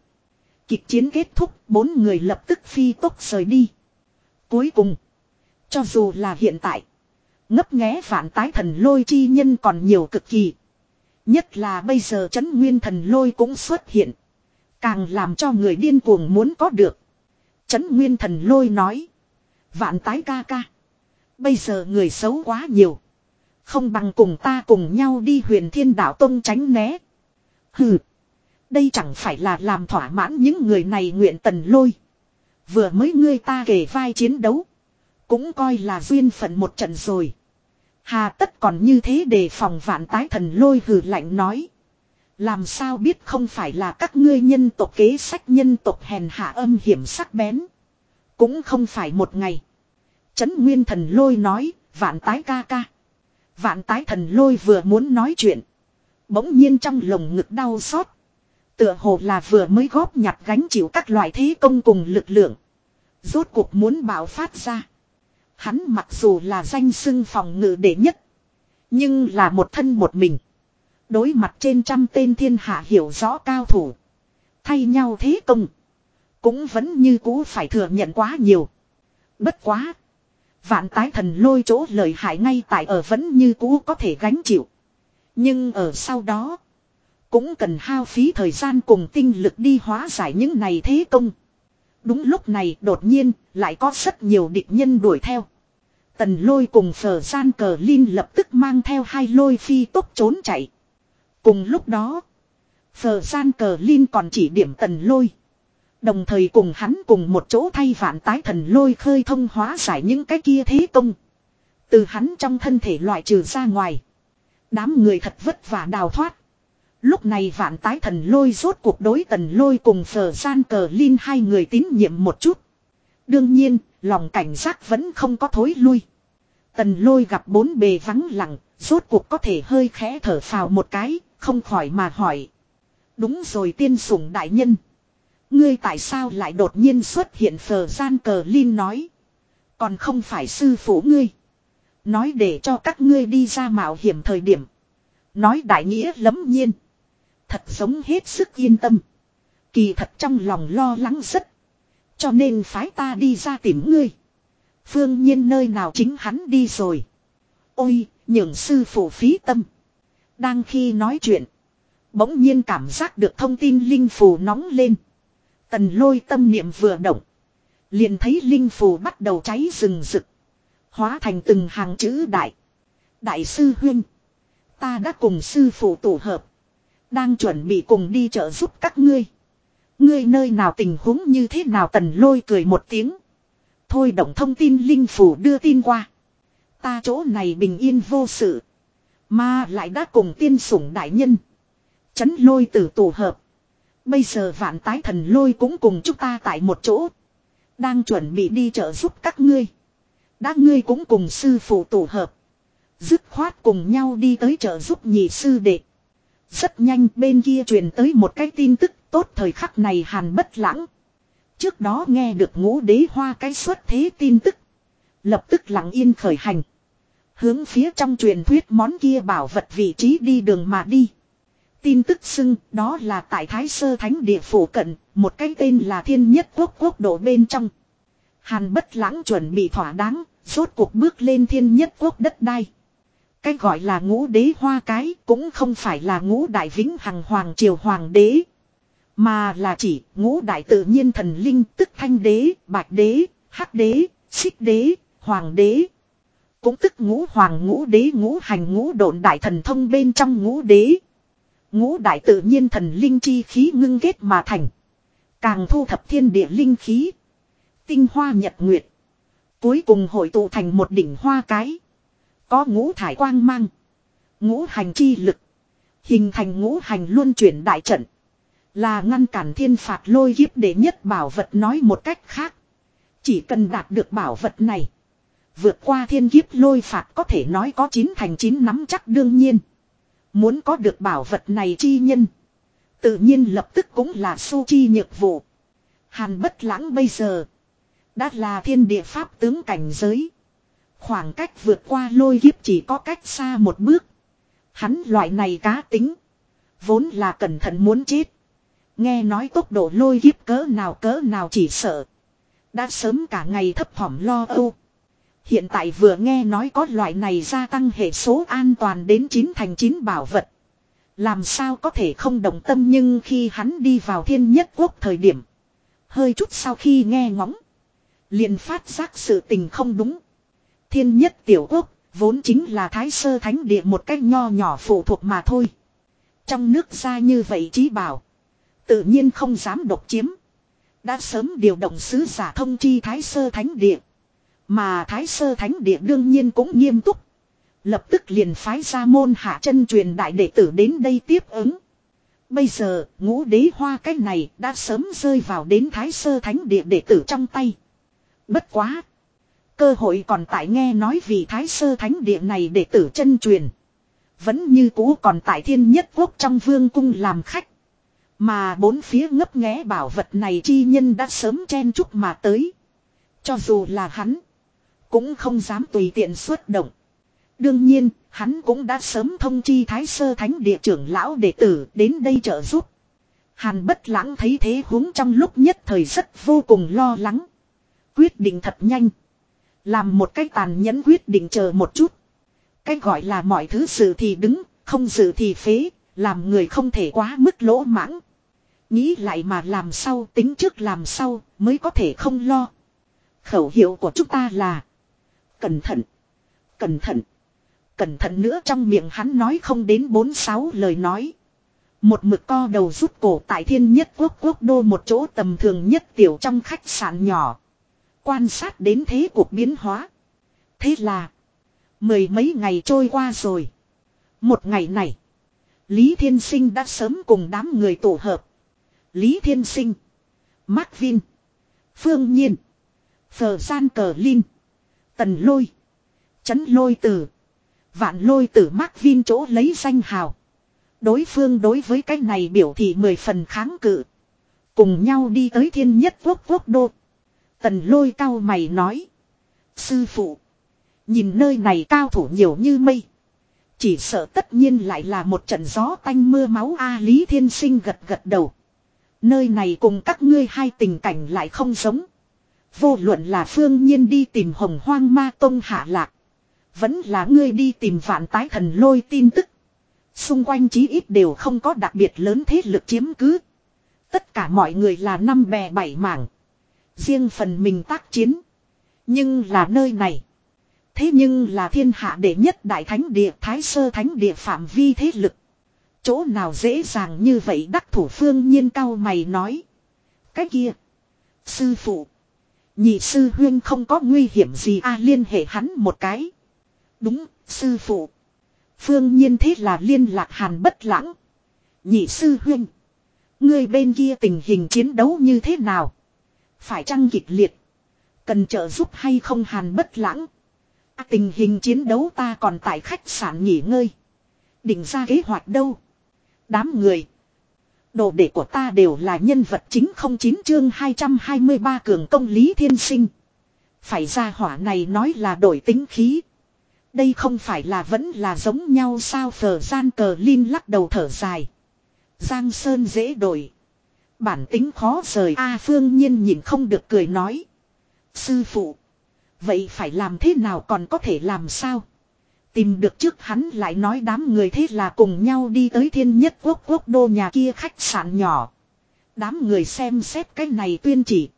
Kịch chiến kết thúc, bốn người lập tức phi tốc rời đi. Cuối cùng, cho dù là hiện tại, ngấp nghé phản tái thần lôi chi nhân còn nhiều cực kỳ. Nhất là bây giờ chấn nguyên thần lôi cũng xuất hiện. Càng làm cho người điên cuồng muốn có được. Chấn nguyên thần lôi nói. Vạn tái ca ca. Bây giờ người xấu quá nhiều. Không bằng cùng ta cùng nhau đi huyền thiên đạo tông tránh né. Hừ. Đây chẳng phải là làm thỏa mãn những người này nguyện tần lôi. Vừa mới ngươi ta kể vai chiến đấu. Cũng coi là duyên phận một trận rồi. Hà tất còn như thế để phòng vạn tái thần lôi hừ lạnh nói. Làm sao biết không phải là các ngươi nhân tộc kế sách nhân tộc hèn hạ âm hiểm sắc bén. Cũng không phải một ngày. Trấn Nguyên Thần Lôi nói, vạn tái ca ca. Vạn tái thần lôi vừa muốn nói chuyện. Bỗng nhiên trong lồng ngực đau xót. Tựa hồ là vừa mới góp nhặt gánh chịu các loại thế công cùng lực lượng. Rốt cuộc muốn bạo phát ra. Hắn mặc dù là danh xưng phòng ngự đệ nhất. Nhưng là một thân một mình. Đối mặt trên trăm tên thiên hạ hiểu rõ cao thủ. Thay nhau thế công. Cũng vẫn như cũ phải thừa nhận quá nhiều. Bất quá. Vạn tái thần lôi chỗ lời hại ngay tại ở vẫn như cũ có thể gánh chịu. Nhưng ở sau đó. Cũng cần hao phí thời gian cùng tinh lực đi hóa giải những này thế công. Đúng lúc này đột nhiên lại có rất nhiều địch nhân đuổi theo. Tần lôi cùng phở gian cờ Linh lập tức mang theo hai lôi phi tốc trốn chạy. Cùng lúc đó, phở gian cờ Linh còn chỉ điểm tần lôi. Đồng thời cùng hắn cùng một chỗ thay vạn tái thần lôi khơi thông hóa giải những cái kia thế công. Từ hắn trong thân thể loại trừ ra ngoài. Đám người thật vất vả đào thoát. Lúc này vạn tái thần lôi rốt cuộc đối tần lôi cùng phở gian cờ Linh hai người tín nhiệm một chút. Đương nhiên, lòng cảnh giác vẫn không có thối lui. Tần lôi gặp bốn bề vắng lặng, rốt cuộc có thể hơi khẽ thở phào một cái, không khỏi mà hỏi. Đúng rồi tiên sủng đại nhân. Ngươi tại sao lại đột nhiên xuất hiện phờ gian cờ Linh nói. Còn không phải sư phụ ngươi. Nói để cho các ngươi đi ra mạo hiểm thời điểm. Nói đại nghĩa lấm nhiên. Thật giống hết sức yên tâm. Kỳ thật trong lòng lo lắng rất. Cho nên phái ta đi ra tìm ngươi. Phương nhiên nơi nào chính hắn đi rồi. Ôi, nhường sư phụ phí tâm. Đang khi nói chuyện. Bỗng nhiên cảm giác được thông tin linh phù nóng lên. Tần lôi tâm niệm vừa động. Liền thấy linh phù bắt đầu cháy rừng rực. Hóa thành từng hàng chữ đại. Đại sư huynh Ta đã cùng sư phụ tổ hợp. Đang chuẩn bị cùng đi trợ giúp các ngươi. Ngươi nơi nào tình huống như thế nào tần lôi cười một tiếng. Thôi động thông tin linh phủ đưa tin qua. Ta chỗ này bình yên vô sự. Mà lại đã cùng tiên sủng đại nhân. Chấn lôi tử tổ hợp. Bây giờ vạn tái thần lôi cũng cùng chúng ta tại một chỗ. Đang chuẩn bị đi trợ giúp các ngươi. Đã ngươi cũng cùng sư phụ tổ hợp. Dứt khoát cùng nhau đi tới trợ giúp nhị sư đệ. Rất nhanh bên kia truyền tới một cái tin tức tốt thời khắc này hàn bất lãng. Trước đó nghe được ngũ đế hoa cái xuất thế tin tức. Lập tức lặng yên khởi hành. Hướng phía trong truyền thuyết món kia bảo vật vị trí đi đường mà đi. Tin tức xưng đó là tại Thái Sơ Thánh địa phủ cận, một cái tên là Thiên Nhất Quốc quốc độ bên trong. Hàn bất lãng chuẩn bị thỏa đáng, rốt cuộc bước lên Thiên Nhất Quốc đất đai. Cái gọi là ngũ đế hoa cái cũng không phải là ngũ đại vĩnh hằng hoàng triều hoàng đế. Mà là chỉ ngũ đại tự nhiên thần linh tức thanh đế, bạch đế, hắc đế, xích đế, hoàng đế. Cũng tức ngũ hoàng ngũ đế ngũ hành ngũ độn đại thần thông bên trong ngũ đế. Ngũ đại tự nhiên thần linh chi khí ngưng kết mà thành. Càng thu thập thiên địa linh khí. Tinh hoa nhật nguyệt. Cuối cùng hội tụ thành một đỉnh hoa cái. Có ngũ thải quang mang. Ngũ hành chi lực. Hình thành ngũ hành luân chuyển đại trận. Là ngăn cản thiên phạt lôi kiếp để nhất bảo vật nói một cách khác. Chỉ cần đạt được bảo vật này. Vượt qua thiên kiếp lôi phạt có thể nói có chín thành chín nắm chắc đương nhiên. Muốn có được bảo vật này chi nhân. Tự nhiên lập tức cũng là su chi nhược vụ. Hàn bất lãng bây giờ. Đã là thiên địa pháp tướng cảnh giới. Khoảng cách vượt qua lôi kiếp chỉ có cách xa một bước. Hắn loại này cá tính. Vốn là cẩn thận muốn chết. Nghe nói tốc độ lôi kiếp cỡ nào cỡ nào chỉ sợ. Đã sớm cả ngày thấp thỏm lo âu. Hiện tại vừa nghe nói có loại này gia tăng hệ số an toàn đến 9 thành 9 bảo vật. Làm sao có thể không đồng tâm nhưng khi hắn đi vào thiên nhất quốc thời điểm. Hơi chút sau khi nghe ngóng. liền phát giác sự tình không đúng. Thiên nhất tiểu quốc, vốn chính là thái sơ thánh địa một cách nho nhỏ phụ thuộc mà thôi. Trong nước ra như vậy trí bảo. Tự nhiên không dám độc chiếm. Đã sớm điều động sứ giả thông chi thái sơ thánh địa. Mà thái sơ thánh địa đương nhiên cũng nghiêm túc. Lập tức liền phái ra môn hạ chân truyền đại đệ tử đến đây tiếp ứng. Bây giờ, ngũ đế hoa cái này đã sớm rơi vào đến thái sơ thánh địa đệ tử trong tay. Bất quá. Cơ hội còn tại nghe nói vì thái sơ thánh địa này để tử chân truyền. Vẫn như cũ còn tại thiên nhất quốc trong vương cung làm khách. Mà bốn phía ngấp nghé bảo vật này chi nhân đã sớm chen chúc mà tới. Cho dù là hắn. Cũng không dám tùy tiện xuất động. Đương nhiên, hắn cũng đã sớm thông chi thái sơ thánh địa trưởng lão đệ tử đến đây trợ giúp. Hàn bất lãng thấy thế huống trong lúc nhất thời rất vô cùng lo lắng. Quyết định thật nhanh. Làm một cái tàn nhẫn quyết định chờ một chút. Cái gọi là mọi thứ sự thì đứng, không sự thì phế, làm người không thể quá mức lỗ mãng. Nghĩ lại mà làm sau tính trước làm sau mới có thể không lo. Khẩu hiệu của chúng ta là Cẩn thận, cẩn thận, cẩn thận nữa trong miệng hắn nói không đến bốn sáu lời nói. Một mực co đầu rút cổ tại thiên nhất quốc quốc đô một chỗ tầm thường nhất tiểu trong khách sạn nhỏ. Quan sát đến thế cuộc biến hóa. Thế là. Mười mấy ngày trôi qua rồi. Một ngày này. Lý Thiên Sinh đã sớm cùng đám người tổ hợp. Lý Thiên Sinh. Mark Vin. Phương Nhiên. Phờ Gian Cờ Linh. Tần Lôi. Chấn Lôi Tử. Vạn Lôi Tử Mark Vin chỗ lấy danh hào. Đối phương đối với cái này biểu thị mười phần kháng cự. Cùng nhau đi tới thiên nhất quốc quốc đô. Tần lôi cao mày nói. Sư phụ. Nhìn nơi này cao thủ nhiều như mây. Chỉ sợ tất nhiên lại là một trận gió tanh mưa máu A Lý Thiên Sinh gật gật đầu. Nơi này cùng các ngươi hai tình cảnh lại không giống. Vô luận là phương nhiên đi tìm hồng hoang ma tông hạ lạc. Vẫn là ngươi đi tìm vạn tái thần lôi tin tức. Xung quanh chí ít đều không có đặc biệt lớn thế lực chiếm cứ. Tất cả mọi người là năm bè bảy mảng. Riêng phần mình tác chiến. Nhưng là nơi này. Thế nhưng là thiên hạ đệ nhất đại thánh địa thái sơ thánh địa phạm vi thế lực. Chỗ nào dễ dàng như vậy đắc thủ phương nhiên cao mày nói. Cái kia. Sư phụ. Nhị sư huyên không có nguy hiểm gì a à, liên hệ hắn một cái. Đúng, sư phụ. Phương nhiên thế là liên lạc hàn bất lãng. Nhị sư huyên Người bên kia tình hình chiến đấu như thế nào? Phải chăng kịch liệt? Cần trợ giúp hay không hàn bất lãng? À, tình hình chiến đấu ta còn tại khách sạn nghỉ ngơi. Định ra kế hoạch đâu? Đám người. Đồ đệ của ta đều là nhân vật chính không chín chương 223 cường công lý thiên sinh. Phải ra hỏa này nói là đổi tính khí. Đây không phải là vẫn là giống nhau sao phở gian cờ Linh lắc đầu thở dài. Giang Sơn dễ đổi. Bản tính khó rời A Phương Nhiên nhìn không được cười nói. Sư phụ. Vậy phải làm thế nào còn có thể làm sao? Tìm được trước hắn lại nói đám người thế là cùng nhau đi tới thiên nhất quốc quốc đô nhà kia khách sạn nhỏ. Đám người xem xét cái này tuyên chỉ.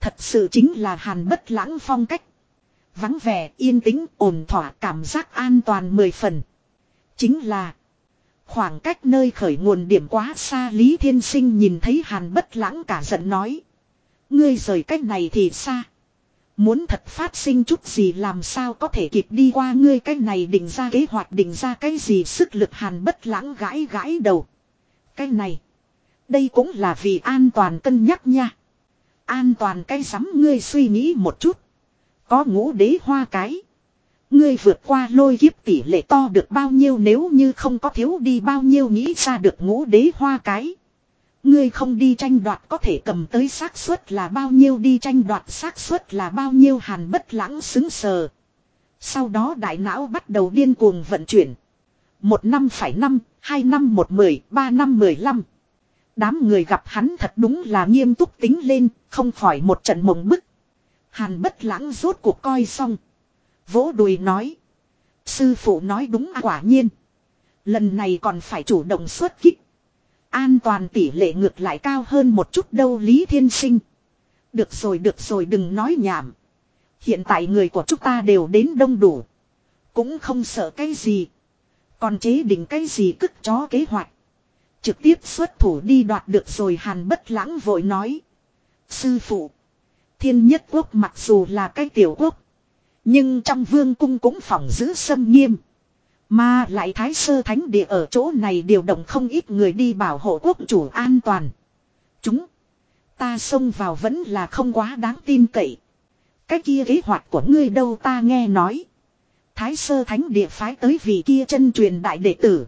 Thật sự chính là hàn bất lãng phong cách. Vắng vẻ, yên tĩnh, ổn thỏa cảm giác an toàn mười phần. Chính là khoảng cách nơi khởi nguồn điểm quá xa Lý Thiên Sinh nhìn thấy Hàn bất lãng cả giận nói. Ngươi rời cách này thì xa. Muốn thật phát sinh chút gì làm sao có thể kịp đi qua ngươi cách này định ra kế hoạch, định ra cái gì sức lực Hàn bất lãng gãi gãi đầu. Cái này. Đây cũng là vì an toàn cân nhắc nha. An toàn cái sắm ngươi suy nghĩ một chút. Có ngũ đế hoa cái. Ngươi vượt qua lôi kiếp tỷ lệ to được bao nhiêu nếu như không có thiếu đi bao nhiêu nghĩ ra được ngũ đế hoa cái. Ngươi không đi tranh đoạt có thể cầm tới xác suất là bao nhiêu đi tranh đoạt xác suất là bao nhiêu hàn bất lãng xứng sờ. Sau đó đại não bắt đầu điên cuồng vận chuyển. Một năm phải năm, hai năm một mười, ba năm mười lăm. Đám người gặp hắn thật đúng là nghiêm túc tính lên, không khỏi một trận mộng bức. Hàn bất lãng rốt cuộc coi xong. Vỗ đùi nói. Sư phụ nói đúng à, quả nhiên. Lần này còn phải chủ động xuất kích. An toàn tỷ lệ ngược lại cao hơn một chút đâu Lý Thiên Sinh. Được rồi được rồi, đừng nói nhảm. Hiện tại người của chúng ta đều đến đông đủ. Cũng không sợ cái gì. Còn chế định cái gì cức chó kế hoạch. Trực tiếp xuất thủ đi đoạt được rồi hàn bất lãng vội nói. Sư phụ. Thiên nhất quốc mặc dù là cái tiểu quốc. Nhưng trong vương cung cũng phòng giữ sâm nghiêm. Mà lại thái sơ thánh địa ở chỗ này điều động không ít người đi bảo hộ quốc chủ an toàn. Chúng. Ta xông vào vẫn là không quá đáng tin cậy. Cái kia kế hoạch của ngươi đâu ta nghe nói. Thái sơ thánh địa phái tới vì kia chân truyền đại đệ tử.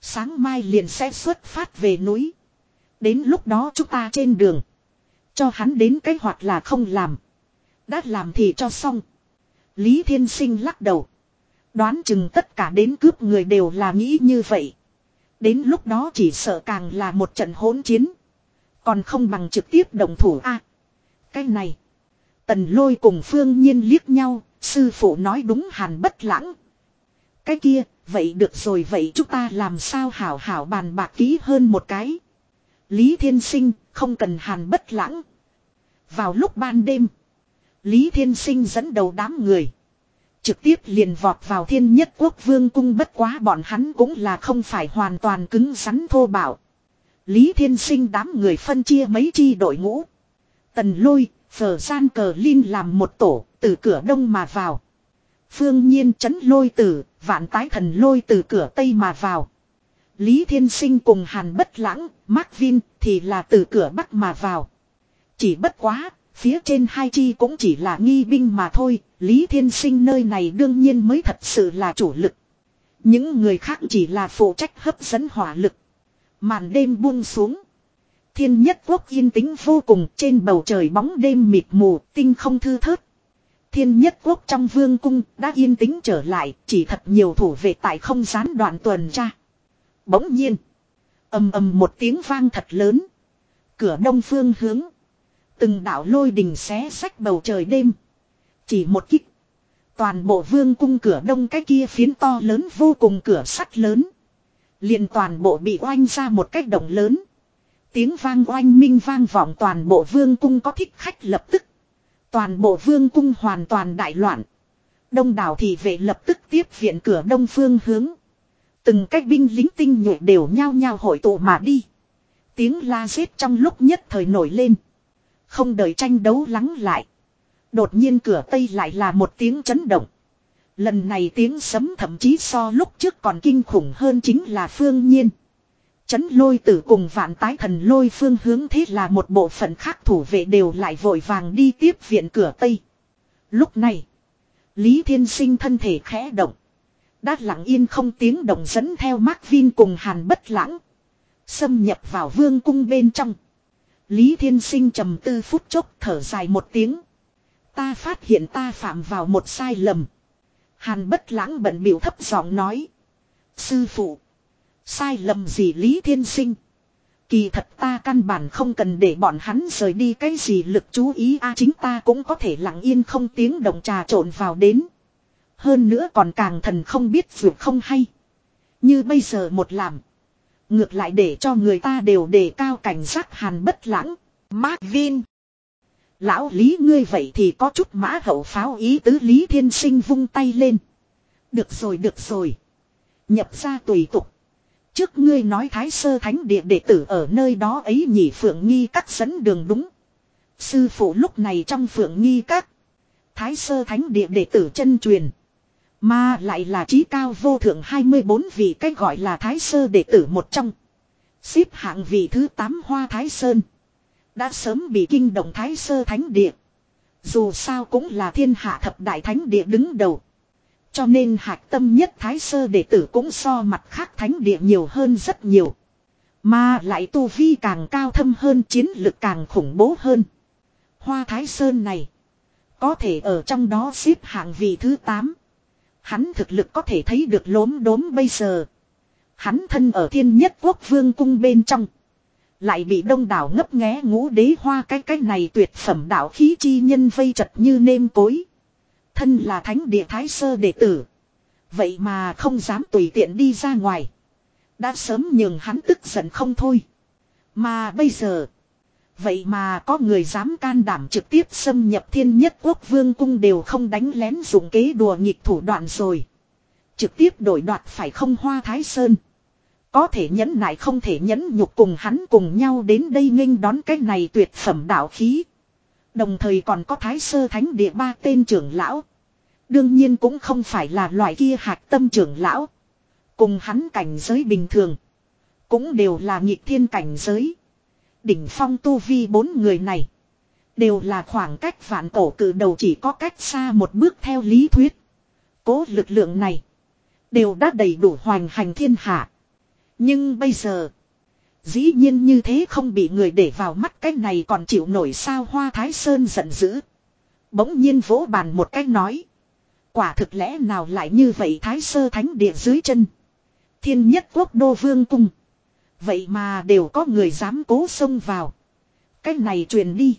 Sáng mai liền sẽ xuất phát về núi. Đến lúc đó chúng ta trên đường. Cho hắn đến cái hoặc là không làm. Đã làm thì cho xong. Lý Thiên Sinh lắc đầu. Đoán chừng tất cả đến cướp người đều là nghĩ như vậy. Đến lúc đó chỉ sợ càng là một trận hỗn chiến. Còn không bằng trực tiếp đồng thủ a Cái này. Tần lôi cùng phương nhiên liếc nhau. Sư phụ nói đúng hàn bất lãng. Cái kia, vậy được rồi vậy chúng ta làm sao hảo hảo bàn bạc kỹ hơn một cái. Lý Thiên Sinh, không cần hàn bất lãng. Vào lúc ban đêm, Lý Thiên Sinh dẫn đầu đám người. Trực tiếp liền vọt vào thiên nhất quốc vương cung bất quá bọn hắn cũng là không phải hoàn toàn cứng rắn thô bạo. Lý Thiên Sinh đám người phân chia mấy chi đội ngũ. Tần lôi, phở gian cờ Linh làm một tổ, từ cửa đông mà vào. Phương nhiên chấn lôi tử, vạn tái thần lôi từ cửa tây mà vào. Lý Thiên Sinh cùng Hàn Bất Lãng, Mark Vin thì là từ cửa bắc mà vào. Chỉ bất quá, phía trên hai chi cũng chỉ là nghi binh mà thôi, Lý Thiên Sinh nơi này đương nhiên mới thật sự là chủ lực. Những người khác chỉ là phụ trách hấp dẫn hỏa lực. Màn đêm buông xuống. Thiên nhất quốc yên tĩnh vô cùng trên bầu trời bóng đêm mịt mù, tinh không thư thớt. Thiên nhất quốc trong vương cung đã yên tĩnh trở lại, chỉ thật nhiều thủ vệ tại không gián đoạn tuần tra. Bỗng nhiên, ầm ầm một tiếng vang thật lớn. Cửa đông phương hướng. Từng đạo lôi đình xé sách bầu trời đêm. Chỉ một kích. Toàn bộ vương cung cửa đông cái kia phiến to lớn vô cùng cửa sắt lớn. liền toàn bộ bị oanh ra một cách động lớn. Tiếng vang oanh minh vang vọng toàn bộ vương cung có thích khách lập tức. Toàn bộ vương cung hoàn toàn đại loạn. Đông đảo thì vệ lập tức tiếp viện cửa đông phương hướng. Từng cách binh lính tinh nhuệ đều nhao nhao hội tụ mà đi. Tiếng la giết trong lúc nhất thời nổi lên. Không đợi tranh đấu lắng lại. Đột nhiên cửa tây lại là một tiếng chấn động. Lần này tiếng sấm thậm chí so lúc trước còn kinh khủng hơn chính là phương nhiên. Chấn lôi tử cùng vạn tái thần lôi phương hướng thế là một bộ phận khác thủ vệ đều lại vội vàng đi tiếp viện cửa Tây. Lúc này, Lý Thiên Sinh thân thể khẽ động. Đã lặng yên không tiếng động dẫn theo Mark Vin cùng Hàn bất lãng. Xâm nhập vào vương cung bên trong. Lý Thiên Sinh trầm tư phút chốc thở dài một tiếng. Ta phát hiện ta phạm vào một sai lầm. Hàn bất lãng bận biểu thấp giọng nói. Sư phụ. Sai lầm gì Lý Thiên Sinh. Kỳ thật ta căn bản không cần để bọn hắn rời đi cái gì lực chú ý a, chính ta cũng có thể lặng yên không tiếng động trà trộn vào đến. Hơn nữa còn càng thần không biết vượt không hay. Như bây giờ một làm. Ngược lại để cho người ta đều đề cao cảnh giác hàn bất lãng. Mark Vin. Lão Lý ngươi vậy thì có chút mã hậu pháo ý tứ Lý Thiên Sinh vung tay lên. Được rồi được rồi. Nhập ra tùy tục. Trước ngươi nói Thái Sơ Thánh Địa đệ tử ở nơi đó ấy nhỉ Phượng Nghi các dẫn đường đúng. Sư phụ lúc này trong Phượng Nghi các. Thái Sơ Thánh Địa đệ tử chân truyền. Mà lại là trí cao vô thượng 24 vị cách gọi là Thái Sơ đệ tử một trong. Xếp hạng vị thứ 8 Hoa Thái Sơn. Đã sớm bị kinh động Thái Sơ Thánh Địa. Dù sao cũng là thiên hạ thập đại thánh địa đứng đầu. Cho nên hạch tâm nhất thái sơ đệ tử cũng so mặt khác thánh địa nhiều hơn rất nhiều. Mà lại tu vi càng cao thâm hơn, chiến lực càng khủng bố hơn. Hoa thái sơn này. Có thể ở trong đó xếp hạng vị thứ 8. Hắn thực lực có thể thấy được lốm đốm bây giờ. Hắn thân ở thiên nhất quốc vương cung bên trong. Lại bị đông đảo ngấp nghé ngũ đế hoa cái cái này tuyệt phẩm đạo khí chi nhân vây chật như nêm cối. Thân là thánh địa thái sơ đệ tử. Vậy mà không dám tùy tiện đi ra ngoài. Đã sớm nhường hắn tức giận không thôi. Mà bây giờ. Vậy mà có người dám can đảm trực tiếp xâm nhập thiên nhất quốc vương cung đều không đánh lén dùng kế đùa nghịch thủ đoạn rồi. Trực tiếp đổi đoạt phải không hoa thái sơn. Có thể nhẫn nại không thể nhẫn nhục cùng hắn cùng nhau đến đây nghênh đón cái này tuyệt phẩm đạo khí. Đồng thời còn có thái sơ thánh địa ba tên trưởng lão. Đương nhiên cũng không phải là loại kia hạt tâm trưởng lão. Cùng hắn cảnh giới bình thường. Cũng đều là nghịch thiên cảnh giới. Đỉnh phong tu vi bốn người này. Đều là khoảng cách vạn cổ cử đầu chỉ có cách xa một bước theo lý thuyết. Cố lực lượng này. Đều đã đầy đủ hoành hành thiên hạ. Nhưng bây giờ. Dĩ nhiên như thế không bị người để vào mắt cái này còn chịu nổi sao hoa thái sơn giận dữ. Bỗng nhiên vỗ bàn một cách nói. Quả thực lẽ nào lại như vậy thái sơ thánh địa dưới chân. Thiên nhất quốc đô vương cung. Vậy mà đều có người dám cố xông vào. Cái này truyền đi.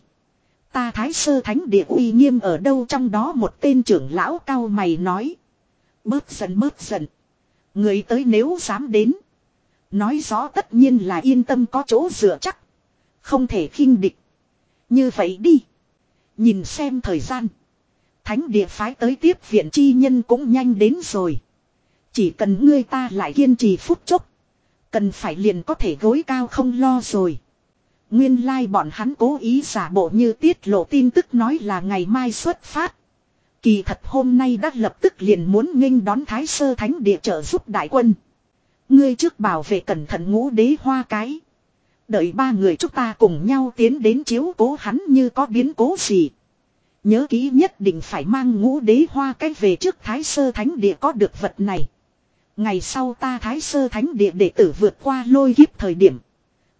Ta thái sơ thánh địa uy nghiêm ở đâu trong đó một tên trưởng lão cao mày nói. Bớt giận bớt giận. Người tới nếu dám đến. Nói rõ tất nhiên là yên tâm có chỗ dựa chắc. Không thể khinh địch. Như vậy đi. Nhìn xem thời gian. Thánh địa phái tới tiếp viện chi nhân cũng nhanh đến rồi. Chỉ cần ngươi ta lại kiên trì phút chốc. Cần phải liền có thể gối cao không lo rồi. Nguyên lai like bọn hắn cố ý giả bộ như tiết lộ tin tức nói là ngày mai xuất phát. Kỳ thật hôm nay đã lập tức liền muốn nghênh đón Thái Sơ Thánh địa trợ giúp đại quân. Ngươi trước bảo vệ cẩn thận ngũ đế hoa cái. Đợi ba người chúng ta cùng nhau tiến đến chiếu cố hắn như có biến cố gì. Nhớ kỹ nhất định phải mang ngũ đế hoa cái về trước Thái Sơ Thánh địa có được vật này. Ngày sau ta Thái Sơ Thánh địa đệ tử vượt qua lôi kiếp thời điểm.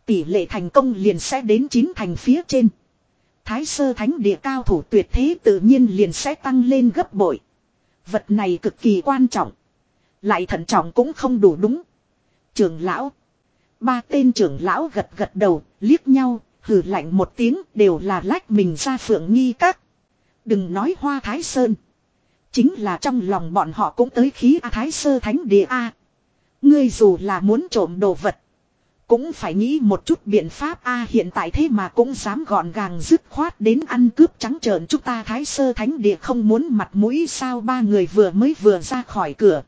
Tỷ lệ thành công liền sẽ đến chín thành phía trên. Thái Sơ Thánh địa cao thủ tuyệt thế tự nhiên liền sẽ tăng lên gấp bội. Vật này cực kỳ quan trọng. Lại thận trọng cũng không đủ đúng. Trưởng lão. Ba tên trưởng lão gật gật đầu, liếc nhau, hừ lạnh một tiếng đều là lách mình ra phượng nghi các. Đừng nói hoa thái sơn. Chính là trong lòng bọn họ cũng tới khí A Thái Sơ Thánh Địa A. Ngươi dù là muốn trộm đồ vật. Cũng phải nghĩ một chút biện pháp A hiện tại thế mà cũng dám gọn gàng dứt khoát đến ăn cướp trắng trợn chúng ta Thái Sơ Thánh Địa không muốn mặt mũi sao ba người vừa mới vừa ra khỏi cửa.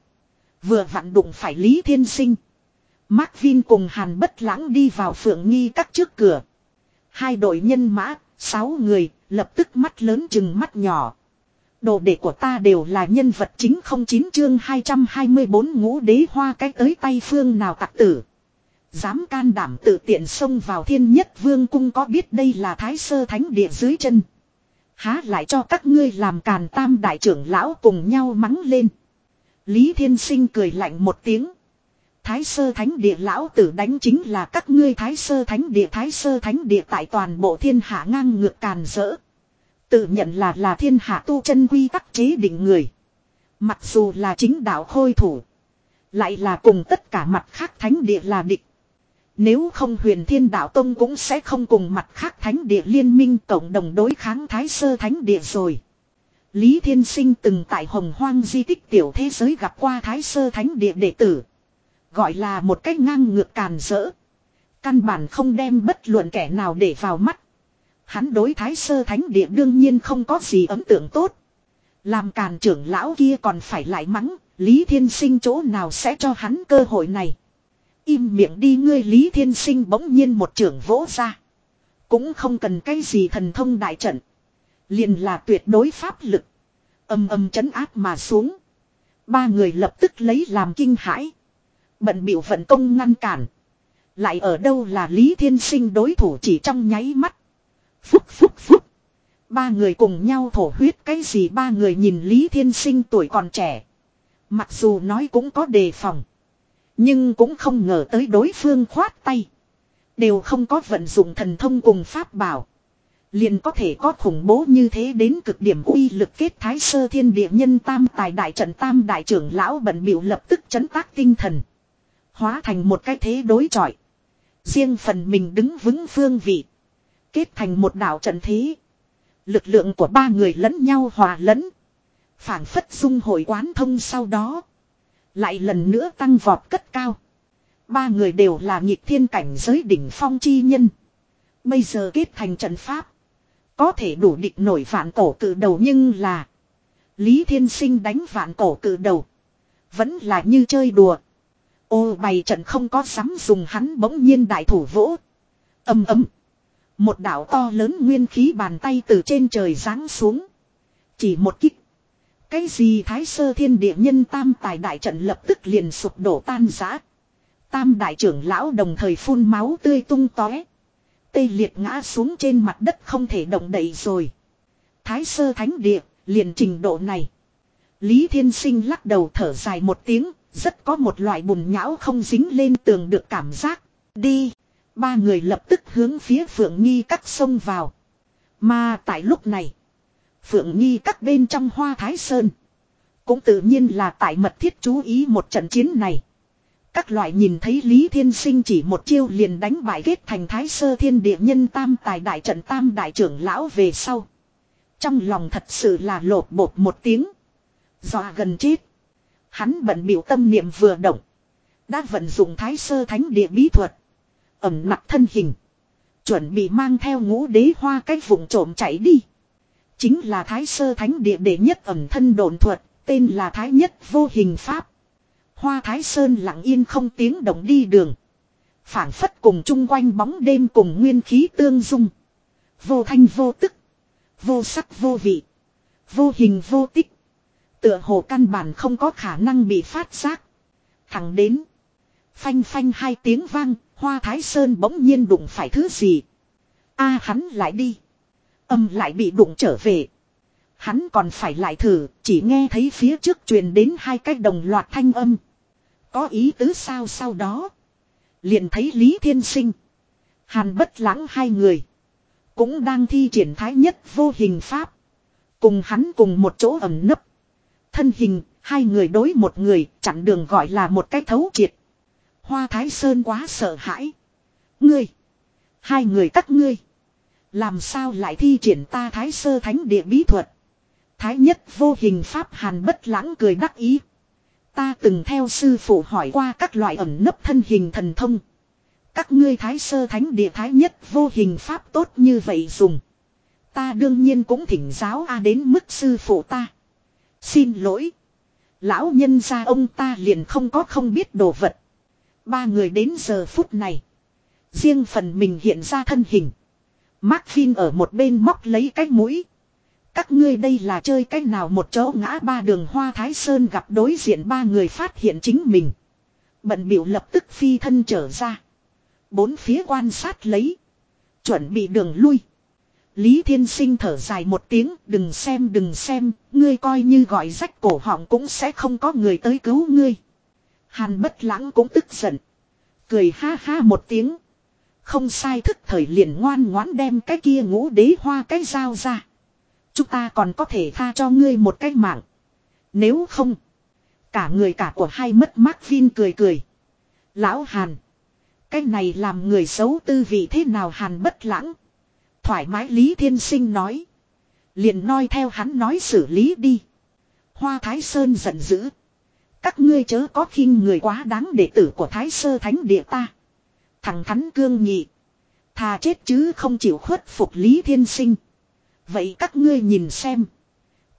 Vừa vặn đụng phải Lý Thiên Sinh. Mark Vin cùng Hàn Bất Lãng đi vào phượng nghi các trước cửa. Hai đội nhân mã, sáu người, lập tức mắt lớn chừng mắt nhỏ. Đồ đệ của ta đều là nhân vật chính không chín chương 224 ngũ đế hoa cái tới tay phương nào tặc tử. Dám can đảm tự tiện xông vào thiên nhất vương cung có biết đây là thái sơ thánh địa dưới chân. Há lại cho các ngươi làm càn tam đại trưởng lão cùng nhau mắng lên. Lý thiên sinh cười lạnh một tiếng. Thái sơ thánh địa lão tử đánh chính là các ngươi thái sơ thánh địa, thái sơ thánh địa tại toàn bộ thiên hạ ngang ngược càn rỡ. Tự nhận là là thiên hạ tu chân quy tắc chế định người. Mặc dù là chính đạo khôi thủ. Lại là cùng tất cả mặt khác thánh địa là địch. Nếu không huyền thiên đạo tông cũng sẽ không cùng mặt khác thánh địa liên minh cộng đồng đối kháng thái sơ thánh địa rồi. Lý Thiên Sinh từng tại hồng hoang di tích tiểu thế giới gặp qua thái sơ thánh địa đệ tử. Gọi là một cách ngang ngược càn rỡ. Căn bản không đem bất luận kẻ nào để vào mắt. Hắn đối thái sơ thánh địa đương nhiên không có gì ấn tượng tốt. Làm càn trưởng lão kia còn phải lại mắng, Lý Thiên Sinh chỗ nào sẽ cho hắn cơ hội này. Im miệng đi ngươi Lý Thiên Sinh bỗng nhiên một trưởng vỗ ra. Cũng không cần cái gì thần thông đại trận. Liền là tuyệt đối pháp lực. Âm âm chấn áp mà xuống. Ba người lập tức lấy làm kinh hãi. Bận biểu vận công ngăn cản. Lại ở đâu là Lý Thiên Sinh đối thủ chỉ trong nháy mắt. Phúc phúc phúc. Ba người cùng nhau thổ huyết cái gì ba người nhìn Lý Thiên Sinh tuổi còn trẻ. Mặc dù nói cũng có đề phòng. Nhưng cũng không ngờ tới đối phương khoát tay. Đều không có vận dụng thần thông cùng pháp bảo. Liền có thể có khủng bố như thế đến cực điểm uy lực kết thái sơ thiên địa nhân tam tài đại trận tam đại trưởng lão bận biểu lập tức chấn tác tinh thần. Hóa thành một cái thế đối chọi. Riêng phần mình đứng vững phương vị. Kết thành một đảo trận thế. Lực lượng của ba người lẫn nhau hòa lẫn. phảng phất dung hội quán thông sau đó. Lại lần nữa tăng vọt cất cao. Ba người đều là nhịp thiên cảnh giới đỉnh phong chi nhân. Bây giờ kết thành trận pháp. Có thể đủ địch nổi vạn cổ tự đầu nhưng là. Lý Thiên Sinh đánh vạn cổ cử đầu. Vẫn là như chơi đùa. Ô bày trận không có dám dùng hắn bỗng nhiên đại thủ vỗ. Âm ấm. Một đạo to lớn nguyên khí bàn tay từ trên trời giáng xuống. Chỉ một kích. Cái gì thái sơ thiên địa nhân tam tài đại trận lập tức liền sụp đổ tan rã. Tam đại trưởng lão đồng thời phun máu tươi tung tóe. Tê liệt ngã xuống trên mặt đất không thể động đậy rồi. Thái sơ thánh địa, liền trình độ này. Lý Thiên Sinh lắc đầu thở dài một tiếng, rất có một loại bùn nhão không dính lên tường được cảm giác. Đi. Ba người lập tức hướng phía Phượng Nghi các sông vào. Mà tại lúc này. Phượng Nghi các bên trong hoa Thái Sơn. Cũng tự nhiên là tại mật thiết chú ý một trận chiến này. Các loại nhìn thấy Lý Thiên Sinh chỉ một chiêu liền đánh bại kết thành Thái Sơ Thiên Địa Nhân Tam Tài Đại trận Tam Đại trưởng Lão về sau. Trong lòng thật sự là lột bột một tiếng. Dọa gần chết. Hắn bận biểu tâm niệm vừa động. Đã vận dụng Thái Sơ Thánh Địa bí thuật. Ẩm nặc thân hình. Chuẩn bị mang theo ngũ đế hoa cách vùng trộm chạy đi. Chính là Thái Sơ Thánh Địa đệ nhất ẩm thân đồn thuật. Tên là Thái Nhất Vô Hình Pháp. Hoa Thái Sơn lặng yên không tiếng động đi đường. phảng phất cùng chung quanh bóng đêm cùng nguyên khí tương dung. Vô thanh vô tức. Vô sắc vô vị. Vô hình vô tích. Tựa hồ căn bản không có khả năng bị phát giác. Thẳng đến. Phanh phanh hai tiếng vang. Hoa Thái Sơn bỗng nhiên đụng phải thứ gì. a hắn lại đi. Âm lại bị đụng trở về. Hắn còn phải lại thử, chỉ nghe thấy phía trước truyền đến hai cái đồng loạt thanh âm. Có ý tứ sao sau đó. Liền thấy Lý Thiên Sinh. Hàn bất lãng hai người. Cũng đang thi triển thái nhất vô hình pháp. Cùng hắn cùng một chỗ ẩm nấp. Thân hình, hai người đối một người, chặn đường gọi là một cái thấu triệt. Hoa Thái Sơn quá sợ hãi. Ngươi. Hai người các ngươi. Làm sao lại thi triển ta Thái Sơ Thánh Địa bí thuật. Thái nhất vô hình pháp hàn bất lãng cười đắc ý. Ta từng theo sư phụ hỏi qua các loại ẩn nấp thân hình thần thông. Các ngươi thái sơ thánh địa thái nhất vô hình pháp tốt như vậy dùng. Ta đương nhiên cũng thỉnh giáo a đến mức sư phụ ta. Xin lỗi. Lão nhân gia ông ta liền không có không biết đồ vật. Ba người đến giờ phút này. Riêng phần mình hiện ra thân hình. Mark Vin ở một bên móc lấy cái mũi. Các ngươi đây là chơi cách nào một chỗ ngã ba đường hoa thái sơn gặp đối diện ba người phát hiện chính mình. Bận biểu lập tức phi thân trở ra. Bốn phía quan sát lấy. Chuẩn bị đường lui. Lý Thiên Sinh thở dài một tiếng, đừng xem đừng xem, ngươi coi như gọi rách cổ họng cũng sẽ không có người tới cứu ngươi. Hàn bất lãng cũng tức giận. Cười ha ha một tiếng. Không sai thức thời liền ngoan ngoãn đem cái kia ngũ đế hoa cái dao ra. Chúng ta còn có thể tha cho ngươi một cái mạng. Nếu không. Cả người cả của hai mất mắc Vin cười cười. Lão Hàn. Cái này làm người xấu tư vị thế nào Hàn bất lãng. Thoải mái Lý Thiên Sinh nói. Liền nói theo hắn nói xử lý đi. Hoa Thái Sơn giận dữ. Các ngươi chớ có khinh người quá đáng đệ tử của Thái Sơ Thánh Địa ta. Thằng thắn cương nhị. Thà chết chứ không chịu khuất phục Lý Thiên Sinh. Vậy các ngươi nhìn xem.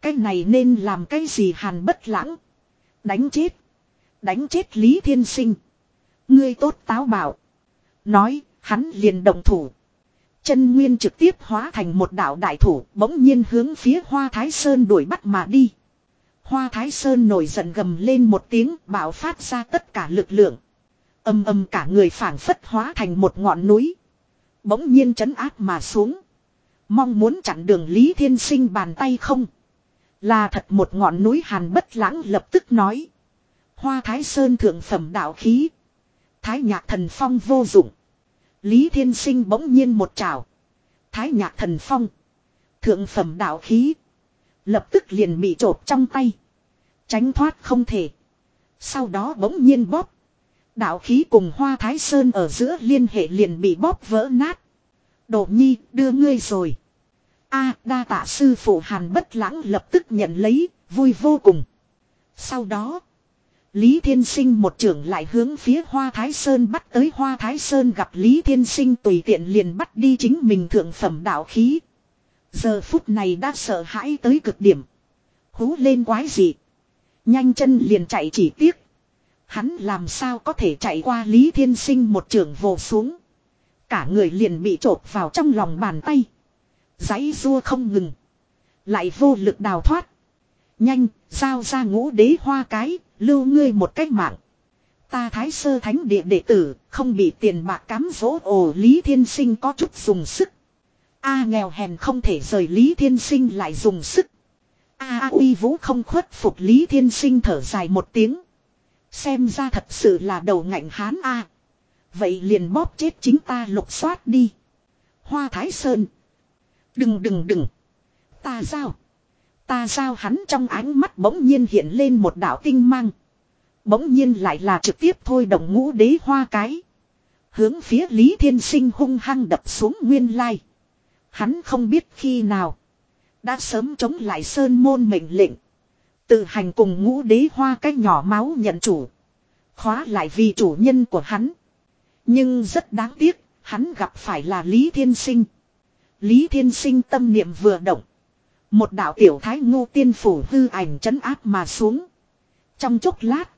Cái này nên làm cái gì hàn bất lãng. Đánh chết. Đánh chết Lý Thiên Sinh. Ngươi tốt táo bảo. Nói, hắn liền động thủ. Chân nguyên trực tiếp hóa thành một đạo đại thủ bỗng nhiên hướng phía Hoa Thái Sơn đuổi bắt mà đi. Hoa Thái Sơn nổi giận gầm lên một tiếng, bạo phát ra tất cả lực lượng. Âm âm cả người phảng phất hóa thành một ngọn núi. Bỗng nhiên chấn áp mà xuống. Mong muốn chặn đường Lý Thiên Sinh bàn tay không. Là thật một ngọn núi hàn bất lãng lập tức nói. Hoa Thái Sơn thượng phẩm đạo khí. Thái nhạc thần phong vô dụng. Lý Thiên Sinh bỗng nhiên một trào. Thái nhạc thần phong. Thượng phẩm đạo khí. Lập tức liền bị trộp trong tay. Tránh thoát không thể. Sau đó bỗng nhiên bóp. Đạo khí cùng hoa thái sơn ở giữa liên hệ liền bị bóp vỡ nát. Đổ nhi đưa ngươi rồi. a đa tạ sư phụ hàn bất lãng lập tức nhận lấy, vui vô cùng. Sau đó, Lý Thiên Sinh một trưởng lại hướng phía Hoa Thái Sơn bắt tới Hoa Thái Sơn gặp Lý Thiên Sinh tùy tiện liền bắt đi chính mình thượng phẩm đạo khí. Giờ phút này đã sợ hãi tới cực điểm. Hú lên quái gì. Nhanh chân liền chạy chỉ tiếc. Hắn làm sao có thể chạy qua Lý Thiên Sinh một trường vồ xuống. Cả người liền bị trộp vào trong lòng bàn tay. Giấy rua không ngừng. Lại vô lực đào thoát. Nhanh, giao ra ngũ đế hoa cái, lưu ngươi một cách mạng. Ta thái sơ thánh địa đệ tử, không bị tiền bạc cám dỗ ồ Lý Thiên Sinh có chút dùng sức. A nghèo hèn không thể rời Lý Thiên Sinh lại dùng sức. A uy vũ không khuất phục Lý Thiên Sinh thở dài một tiếng. Xem ra thật sự là đầu ngạnh hán A. Vậy liền bóp chết chính ta lục soát đi. Hoa Thái Sơn. Đừng đừng đừng. Ta sao? Ta sao hắn trong ánh mắt bỗng nhiên hiện lên một đạo tinh mang. Bỗng nhiên lại là trực tiếp thôi động ngũ đế hoa cái. Hướng phía Lý Thiên Sinh hung hăng đập xuống nguyên lai. Hắn không biết khi nào. Đã sớm chống lại sơn môn mệnh lệnh. Tự hành cùng ngũ đế hoa cái nhỏ máu nhận chủ. Khóa lại vì chủ nhân của hắn. Nhưng rất đáng tiếc, hắn gặp phải là Lý Thiên Sinh. Lý Thiên Sinh tâm niệm vừa động. Một đạo tiểu thái ngô tiên phủ hư ảnh chấn áp mà xuống. Trong chốc lát.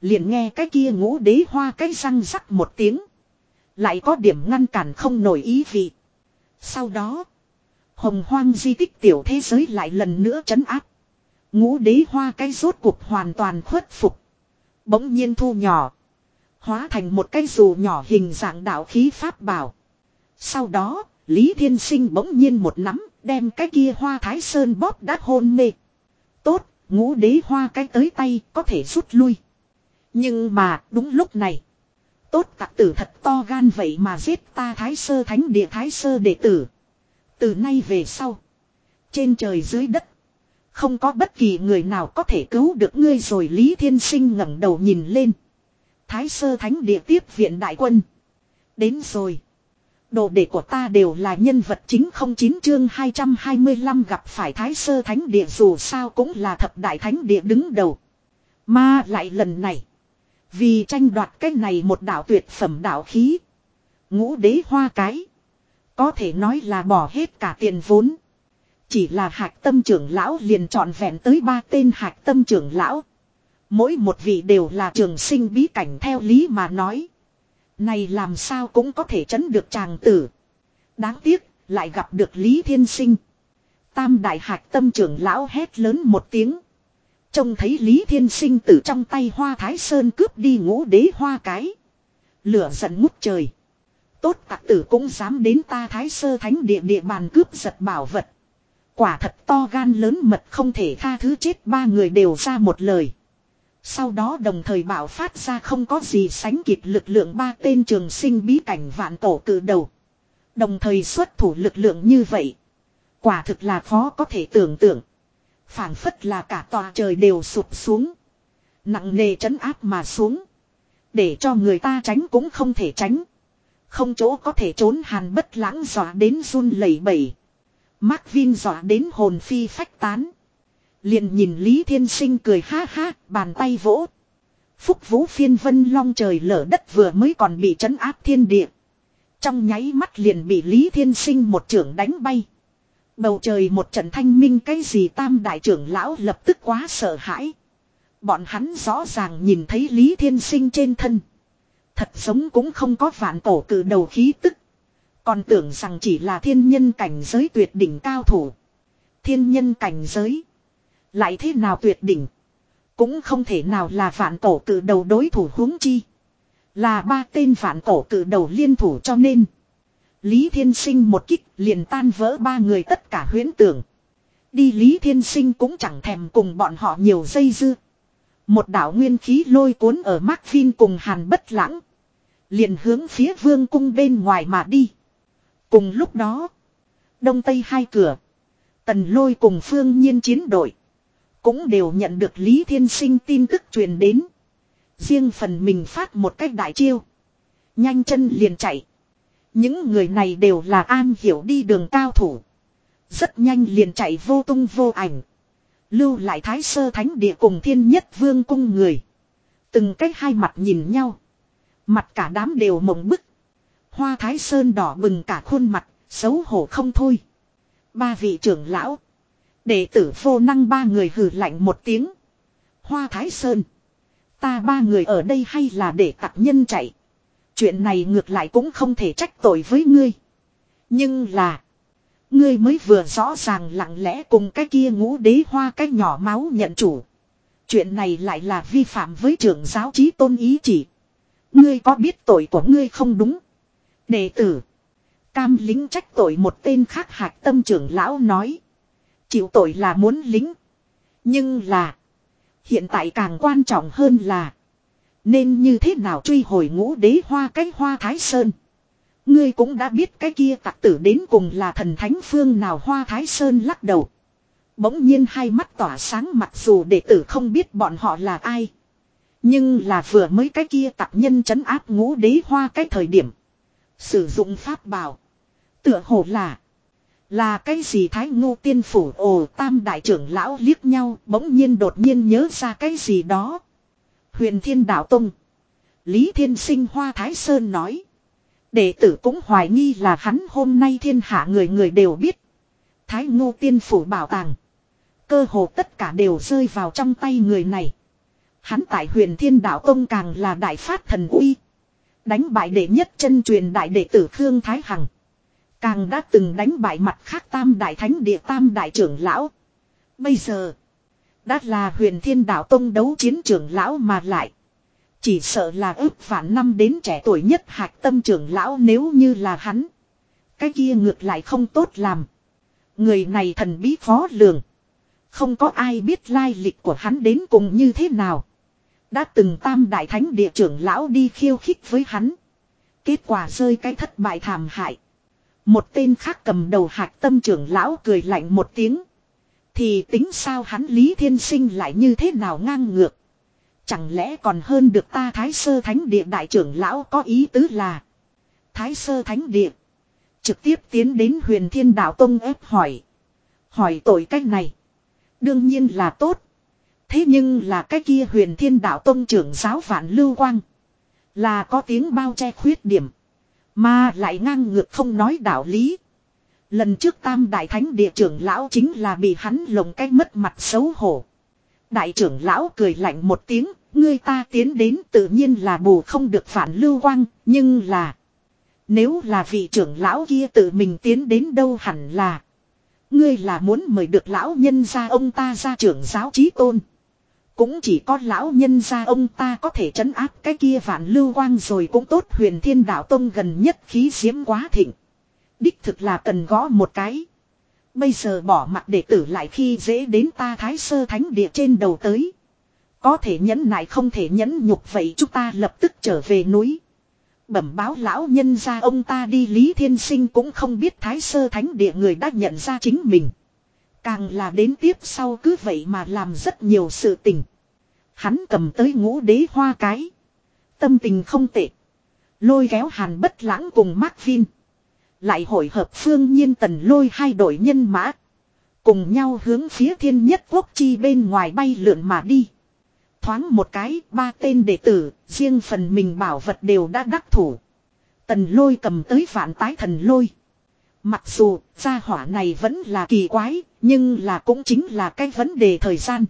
Liền nghe cái kia ngũ đế hoa cái răng rắc một tiếng. Lại có điểm ngăn cản không nổi ý vị. Sau đó. Hồng hoang di tích tiểu thế giới lại lần nữa chấn áp. Ngũ đế hoa cái rốt cuộc hoàn toàn khuất phục. Bỗng nhiên thu nhỏ. Hóa thành một cái dù nhỏ hình dạng đạo khí pháp bảo. Sau đó, Lý Thiên Sinh bỗng nhiên một nắm, đem cái kia hoa thái sơn bóp đã hôn mê. Tốt, ngũ đế hoa cái tới tay, có thể rút lui. Nhưng mà, đúng lúc này. Tốt tặc tử thật to gan vậy mà giết ta thái sơ thánh địa thái sơ đệ tử. Từ nay về sau. Trên trời dưới đất. Không có bất kỳ người nào có thể cứu được ngươi rồi Lý Thiên Sinh ngẩng đầu nhìn lên. Thái sơ thánh địa tiếp viện đại quân. Đến rồi. Đồ đệ của ta đều là nhân vật chính không chín chương 225 gặp phải thái sơ thánh địa dù sao cũng là thập đại thánh địa đứng đầu. Mà lại lần này. Vì tranh đoạt cái này một đạo tuyệt phẩm đạo khí. Ngũ đế hoa cái. Có thể nói là bỏ hết cả tiền vốn. Chỉ là hạc tâm trưởng lão liền trọn vẹn tới ba tên hạc tâm trưởng lão. Mỗi một vị đều là trường sinh bí cảnh theo lý mà nói. Này làm sao cũng có thể chấn được chàng tử. Đáng tiếc, lại gặp được Lý Thiên Sinh. Tam đại hạc tâm trưởng lão hét lớn một tiếng. Trông thấy Lý Thiên Sinh từ trong tay hoa thái sơn cướp đi ngũ đế hoa cái. Lửa giận ngút trời. Tốt tạc tử cũng dám đến ta thái sơ thánh địa địa bàn cướp giật bảo vật. Quả thật to gan lớn mật không thể tha thứ chết ba người đều ra một lời. Sau đó đồng thời bảo phát ra không có gì sánh kịp lực lượng ba tên trường sinh bí cảnh vạn tổ cử đầu. Đồng thời xuất thủ lực lượng như vậy. Quả thực là khó có thể tưởng tượng phảng phất là cả tòa trời đều sụp xuống. Nặng nề trấn áp mà xuống. Để cho người ta tránh cũng không thể tránh. Không chỗ có thể trốn hàn bất lãng dọa đến run lẩy bẩy. Mark Vin dọa đến hồn phi phách tán. Liền nhìn Lý Thiên Sinh cười ha ha, bàn tay vỗ. Phúc vũ phiên vân long trời lở đất vừa mới còn bị trấn áp thiên địa. Trong nháy mắt liền bị Lý Thiên Sinh một trưởng đánh bay. Bầu trời một trận thanh minh, cái gì tam đại trưởng lão lập tức quá sợ hãi. Bọn hắn rõ ràng nhìn thấy Lý Thiên Sinh trên thân. Thật giống cũng không có vạn cổ cử đầu khí tức. Còn tưởng rằng chỉ là thiên nhân cảnh giới tuyệt đỉnh cao thủ. Thiên nhân cảnh giới. Lại thế nào tuyệt đỉnh. Cũng không thể nào là vạn cổ cử đầu đối thủ huống chi. Là ba tên vạn cổ cử đầu liên thủ cho nên. Lý Thiên Sinh một kích liền tan vỡ ba người tất cả huyễn tưởng. Đi Lý Thiên Sinh cũng chẳng thèm cùng bọn họ nhiều dây dưa. Một đạo nguyên khí lôi cuốn ở Mark Vin cùng Hàn Bất Lãng. Liền hướng phía vương cung bên ngoài mà đi. Cùng lúc đó. Đông Tây hai cửa. Tần lôi cùng phương nhiên chiến đội. Cũng đều nhận được Lý Thiên Sinh tin tức truyền đến. Riêng phần mình phát một cách đại chiêu. Nhanh chân liền chạy. Những người này đều là an hiểu đi đường cao thủ. Rất nhanh liền chạy vô tung vô ảnh. Lưu lại thái sơ thánh địa cùng thiên nhất vương cung người. Từng cách hai mặt nhìn nhau. Mặt cả đám đều mộng bức. Hoa thái sơn đỏ bừng cả khuôn mặt, xấu hổ không thôi. Ba vị trưởng lão. Đệ tử vô năng ba người hử lạnh một tiếng. Hoa thái sơn. Ta ba người ở đây hay là để tặc nhân chạy. Chuyện này ngược lại cũng không thể trách tội với ngươi. Nhưng là. Ngươi mới vừa rõ ràng lặng lẽ cùng cái kia ngũ đế hoa cái nhỏ máu nhận chủ. Chuyện này lại là vi phạm với trưởng giáo trí tôn ý chỉ. Ngươi có biết tội của ngươi không đúng? Đệ tử. Cam lính trách tội một tên khác hạc tâm trưởng lão nói. Chịu tội là muốn lính. Nhưng là. Hiện tại càng quan trọng hơn là. Nên như thế nào truy hồi ngũ đế hoa cái hoa thái sơn. Ngươi cũng đã biết cái kia tặc tử đến cùng là thần thánh phương nào hoa thái sơn lắc đầu. Bỗng nhiên hai mắt tỏa sáng mặc dù đệ tử không biết bọn họ là ai. Nhưng là vừa mới cái kia tặc nhân chấn áp ngũ đế hoa cái thời điểm. Sử dụng pháp bảo. Tựa hồ là. Là cái gì thái ngô tiên phủ ồ tam đại trưởng lão liếc nhau, bỗng nhiên đột nhiên nhớ ra cái gì đó. Huyền thiên đạo tông. Lý thiên sinh hoa thái sơn nói. Đệ tử cũng hoài nghi là hắn hôm nay thiên hạ người người đều biết. Thái ngô tiên phủ bảo tàng. Cơ hồ tất cả đều rơi vào trong tay người này. Hắn tại huyền thiên đạo tông càng là đại phát thần uy. Đánh bại đệ nhất chân truyền đại đệ tử Khương Thái Hằng. Càng đã từng đánh bại mặt khác tam đại thánh địa tam đại trưởng lão. Bây giờ. Đã là huyền thiên đạo tông đấu chiến trưởng lão mà lại. Chỉ sợ là ước vạn năm đến trẻ tuổi nhất hạc tâm trưởng lão nếu như là hắn. Cái kia ngược lại không tốt làm. Người này thần bí khó lường. Không có ai biết lai lịch của hắn đến cùng như thế nào. Đã từng tam đại thánh địa trưởng lão đi khiêu khích với hắn. Kết quả rơi cái thất bại thảm hại. Một tên khác cầm đầu hạc tâm trưởng lão cười lạnh một tiếng. Thì tính sao hắn Lý Thiên Sinh lại như thế nào ngang ngược. Chẳng lẽ còn hơn được ta Thái Sơ Thánh Địa đại trưởng lão có ý tứ là. Thái Sơ Thánh Địa. Trực tiếp tiến đến huyền thiên đạo tông ép hỏi. Hỏi tội cách này. Đương nhiên là tốt. Thế nhưng là cái kia huyền thiên đạo tông trưởng giáo vạn lưu quang. Là có tiếng bao che khuyết điểm. Mà lại ngang ngược không nói đạo lý. Lần trước tam đại thánh địa trưởng lão chính là bị hắn lồng cái mất mặt xấu hổ. Đại trưởng lão cười lạnh một tiếng, ngươi ta tiến đến tự nhiên là bù không được phản lưu quang, nhưng là... Nếu là vị trưởng lão kia tự mình tiến đến đâu hẳn là... Ngươi là muốn mời được lão nhân ra ông ta ra trưởng giáo trí tôn. Cũng chỉ có lão nhân ra ông ta có thể trấn áp cái kia vạn lưu quang rồi cũng tốt huyền thiên đạo tông gần nhất khí diễm quá thịnh. Đích thực là cần gõ một cái. Bây giờ bỏ mặt đệ tử lại khi dễ đến ta thái sơ thánh địa trên đầu tới. Có thể nhẫn nại không thể nhẫn nhục vậy chúng ta lập tức trở về núi. Bẩm báo lão nhân ra ông ta đi Lý Thiên Sinh cũng không biết thái sơ thánh địa người đã nhận ra chính mình. Càng là đến tiếp sau cứ vậy mà làm rất nhiều sự tình. Hắn cầm tới ngũ đế hoa cái. Tâm tình không tệ. Lôi kéo hàn bất lãng cùng Mark Vin. Lại hội hợp phương nhiên tần lôi hai đội nhân mã. Cùng nhau hướng phía thiên nhất quốc chi bên ngoài bay lượn mà đi. Thoáng một cái, ba tên đệ tử, riêng phần mình bảo vật đều đã đắc thủ. Tần lôi cầm tới vạn tái thần lôi. Mặc dù, gia hỏa này vẫn là kỳ quái, nhưng là cũng chính là cái vấn đề thời gian.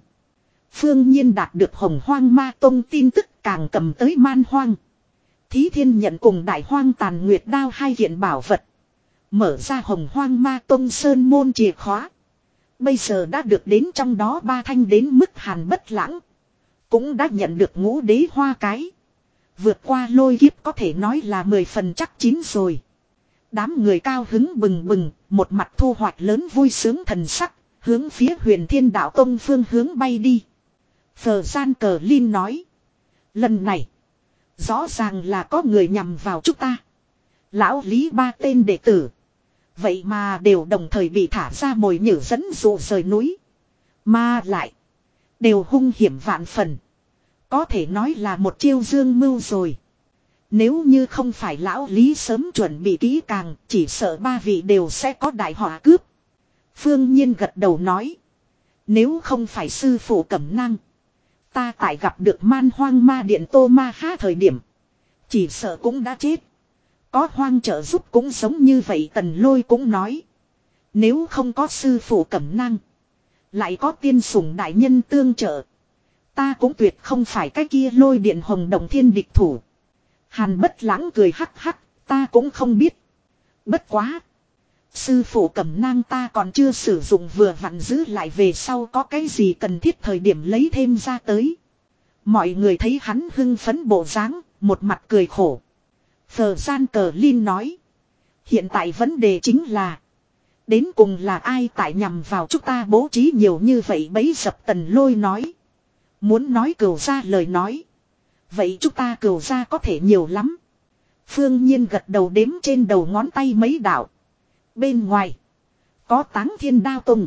Phương nhiên đạt được hồng hoang ma tông tin tức càng cầm tới man hoang. Thí thiên nhận cùng đại hoang tàn nguyệt đao hai hiện bảo vật. Mở ra hồng hoang ma tông sơn môn chìa khóa. Bây giờ đã được đến trong đó ba thanh đến mức hàn bất lãng. Cũng đã nhận được ngũ đế hoa cái. Vượt qua lôi kiếp có thể nói là mười phần chắc chín rồi. Đám người cao hứng bừng bừng, một mặt thu hoạch lớn vui sướng thần sắc, hướng phía huyền thiên đạo tông phương hướng bay đi. Phờ gian cờ Linh nói. Lần này, rõ ràng là có người nhằm vào chúng ta. Lão Lý ba tên đệ tử. Vậy mà đều đồng thời bị thả ra mồi nhử dẫn dụ rời núi. Mà lại, đều hung hiểm vạn phần. Có thể nói là một chiêu dương mưu rồi. Nếu như không phải lão lý sớm chuẩn bị kỹ càng, chỉ sợ ba vị đều sẽ có đại họa cướp. Phương Nhiên gật đầu nói. Nếu không phải sư phụ cẩm năng. Ta tại gặp được man hoang ma điện tô ma ha thời điểm. Chỉ sợ cũng đã chết. Có hoang trợ giúp cũng giống như vậy tần lôi cũng nói. Nếu không có sư phụ cẩm năng. Lại có tiên sủng đại nhân tương trợ. Ta cũng tuyệt không phải cái kia lôi điện hồng đồng thiên địch thủ. Hàn bất lãng cười hắc hắc, ta cũng không biết. Bất quá. Sư phụ cẩm nang ta còn chưa sử dụng vừa vặn giữ lại về sau có cái gì cần thiết thời điểm lấy thêm ra tới. Mọi người thấy hắn hưng phấn bộ dáng, một mặt cười khổ. Phờ gian cờ Linh nói. Hiện tại vấn đề chính là. Đến cùng là ai tại nhằm vào chúng ta bố trí nhiều như vậy bấy dập tần lôi nói. Muốn nói cửu ra lời nói. Vậy chúng ta cửu ra có thể nhiều lắm. Phương Nhiên gật đầu đếm trên đầu ngón tay mấy đạo. Bên ngoài. Có táng thiên đao tùng.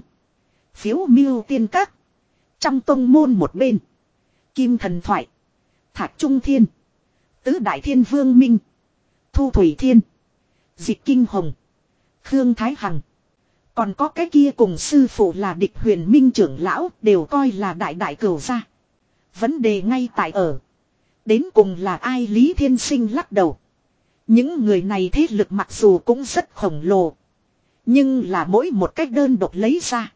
Phiếu miêu tiên các. Trong tông môn một bên. Kim thần thoại. Thạc Trung Thiên. Tứ Đại Thiên Vương Minh. Thu Thủy Thiên. Dịch Kinh Hồng. Khương Thái Hằng. Còn có cái kia cùng sư phụ là địch huyền minh trưởng lão đều coi là đại đại cửu gia. Vấn đề ngay tại ở. Đến cùng là ai Lý Thiên Sinh lắc đầu. Những người này thế lực mặc dù cũng rất khổng lồ. Nhưng là mỗi một cách đơn độc lấy ra.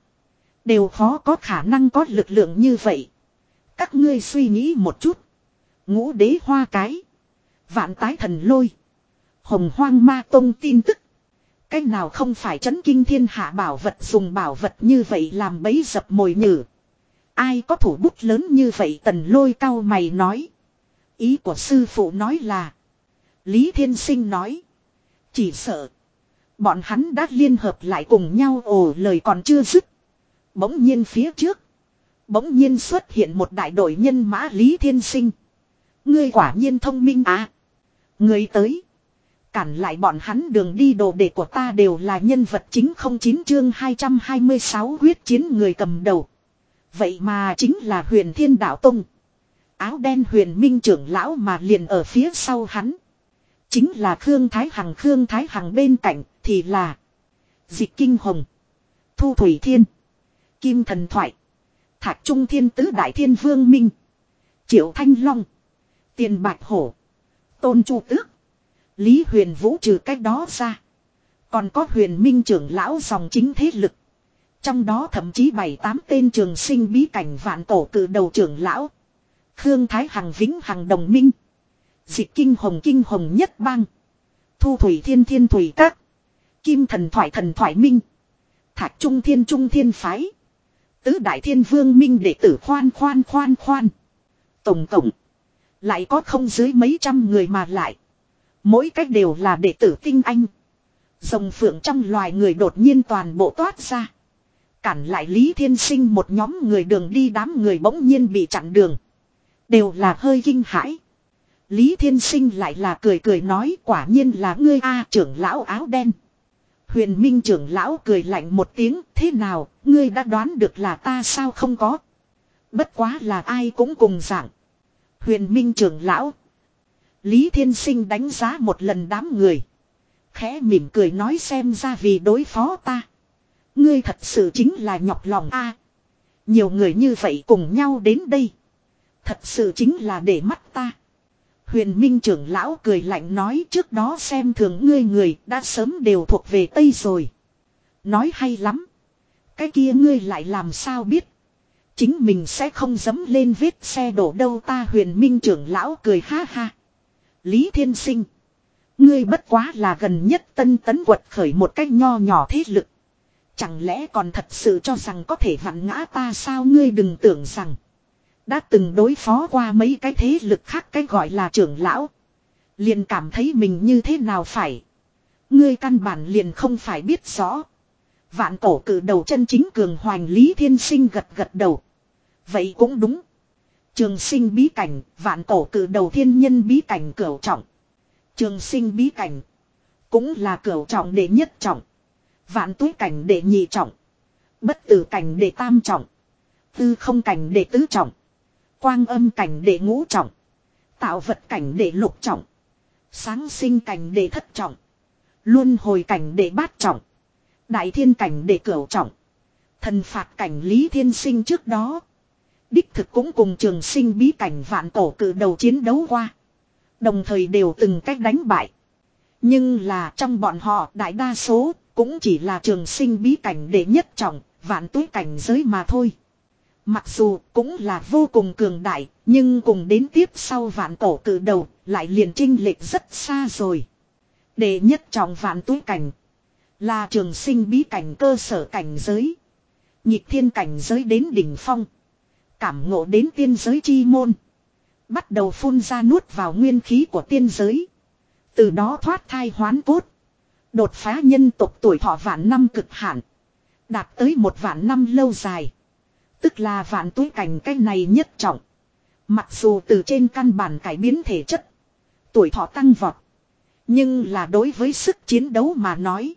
Đều khó có khả năng có lực lượng như vậy. Các ngươi suy nghĩ một chút. Ngũ đế hoa cái. Vạn tái thần lôi. Hồng hoang ma tông tin tức. Cách nào không phải chấn kinh thiên hạ bảo vật dùng bảo vật như vậy làm bấy dập mồi nhử. Ai có thủ bút lớn như vậy tần lôi cao mày nói. Ý của sư phụ nói là. Lý Thiên Sinh nói. Chỉ sợ. Bọn hắn đã liên hợp lại cùng nhau ồ lời còn chưa dứt. Bỗng nhiên phía trước. Bỗng nhiên xuất hiện một đại đội nhân mã Lý Thiên Sinh. Ngươi quả nhiên thông minh à. Ngươi tới. Cản lại bọn hắn đường đi đồ đệ của ta đều là nhân vật chính không chín chương 226 huyết chiến người cầm đầu. Vậy mà chính là huyền thiên đạo tông. Áo đen huyền minh trưởng lão mà liền ở phía sau hắn. Chính là Khương Thái Hằng Khương Thái Hằng bên cạnh thì là Dịch Kinh Hồng. Thu Thủy Thiên. Kim Thần Thoại. Thạc Trung Thiên Tứ Đại Thiên Vương Minh. Triệu Thanh Long. Tiền Bạch Hổ. Tôn Chu Tước. Lý Huyền Vũ trừ cách đó ra. Còn có huyền minh trưởng lão dòng chính thế lực. Trong đó thậm chí bảy tám tên trường sinh bí cảnh vạn tổ cử đầu trưởng lão. Khương Thái Hằng, Vĩnh Hằng, Đồng Minh. Dịch Kinh Hồng Kinh Hồng Nhất Bang. Thu Thủy Thiên Thiên Thủy Các. Kim Thần Thoại Thần Thoại Minh. Thạc Trung Thiên Trung Thiên Phái. Tứ Đại Thiên Vương Minh đệ tử khoan khoan khoan khoan. Tổng tổng. Lại có không dưới mấy trăm người mà lại. Mỗi cách đều là đệ tử tinh anh. Rồng phượng trong loài người đột nhiên toàn bộ toát ra. Cản lại Lý Thiên Sinh một nhóm người đường đi đám người bỗng nhiên bị chặn đường. Đều là hơi kinh hãi. Lý Thiên Sinh lại là cười cười nói, quả nhiên là ngươi A, trưởng lão áo đen. Huyền Minh trưởng lão cười lạnh một tiếng, thế nào, ngươi đã đoán được là ta sao không có. Bất quá là ai cũng cùng dạng. Huyền Minh trưởng lão Lý Thiên Sinh đánh giá một lần đám người. Khẽ mỉm cười nói xem ra vì đối phó ta. Ngươi thật sự chính là nhọc lòng a. nhiều người như vậy cùng nhau đến đây. Thật sự chính là để mắt ta. Huyền Minh trưởng lão cười lạnh nói trước đó xem thường ngươi người đã sớm đều thuộc về Tây rồi. Nói hay lắm. Cái kia ngươi lại làm sao biết. Chính mình sẽ không dấm lên vết xe đổ đâu ta huyền minh trưởng lão cười ha ha. Lý Thiên Sinh. Ngươi bất quá là gần nhất tân tấn quật khởi một cách nho nhỏ thế lực. Chẳng lẽ còn thật sự cho rằng có thể vặn ngã ta sao ngươi đừng tưởng rằng. Đã từng đối phó qua mấy cái thế lực khác cái gọi là trưởng lão. Liền cảm thấy mình như thế nào phải. Ngươi căn bản liền không phải biết rõ. Vạn cổ cử đầu chân chính cường hoành Lý Thiên Sinh gật gật đầu. Vậy cũng đúng. Trường sinh bí cảnh, vạn cổ cử đầu thiên nhân bí cảnh cửu trọng. Trường sinh bí cảnh, cũng là cửu trọng đệ nhất trọng. Vạn túi cảnh đệ nhị trọng. Bất tử cảnh đệ tam trọng. Tư không cảnh đệ tứ trọng. Quang âm cảnh đệ ngũ trọng. Tạo vật cảnh đệ lục trọng. Sáng sinh cảnh đệ thất trọng. Luân hồi cảnh đệ bát trọng. Đại thiên cảnh đệ cửu trọng. Thần phạt cảnh lý thiên sinh trước đó. Đích thực cũng cùng trường sinh bí cảnh vạn cổ cử đầu chiến đấu qua. Đồng thời đều từng cách đánh bại. Nhưng là trong bọn họ đại đa số cũng chỉ là trường sinh bí cảnh đệ nhất trọng, vạn túi cảnh giới mà thôi. Mặc dù cũng là vô cùng cường đại, nhưng cùng đến tiếp sau vạn cổ cử đầu, lại liền trinh lệch rất xa rồi. Đệ nhất trọng vạn túi cảnh, là trường sinh bí cảnh cơ sở cảnh giới. Nhịp thiên cảnh giới đến đỉnh phong. Cảm ngộ đến tiên giới chi môn. Bắt đầu phun ra nuốt vào nguyên khí của tiên giới. Từ đó thoát thai hoán cốt. Đột phá nhân tộc tuổi thọ vạn năm cực hạn. Đạt tới một vạn năm lâu dài. Tức là vạn túi cảnh cái này nhất trọng. Mặc dù từ trên căn bản cải biến thể chất. Tuổi thọ tăng vọt. Nhưng là đối với sức chiến đấu mà nói.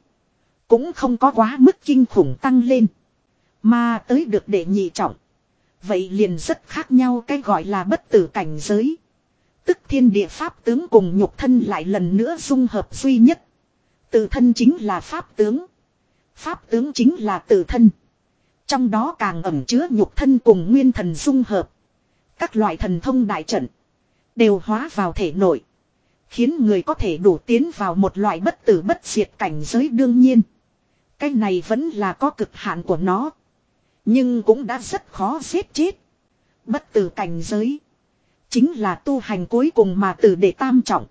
Cũng không có quá mức kinh khủng tăng lên. Mà tới được đệ nhị trọng. Vậy liền rất khác nhau cái gọi là bất tử cảnh giới. Tức thiên địa pháp tướng cùng nhục thân lại lần nữa dung hợp duy nhất. Tự thân chính là pháp tướng. Pháp tướng chính là tự thân. Trong đó càng ẩm chứa nhục thân cùng nguyên thần dung hợp. Các loại thần thông đại trận. Đều hóa vào thể nội. Khiến người có thể đủ tiến vào một loại bất tử bất diệt cảnh giới đương nhiên. Cái này vẫn là có cực hạn của nó. Nhưng cũng đã rất khó giết chết. Bất tử cảnh giới. Chính là tu hành cuối cùng mà từ để tam trọng.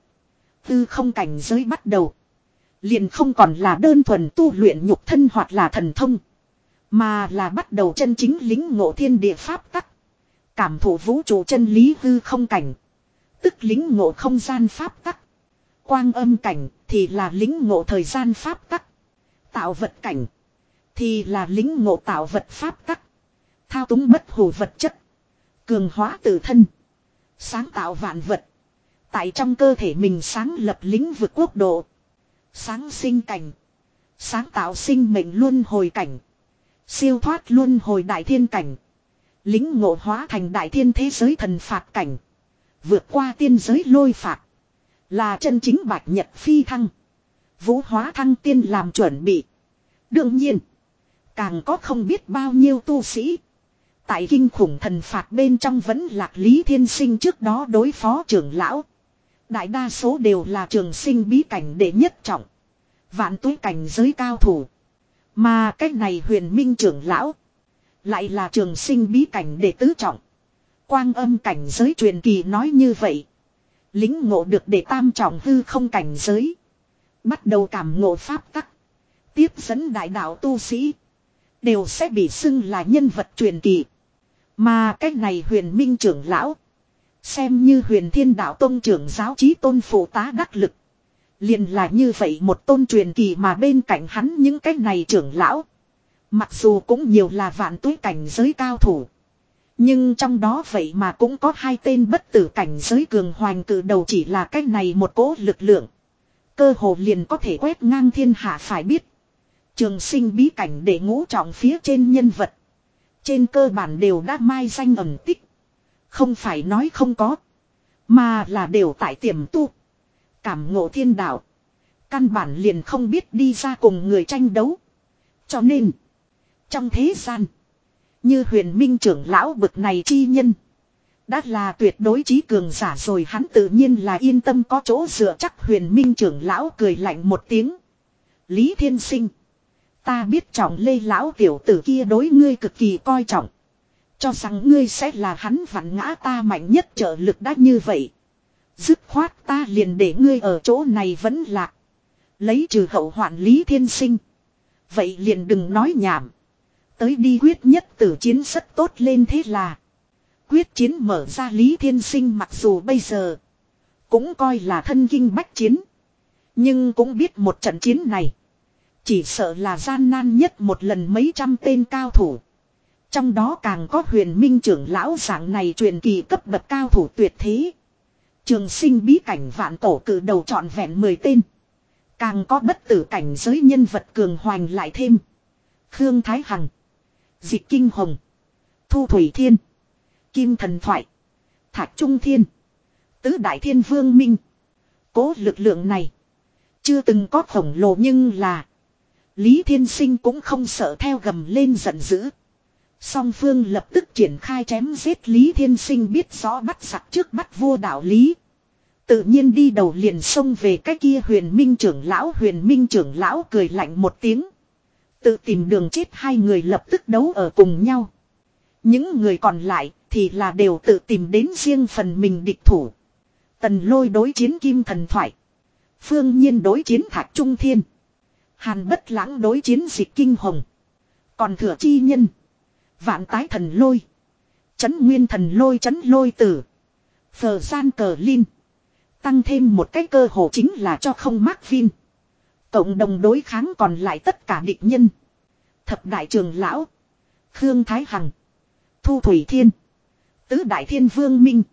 Tư không cảnh giới bắt đầu. Liền không còn là đơn thuần tu luyện nhục thân hoặc là thần thông. Mà là bắt đầu chân chính lính ngộ thiên địa pháp tắc. Cảm thụ vũ trụ chân lý hư không cảnh. Tức lính ngộ không gian pháp tắc. Quang âm cảnh thì là lính ngộ thời gian pháp tắc. Tạo vật cảnh thì là lính ngộ tạo vật pháp tắc. Thao túng bất hủ vật chất. Cường hóa tự thân. Sáng tạo vạn vật. Tại trong cơ thể mình sáng lập lĩnh vực quốc độ. Sáng sinh cảnh. Sáng tạo sinh mệnh luân hồi cảnh. Siêu thoát luân hồi đại thiên cảnh. Lính ngộ hóa thành đại thiên thế giới thần phạt cảnh. Vượt qua tiên giới lôi phạt. Là chân chính bạch nhật phi thăng. Vũ hóa thăng tiên làm chuẩn bị. Đương nhiên. Càng có không biết bao nhiêu tu sĩ. Tại kinh khủng thần phạt bên trong vẫn lạc Lý Thiên Sinh trước đó đối phó trưởng lão. Đại đa số đều là trường sinh bí cảnh đệ nhất trọng. Vạn túi cảnh giới cao thủ. Mà cách này huyền minh trưởng lão. Lại là trường sinh bí cảnh đệ tứ trọng. Quang âm cảnh giới truyền kỳ nói như vậy. Lính ngộ được đệ tam trọng hư không cảnh giới. Bắt đầu cảm ngộ pháp tắc. Tiếp dẫn đại đạo tu sĩ. Đều sẽ bị xưng là nhân vật truyền kỳ. Mà cái này huyền minh trưởng lão. Xem như huyền thiên đạo tôn trưởng giáo trí tôn phụ tá đắc lực. liền là như vậy một tôn truyền kỳ mà bên cạnh hắn những cái này trưởng lão. Mặc dù cũng nhiều là vạn túi cảnh giới cao thủ. Nhưng trong đó vậy mà cũng có hai tên bất tử cảnh giới cường hoành từ đầu chỉ là cái này một cố lực lượng. Cơ hồ liền có thể quét ngang thiên hạ phải biết. Trường sinh bí cảnh để ngũ trọng phía trên nhân vật. Trên cơ bản đều đã mai danh ẩn tích. Không phải nói không có. Mà là đều tại tiềm tu. Cảm ngộ thiên đạo. Căn bản liền không biết đi ra cùng người tranh đấu. Cho nên. Trong thế gian. Như huyền minh trưởng lão bực này chi nhân. Đã là tuyệt đối trí cường giả rồi hắn tự nhiên là yên tâm có chỗ dựa chắc huyền minh trưởng lão cười lạnh một tiếng. Lý thiên sinh. Ta biết trọng lê lão tiểu tử kia đối ngươi cực kỳ coi trọng. Cho rằng ngươi sẽ là hắn vặn ngã ta mạnh nhất trợ lực đã như vậy. Dứt khoát ta liền để ngươi ở chỗ này vẫn lạc. Lấy trừ hậu hoạn lý thiên sinh. Vậy liền đừng nói nhảm. Tới đi quyết nhất tử chiến rất tốt lên thế là. Quyết chiến mở ra lý thiên sinh mặc dù bây giờ. Cũng coi là thân kinh bách chiến. Nhưng cũng biết một trận chiến này. Chỉ sợ là gian nan nhất một lần mấy trăm tên cao thủ. Trong đó càng có huyền minh trưởng lão dạng này truyền kỳ cấp bậc cao thủ tuyệt thế. Trường sinh bí cảnh vạn tổ cử đầu trọn vẹn 10 tên. Càng có bất tử cảnh giới nhân vật cường hoành lại thêm. Khương Thái Hằng. Dịch Kinh Hồng. Thu Thủy Thiên. Kim Thần Thoại. Thạch Trung Thiên. Tứ Đại Thiên Vương Minh. Cố lực lượng này. Chưa từng có khổng lồ nhưng là. Lý Thiên Sinh cũng không sợ theo gầm lên giận dữ. Song phương lập tức triển khai chém giết Lý Thiên Sinh biết rõ bắt sặc trước bắt vua đạo Lý. Tự nhiên đi đầu liền xông về cái kia huyền minh trưởng lão, huyền minh trưởng lão cười lạnh một tiếng. Tự tìm đường chết hai người lập tức đấu ở cùng nhau. Những người còn lại thì là đều tự tìm đến riêng phần mình địch thủ. Tần lôi đối chiến kim thần thoại. Phương nhiên đối chiến thạch trung thiên. Hàn bất lãng đối chiến dịch kinh hồng. Còn thừa chi nhân. Vạn tái thần lôi. Chấn nguyên thần lôi chấn lôi tử. Phờ gian cờ linh. Tăng thêm một cái cơ hồ chính là cho không mắc vin. Cộng đồng đối kháng còn lại tất cả địch nhân. Thập đại trường lão. Khương Thái Hằng. Thu Thủy Thiên. Tứ đại thiên vương minh.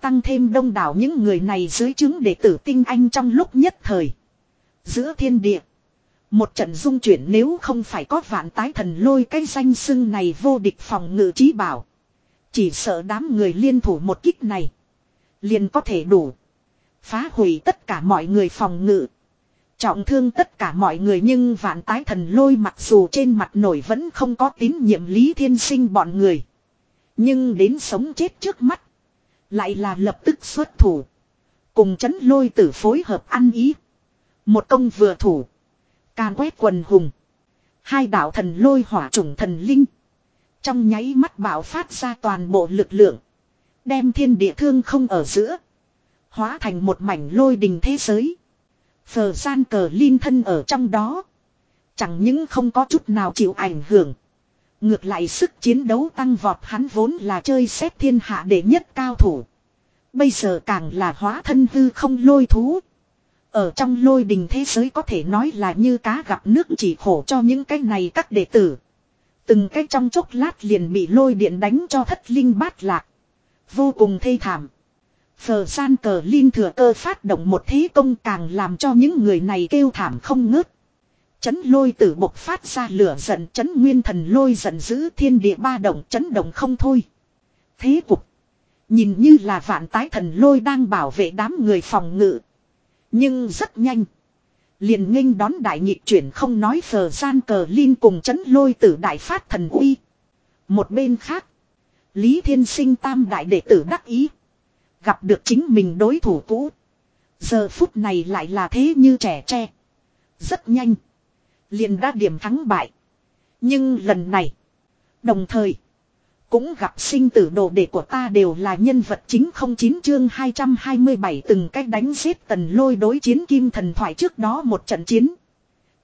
Tăng thêm đông đảo những người này dưới chứng đệ tử tinh anh trong lúc nhất thời. Giữa thiên địa. Một trận dung chuyển nếu không phải có vạn tái thần lôi cái danh xưng này vô địch phòng ngự trí bảo. Chỉ sợ đám người liên thủ một kích này. Liền có thể đủ. Phá hủy tất cả mọi người phòng ngự. Trọng thương tất cả mọi người nhưng vạn tái thần lôi mặc dù trên mặt nổi vẫn không có tín nhiệm lý thiên sinh bọn người. Nhưng đến sống chết trước mắt. Lại là lập tức xuất thủ. Cùng chấn lôi tử phối hợp ăn ý. Một công vừa thủ. Càn quét quần hùng. Hai đạo thần lôi hỏa chủng thần linh. Trong nháy mắt bảo phát ra toàn bộ lực lượng. Đem thiên địa thương không ở giữa. Hóa thành một mảnh lôi đình thế giới. Phờ gian cờ linh thân ở trong đó. Chẳng những không có chút nào chịu ảnh hưởng. Ngược lại sức chiến đấu tăng vọt hắn vốn là chơi xét thiên hạ đệ nhất cao thủ. Bây giờ càng là hóa thân hư không lôi thú. Ở trong lôi đình thế giới có thể nói là như cá gặp nước chỉ khổ cho những cái này các đệ tử. Từng cái trong chốc lát liền bị lôi điện đánh cho thất linh bát lạc. Vô cùng thê thảm. Phờ gian cờ Linh thừa cơ phát động một thế công càng làm cho những người này kêu thảm không ngớt. Chấn lôi tử bộc phát ra lửa giận, chấn nguyên thần lôi giận dữ thiên địa ba động, chấn động không thôi. Thế cục. Nhìn như là vạn tái thần lôi đang bảo vệ đám người phòng ngự. Nhưng rất nhanh. Liền nghênh đón đại nhịp chuyển không nói phờ gian cờ Linh cùng chấn lôi tử đại phát thần uy. Một bên khác. Lý Thiên Sinh tam đại đệ tử đắc ý. Gặp được chính mình đối thủ cũ. Giờ phút này lại là thế như trẻ tre. Rất nhanh. Liền đã điểm thắng bại. Nhưng lần này. Đồng thời. Cũng gặp sinh tử đồ đệ của ta đều là nhân vật chính không chín chương 227 từng cách đánh giết tần lôi đối chiến kim thần thoại trước đó một trận chiến.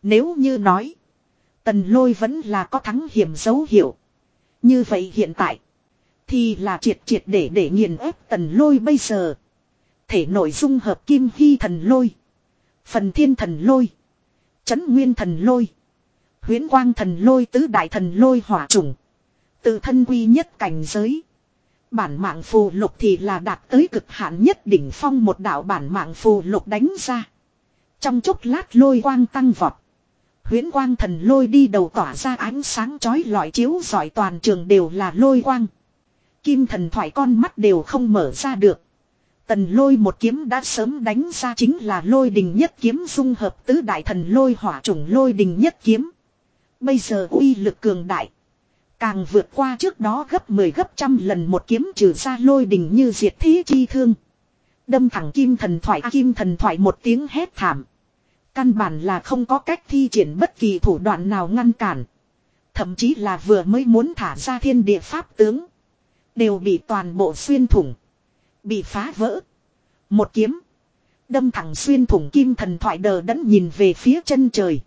Nếu như nói. Tần lôi vẫn là có thắng hiểm dấu hiệu. Như vậy hiện tại. Thì là triệt triệt để để nghiền ép tần lôi bây giờ. Thể nội dung hợp kim hy thần lôi. Phần thiên thần lôi. Chấn nguyên thần lôi. huyễn quang thần lôi tứ đại thần lôi hỏa trùng từ thân quy nhất cảnh giới. Bản mạng phù lục thì là đạt tới cực hạn nhất đỉnh phong một đạo bản mạng phù lục đánh ra. Trong chốc lát lôi quang tăng vọt. Huyễn quang thần lôi đi đầu tỏa ra ánh sáng chói lọi chiếu giỏi toàn trường đều là lôi quang. Kim thần thoại con mắt đều không mở ra được. Tần lôi một kiếm đã sớm đánh ra chính là lôi đình nhất kiếm dung hợp tứ đại thần lôi hỏa chủng lôi đình nhất kiếm. Bây giờ uy lực cường đại. Càng vượt qua trước đó gấp 10 gấp trăm lần một kiếm trừ ra lôi đình như diệt thế chi thương. Đâm thẳng kim thần thoại à, kim thần thoại một tiếng hét thảm. Căn bản là không có cách thi triển bất kỳ thủ đoạn nào ngăn cản. Thậm chí là vừa mới muốn thả ra thiên địa pháp tướng. Đều bị toàn bộ xuyên thủng. Bị phá vỡ. Một kiếm. Đâm thẳng xuyên thủng kim thần thoại đờ đẫn nhìn về phía chân trời.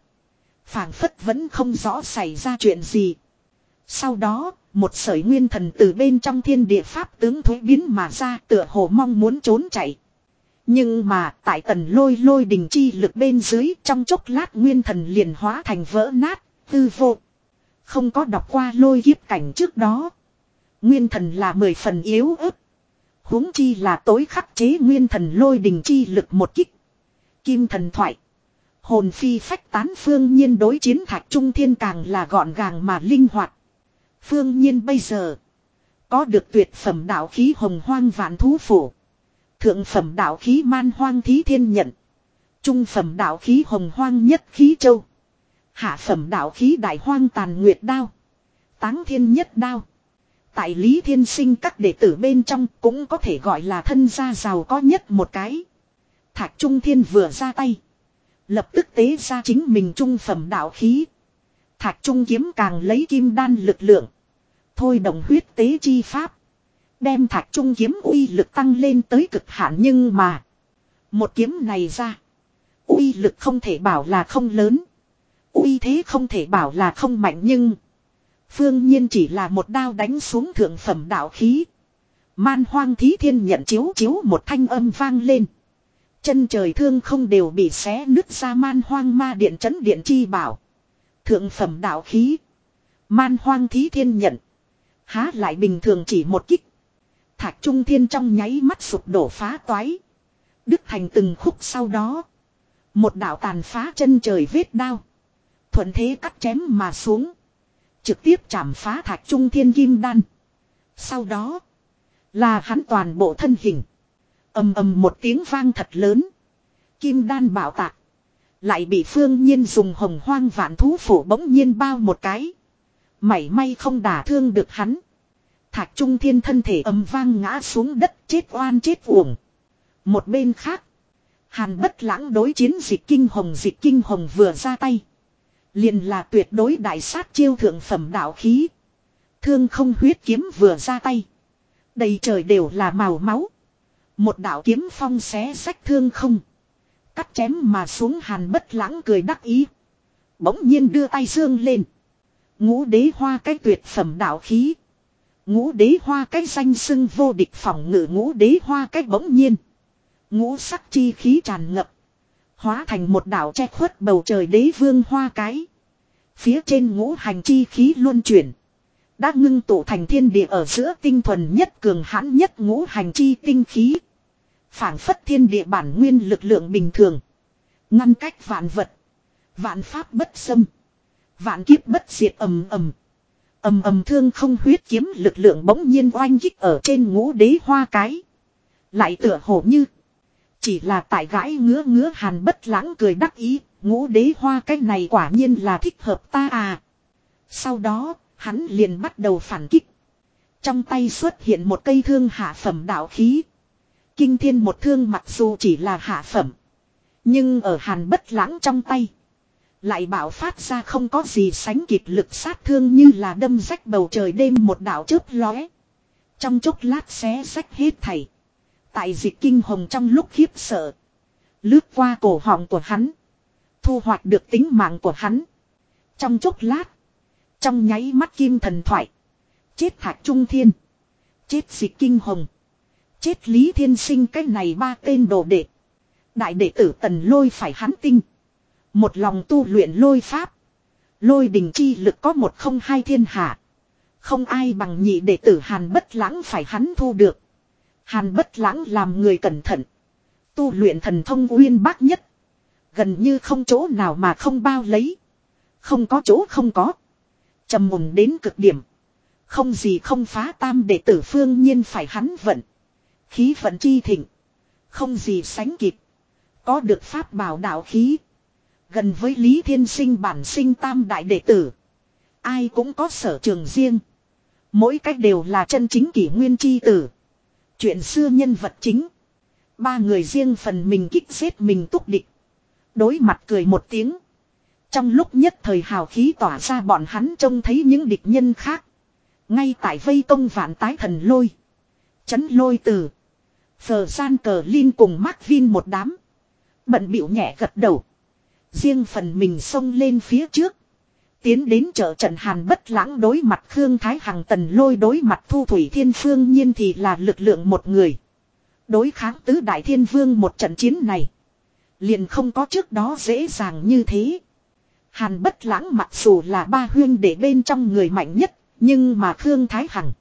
phảng phất vẫn không rõ xảy ra chuyện gì. Sau đó, một sợi nguyên thần từ bên trong thiên địa pháp tướng thối biến mà ra tựa hồ mong muốn trốn chạy. Nhưng mà tại tần lôi lôi đình chi lực bên dưới trong chốc lát nguyên thần liền hóa thành vỡ nát, tư vô. Không có đọc qua lôi kiếp cảnh trước đó. Nguyên thần là mười phần yếu ớt. huống chi là tối khắc chế nguyên thần lôi đình chi lực một kích. Kim thần thoại. Hồn phi phách tán phương nhiên đối chiến thạch trung thiên càng là gọn gàng mà linh hoạt. Phương nhiên bây giờ. Có được tuyệt phẩm đạo khí hồng hoang vạn thú phủ. Thượng phẩm đạo khí man hoang thí thiên nhận. Trung phẩm đạo khí hồng hoang nhất khí châu. Hạ phẩm đạo khí đại hoang tàn nguyệt đao. Táng thiên nhất đao. Tại Lý Thiên Sinh các đệ tử bên trong cũng có thể gọi là thân gia giàu có nhất một cái. Thạch Trung Thiên vừa ra tay. Lập tức tế ra chính mình trung phẩm đạo khí. Thạch Trung kiếm càng lấy kim đan lực lượng. Thôi đồng huyết tế chi pháp. Đem thạch Trung kiếm uy lực tăng lên tới cực hạn nhưng mà. Một kiếm này ra. Uy lực không thể bảo là không lớn. Uy thế không thể bảo là không mạnh nhưng. Phương nhiên chỉ là một đao đánh xuống thượng phẩm đạo khí. Man hoang thí thiên nhận chiếu chiếu một thanh âm vang lên. Chân trời thương không đều bị xé nứt ra man hoang ma điện chấn điện chi bảo. Thượng phẩm đạo khí. Man hoang thí thiên nhận. Há lại bình thường chỉ một kích. thạch trung thiên trong nháy mắt sụp đổ phá toái. đức thành từng khúc sau đó. Một đạo tàn phá chân trời vết đao. Thuận thế cắt chém mà xuống. Trực tiếp chạm phá thạch trung thiên kim đan. Sau đó. Là hắn toàn bộ thân hình. ầm ầm một tiếng vang thật lớn. Kim đan bảo tạc. Lại bị phương nhiên dùng hồng hoang vạn thú phủ bỗng nhiên bao một cái. Mảy may không đả thương được hắn. Thạch trung thiên thân thể ầm vang ngã xuống đất, chết oan, chết uổng. Một bên khác. Hàn bất lãng đối chiến dịch kinh hồng, dịch kinh hồng vừa ra tay. Liền là tuyệt đối đại sát chiêu thượng phẩm đạo khí. Thương không huyết kiếm vừa ra tay. Đầy trời đều là màu máu. Một đạo kiếm phong xé sách thương không. Cắt chém mà xuống hàn bất lãng cười đắc ý. Bỗng nhiên đưa tay dương lên. Ngũ đế hoa cái tuyệt phẩm đạo khí. Ngũ đế hoa cái danh sưng vô địch phòng ngự ngũ đế hoa cái bỗng nhiên. Ngũ sắc chi khí tràn ngập. Hóa thành một đảo che khuất bầu trời đế vương hoa cái. Phía trên ngũ hành chi khí luân chuyển. Đã ngưng tụ thành thiên địa ở giữa tinh thuần nhất cường hãn nhất ngũ hành chi tinh khí. phảng phất thiên địa bản nguyên lực lượng bình thường. Ngăn cách vạn vật. Vạn pháp bất xâm. Vạn kiếp bất diệt ầm ầm. ầm ầm thương không huyết kiếm lực lượng bỗng nhiên oanh kích ở trên ngũ đế hoa cái. Lại tựa hồ như. Chỉ là tại gãi ngứa ngứa hàn bất lãng cười đắc ý. Ngũ đế hoa cái này quả nhiên là thích hợp ta à. Sau đó, hắn liền bắt đầu phản kích. Trong tay xuất hiện một cây thương hạ phẩm đạo khí. Kinh thiên một thương mặc dù chỉ là hạ phẩm. Nhưng ở hàn bất lãng trong tay. Lại bảo phát ra không có gì sánh kịp lực sát thương như là đâm rách bầu trời đêm một đạo chớp lóe. Trong chốc lát xé rách hết thảy. Tại dịch kinh hồng trong lúc khiếp sợ. Lướt qua cổ họng của hắn. Thu hoạch được tính mạng của hắn. Trong chốc lát. Trong nháy mắt kim thần thoại. Chết thạc trung thiên. Chết dịch kinh hồng. Chết lý thiên sinh cái này ba tên đồ đệ. Đại đệ tử tần lôi phải hắn tinh. Một lòng tu luyện lôi pháp. Lôi đình chi lực có một không hai thiên hạ. Không ai bằng nhị đệ tử Hàn bất lãng phải hắn thu được. Hàn bất lãng làm người cẩn thận. Tu luyện thần thông uyên bác nhất. Gần như không chỗ nào mà không bao lấy. Không có chỗ không có. trầm mùng đến cực điểm. Không gì không phá tam đệ tử phương nhiên phải hắn vận. Khí vận chi thịnh. Không gì sánh kịp. Có được pháp bảo đạo khí. Gần với Lý Thiên Sinh bản sinh tam đại đệ tử. Ai cũng có sở trường riêng. Mỗi cách đều là chân chính kỷ nguyên chi tử. Chuyện xưa nhân vật chính. Ba người riêng phần mình kích xếp mình túc địch. Đối mặt cười một tiếng. Trong lúc nhất thời hào khí tỏa ra bọn hắn trông thấy những địch nhân khác. Ngay tại vây công vạn tái thần lôi. Chấn lôi từ. Phờ gian cờ Linh cùng Mark Vin một đám. Bận biểu nhẹ gật đầu. Riêng phần mình xông lên phía trước. Tiến đến chợ trận hàn bất lãng đối mặt Khương Thái Hằng tần lôi đối mặt Thu Thủy Thiên Phương nhiên thì là lực lượng một người. Đối kháng tứ đại thiên vương một trận chiến này. Liền không có trước đó dễ dàng như thế. Hàn bất lãng mặc dù là ba huyên để bên trong người mạnh nhất, nhưng mà Khương Thái Hằng.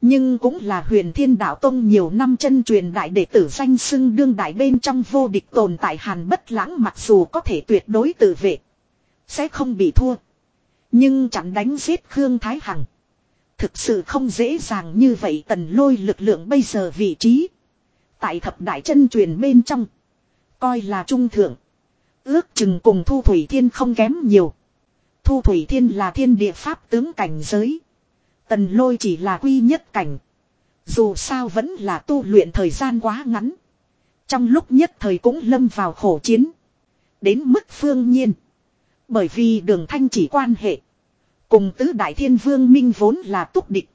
Nhưng cũng là huyền thiên đạo tông nhiều năm chân truyền đại đệ tử danh xưng đương đại bên trong vô địch tồn tại hàn bất lãng mặc dù có thể tuyệt đối tự vệ. Sẽ không bị thua. Nhưng chẳng đánh giết Khương Thái Hằng. Thực sự không dễ dàng như vậy tần lôi lực lượng bây giờ vị trí. Tại thập đại chân truyền bên trong. Coi là trung thượng. Ước chừng cùng Thu Thủy Thiên không kém nhiều. Thu Thủy Thiên là thiên địa pháp tướng cảnh giới. Tần lôi chỉ là quy nhất cảnh. Dù sao vẫn là tu luyện thời gian quá ngắn. Trong lúc nhất thời cũng lâm vào khổ chiến. Đến mức phương nhiên. Bởi vì đường thanh chỉ quan hệ. Cùng tứ đại thiên vương minh vốn là túc địch.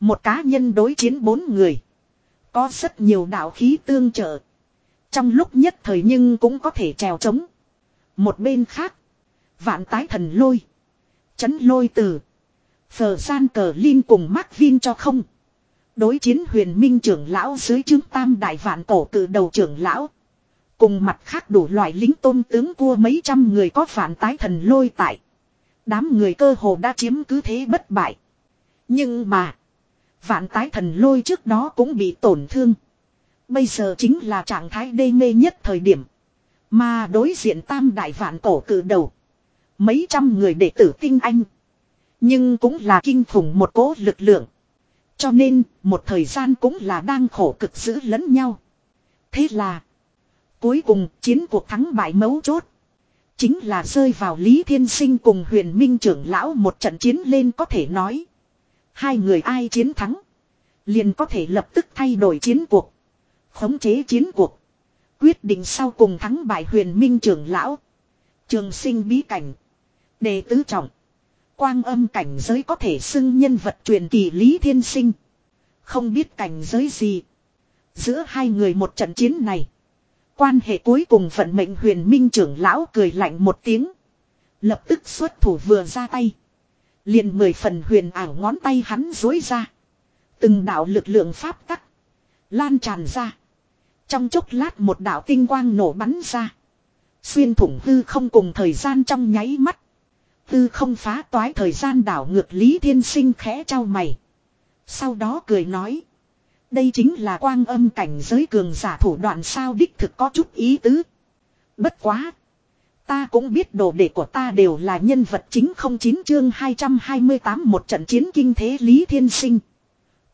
Một cá nhân đối chiến bốn người. Có rất nhiều đạo khí tương trợ. Trong lúc nhất thời nhưng cũng có thể trèo trống. Một bên khác. Vạn tái thần lôi. Chấn lôi từ. Phờ gian cờ Linh cùng Mark Vin cho không. Đối chiến huyền minh trưởng lão dưới chứng tam đại vạn cổ cử đầu trưởng lão. Cùng mặt khác đủ loại lính tôn tướng cua mấy trăm người có phản tái thần lôi tại. Đám người cơ hồ đã chiếm cứ thế bất bại. Nhưng mà. Vạn tái thần lôi trước đó cũng bị tổn thương. Bây giờ chính là trạng thái đê mê nhất thời điểm. Mà đối diện tam đại vạn cổ cử đầu. Mấy trăm người đệ tử tinh anh. Nhưng cũng là kinh khủng một cố lực lượng. Cho nên, một thời gian cũng là đang khổ cực giữ lẫn nhau. Thế là, cuối cùng chiến cuộc thắng bại mấu chốt. Chính là rơi vào Lý Thiên Sinh cùng huyền minh trưởng lão một trận chiến lên có thể nói. Hai người ai chiến thắng. Liền có thể lập tức thay đổi chiến cuộc. Khống chế chiến cuộc. Quyết định sau cùng thắng bại huyền minh trưởng lão. Trường sinh bí cảnh. Đề tứ trọng. Quang âm cảnh giới có thể xưng nhân vật truyền kỳ Lý Thiên Sinh. Không biết cảnh giới gì. Giữa hai người một trận chiến này. Quan hệ cuối cùng phận mệnh huyền minh trưởng lão cười lạnh một tiếng. Lập tức xuất thủ vừa ra tay. Liền mười phần huyền ảo ngón tay hắn dối ra. Từng đạo lực lượng pháp tắc. Lan tràn ra. Trong chốc lát một đạo tinh quang nổ bắn ra. Xuyên thủng hư không cùng thời gian trong nháy mắt. Tư không phá toái thời gian đảo ngược Lý Thiên Sinh khẽ trao mày. Sau đó cười nói. Đây chính là quang âm cảnh giới cường giả thủ đoạn sao đích thực có chút ý tứ. Bất quá. Ta cũng biết đồ đệ của ta đều là nhân vật chính không chín chương 228 một trận chiến kinh thế Lý Thiên Sinh.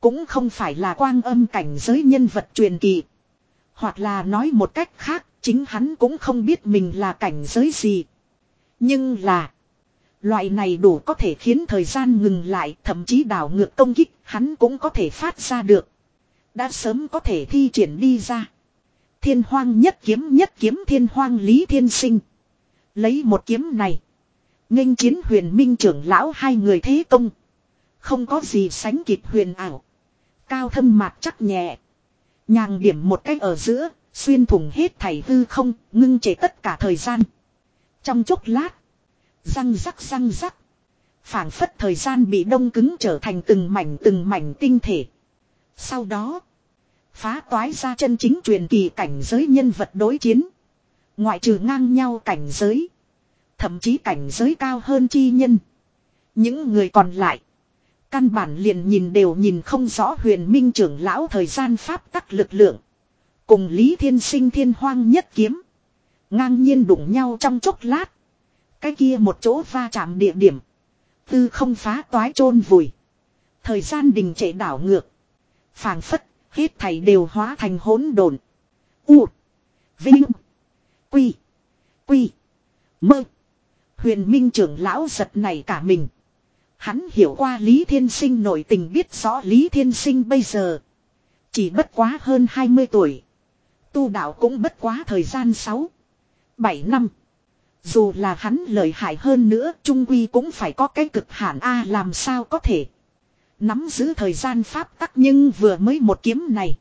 Cũng không phải là quang âm cảnh giới nhân vật truyền kỳ. Hoặc là nói một cách khác, chính hắn cũng không biết mình là cảnh giới gì. Nhưng là... Loại này đủ có thể khiến thời gian ngừng lại, thậm chí đảo ngược công kích, hắn cũng có thể phát ra được. Đã sớm có thể thi triển đi ra. Thiên hoang nhất kiếm nhất kiếm thiên hoang lý thiên sinh. Lấy một kiếm này. nghênh chiến huyền minh trưởng lão hai người thế công. Không có gì sánh kịp huyền ảo. Cao thâm mạc chắc nhẹ. Nhàng điểm một cách ở giữa, xuyên thủng hết thảy hư không, ngưng trễ tất cả thời gian. Trong chốc lát, răng rắc răng rắc. phảng phất thời gian bị đông cứng trở thành từng mảnh từng mảnh tinh thể. Sau đó, phá toái ra chân chính truyền kỳ cảnh giới nhân vật đối chiến. Ngoại trừ ngang nhau cảnh giới. Thậm chí cảnh giới cao hơn chi nhân. Những người còn lại. Căn bản liền nhìn đều nhìn không rõ huyền minh trưởng lão thời gian pháp tắc lực lượng. Cùng Lý Thiên Sinh thiên hoang nhất kiếm. Ngang nhiên đụng nhau trong chốc lát. Cái kia một chỗ va chạm địa điểm. Tư không phá toái chôn vùi. Thời gian đình trệ đảo ngược. phảng phất, hết thảy đều hóa thành hỗn độn. U. Vinh. Quy. Quy. Mơ. Huyền Minh trưởng lão giật này cả mình. Hắn hiểu qua Lý Thiên Sinh nội tình biết rõ Lý Thiên Sinh bây giờ. Chỉ bất quá hơn 20 tuổi. Tu đạo cũng bất quá thời gian 6. 7 năm. Dù là hắn lợi hại hơn nữa trung quy cũng phải có cái cực hạn A làm sao có thể. Nắm giữ thời gian pháp tắc nhưng vừa mới một kiếm này.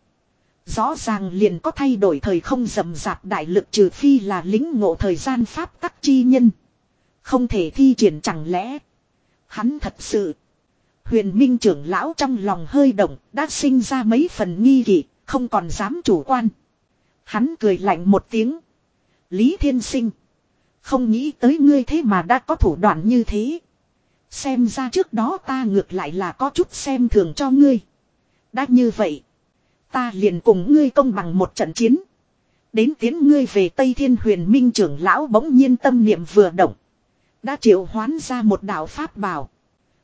Rõ ràng liền có thay đổi thời không rầm rạp đại lực trừ phi là lính ngộ thời gian pháp tắc chi nhân. Không thể thi triển chẳng lẽ. Hắn thật sự. Huyền Minh trưởng lão trong lòng hơi động, đã sinh ra mấy phần nghi kỵ, không còn dám chủ quan. Hắn cười lạnh một tiếng. Lý Thiên Sinh. Không nghĩ tới ngươi thế mà đã có thủ đoạn như thế. Xem ra trước đó ta ngược lại là có chút xem thường cho ngươi. Đã như vậy. Ta liền cùng ngươi công bằng một trận chiến. Đến tiến ngươi về Tây Thiên huyền minh trưởng lão bỗng nhiên tâm niệm vừa động. Đã triệu hoán ra một đạo pháp bảo.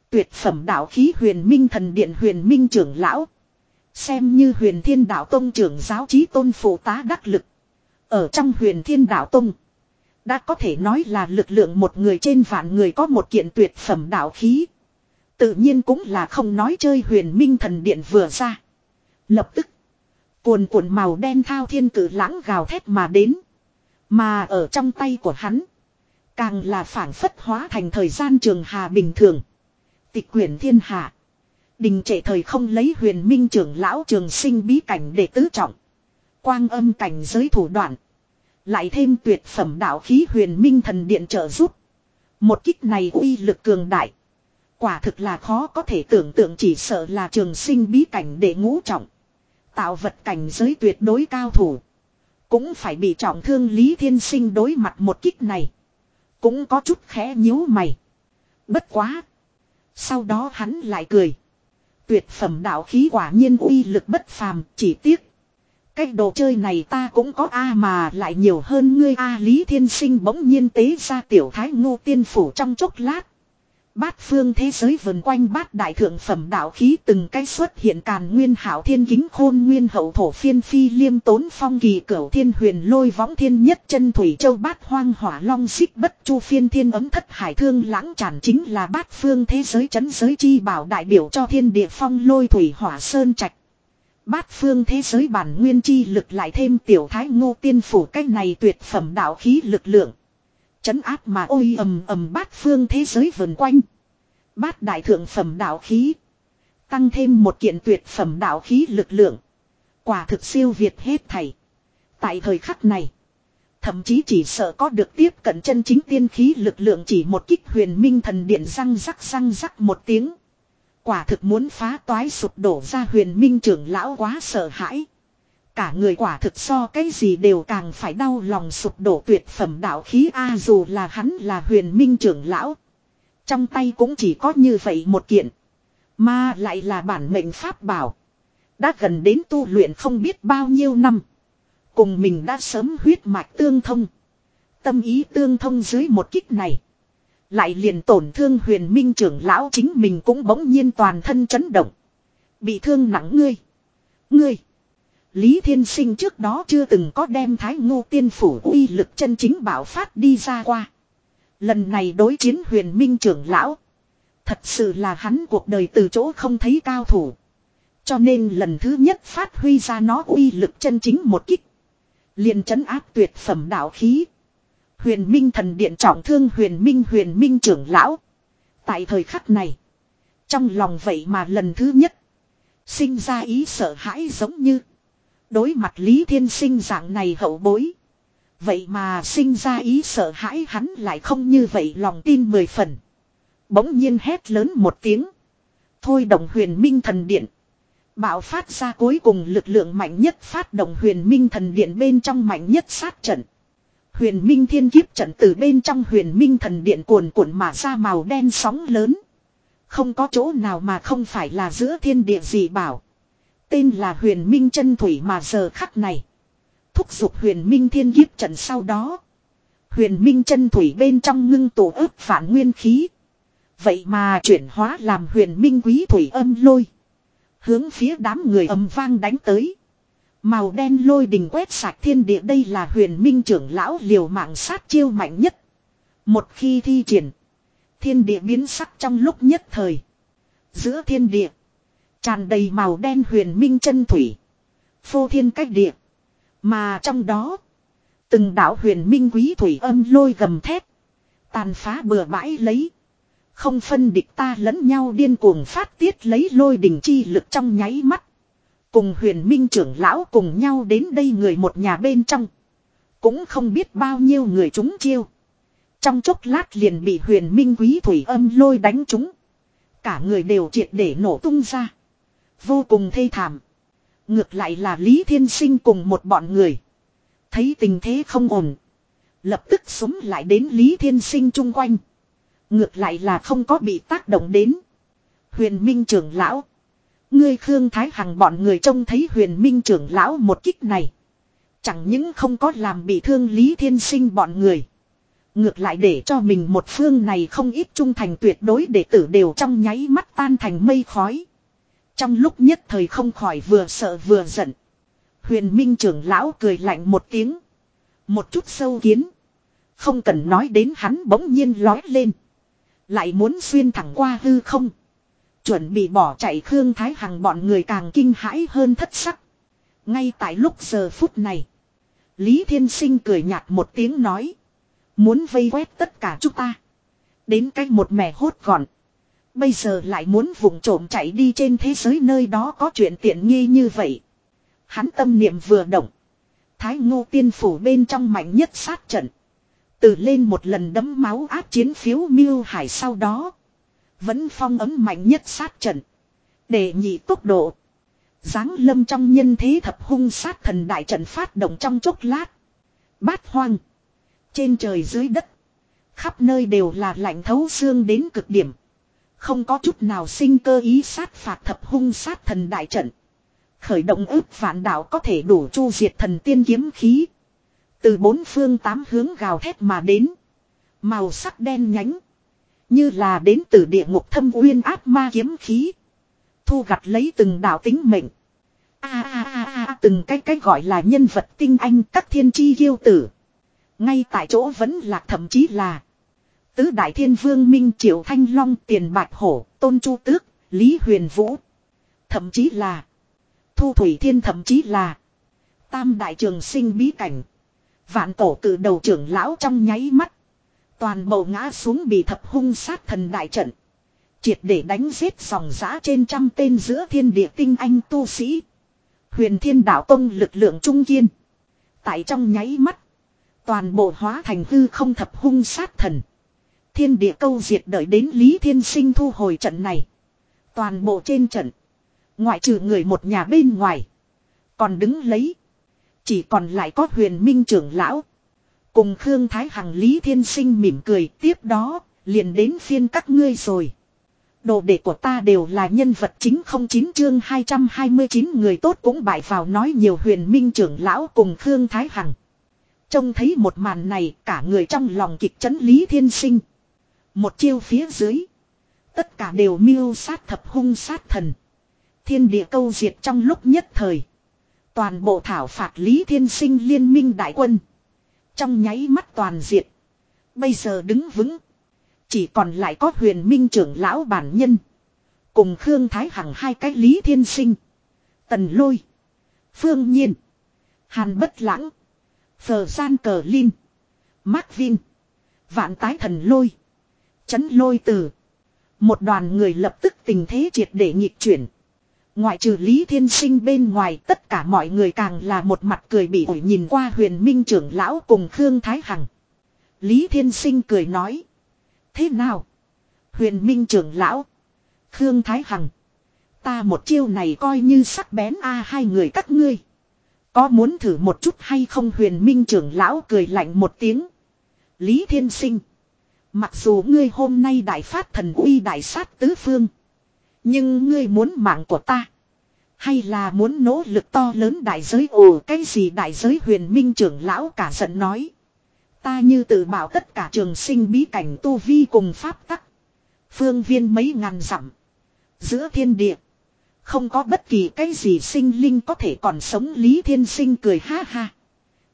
Tuyệt phẩm đạo khí huyền minh thần điện huyền minh trưởng lão. Xem như huyền thiên đạo tông trưởng giáo trí tôn phụ tá đắc lực. Ở trong huyền thiên đạo tông. Đã có thể nói là lực lượng một người trên vạn người có một kiện tuyệt phẩm đạo khí. Tự nhiên cũng là không nói chơi huyền minh thần điện vừa ra. Lập tức. Cuồn cuộn màu đen thao thiên cử lãng gào thét mà đến. Mà ở trong tay của hắn. Càng là phản phất hóa thành thời gian trường hà bình thường. Tịch quyển thiên hạ. Đình trệ thời không lấy huyền minh trưởng lão trường sinh bí cảnh để tứ trọng. Quang âm cảnh giới thủ đoạn. Lại thêm tuyệt phẩm đạo khí huyền minh thần điện trợ giúp. Một kích này uy lực cường đại. Quả thực là khó có thể tưởng tượng chỉ sợ là trường sinh bí cảnh để ngũ trọng. Tạo vật cảnh giới tuyệt đối cao thủ. Cũng phải bị trọng thương Lý Thiên Sinh đối mặt một kích này. Cũng có chút khẽ nhíu mày. Bất quá. Sau đó hắn lại cười. Tuyệt phẩm đạo khí quả nhiên uy lực bất phàm, chỉ tiếc. Cái đồ chơi này ta cũng có A mà lại nhiều hơn ngươi A Lý Thiên Sinh bỗng nhiên tế ra tiểu thái ngô tiên phủ trong chốc lát. Bát phương thế giới vần quanh bát đại thượng phẩm đạo khí từng cái xuất hiện càn nguyên hảo thiên kính khôn nguyên hậu thổ phiên phi liêm tốn phong kỳ cửu thiên huyền lôi võng thiên nhất chân thủy châu bát hoang hỏa long xích bất chu phiên thiên ấm thất hải thương lãng tràn chính là bát phương thế giới chấn giới chi bảo đại biểu cho thiên địa phong lôi thủy hỏa sơn trạch. Bát phương thế giới bản nguyên chi lực lại thêm tiểu thái ngô tiên phủ cách này tuyệt phẩm đạo khí lực lượng. Chấn áp mà ôi ầm ầm bát phương thế giới vần quanh. Bát đại thượng phẩm đạo khí. Tăng thêm một kiện tuyệt phẩm đạo khí lực lượng. Quả thực siêu việt hết thảy. Tại thời khắc này. Thậm chí chỉ sợ có được tiếp cận chân chính tiên khí lực lượng chỉ một kích huyền minh thần điện răng rắc răng rắc một tiếng. Quả thực muốn phá toái sụp đổ ra huyền minh trưởng lão quá sợ hãi. Cả người quả thực so cái gì đều càng phải đau lòng sụp đổ tuyệt phẩm đạo khí A dù là hắn là huyền minh trưởng lão. Trong tay cũng chỉ có như vậy một kiện. Mà lại là bản mệnh pháp bảo. Đã gần đến tu luyện không biết bao nhiêu năm. Cùng mình đã sớm huyết mạch tương thông. Tâm ý tương thông dưới một kích này. Lại liền tổn thương huyền minh trưởng lão chính mình cũng bỗng nhiên toàn thân chấn động. Bị thương nặng ngươi. Ngươi. Lý Thiên Sinh trước đó chưa từng có đem thái ngô tiên phủ uy lực chân chính bảo phát đi ra qua. Lần này đối chiến huyền minh trưởng lão. Thật sự là hắn cuộc đời từ chỗ không thấy cao thủ. Cho nên lần thứ nhất phát huy ra nó uy lực chân chính một kích. liền chấn áp tuyệt phẩm đạo khí. Huyền minh thần điện trọng thương huyền minh huyền minh trưởng lão. Tại thời khắc này. Trong lòng vậy mà lần thứ nhất. Sinh ra ý sợ hãi giống như. Đối mặt Lý Thiên Sinh dạng này hậu bối. Vậy mà sinh ra ý sợ hãi, hắn lại không như vậy lòng tin mười phần. Bỗng nhiên hét lớn một tiếng. Thôi động huyền minh thần điện. Bạo phát ra cuối cùng lực lượng mạnh nhất phát động huyền minh thần điện bên trong mạnh nhất sát trận. Huyền minh thiên kiếp trận từ bên trong huyền minh thần điện cuồn cuộn mà ra màu đen sóng lớn. Không có chỗ nào mà không phải là giữa thiên địa gì bảo. Tên là huyền minh chân thủy mà giờ khắc này. Thúc giục huyền minh thiên kiếp trận sau đó. Huyền minh chân thủy bên trong ngưng tổ ức phản nguyên khí. Vậy mà chuyển hóa làm huyền minh quý thủy âm lôi. Hướng phía đám người âm vang đánh tới. Màu đen lôi đình quét sạch thiên địa đây là huyền minh trưởng lão liều mạng sát chiêu mạnh nhất. Một khi thi triển. Thiên địa biến sắc trong lúc nhất thời. Giữa thiên địa. Tràn đầy màu đen huyền minh chân thủy. Phô thiên cách địa. Mà trong đó. Từng đạo huyền minh quý thủy âm lôi gầm thét. Tàn phá bừa bãi lấy. Không phân địch ta lẫn nhau điên cuồng phát tiết lấy lôi đình chi lực trong nháy mắt. Cùng huyền minh trưởng lão cùng nhau đến đây người một nhà bên trong. Cũng không biết bao nhiêu người chúng chiêu. Trong chốc lát liền bị huyền minh quý thủy âm lôi đánh chúng. Cả người đều triệt để nổ tung ra. Vô cùng thê thảm. Ngược lại là Lý Thiên Sinh cùng một bọn người. Thấy tình thế không ổn. Lập tức súng lại đến Lý Thiên Sinh chung quanh. Ngược lại là không có bị tác động đến. Huyền Minh trưởng lão. Ngươi Khương Thái Hằng bọn người trông thấy huyền Minh trưởng lão một kích này. Chẳng những không có làm bị thương Lý Thiên Sinh bọn người. Ngược lại để cho mình một phương này không ít trung thành tuyệt đối đệ tử đều trong nháy mắt tan thành mây khói. Trong lúc nhất thời không khỏi vừa sợ vừa giận. Huyền Minh trưởng lão cười lạnh một tiếng. Một chút sâu kiến. Không cần nói đến hắn bỗng nhiên lói lên. Lại muốn xuyên thẳng qua hư không. Chuẩn bị bỏ chạy Khương Thái Hằng bọn người càng kinh hãi hơn thất sắc. Ngay tại lúc giờ phút này. Lý Thiên Sinh cười nhạt một tiếng nói. Muốn vây quét tất cả chúng ta. Đến cách một mẻ hốt gọn. Bây giờ lại muốn vùng trộm chạy đi trên thế giới nơi đó có chuyện tiện nghi như vậy. Hắn tâm niệm vừa động. Thái ngô tiên phủ bên trong mạnh nhất sát trận. Từ lên một lần đấm máu áp chiến phiếu miêu hải sau đó. Vẫn phong ấm mạnh nhất sát trận. Để nhị tốc độ. Giáng lâm trong nhân thế thập hung sát thần đại trận phát động trong chốc lát. Bát hoang. Trên trời dưới đất. Khắp nơi đều là lạnh thấu xương đến cực điểm. Không có chút nào sinh cơ ý sát phạt thập hung sát thần đại trận. Khởi động ước vạn đạo có thể đủ chu diệt thần tiên kiếm khí. Từ bốn phương tám hướng gào thét mà đến. Màu sắc đen nhánh. Như là đến từ địa ngục thâm uyên áp ma kiếm khí. Thu gặt lấy từng đạo tính mệnh. A a a a từng cái cái gọi là nhân vật tinh anh các thiên tri kiêu tử. Ngay tại chỗ vẫn lạc thậm chí là. Tứ đại thiên vương minh triệu thanh long, tiền bạch hổ, tôn chu tước, lý huyền vũ. Thậm chí là. Thu thủy thiên, thậm chí là. Tam đại trường sinh bí cảnh. Vạn cổ cử đầu trưởng lão trong nháy mắt. Toàn bộ ngã xuống bị thập hung sát thần đại trận. Triệt để đánh giết dòng giã trên trăm tên giữa thiên địa tinh anh tu sĩ. Huyền thiên đạo tông lực lượng trung kiên. Tại trong nháy mắt. Toàn bộ hóa thành hư không thập hung sát thần. Thiên địa câu diệt đợi đến Lý Thiên Sinh thu hồi trận này. Toàn bộ trên trận. Ngoại trừ người một nhà bên ngoài. Còn đứng lấy. Chỉ còn lại có huyền minh trưởng lão. Cùng Khương Thái Hằng Lý Thiên Sinh mỉm cười tiếp đó, liền đến phiên các ngươi rồi. Đồ đệ của ta đều là nhân vật chính không chín chương 229 người tốt cũng bại vào nói nhiều huyền minh trưởng lão cùng Khương Thái Hằng. Trông thấy một màn này cả người trong lòng kịch chấn Lý Thiên Sinh. Một chiêu phía dưới. Tất cả đều miêu sát thập hung sát thần. Thiên địa câu diệt trong lúc nhất thời. Toàn bộ thảo phạt Lý Thiên Sinh liên minh đại quân. Trong nháy mắt toàn diệt. Bây giờ đứng vững. Chỉ còn lại có huyền minh trưởng lão bản nhân. Cùng Khương Thái Hằng hai cái Lý Thiên Sinh. Tần Lôi. Phương Nhiên. Hàn Bất Lãng. Phờ Gian Cờ Linh. Mark Vin. Vạn Tái Thần Lôi. Chấn Lôi Tử. Một đoàn người lập tức tình thế triệt để nhịp chuyển. Ngoại trừ Lý Thiên Sinh bên ngoài, tất cả mọi người càng là một mặt cười bị ổi nhìn qua huyền minh trưởng lão cùng Khương Thái Hằng. Lý Thiên Sinh cười nói. Thế nào? Huyền minh trưởng lão. Khương Thái Hằng. Ta một chiêu này coi như sắc bén a, hai người các ngươi. Có muốn thử một chút hay không huyền minh trưởng lão cười lạnh một tiếng. Lý Thiên Sinh. Mặc dù ngươi hôm nay đại phát thần uy đại sát tứ phương. Nhưng ngươi muốn mạng của ta. Hay là muốn nỗ lực to lớn đại giới ồ, cái gì đại giới huyền minh trưởng lão cả giận nói. Ta như tự bảo tất cả trường sinh bí cảnh tu vi cùng pháp tắc. Phương viên mấy ngàn dặm. Giữa thiên địa. Không có bất kỳ cái gì sinh linh có thể còn sống Lý Thiên Sinh cười ha ha.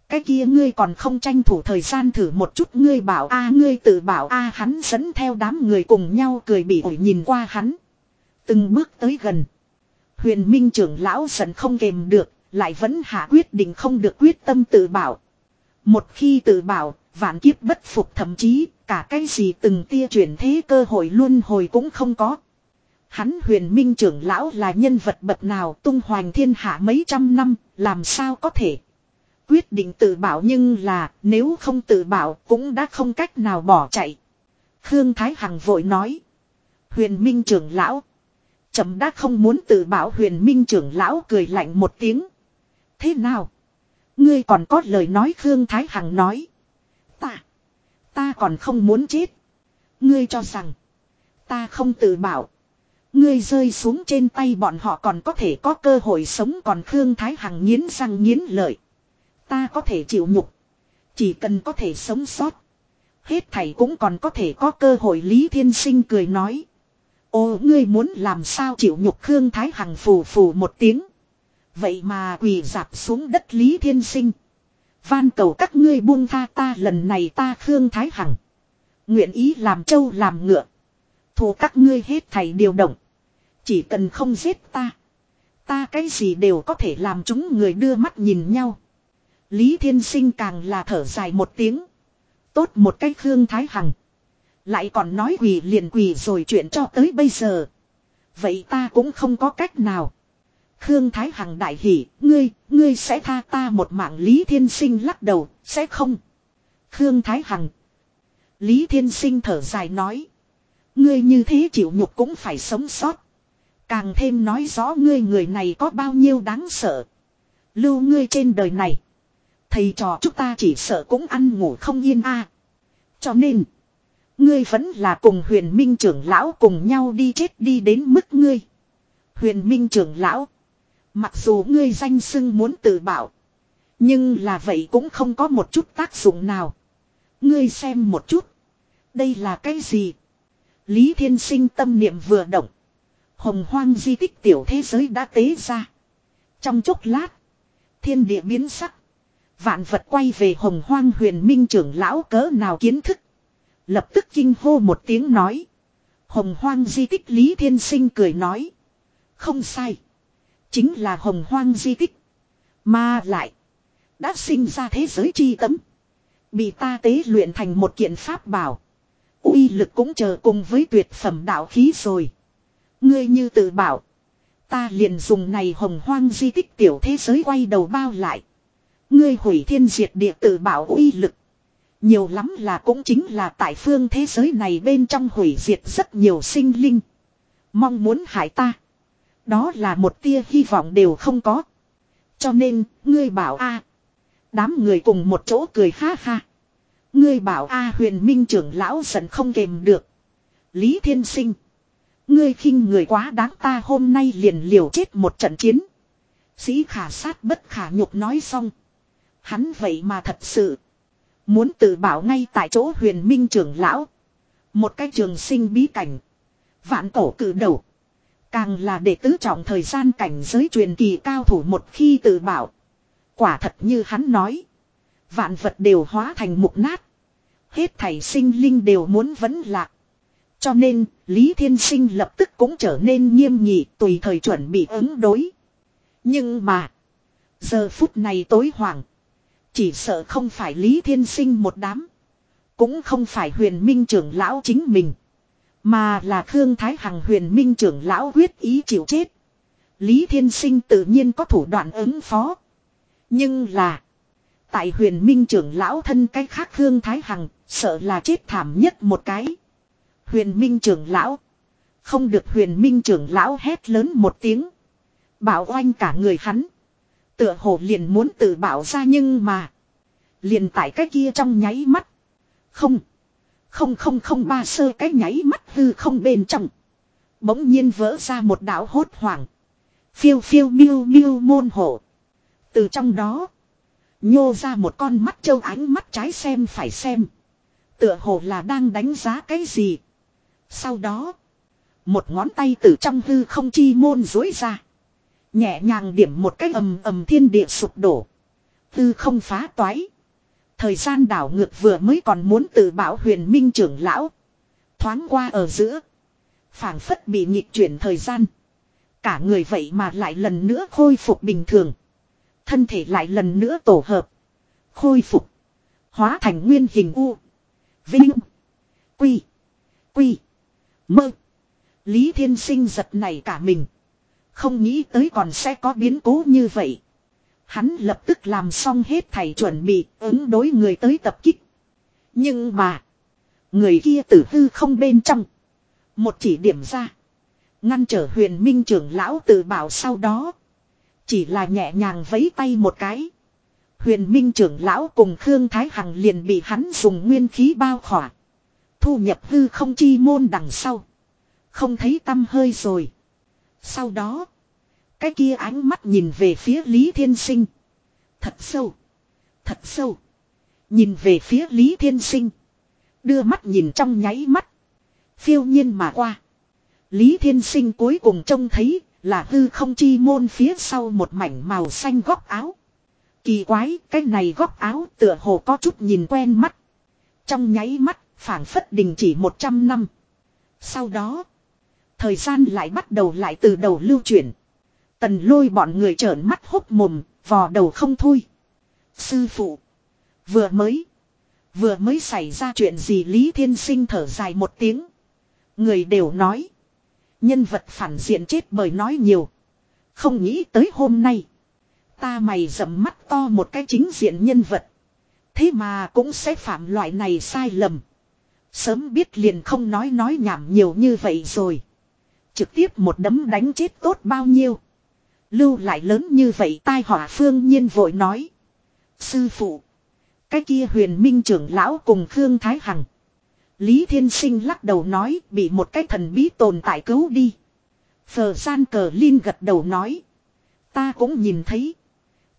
Cái kia ngươi còn không tranh thủ thời gian thử một chút ngươi bảo a, ngươi tự bảo a hắn dẫn theo đám người cùng nhau cười bị ổi nhìn qua hắn. Từng bước tới gần. Huyền Minh trưởng lão dần không kềm được, lại vẫn hạ quyết định không được quyết tâm tự bảo. Một khi tự bảo, vạn kiếp bất phục thậm chí, cả cái gì từng tia chuyển thế cơ hội luôn hồi cũng không có. Hắn huyền minh trưởng lão là nhân vật bậc nào tung hoành thiên hạ mấy trăm năm, làm sao có thể. Quyết định tự bảo nhưng là nếu không tự bảo cũng đã không cách nào bỏ chạy. Khương Thái Hằng vội nói. Huyền minh trưởng lão chậm đã không muốn tự bảo huyền minh trưởng lão cười lạnh một tiếng. Thế nào? Ngươi còn có lời nói Khương Thái Hằng nói. Ta. Ta còn không muốn chết. Ngươi cho rằng. Ta không tự bảo. Ngươi rơi xuống trên tay bọn họ còn có thể có cơ hội sống còn Khương Thái Hằng nghiến răng nghiến lợi. Ta có thể chịu nhục. Chỉ cần có thể sống sót. Hết thảy cũng còn có thể có cơ hội Lý Thiên Sinh cười nói. Ô, ngươi muốn làm sao chịu nhục Khương Thái Hằng phù phù một tiếng. Vậy mà quỳ dạp xuống đất Lý Thiên Sinh. Van cầu các ngươi buông tha ta, lần này ta Khương Thái Hằng. Nguyện ý làm trâu làm ngựa. Thù các ngươi hết thảy điều động. Chỉ cần không giết ta. Ta cái gì đều có thể làm chúng người đưa mắt nhìn nhau. Lý Thiên Sinh càng là thở dài một tiếng. Tốt một cái Khương Thái Hằng. Lại còn nói quỳ liền quỳ rồi chuyện cho tới bây giờ. Vậy ta cũng không có cách nào. Khương Thái Hằng đại hỉ, ngươi, ngươi sẽ tha ta một mạng Lý Thiên Sinh lắc đầu, sẽ không. Khương Thái Hằng. Lý Thiên Sinh thở dài nói. Ngươi như thế chịu nhục cũng phải sống sót. Càng thêm nói rõ ngươi người này có bao nhiêu đáng sợ. Lưu ngươi trên đời này. Thầy trò chúng ta chỉ sợ cũng ăn ngủ không yên a. Cho nên. Ngươi vẫn là cùng huyền minh trưởng lão cùng nhau đi chết đi đến mức ngươi. Huyền minh trưởng lão. Mặc dù ngươi danh xưng muốn tự bảo. Nhưng là vậy cũng không có một chút tác dụng nào. Ngươi xem một chút. Đây là cái gì? Lý Thiên Sinh tâm niệm vừa động. Hồng hoang di tích tiểu thế giới đã tế ra. Trong chốc lát. Thiên địa biến sắc. Vạn vật quay về hồng hoang huyền minh trưởng lão cỡ nào kiến thức. Lập tức kinh hô một tiếng nói. Hồng hoang di tích Lý Thiên Sinh cười nói. Không sai. Chính là hồng hoang di tích. Mà lại. Đã sinh ra thế giới chi tấm. Bị ta tế luyện thành một kiện pháp bảo. uy lực cũng chờ cùng với tuyệt phẩm đạo khí rồi. Ngươi như tự bảo. Ta liền dùng này hồng hoang di tích tiểu thế giới quay đầu bao lại. Ngươi hủy thiên diệt địa tự bảo uy lực. Nhiều lắm là cũng chính là tại phương thế giới này bên trong hủy diệt rất nhiều sinh linh. Mong muốn hại ta. Đó là một tia hy vọng đều không có. Cho nên, ngươi bảo a Đám người cùng một chỗ cười ha ha. Ngươi bảo a huyền minh trưởng lão giận không kềm được. Lý thiên sinh. Ngươi khinh người quá đáng ta hôm nay liền liều chết một trận chiến. Sĩ khả sát bất khả nhục nói xong. Hắn vậy mà thật sự. Muốn tự bảo ngay tại chỗ huyền minh trưởng lão. Một cái trường sinh bí cảnh. Vạn cổ cử đầu. Càng là để tứ trọng thời gian cảnh giới truyền kỳ cao thủ một khi tự bảo. Quả thật như hắn nói. Vạn vật đều hóa thành mục nát. Hết thảy sinh linh đều muốn vấn lạc. Cho nên, Lý Thiên Sinh lập tức cũng trở nên nghiêm nghị tùy thời chuẩn bị ứng đối. Nhưng mà, giờ phút này tối hoàng. Chỉ sợ không phải Lý Thiên Sinh một đám. Cũng không phải huyền minh trưởng lão chính mình. Mà là Khương Thái Hằng huyền minh trưởng lão quyết ý chịu chết. Lý Thiên Sinh tự nhiên có thủ đoạn ứng phó. Nhưng là. Tại huyền minh trưởng lão thân cái khác Khương Thái Hằng, sợ là chết thảm nhất một cái. Huyền minh trưởng lão. Không được huyền minh trưởng lão hét lớn một tiếng. Bảo oanh cả người hắn. Tựa hồ liền muốn tự bảo ra nhưng mà. Liền tại cái kia trong nháy mắt. Không. Không không không, ba sơ cái nháy mắt hư không bên trong. Bỗng nhiên vỡ ra một đảo hốt hoảng. Phiêu phiêu, miêu miêu, môn hộ. Từ trong đó. Nhô ra một con mắt trâu ánh mắt trái xem phải xem. Tựa hồ là đang đánh giá cái gì. Sau đó. Một ngón tay từ trong hư không chi môn dối ra. Nhẹ nhàng điểm một cách ầm ầm thiên địa sụp đổ. tư không phá toái. Thời gian đảo ngược vừa mới còn muốn tự bảo huyền minh trưởng lão. Thoáng qua ở giữa. phảng phất bị nhịp chuyển thời gian. Cả người vậy mà lại lần nữa khôi phục bình thường. Thân thể lại lần nữa tổ hợp. Khôi phục. Hóa thành nguyên hình U. Vinh. Quy. Quy. Mơ. Lý Thiên Sinh giật này cả mình. Không nghĩ tới còn sẽ có biến cố như vậy. Hắn lập tức làm xong hết thầy chuẩn bị, ứng đối người tới tập kích. Nhưng mà. Người kia tử hư không bên trong. Một chỉ điểm ra. Ngăn trở huyền minh trưởng lão tự bảo sau đó. Chỉ là nhẹ nhàng vấy tay một cái. Huyền minh trưởng lão cùng Khương Thái Hằng liền bị hắn dùng nguyên khí bao khỏa. Thu nhập hư không chi môn đằng sau. Không thấy tâm hơi rồi. Sau đó. Cái kia ánh mắt nhìn về phía Lý Thiên Sinh. Thật sâu. Thật sâu. Nhìn về phía Lý Thiên Sinh. Đưa mắt nhìn trong nháy mắt. Phiêu nhiên mà qua. Lý Thiên Sinh cuối cùng trông thấy là hư không chi môn phía sau một mảnh màu xanh góc áo. Kỳ quái, cái này góc áo tựa hồ có chút nhìn quen mắt. Trong nháy mắt, phảng phất đình chỉ 100 năm. Sau đó, thời gian lại bắt đầu lại từ đầu lưu chuyển. Tần lôi bọn người trợn mắt hốc mồm, vò đầu không thôi. Sư phụ, vừa mới, vừa mới xảy ra chuyện gì Lý Thiên Sinh thở dài một tiếng. Người đều nói. Nhân vật phản diện chết bởi nói nhiều. Không nghĩ tới hôm nay. Ta mày dầm mắt to một cái chính diện nhân vật. Thế mà cũng sẽ phạm loại này sai lầm. Sớm biết liền không nói nói nhảm nhiều như vậy rồi. Trực tiếp một đấm đánh chết tốt bao nhiêu. Lưu lại lớn như vậy tai họa phương nhiên vội nói. Sư phụ. Cái kia huyền minh trưởng lão cùng Khương Thái Hằng. Lý Thiên Sinh lắc đầu nói, bị một cái thần bí tồn tại cứu đi. Phờ gian cờ Linh gật đầu nói. Ta cũng nhìn thấy.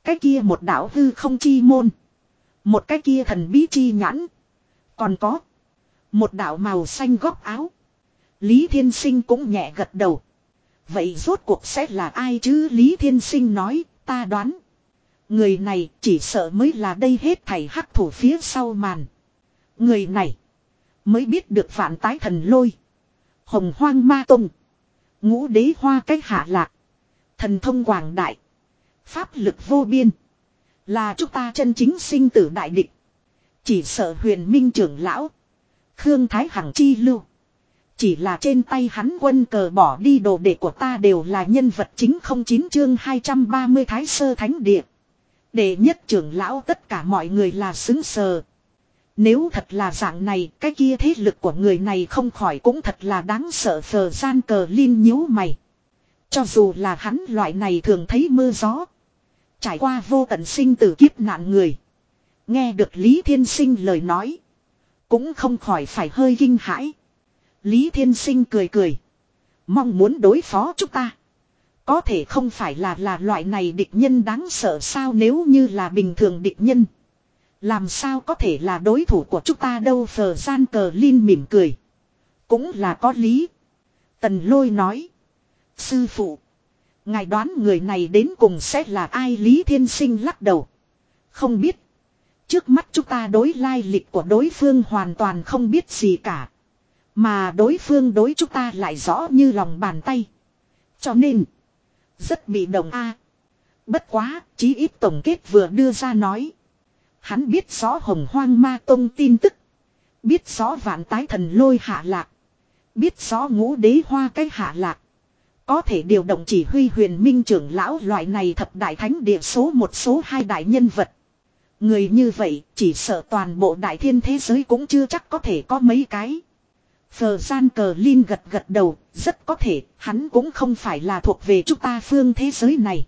Cái kia một đảo hư không chi môn. Một cái kia thần bí chi nhãn. Còn có. Một đảo màu xanh góc áo. Lý Thiên Sinh cũng nhẹ gật đầu. Vậy rốt cuộc sẽ là ai chứ Lý Thiên Sinh nói, ta đoán. Người này chỉ sợ mới là đây hết thầy hắc thủ phía sau màn. Người này mới biết được phản tái thần lôi. Hồng hoang ma tông. Ngũ đế hoa cách hạ lạc. Thần thông quảng đại. Pháp lực vô biên. Là chúng ta chân chính sinh tử đại địch. Chỉ sợ huyền minh trưởng lão. Khương Thái Hằng chi lưu. Chỉ là trên tay hắn quân cờ bỏ đi đồ đệ của ta đều là nhân vật chính không chín chương 230 Thái Sơ Thánh Địa. Đệ nhất trưởng lão tất cả mọi người là xứng sờ. Nếu thật là dạng này, cái kia thế lực của người này không khỏi cũng thật là đáng sợ phờ gian cờ liên nhíu mày. Cho dù là hắn loại này thường thấy mưa gió. Trải qua vô tận sinh tử kiếp nạn người. Nghe được Lý Thiên Sinh lời nói. Cũng không khỏi phải hơi kinh hãi. Lý Thiên Sinh cười cười. Mong muốn đối phó chúng ta. Có thể không phải là là loại này địch nhân đáng sợ sao nếu như là bình thường địch nhân. Làm sao có thể là đối thủ của chúng ta đâu, phờ gian cờ Linh mỉm cười. Cũng là có lý. Tần lôi nói. Sư phụ. Ngài đoán người này đến cùng sẽ là ai Lý Thiên Sinh lắc đầu. Không biết. Trước mắt chúng ta đối lai lịch của đối phương hoàn toàn không biết gì cả. Mà đối phương đối chúng ta lại rõ như lòng bàn tay. Cho nên. Rất bị động a. bất quá, chí ít tổng kết vừa đưa ra nói. Hắn biết rõ hồng hoang ma tông tin tức. Biết rõ vạn tái thần lôi hạ lạc. Biết rõ ngũ đế hoa cái hạ lạc. Có thể điều động chỉ huy huyền minh trưởng lão loại này thập đại thánh địa số một số hai đại nhân vật. Người như vậy chỉ sợ toàn bộ đại thiên thế giới cũng chưa chắc có thể có mấy cái. Phờ gian cờ Linh gật gật đầu, rất có thể hắn cũng không phải là thuộc về chúng ta phương thế giới này.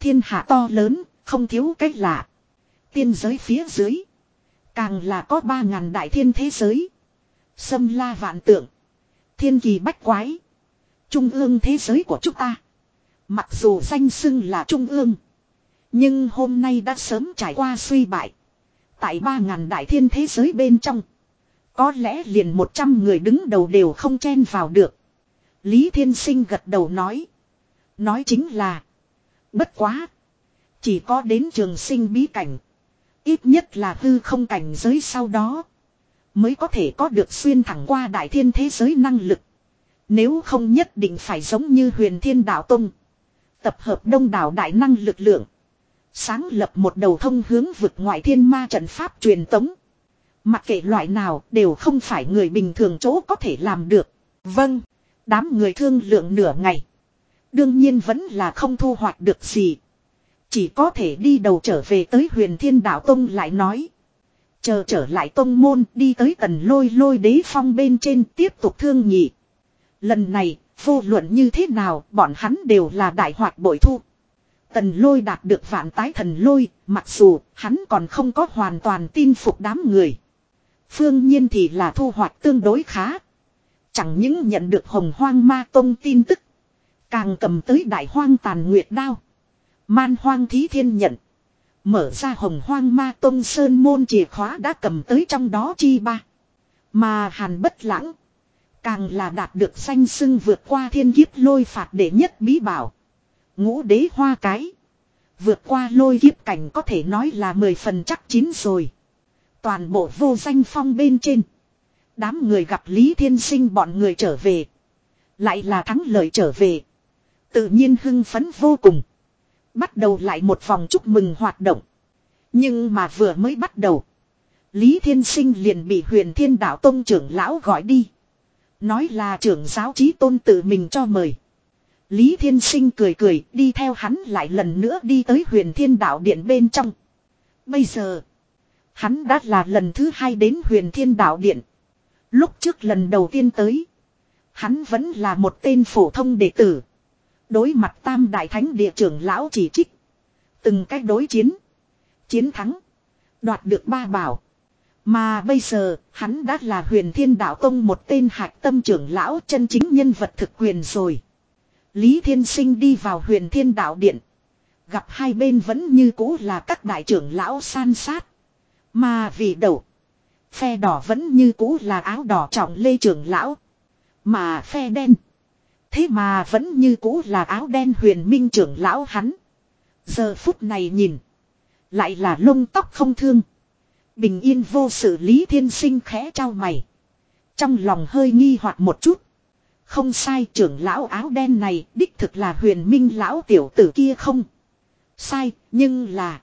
Thiên hạ to lớn, không thiếu cách lạ. Tiên giới phía dưới. Càng là có ba ngàn đại thiên thế giới. Xâm la vạn tượng. Thiên kỳ bách quái. Trung ương thế giới của chúng ta. Mặc dù danh xưng là trung ương. Nhưng hôm nay đã sớm trải qua suy bại. Tại ba ngàn đại thiên thế giới bên trong. Có lẽ liền một trăm người đứng đầu đều không chen vào được. Lý Thiên Sinh gật đầu nói. Nói chính là. Bất quá. Chỉ có đến trường sinh bí cảnh. Ít nhất là hư không cảnh giới sau đó. Mới có thể có được xuyên thẳng qua đại thiên thế giới năng lực. Nếu không nhất định phải giống như huyền thiên đạo tông. Tập hợp đông đảo đại năng lực lượng. Sáng lập một đầu thông hướng vực ngoại thiên ma trận pháp truyền tống. Mặc kệ loại nào đều không phải người bình thường chỗ có thể làm được. Vâng, đám người thương lượng nửa ngày. Đương nhiên vẫn là không thu hoạch được gì. Chỉ có thể đi đầu trở về tới huyền thiên đạo tông lại nói. Chờ trở lại tông môn đi tới tần lôi lôi đế phong bên trên tiếp tục thương nhị. Lần này, vô luận như thế nào, bọn hắn đều là đại hoạt bội thu. Tần lôi đạt được vạn tái thần lôi, mặc dù hắn còn không có hoàn toàn tin phục đám người. Phương nhiên thì là thu hoạch tương đối khá. Chẳng những nhận được hồng hoang ma tông tin tức. Càng cầm tới đại hoang tàn nguyệt đao. Man hoang thí thiên nhận. Mở ra hồng hoang ma tông sơn môn chìa khóa đã cầm tới trong đó chi ba. Mà hàn bất lãng. Càng là đạt được danh sưng vượt qua thiên kiếp lôi phạt để nhất bí bảo. Ngũ đế hoa cái. Vượt qua lôi kiếp cảnh có thể nói là mười phần chắc chín rồi. Toàn bộ vô danh phong bên trên. Đám người gặp Lý Thiên Sinh bọn người trở về. Lại là thắng lợi trở về. Tự nhiên hưng phấn vô cùng. Bắt đầu lại một vòng chúc mừng hoạt động. Nhưng mà vừa mới bắt đầu. Lý Thiên Sinh liền bị huyền thiên đạo tông trưởng lão gọi đi. Nói là trưởng giáo trí tôn tự mình cho mời. Lý Thiên Sinh cười cười đi theo hắn lại lần nữa đi tới huyền thiên đạo điện bên trong. Bây giờ, hắn đã là lần thứ hai đến huyền thiên đạo điện. Lúc trước lần đầu tiên tới, hắn vẫn là một tên phổ thông đệ tử. Đối mặt tam đại thánh địa trưởng lão chỉ trích. Từng cách đối chiến. Chiến thắng. Đoạt được ba bảo. Mà bây giờ, hắn đã là huyền thiên đạo tông một tên hạc tâm trưởng lão chân chính nhân vật thực quyền rồi. Lý Thiên Sinh đi vào huyền thiên đạo điện. Gặp hai bên vẫn như cũ là các đại trưởng lão san sát. Mà vì đầu. Phe đỏ vẫn như cũ là áo đỏ trọng lê trưởng lão. Mà phe đen. Thế mà vẫn như cũ là áo đen huyền minh trưởng lão hắn. Giờ phút này nhìn. Lại là lông tóc không thương. Bình yên vô sự Lý Thiên Sinh khẽ trao mày. Trong lòng hơi nghi hoặc một chút. Không sai trưởng lão áo đen này đích thực là huyền minh lão tiểu tử kia không. Sai, nhưng là.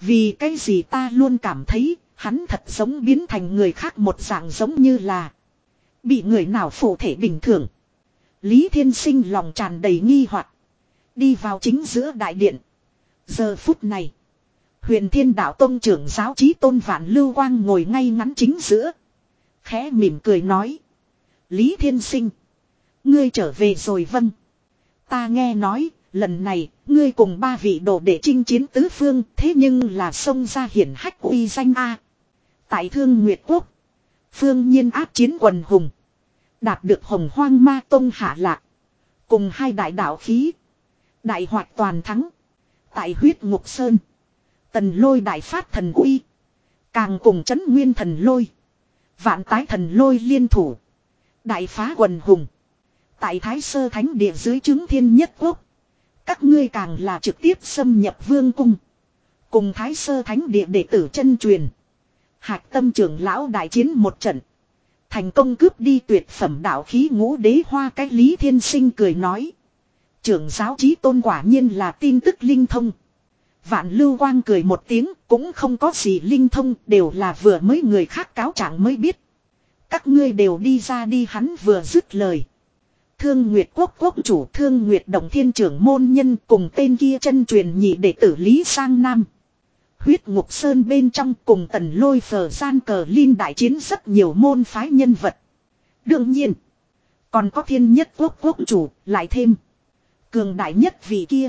Vì cái gì ta luôn cảm thấy hắn thật giống biến thành người khác một dạng giống như là. Bị người nào phụ thể bình thường. Lý Thiên Sinh lòng tràn đầy nghi hoặc Đi vào chính giữa đại điện. Giờ phút này. Huyền Thiên Đạo Tông trưởng giáo trí tôn vạn lưu quang ngồi ngay ngắn chính giữa. Khẽ mỉm cười nói. Lý Thiên Sinh. Ngươi trở về rồi vâng. Ta nghe nói, lần này, ngươi cùng ba vị đồ để chinh chiến tứ phương, thế nhưng là xông ra hiển hách uy danh A. Tại Thương Nguyệt Quốc, phương nhiên áp chiến quần hùng. Đạt được hồng hoang ma tông hạ lạc. Cùng hai đại đạo khí. Đại hoạt toàn thắng. Tại huyết ngục sơn. Tần lôi đại phát thần uy. Càng cùng chấn nguyên thần lôi. Vạn tái thần lôi liên thủ. Đại phá quần hùng. Tại Thái Sơ Thánh Địa dưới chứng thiên nhất quốc. Các ngươi càng là trực tiếp xâm nhập vương cung. Cùng Thái Sơ Thánh Địa đệ tử chân truyền. Hạc tâm trưởng lão đại chiến một trận. Thành công cướp đi tuyệt phẩm đạo khí ngũ đế hoa cái Lý Thiên Sinh cười nói. Trưởng giáo trí tôn quả nhiên là tin tức linh thông. Vạn lưu quang cười một tiếng cũng không có gì linh thông đều là vừa mới người khác cáo trạng mới biết. Các ngươi đều đi ra đi hắn vừa dứt lời. Thương Nguyệt Quốc quốc chủ Thương Nguyệt Đồng Thiên trưởng môn nhân cùng tên kia chân truyền nhị đệ tử Lý Sang Nam. Huyết ngục sơn bên trong cùng tần lôi phở gian cờ linh đại chiến rất nhiều môn phái nhân vật. Đương nhiên. Còn có thiên nhất quốc quốc chủ lại thêm. Cường đại nhất vì kia.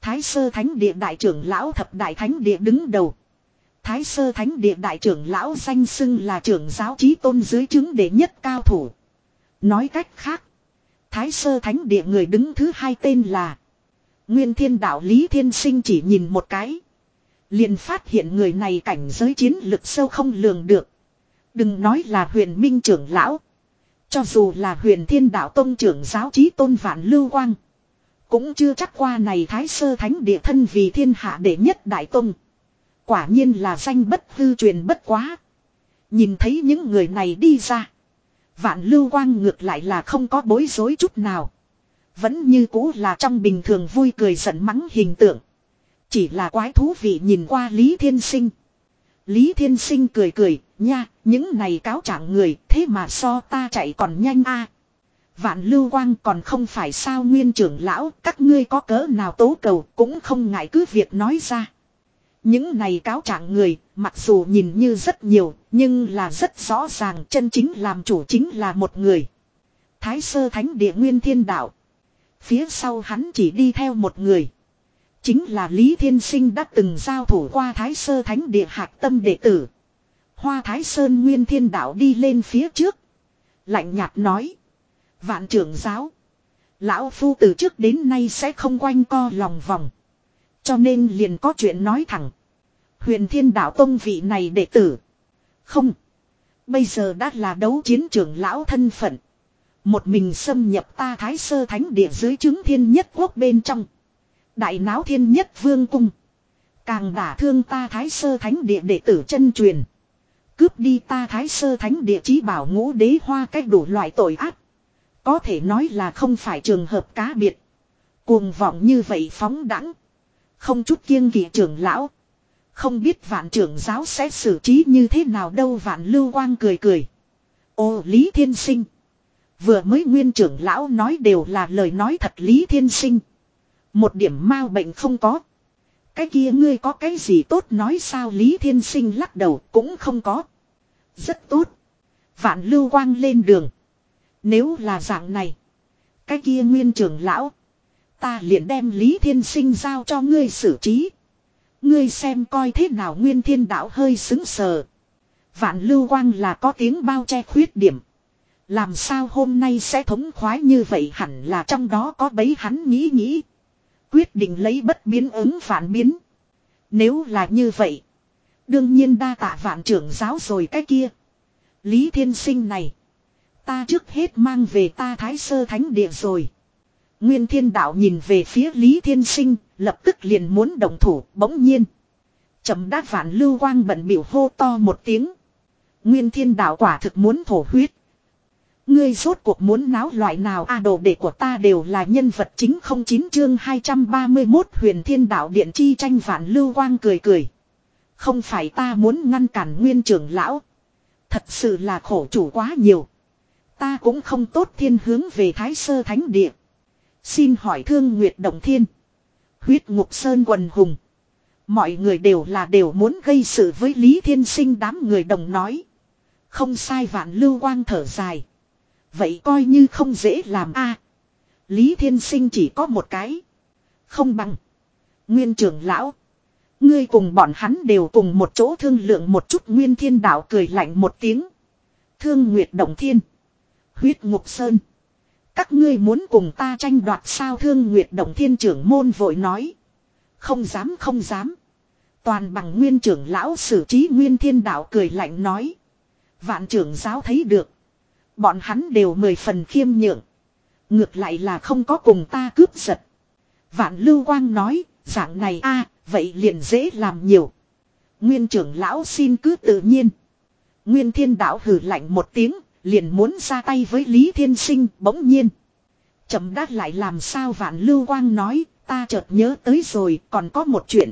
Thái sơ thánh địa đại trưởng lão thập đại thánh địa đứng đầu. Thái sơ thánh địa đại trưởng lão danh xưng là trưởng giáo trí tôn dưới chứng đệ nhất cao thủ. Nói cách khác. Thái sơ thánh địa người đứng thứ hai tên là. Nguyên thiên đạo Lý Thiên Sinh chỉ nhìn một cái liền phát hiện người này cảnh giới chiến lực sâu không lường được. Đừng nói là huyền minh trưởng lão. Cho dù là huyền thiên đạo tông trưởng giáo trí tôn vạn lưu quang. Cũng chưa chắc qua này thái sơ thánh địa thân vì thiên hạ đệ nhất đại tông. Quả nhiên là danh bất hư truyền bất quá. Nhìn thấy những người này đi ra. Vạn lưu quang ngược lại là không có bối rối chút nào. Vẫn như cũ là trong bình thường vui cười giận mắng hình tượng. Chỉ là quái thú vị nhìn qua Lý Thiên Sinh. Lý Thiên Sinh cười cười, nha, những này cáo trạng người, thế mà so ta chạy còn nhanh a. Vạn lưu quang còn không phải sao nguyên trưởng lão, các ngươi có cỡ nào tố cầu cũng không ngại cứ việc nói ra. Những này cáo trạng người, mặc dù nhìn như rất nhiều, nhưng là rất rõ ràng chân chính làm chủ chính là một người. Thái sơ thánh địa nguyên thiên đạo. Phía sau hắn chỉ đi theo một người. Chính là Lý Thiên Sinh đã từng giao thủ qua Thái Sơ Thánh Địa Hạc Tâm đệ tử. Hoa Thái Sơn Nguyên Thiên Đạo đi lên phía trước. Lạnh nhạt nói. Vạn trưởng giáo. Lão Phu từ trước đến nay sẽ không quanh co lòng vòng. Cho nên liền có chuyện nói thẳng. Huyền Thiên Đạo Tông vị này đệ tử. Không. Bây giờ đã là đấu chiến trưởng lão thân phận. Một mình xâm nhập ta Thái Sơ Thánh Địa dưới chứng thiên nhất quốc bên trong. Đại náo thiên nhất vương cung. Càng đả thương ta thái sơ thánh địa đệ tử chân truyền. Cướp đi ta thái sơ thánh địa chí bảo ngũ đế hoa cách đủ loại tội ác. Có thể nói là không phải trường hợp cá biệt. Cuồng vọng như vậy phóng đẳng. Không chút kiêng kỵ trưởng lão. Không biết vạn trưởng giáo sẽ xử trí như thế nào đâu vạn lưu quang cười cười. Ô, Lý Thiên Sinh. Vừa mới nguyên trưởng lão nói đều là lời nói thật Lý Thiên Sinh. Một điểm mau bệnh không có. Cái kia ngươi có cái gì tốt nói sao Lý Thiên Sinh lắc đầu cũng không có. Rất tốt. Vạn lưu quang lên đường. Nếu là dạng này. Cái kia nguyên trưởng lão. Ta liền đem Lý Thiên Sinh giao cho ngươi xử trí. Ngươi xem coi thế nào nguyên thiên đạo hơi xứng sờ. Vạn lưu quang là có tiếng bao che khuyết điểm. Làm sao hôm nay sẽ thống khoái như vậy hẳn là trong đó có bấy hắn nghĩ nghĩ. Quyết định lấy bất biến ứng phản biến. Nếu là như vậy. Đương nhiên đa tạ vạn trưởng giáo rồi cái kia. Lý thiên sinh này. Ta trước hết mang về ta thái sơ thánh địa rồi. Nguyên thiên đạo nhìn về phía Lý thiên sinh. Lập tức liền muốn đồng thủ, bỗng nhiên. Chầm đát vạn lưu quang bận biểu hô to một tiếng. Nguyên thiên đạo quả thực muốn thổ huyết. Ngươi rốt cuộc muốn náo loại nào a, đồ đệ của ta đều là nhân vật chính không chín chương 231 huyền thiên đạo điện chi tranh vạn lưu quang cười cười. Không phải ta muốn ngăn cản nguyên trưởng lão. Thật sự là khổ chủ quá nhiều. Ta cũng không tốt thiên hướng về thái sơ thánh địa. Xin hỏi thương Nguyệt Động Thiên. Huyết ngục sơn quần hùng. Mọi người đều là đều muốn gây sự với Lý Thiên Sinh đám người đồng nói. Không sai vạn lưu quang thở dài. Vậy coi như không dễ làm a. Lý Thiên Sinh chỉ có một cái. Không bằng. Nguyên trưởng lão. Ngươi cùng bọn hắn đều cùng một chỗ thương lượng một chút Nguyên Thiên Đạo cười lạnh một tiếng. Thương Nguyệt Động Thiên. Huyết Ngục Sơn. Các ngươi muốn cùng ta tranh đoạt sao Thương Nguyệt Động Thiên trưởng môn vội nói. Không dám không dám. Toàn bằng Nguyên trưởng lão xử trí Nguyên Thiên Đạo cười lạnh nói. Vạn trưởng giáo thấy được. Bọn hắn đều mười phần khiêm nhượng. Ngược lại là không có cùng ta cướp giật. Vạn Lưu Quang nói, dạng này a vậy liền dễ làm nhiều. Nguyên trưởng lão xin cứ tự nhiên. Nguyên thiên đạo hử lạnh một tiếng, liền muốn ra tay với Lý Thiên Sinh bỗng nhiên. Chậm đát lại làm sao Vạn Lưu Quang nói, ta chợt nhớ tới rồi, còn có một chuyện.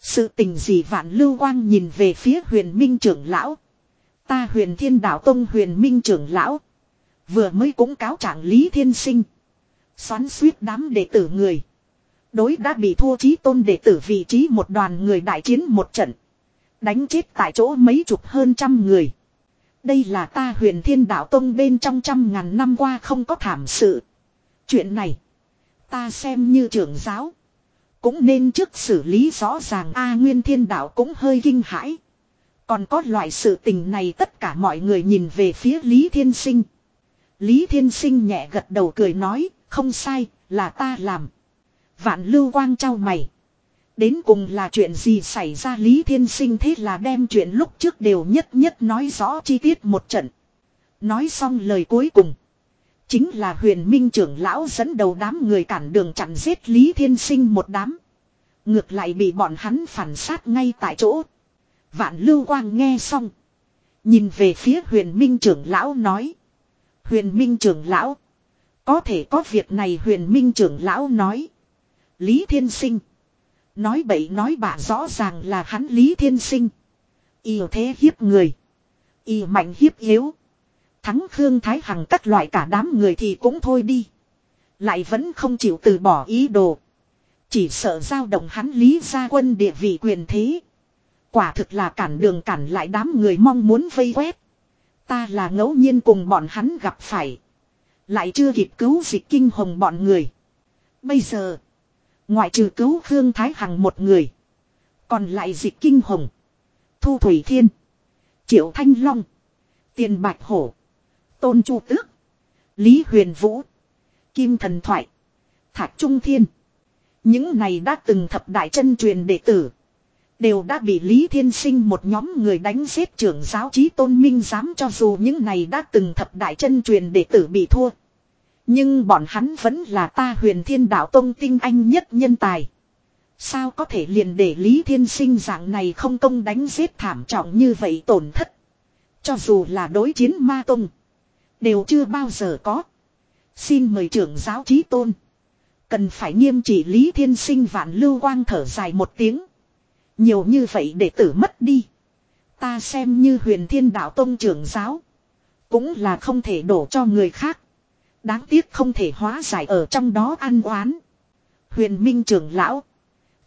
Sự tình gì Vạn Lưu Quang nhìn về phía huyền minh trưởng lão. Ta huyền thiên đạo tông huyền minh trưởng lão. Vừa mới cũng cáo trạng Lý Thiên Sinh. Xoắn suýt đám đệ tử người. Đối đã bị thua trí tôn đệ tử vị trí một đoàn người đại chiến một trận. Đánh chết tại chỗ mấy chục hơn trăm người. Đây là ta huyền thiên đạo tông bên trong trăm ngàn năm qua không có thảm sự. Chuyện này. Ta xem như trưởng giáo. Cũng nên trước xử lý rõ ràng A Nguyên Thiên Đạo cũng hơi kinh hãi. Còn có loại sự tình này tất cả mọi người nhìn về phía Lý Thiên Sinh. Lý Thiên Sinh nhẹ gật đầu cười nói, không sai, là ta làm. Vạn lưu quang trao mày. Đến cùng là chuyện gì xảy ra Lý Thiên Sinh thế là đem chuyện lúc trước đều nhất nhất nói rõ chi tiết một trận. Nói xong lời cuối cùng. Chính là huyền minh trưởng lão dẫn đầu đám người cản đường chặn giết Lý Thiên Sinh một đám. Ngược lại bị bọn hắn phản sát ngay tại chỗ. Vạn lưu quang nghe xong. Nhìn về phía huyền minh trưởng lão nói. Huyền minh trưởng lão. Có thể có việc này huyền minh trưởng lão nói. Lý Thiên Sinh. Nói bậy nói bạ rõ ràng là hắn Lý Thiên Sinh. Yêu thế hiếp người. Y mạnh hiếp yếu. Thắng Khương Thái Hằng các loại cả đám người thì cũng thôi đi. Lại vẫn không chịu từ bỏ ý đồ. Chỉ sợ giao động hắn Lý gia quân địa vị quyền thế. Quả thực là cản đường cản lại đám người mong muốn vây quét. Ta là ngẫu nhiên cùng bọn hắn gặp phải. Lại chưa kịp cứu dịch kinh hồng bọn người. Bây giờ. Ngoại trừ cứu Khương Thái Hằng một người. Còn lại dịch kinh hồng. Thu Thủy Thiên. Triệu Thanh Long. Tiền Bạch Hổ. Tôn Chu Tước. Lý Huyền Vũ. Kim Thần Thoại. Thạch Trung Thiên. Những này đã từng thập đại chân truyền đệ tử. Đều đã bị Lý Thiên Sinh một nhóm người đánh giết trưởng giáo trí tôn minh dám cho dù những này đã từng thập đại chân truyền đệ tử bị thua. Nhưng bọn hắn vẫn là ta huyền thiên đạo tông tinh anh nhất nhân tài. Sao có thể liền để Lý Thiên Sinh dạng này không công đánh giết thảm trọng như vậy tổn thất. Cho dù là đối chiến ma tông. Đều chưa bao giờ có. Xin mời trưởng giáo trí tôn. Cần phải nghiêm trị Lý Thiên Sinh vạn lưu quang thở dài một tiếng. Nhiều như vậy để tử mất đi. Ta xem như huyền thiên đạo tông trưởng giáo. Cũng là không thể đổ cho người khác. Đáng tiếc không thể hóa giải ở trong đó ăn oán. Huyền minh trưởng lão.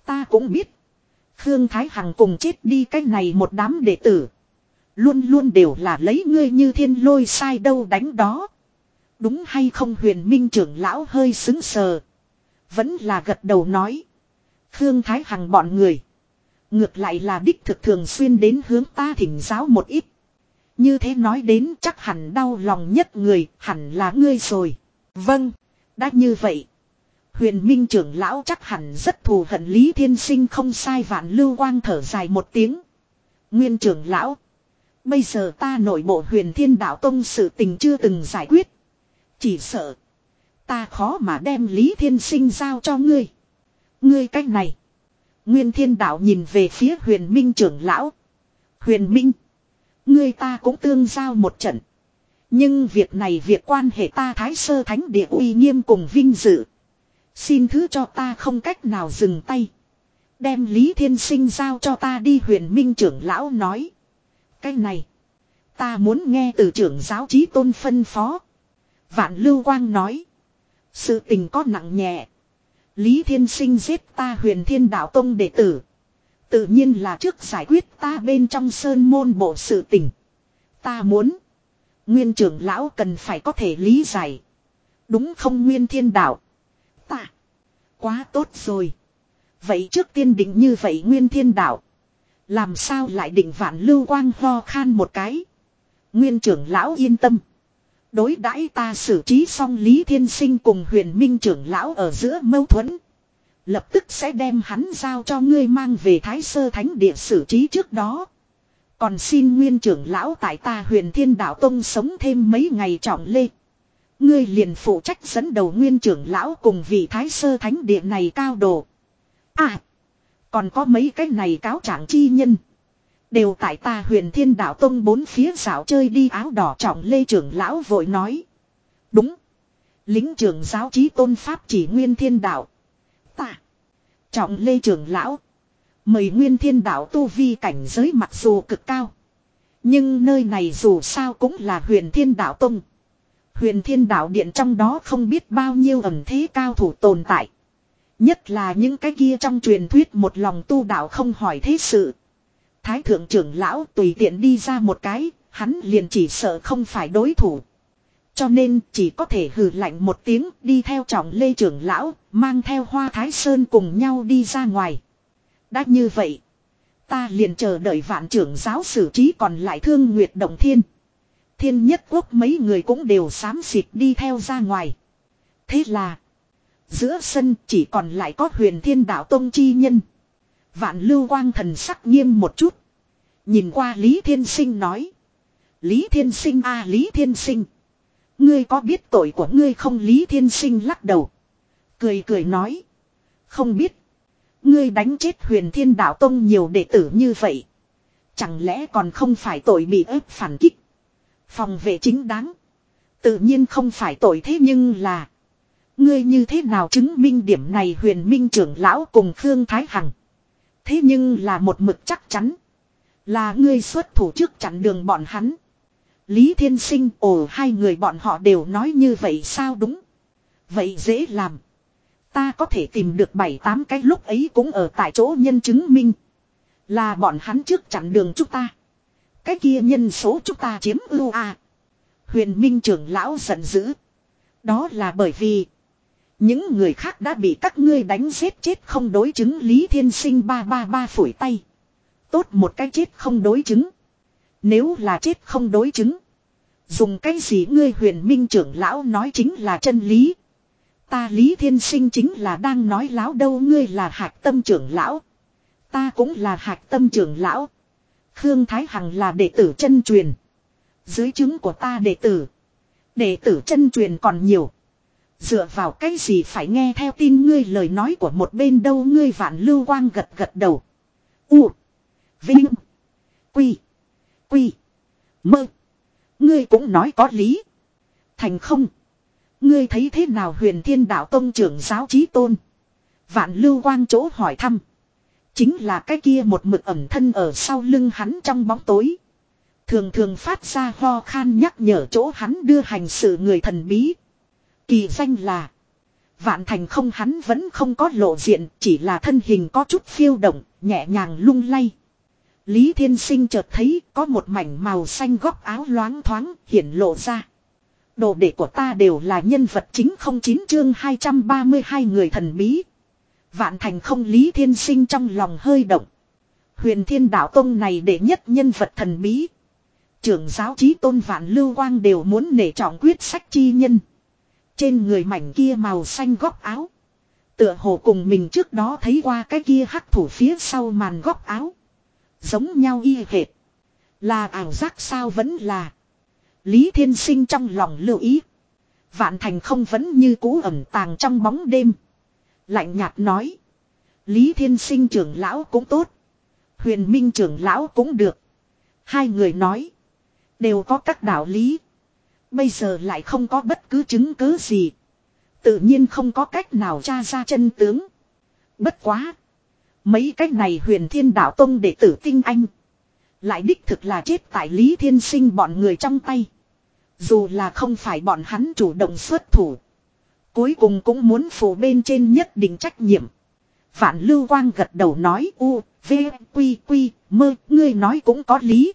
Ta cũng biết. Khương Thái Hằng cùng chết đi cách này một đám đệ tử. Luôn luôn đều là lấy ngươi như thiên lôi sai đâu đánh đó. Đúng hay không huyền minh trưởng lão hơi xứng sờ. Vẫn là gật đầu nói. Khương Thái Hằng bọn người. Ngược lại là đích thực thường xuyên đến hướng ta thỉnh giáo một ít. Như thế nói đến chắc hẳn đau lòng nhất người hẳn là ngươi rồi. Vâng, đã như vậy. Huyền Minh trưởng lão chắc hẳn rất thù hận Lý Thiên Sinh không sai vạn lưu quang thở dài một tiếng. Nguyên trưởng lão. Bây giờ ta nội bộ huyền thiên đạo tông sự tình chưa từng giải quyết. Chỉ sợ. Ta khó mà đem Lý Thiên Sinh giao cho ngươi. Ngươi cách này. Nguyên thiên đạo nhìn về phía huyền minh trưởng lão. Huyền minh. Ngươi ta cũng tương giao một trận. Nhưng việc này việc quan hệ ta thái sơ thánh địa uy nghiêm cùng vinh dự. Xin thứ cho ta không cách nào dừng tay. Đem Lý Thiên Sinh giao cho ta đi huyền minh trưởng lão nói. Cái này. Ta muốn nghe từ trưởng giáo trí tôn phân phó. Vạn Lưu Quang nói. Sự tình có nặng nhẹ. Lý Thiên Sinh giết ta huyền thiên đạo tông đệ tử. Tự nhiên là trước giải quyết ta bên trong sơn môn bộ sự tình. Ta muốn. Nguyên trưởng lão cần phải có thể lý giải. Đúng không nguyên thiên đạo. Ta. Quá tốt rồi. Vậy trước tiên định như vậy nguyên thiên đạo. Làm sao lại định vạn lưu quang ho khan một cái. Nguyên trưởng lão yên tâm. Đối đãi ta xử trí xong Lý Thiên Sinh cùng huyền minh trưởng lão ở giữa mâu thuẫn. Lập tức sẽ đem hắn giao cho ngươi mang về Thái Sơ Thánh Địa xử trí trước đó. Còn xin nguyên trưởng lão tại ta huyền thiên đạo tông sống thêm mấy ngày trọng lê. Ngươi liền phụ trách dẫn đầu nguyên trưởng lão cùng vị Thái Sơ Thánh Địa này cao độ. À! Còn có mấy cái này cáo trạng chi nhân. Đều tại ta huyền thiên đạo tông bốn phía dạo chơi đi áo đỏ trọng lê trưởng lão vội nói. Đúng. Lính trưởng giáo trí tôn pháp chỉ nguyên thiên đạo. Trọng lê trưởng lão. Mời nguyên thiên đạo tu vi cảnh giới mặc dù cực cao. Nhưng nơi này dù sao cũng là huyền thiên đạo tông. Huyền thiên đạo điện trong đó không biết bao nhiêu ẩm thế cao thủ tồn tại. Nhất là những cái kia trong truyền thuyết một lòng tu đạo không hỏi thế sự. Thái thượng trưởng lão tùy tiện đi ra một cái, hắn liền chỉ sợ không phải đối thủ. Cho nên chỉ có thể hừ lạnh một tiếng đi theo trọng lê trưởng lão, mang theo hoa thái sơn cùng nhau đi ra ngoài. Đã như vậy, ta liền chờ đợi vạn trưởng giáo xử trí còn lại thương nguyệt động thiên. Thiên nhất quốc mấy người cũng đều xám xịt đi theo ra ngoài. Thế là, giữa sân chỉ còn lại có huyền thiên đạo tông chi nhân. Vạn lưu quang thần sắc nghiêm một chút. Nhìn qua Lý Thiên Sinh nói. Lý Thiên Sinh a Lý Thiên Sinh. Ngươi có biết tội của ngươi không Lý Thiên Sinh lắc đầu. Cười cười nói. Không biết. Ngươi đánh chết huyền thiên đạo tông nhiều đệ tử như vậy. Chẳng lẽ còn không phải tội bị ép phản kích. Phòng vệ chính đáng. Tự nhiên không phải tội thế nhưng là. Ngươi như thế nào chứng minh điểm này huyền minh trưởng lão cùng Khương Thái Hằng. Thế nhưng là một mực chắc chắn. Là ngươi xuất thủ trước chặn đường bọn hắn. Lý Thiên Sinh, ồ, hai người bọn họ đều nói như vậy sao đúng. Vậy dễ làm. Ta có thể tìm được bảy tám cái lúc ấy cũng ở tại chỗ nhân chứng minh. Là bọn hắn trước chặn đường chúng ta. Cái kia nhân số chúng ta chiếm ưu à. Huyền Minh trưởng lão giận dữ. Đó là bởi vì. Những người khác đã bị các ngươi đánh giết chết không đối chứng Lý Thiên Sinh ba ba ba phủi tay. Tốt một cái chết không đối chứng. Nếu là chết không đối chứng. Dùng cái gì ngươi huyền minh trưởng lão nói chính là chân lý. Ta Lý Thiên Sinh chính là đang nói láo đâu ngươi là hạc tâm trưởng lão. Ta cũng là hạc tâm trưởng lão. Khương Thái Hằng là đệ tử chân truyền. Dưới chứng của ta đệ tử. Đệ tử chân truyền còn nhiều. Dựa vào cái gì phải nghe theo tin ngươi lời nói của một bên đâu ngươi vạn lưu quang gật gật đầu. U. Vinh. Quy. Quy. Mơ. Ngươi cũng nói có lý. Thành không. Ngươi thấy thế nào huyền thiên đạo tông trưởng giáo trí tôn. Vạn lưu quang chỗ hỏi thăm. Chính là cái kia một mực ẩm thân ở sau lưng hắn trong bóng tối. Thường thường phát ra ho khan nhắc nhở chỗ hắn đưa hành sự người thần bí. Kỳ danh là. Vạn thành không hắn vẫn không có lộ diện chỉ là thân hình có chút phiêu động, nhẹ nhàng lung lay. Lý Thiên Sinh chợt thấy có một mảnh màu xanh góc áo loáng thoáng hiện lộ ra. Đồ đệ của ta đều là nhân vật chính không chín chương 232 người thần bí. Vạn thành không Lý Thiên Sinh trong lòng hơi động. Huyền Thiên Đạo Tông này đệ nhất nhân vật thần bí. Trưởng giáo chí tôn vạn lưu quang đều muốn nể trọng quyết sách chi nhân. Trên người mảnh kia màu xanh góc áo. Tựa hồ cùng mình trước đó thấy qua cái kia hắc thủ phía sau màn góc áo. Giống nhau y hệt. Là ảo giác sao vẫn là. Lý Thiên Sinh trong lòng lưu ý. Vạn thành không vẫn như cũ ẩn tàng trong bóng đêm. Lạnh nhạt nói. Lý Thiên Sinh trưởng lão cũng tốt. Huyền Minh trưởng lão cũng được. Hai người nói. Đều có các đạo lý. Bây giờ lại không có bất cứ chứng cứ gì. Tự nhiên không có cách nào tra ra chân tướng. Bất quá. Mấy cách này huyền thiên đạo tông đệ tử tinh anh. Lại đích thực là chết tại Lý Thiên Sinh bọn người trong tay. Dù là không phải bọn hắn chủ động xuất thủ. Cuối cùng cũng muốn phủ bên trên nhất định trách nhiệm. Phản Lưu Quang gật đầu nói u, v, quy, quy, mơ, ngươi nói cũng có lý.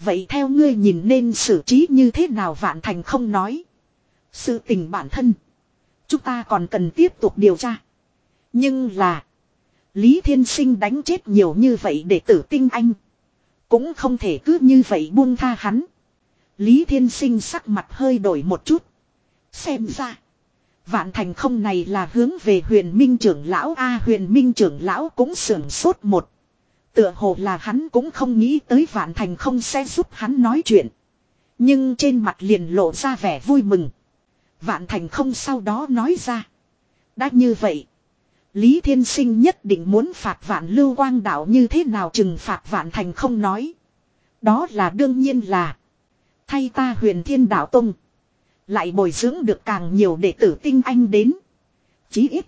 Vậy theo ngươi nhìn nên xử trí như thế nào Vạn Thành không nói. Sự tình bản thân. Chúng ta còn cần tiếp tục điều tra. Nhưng là. Lý Thiên Sinh đánh chết nhiều như vậy để tử tinh anh. Cũng không thể cứ như vậy buông tha hắn. Lý Thiên Sinh sắc mặt hơi đổi một chút. Xem ra. Vạn thành không này là hướng về huyền minh trưởng lão A, huyền minh trưởng lão cũng sưởng sốt một. Tựa hồ là hắn cũng không nghĩ tới vạn thành không sẽ giúp hắn nói chuyện. Nhưng trên mặt liền lộ ra vẻ vui mừng. Vạn thành không sau đó nói ra. Đã như vậy. Lý Thiên Sinh nhất định muốn phạt vạn lưu quang đạo như thế nào trừng phạt vạn thành không nói. Đó là đương nhiên là. Thay ta huyền thiên đạo tông. Lại bồi dưỡng được càng nhiều đệ tử tinh anh đến. Chí ít.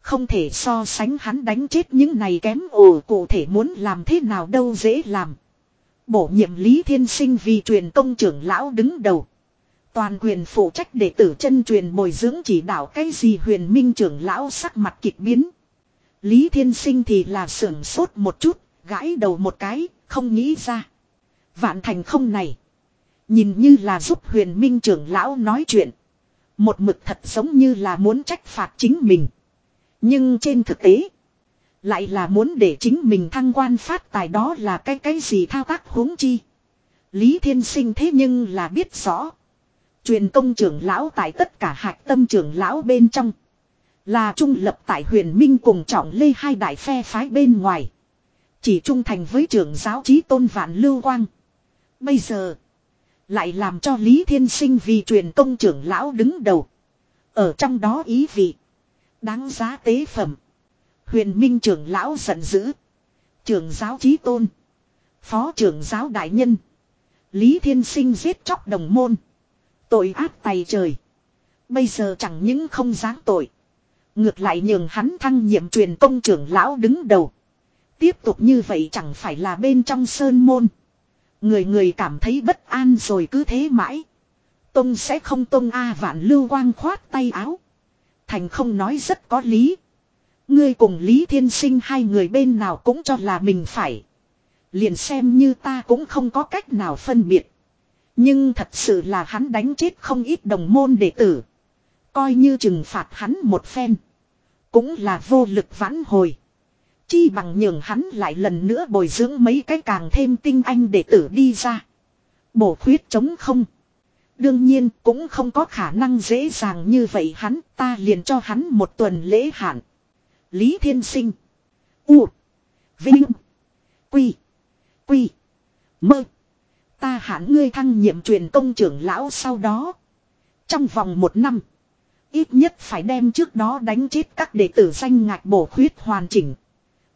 Không thể so sánh hắn đánh chết những này kém ồ cụ thể muốn làm thế nào đâu dễ làm. Bổ nhiệm Lý Thiên Sinh vì truyền công trưởng lão đứng đầu. Toàn quyền phụ trách đệ tử chân truyền bồi dưỡng chỉ đạo cái gì huyền minh trưởng lão sắc mặt kịch biến. Lý Thiên Sinh thì là sưởng sốt một chút, gãi đầu một cái, không nghĩ ra. Vạn thành không này. Nhìn như là giúp huyền minh trưởng lão nói chuyện. Một mực thật giống như là muốn trách phạt chính mình. Nhưng trên thực tế. Lại là muốn để chính mình thăng quan phát tài đó là cái cái gì thao tác huống chi. Lý Thiên Sinh thế nhưng là biết rõ. Truyền công trưởng lão tại tất cả hạch tâm trưởng lão bên trong. Là trung lập tại huyền minh cùng trọng lê hai đại phe phái bên ngoài. Chỉ trung thành với trưởng giáo trí tôn vạn lưu quang. Bây giờ. Lại làm cho Lý Thiên Sinh vì truyền công trưởng lão đứng đầu. Ở trong đó ý vị. Đáng giá tế phẩm. Huyền Minh trưởng lão giận dữ. Trưởng giáo trí tôn. Phó trưởng giáo đại nhân. Lý Thiên Sinh giết chóc đồng môn. Tội ác tay trời. Bây giờ chẳng những không giáng tội. Ngược lại nhường hắn thăng nhiệm truyền công trưởng lão đứng đầu. Tiếp tục như vậy chẳng phải là bên trong sơn môn. Người người cảm thấy bất an rồi cứ thế mãi. Tông sẽ không tông A vạn lưu quang khoát tay áo. Thành không nói rất có lý. Ngươi cùng Lý Thiên Sinh hai người bên nào cũng cho là mình phải. Liền xem như ta cũng không có cách nào phân biệt. Nhưng thật sự là hắn đánh chết không ít đồng môn đệ tử. Coi như trừng phạt hắn một phen. Cũng là vô lực vãn hồi. Chi bằng nhường hắn lại lần nữa bồi dưỡng mấy cái càng thêm tinh anh đệ tử đi ra. Bổ khuyết chống không. Đương nhiên cũng không có khả năng dễ dàng như vậy hắn ta liền cho hắn một tuần lễ hạn. Lý Thiên Sinh. U. Vinh. Quy. Quy. Mơ. Ta hạn ngươi thăng nhiệm truyền công trưởng lão sau đó. Trong vòng một năm. Ít nhất phải đem trước đó đánh chết các đệ tử danh ngạch bổ khuyết hoàn chỉnh.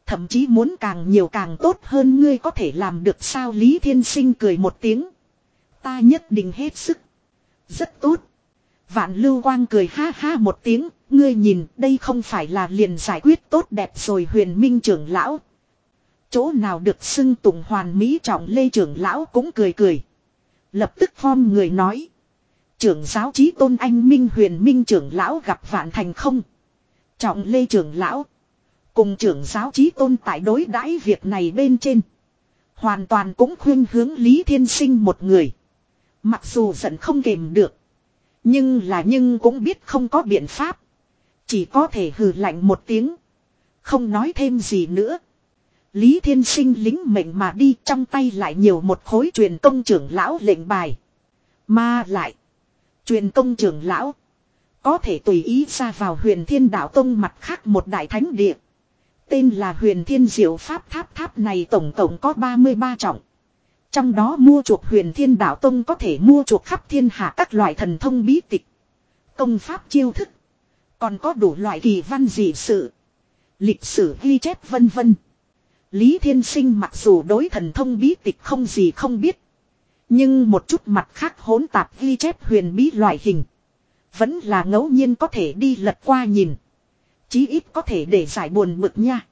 Thậm chí muốn càng nhiều càng tốt hơn ngươi có thể làm được sao Lý Thiên Sinh cười một tiếng. Ta nhất định hết sức. Rất tốt. Vạn lưu quang cười ha ha một tiếng, ngươi nhìn đây không phải là liền giải quyết tốt đẹp rồi huyền minh trưởng lão. Chỗ nào được xưng tụng hoàn mỹ trọng lê trưởng lão cũng cười cười. Lập tức phong người nói. Trưởng giáo trí tôn anh minh huyền minh trưởng lão gặp vạn thành không. Trọng lê trưởng lão. Cùng trưởng giáo trí tôn tại đối đãi việc này bên trên. Hoàn toàn cũng khuyên hướng Lý Thiên Sinh một người. Mặc dù giận không kềm được. Nhưng là nhưng cũng biết không có biện pháp. Chỉ có thể hừ lạnh một tiếng. Không nói thêm gì nữa. Lý Thiên Sinh lính mệnh mà đi trong tay lại nhiều một khối truyền công trưởng lão lệnh bài. Mà lại. Truyền công trưởng lão. Có thể tùy ý ra vào huyền thiên đạo tông mặt khác một đại thánh địa. Tên là huyền thiên diệu pháp tháp tháp này tổng tổng có 33 trọng. Trong đó mua chuộc huyền thiên đạo tông có thể mua chuộc khắp thiên hạ các loại thần thông bí tịch. Công pháp chiêu thức. Còn có đủ loại kỳ văn dị sự. Lịch sử ghi chép vân vân. Lý Thiên Sinh mặc dù đối thần thông bí tịch không gì không biết. Nhưng một chút mặt khác hỗn tạp ghi chép huyền bí loại hình. Vẫn là ngẫu nhiên có thể đi lật qua nhìn. Chí ít có thể để giải buồn bực nha.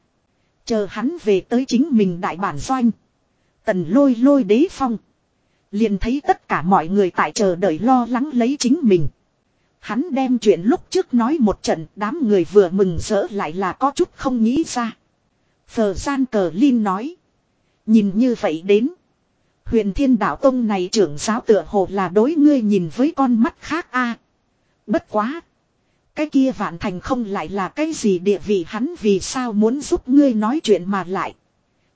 Chờ hắn về tới chính mình đại bản doanh. Tần lôi lôi đế phong. Liền thấy tất cả mọi người tại chờ đợi lo lắng lấy chính mình. Hắn đem chuyện lúc trước nói một trận, đám người vừa mừng rỡ lại là có chút không nghĩ ra. Phờ gian cờ Linh nói. Nhìn như vậy đến. Huyền thiên đạo tông này trưởng giáo tựa hồ là đối ngươi nhìn với con mắt khác a Bất quá. Cái kia vạn thành không lại là cái gì địa vị hắn vì sao muốn giúp ngươi nói chuyện mà lại.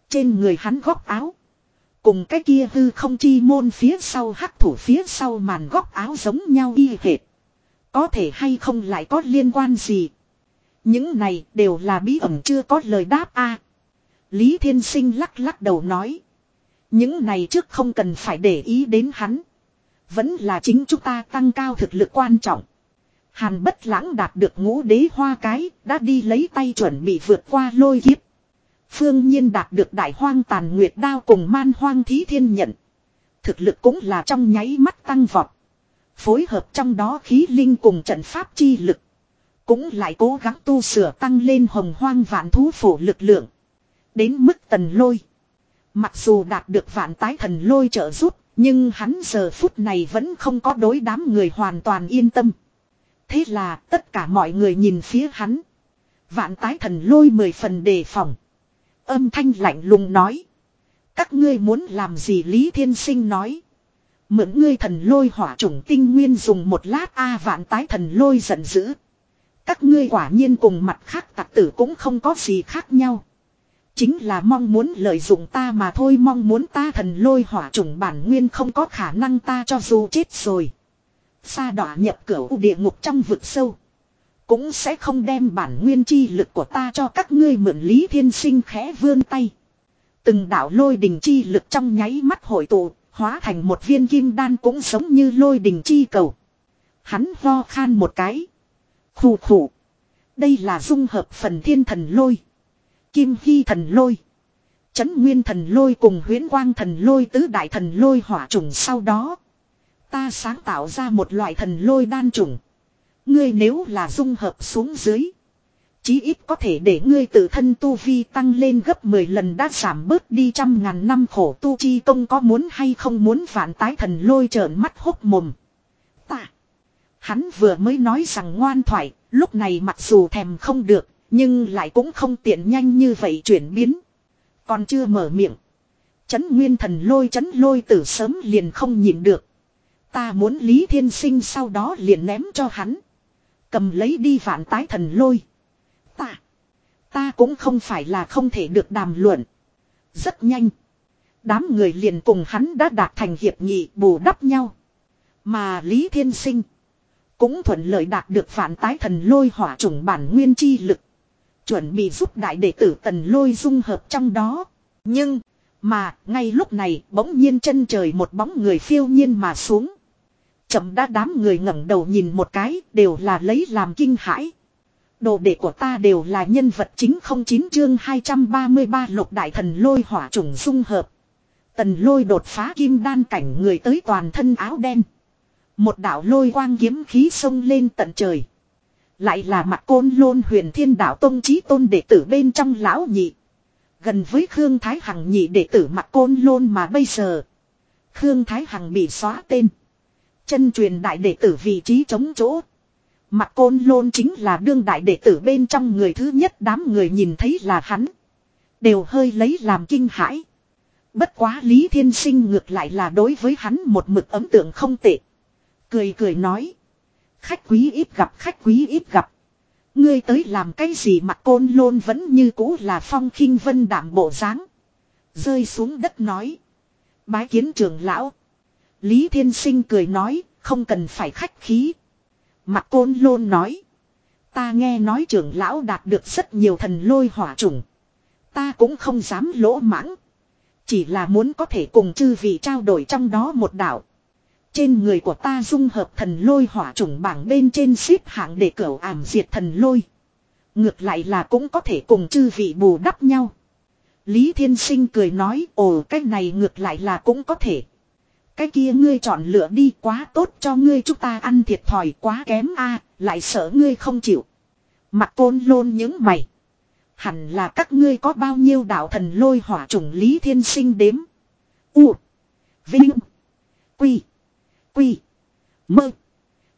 Trên người hắn góc áo. Cùng cái kia hư không chi môn phía sau hắc thủ phía sau màn góc áo giống nhau y hệt. Có thể hay không lại có liên quan gì. Những này đều là bí ẩn chưa có lời đáp a. Lý Thiên Sinh lắc lắc đầu nói. Những này trước không cần phải để ý đến hắn. Vẫn là chính chúng ta tăng cao thực lực quan trọng. Hàn bất lãng đạt được ngũ đế hoa cái, đã đi lấy tay chuẩn bị vượt qua lôi kiếp. Phương nhiên đạt được đại hoang tàn nguyệt đao cùng man hoang thí thiên nhận. Thực lực cũng là trong nháy mắt tăng vọt. Phối hợp trong đó khí linh cùng trận pháp chi lực. Cũng lại cố gắng tu sửa tăng lên hồng hoang vạn thú phổ lực lượng. Đến mức tần lôi. Mặc dù đạt được vạn tái thần lôi trợ giúp, nhưng hắn giờ phút này vẫn không có đối đám người hoàn toàn yên tâm. Thế là tất cả mọi người nhìn phía hắn. Vạn tái thần lôi mười phần đề phòng. Âm thanh lạnh lùng nói. Các ngươi muốn làm gì Lý Thiên Sinh nói. Mượn ngươi thần lôi hỏa chủng tinh nguyên dùng một lát A vạn tái thần lôi giận dữ. Các ngươi quả nhiên cùng mặt khác tặc tử cũng không có gì khác nhau. Chính là mong muốn lợi dụng ta mà thôi mong muốn ta thần lôi hỏa chủng bản nguyên không có khả năng ta cho dù chết rồi. Sa đỏ nhập cửa địa ngục trong vực sâu. Cũng sẽ không đem bản nguyên chi lực của ta cho các ngươi mượn lý thiên sinh khẽ vươn tay. Từng đạo lôi đình chi lực trong nháy mắt hội tụ, hóa thành một viên kim đan cũng giống như lôi đình chi cầu. Hắn ho khan một cái. Khủ khủ. Đây là dung hợp phần thiên thần lôi. Kim hy thần lôi. Chấn nguyên thần lôi cùng huyến quang thần lôi tứ đại thần lôi hỏa trùng sau đó. Ta sáng tạo ra một loại thần lôi đan trùng. Ngươi nếu là dung hợp xuống dưới. Chí ít có thể để ngươi tự thân tu vi tăng lên gấp 10 lần đã giảm bớt đi trăm ngàn năm khổ tu chi công có muốn hay không muốn vạn tái thần lôi trợn mắt hốc mồm. Hắn vừa mới nói rằng ngoan thoại, lúc này mặc dù thèm không được, nhưng lại cũng không tiện nhanh như vậy chuyển biến. Còn chưa mở miệng. Chấn nguyên thần lôi chấn lôi từ sớm liền không nhìn được. Ta muốn Lý Thiên Sinh sau đó liền ném cho hắn. Cầm lấy đi vạn tái thần lôi. Ta. Ta cũng không phải là không thể được đàm luận. Rất nhanh. Đám người liền cùng hắn đã đạt thành hiệp nghị bù đắp nhau. Mà Lý Thiên Sinh. Cũng thuận lợi đạt được phản tái thần lôi hỏa chủng bản nguyên chi lực. Chuẩn bị giúp đại đệ tử tần lôi dung hợp trong đó. Nhưng. Mà, ngay lúc này, bỗng nhiên chân trời một bóng người phiêu nhiên mà xuống. Chậm đã đám người ngẩng đầu nhìn một cái, đều là lấy làm kinh hãi. Đồ đệ của ta đều là nhân vật chính không chín chương 233 lục đại thần lôi hỏa trùng dung hợp. Tần lôi đột phá kim đan cảnh người tới toàn thân áo đen. Một đạo lôi quang kiếm khí sông lên tận trời. Lại là mặt côn lôn huyền thiên đạo tông trí tôn đệ tử bên trong lão nhị. Gần với Khương Thái Hằng nhị đệ tử mặt côn lôn mà bây giờ. Khương Thái Hằng bị xóa tên. Chân truyền đại đệ tử vị trí chống chỗ. Mặt côn lôn chính là đương đại đệ tử bên trong người thứ nhất đám người nhìn thấy là hắn. Đều hơi lấy làm kinh hãi. Bất quá Lý Thiên Sinh ngược lại là đối với hắn một mực ấm tượng không tệ. Cười cười nói. Khách quý ít gặp khách quý ít gặp. Ngươi tới làm cái gì mà côn lôn vẫn như cũ là phong khinh vân đảm bộ dáng Rơi xuống đất nói. Bái kiến trưởng lão. Lý Thiên Sinh cười nói, không cần phải khách khí. Mặt côn lôn nói. Ta nghe nói trưởng lão đạt được rất nhiều thần lôi hỏa trùng, Ta cũng không dám lỗ mãng. Chỉ là muốn có thể cùng chư vị trao đổi trong đó một đạo. Trên người của ta dung hợp thần lôi hỏa chủng bảng bên trên xếp hạng để cửu ảm diệt thần lôi. Ngược lại là cũng có thể cùng chư vị bù đắp nhau. Lý Thiên Sinh cười nói, ồ, cái này ngược lại là cũng có thể. Cái kia ngươi chọn lựa đi, quá tốt cho ngươi, chúng ta ăn thiệt thòi quá kém a, lại sợ ngươi không chịu. Mặt côn lôn những mày. Hẳn là các ngươi có bao nhiêu đạo thần lôi hỏa chủng Lý Thiên Sinh đếm. U. Vinh. Quy. Quy. Mơ.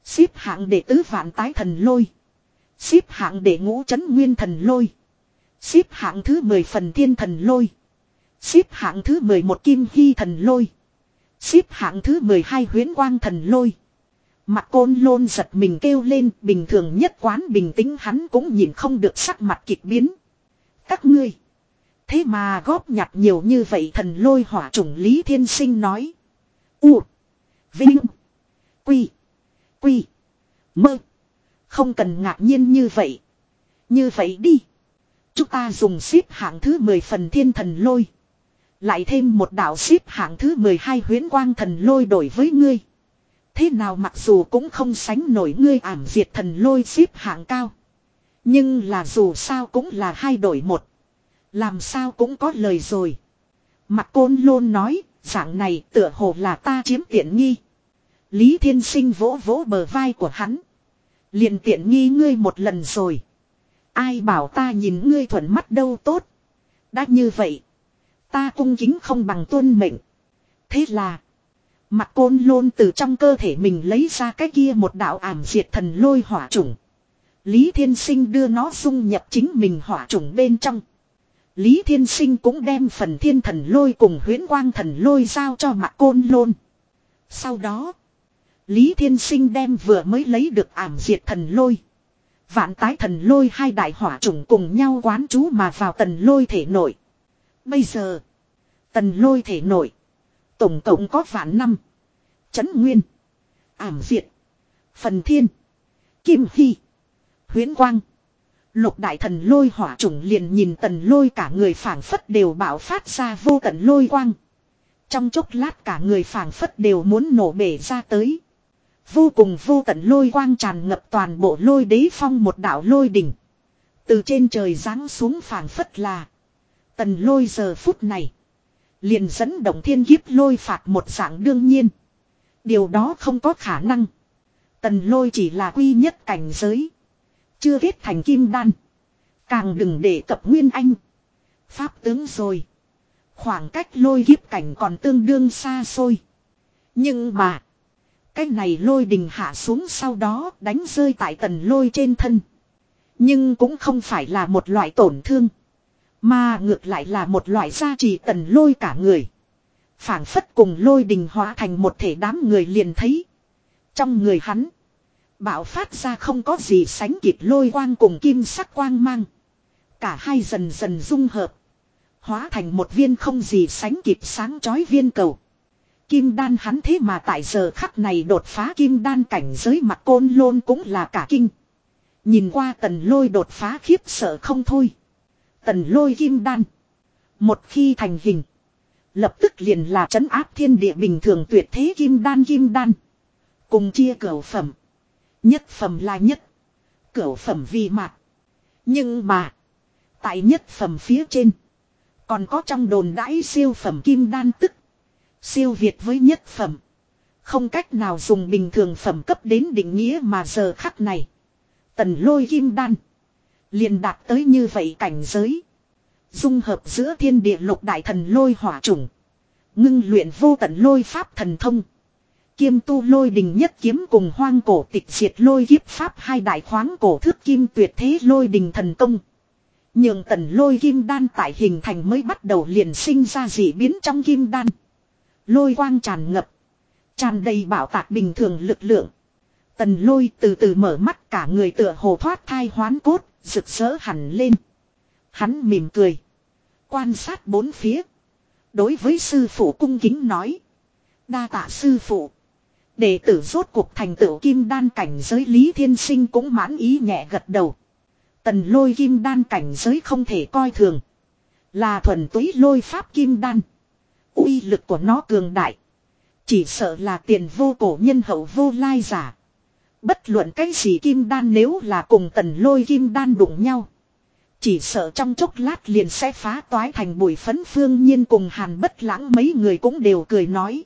Xếp hạng đệ tứ vạn tái thần lôi. Xếp hạng đệ ngũ chấn nguyên thần lôi. Xếp hạng thứ 10 phần thiên thần lôi. Xếp hạng thứ 11 kim hy thần lôi. Xếp hạng thứ 12 huyến quang thần lôi. Mặt côn lôn giật mình kêu lên, bình thường nhất quán bình tĩnh hắn cũng nhìn không được sắc mặt kịch biến. Các ngươi. Thế mà góp nhặt nhiều như vậy thần lôi hỏa chủng Lý Thiên Sinh nói. U. Vinh. Quy. Quy. Mơ. Không cần ngạc nhiên như vậy. Như vậy đi. Chúng ta dùng xếp hạng thứ 10 phần thiên thần lôi. Lại thêm một đạo xếp hạng thứ 12 huyến quang thần lôi đổi với ngươi. Thế nào mặc dù cũng không sánh nổi ngươi ảm diệt thần lôi xếp hạng cao. Nhưng là dù sao cũng là hai đổi một. Làm sao cũng có lời rồi. Mặt côn lôn nói, dạng này tựa hồ là ta chiếm tiện nghi. Lý Thiên Sinh vỗ vỗ bờ vai của hắn. liền tiện nghi ngươi một lần rồi. Ai bảo ta nhìn ngươi thuận mắt đâu tốt. Đã như vậy. Ta cung kính không bằng tuân mệnh. Thế là. Mặt côn lôn từ trong cơ thể mình lấy ra cái kia một đạo ảm diệt thần lôi hỏa chủng. Lý Thiên Sinh đưa nó dung nhập chính mình hỏa chủng bên trong. Lý Thiên Sinh cũng đem phần thiên thần lôi cùng huyễn quang thần lôi giao cho mặt côn lôn. Sau đó. Lý Thiên Sinh đem vừa mới lấy được ảm diệt thần lôi. Vạn tái thần lôi hai đại hỏa chủng cùng nhau quán chú mà vào tần lôi thể nội. Bây giờ. Tần lôi thể nội. Tổng cộng có vạn năm. Chấn nguyên. Ảm diệt. Phần thiên. Kim hy. Huyễn quang. Lục đại thần lôi hỏa chủng liền nhìn tần lôi cả người phảng phất đều bạo phát ra vô tận lôi quang. Trong chốc lát cả người phảng phất đều muốn nổ bể ra tới. Vô cùng vô tận lôi quang tràn ngập toàn bộ lôi đế phong một đảo lôi đỉnh. Từ trên trời giáng xuống phảng phất là. Tần lôi giờ phút này. Liền dẫn động thiên kiếp lôi phạt một dạng đương nhiên. Điều đó không có khả năng. Tần lôi chỉ là quy nhất cảnh giới. Chưa kết thành kim đan. Càng đừng để cập nguyên anh. Pháp tướng rồi. Khoảng cách lôi kiếp cảnh còn tương đương xa xôi. Nhưng mà. Cái này lôi đình hạ xuống sau đó đánh rơi tại tần lôi trên thân. Nhưng cũng không phải là một loại tổn thương. Mà ngược lại là một loại gia trì tần lôi cả người. phảng phất cùng lôi đình hóa thành một thể đám người liền thấy. Trong người hắn. Bạo phát ra không có gì sánh kịp lôi quang cùng kim sắc quang mang. Cả hai dần dần dung hợp. Hóa thành một viên không gì sánh kịp sáng chói viên cầu. Kim đan hắn thế mà tại giờ khắc này đột phá kim đan cảnh giới mặt côn lôn cũng là cả kinh. Nhìn qua tần lôi đột phá khiếp sợ không thôi. Tần lôi kim đan. Một khi thành hình. Lập tức liền là trấn áp thiên địa bình thường tuyệt thế kim đan kim đan. Cùng chia cửu phẩm. Nhất phẩm là nhất. Cửu phẩm vì mạc. Nhưng mà. Tại nhất phẩm phía trên. Còn có trong đồn đãi siêu phẩm kim đan tức. Siêu việt với nhất phẩm. Không cách nào dùng bình thường phẩm cấp đến định nghĩa mà giờ khắc này. Tần lôi kim đan. liền đạt tới như vậy cảnh giới. Dung hợp giữa thiên địa lục đại thần lôi hỏa chủng. Ngưng luyện vô tận lôi pháp thần thông. Kiêm tu lôi đình nhất kiếm cùng hoang cổ tịch diệt lôi kiếp pháp hai đại khoáng cổ thước kim tuyệt thế lôi đình thần công. Nhường tần lôi kim đan tại hình thành mới bắt đầu liền sinh ra dị biến trong kim đan. Lôi quang tràn ngập. Tràn đầy bảo tạc bình thường lực lượng. Tần lôi từ từ mở mắt cả người tựa hồ thoát thai hoán cốt, rực rỡ hẳn lên. Hắn mỉm cười. Quan sát bốn phía. Đối với sư phụ cung kính nói. Đa tạ sư phụ. Đệ tử rốt cuộc thành tựu kim đan cảnh giới Lý Thiên Sinh cũng mãn ý nhẹ gật đầu. Tần lôi kim đan cảnh giới không thể coi thường. Là thuần túy lôi pháp kim đan. uy lực của nó cường đại. Chỉ sợ là tiền vô cổ nhân hậu vô lai giả. Bất luận cái gì kim đan nếu là cùng tần lôi kim đan đụng nhau. Chỉ sợ trong chốc lát liền sẽ phá toái thành bụi phấn phương nhiên cùng hàn bất lãng mấy người cũng đều cười nói.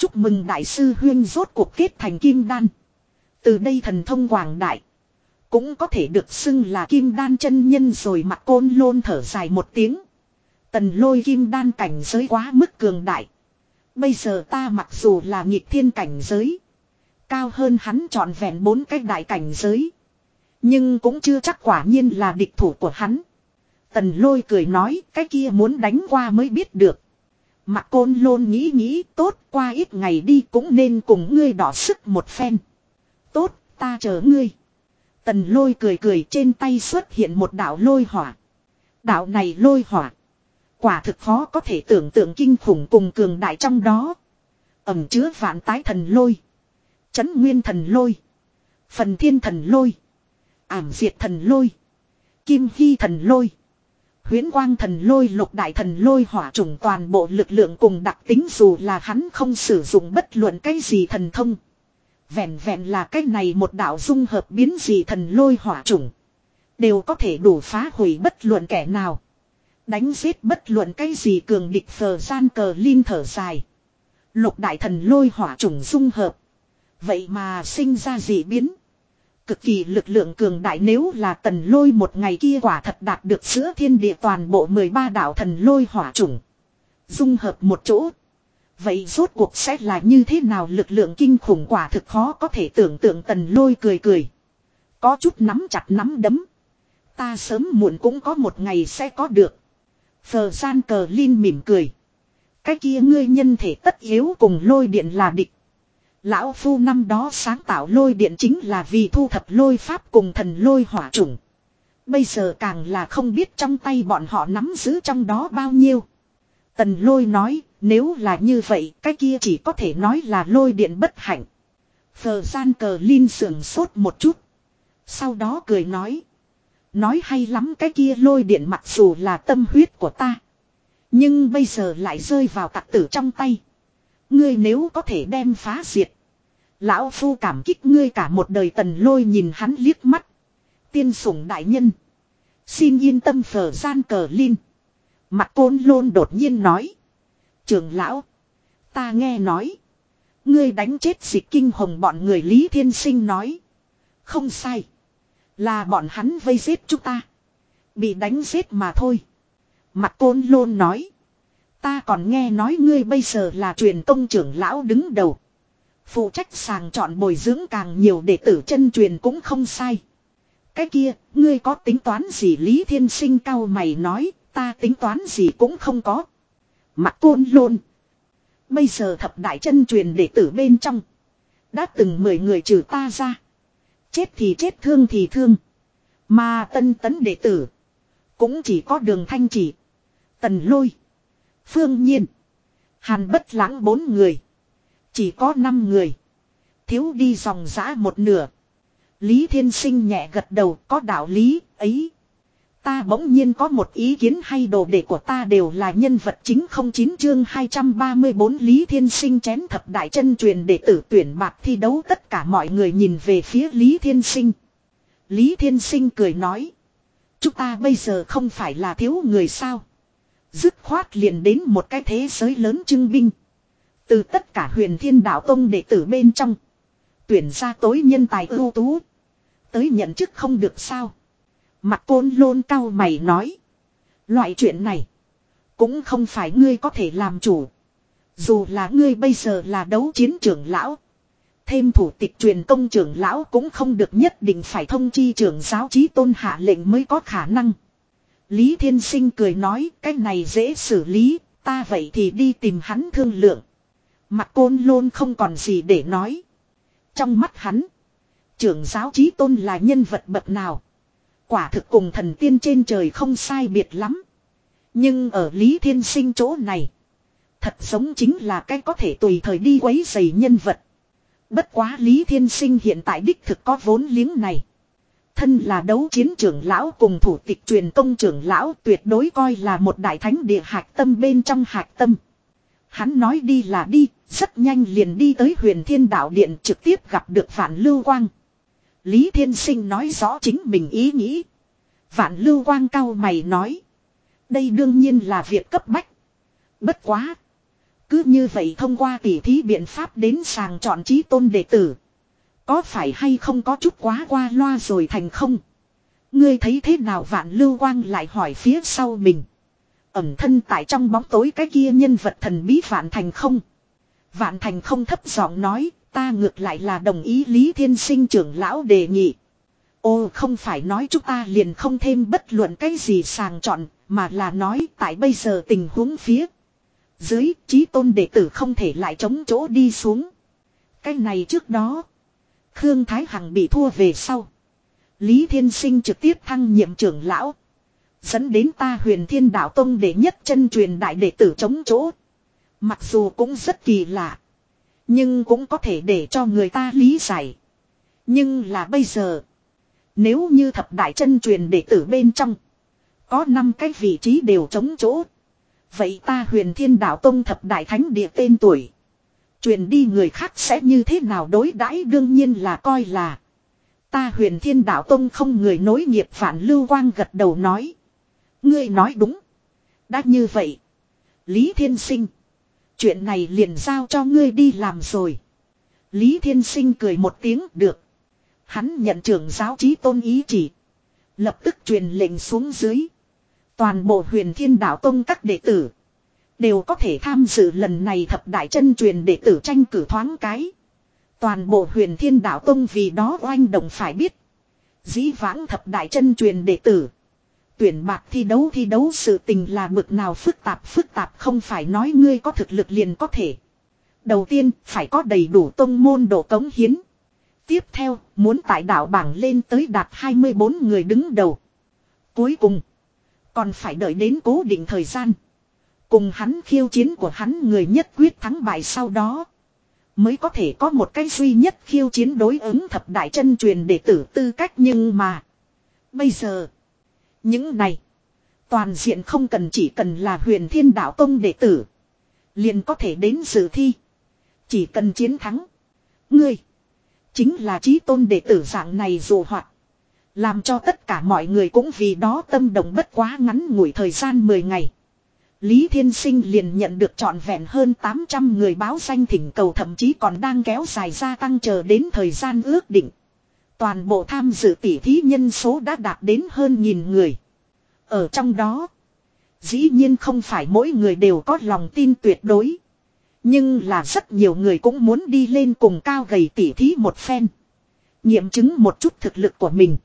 Chúc mừng đại sư huyên rốt cuộc kết thành kim đan. Từ đây thần thông quảng đại. Cũng có thể được xưng là kim đan chân nhân rồi mặt côn lôn thở dài một tiếng. Tần lôi kim đan cảnh giới quá mức cường đại. Bây giờ ta mặc dù là nhịp thiên cảnh giới. Cao hơn hắn trọn vẹn bốn cái đại cảnh giới. Nhưng cũng chưa chắc quả nhiên là địch thủ của hắn. Tần lôi cười nói, cái kia muốn đánh qua mới biết được. Mạc côn lôn nghĩ nghĩ, tốt, qua ít ngày đi cũng nên cùng ngươi đỏ sức một phen. Tốt, ta chờ ngươi. Tần lôi cười cười trên tay xuất hiện một đạo lôi hỏa. Đạo này lôi hỏa. Quả thực khó có thể tưởng tượng kinh khủng cùng cường đại trong đó. Ẩm chứa vạn tái thần lôi. Chấn nguyên thần lôi. Phần thiên thần lôi. Ảm diệt thần lôi. Kim hy thần lôi. Huyễn quang thần lôi, lục đại thần lôi hỏa trùng toàn bộ lực lượng cùng đặc tính dù là hắn không sử dụng bất luận cái gì thần thông. Vẹn vẹn là cái này một đạo dung hợp biến dị thần lôi hỏa trùng. Đều có thể đủ phá hủy bất luận kẻ nào. Đánh giết bất luận cái gì cường địch phờ gian cờ linh thở dài. Lục đại thần lôi hỏa trùng dung hợp. Vậy mà sinh ra dị biến. Cực kỳ lực lượng cường đại nếu là tần lôi một ngày kia quả thật đạt được giữa thiên địa toàn bộ 13 đạo thần lôi hỏa trùng. Dung hợp một chỗ. Vậy rốt cuộc sẽ là như thế nào lực lượng kinh khủng quả thực khó có thể tưởng tượng tần lôi cười cười. Có chút nắm chặt nắm đấm. Ta sớm muộn cũng có một ngày sẽ có được. Phờ gian cờ Linh mỉm cười. Cái kia ngươi nhân thể tất yếu cùng lôi điện là địch. Lão Phu năm đó sáng tạo lôi điện chính là vì thu thập lôi pháp cùng thần lôi hỏa chủng. Bây giờ càng là không biết trong tay bọn họ nắm giữ trong đó bao nhiêu. Tần lôi nói, nếu là như vậy, cái kia chỉ có thể nói là lôi điện bất hạnh. Phờ gian cờ Linh sưởng sốt một chút. Sau đó cười nói. Nói hay lắm cái kia lôi điện mặc dù là tâm huyết của ta. Nhưng bây giờ lại rơi vào tặc tử trong tay. Ngươi nếu có thể đem phá diệt. Lão Phu cảm kích ngươi cả một đời tần lôi nhìn hắn liếc mắt. Tiên sủng đại nhân. Xin yên tâm phở gian cờ linh. Mặt côn lôn đột nhiên nói. Trường lão. Ta nghe nói. Ngươi đánh chết dịch kinh hồng bọn người Lý Thiên Sinh nói. Không sai. Là bọn hắn vây giết chúng ta. Bị đánh giết mà thôi. Mặt côn lôn nói. Ta còn nghe nói ngươi bây giờ là truyền công trưởng lão đứng đầu. Phụ trách sàng chọn bồi dưỡng càng nhiều đệ tử chân truyền cũng không sai. Cái kia, ngươi có tính toán gì Lý Thiên Sinh cao mày nói, ta tính toán gì cũng không có. Mặt côn lôn. Bây giờ thập đại chân truyền đệ tử bên trong. Đã từng mười người trừ ta ra. Chết thì chết thương thì thương. Mà tân tấn đệ tử. Cũng chỉ có đường thanh chỉ. Tần lôi. Phương nhiên. Hàn bất lãng bốn người. Chỉ có năm người. Thiếu đi dòng giã một nửa. Lý Thiên Sinh nhẹ gật đầu, có đạo lý, ấy. Ta bỗng nhiên có một ý kiến hay đồ đệ của ta đều là nhân vật chính không chín chương 234 Lý Thiên Sinh chén thập đại chân truyền đệ tử tuyển bạc thi đấu, tất cả mọi người nhìn về phía Lý Thiên Sinh. Lý Thiên Sinh cười nói. Chúng ta bây giờ không phải là thiếu người sao. Dứt khoát liền đến một cái thế giới lớn trưng binh. Từ tất cả huyền thiên đạo tông đệ tử bên trong. Tuyển ra tối nhân tài ưu tú. Tới nhận chức không được sao. Mặt côn lôn cao mày nói. Loại chuyện này. Cũng không phải ngươi có thể làm chủ. Dù là ngươi bây giờ là đấu chiến trưởng lão. Thêm thủ tịch truyền công trưởng lão cũng không được nhất định phải thông chi trưởng giáo trí tôn hạ lệnh mới có khả năng. Lý Thiên Sinh cười nói cái này dễ xử lý, ta vậy thì đi tìm hắn thương lượng. Mặt côn lôn không còn gì để nói. Trong mắt hắn, Trưởng giáo trí tôn là nhân vật bậc nào. Quả thực cùng thần tiên trên trời không sai biệt lắm. Nhưng ở Lý Thiên Sinh chỗ này. Thật giống chính là cái có thể tùy thời đi quấy giày nhân vật. Bất quá Lý Thiên Sinh hiện tại đích thực có vốn liếng này. Thân là đấu chiến trưởng lão cùng thủ tịch truyền công trưởng lão tuyệt đối coi là một đại thánh địa hạc tâm bên trong hạc tâm. Hắn nói đi là đi, rất nhanh liền đi tới huyền thiên đạo điện trực tiếp gặp được vạn lưu quang. Lý Thiên Sinh nói rõ chính mình ý nghĩ. Vạn lưu quang cao mày nói. Đây đương nhiên là việc cấp bách. Bất quá. Cứ như vậy thông qua tỉ thí biện pháp đến sàng chọn trí tôn đệ tử. Có phải hay không có chút quá qua loa rồi thành không? Ngươi thấy thế nào vạn lưu quang lại hỏi phía sau mình. Ẩm thân tại trong bóng tối cái kia nhân vật thần bí vạn thành không? Vạn thành không thấp giọng nói, ta ngược lại là đồng ý Lý Thiên Sinh trưởng lão đề nghị. Ô không phải nói chúng ta liền không thêm bất luận cái gì sàng chọn, mà là nói tại bây giờ tình huống phía. Dưới, trí tôn đệ tử không thể lại chống chỗ đi xuống. Cái này trước đó, Khương Thái Hằng bị thua về sau. Lý Thiên Sinh trực tiếp thăng nhiệm trưởng lão. Dẫn đến ta huyền thiên đạo tông để nhất chân truyền đại đệ tử chống chỗ. Mặc dù cũng rất kỳ lạ. Nhưng cũng có thể để cho người ta lý giải. Nhưng là bây giờ. Nếu như thập đại chân truyền đệ tử bên trong. Có năm cái vị trí đều chống chỗ. Vậy ta huyền thiên đạo tông thập đại thánh địa tên tuổi. Truyền đi người khác sẽ như thế nào đối đãi đương nhiên là coi là. Ta huyền thiên đạo tông không người nối nghiệp phản lưu quang gật đầu nói. Ngươi nói đúng. Đã như vậy. Lý thiên sinh. Chuyện này liền giao cho ngươi đi làm rồi. Lý thiên sinh cười một tiếng được. Hắn nhận trưởng giáo trí tôn ý chỉ. Lập tức truyền lệnh xuống dưới. Toàn bộ huyền thiên đạo tông các đệ tử. Đều có thể tham dự lần này thập đại chân truyền đệ tử tranh cử thoáng cái. Toàn bộ huyền thiên đạo tông vì đó oanh động phải biết. Dĩ vãng thập đại chân truyền đệ tử. Tuyển bạc thi đấu thi đấu sự tình là bực nào phức tạp phức tạp không phải nói ngươi có thực lực liền có thể. Đầu tiên, phải có đầy đủ tông môn độ cống hiến. Tiếp theo, muốn tại đạo bảng lên tới đạt 24 người đứng đầu. Cuối cùng, còn phải đợi đến cố định thời gian. Cùng hắn khiêu chiến của hắn người nhất quyết thắng bại sau đó. Mới có thể có một cái duy nhất khiêu chiến đối ứng thập đại chân truyền đệ tử tư cách nhưng mà. Bây giờ. Những này. Toàn diện không cần chỉ cần là huyền thiên đạo tông đệ tử. Liền có thể đến dự thi. Chỉ cần chiến thắng. Ngươi. Chính là trí tôn đệ tử dạng này dù hoạt. Làm cho tất cả mọi người cũng vì đó tâm động bất quá ngắn ngủi thời gian 10 ngày. Lý Thiên Sinh liền nhận được trọn vẹn hơn 800 người báo danh thỉnh cầu thậm chí còn đang kéo dài gia tăng chờ đến thời gian ước định. Toàn bộ tham dự tỷ thí nhân số đã đạt đến hơn nghìn người. Ở trong đó, dĩ nhiên không phải mỗi người đều có lòng tin tuyệt đối. Nhưng là rất nhiều người cũng muốn đi lên cùng cao gầy tỷ thí một phen. Nghiệm chứng một chút thực lực của mình.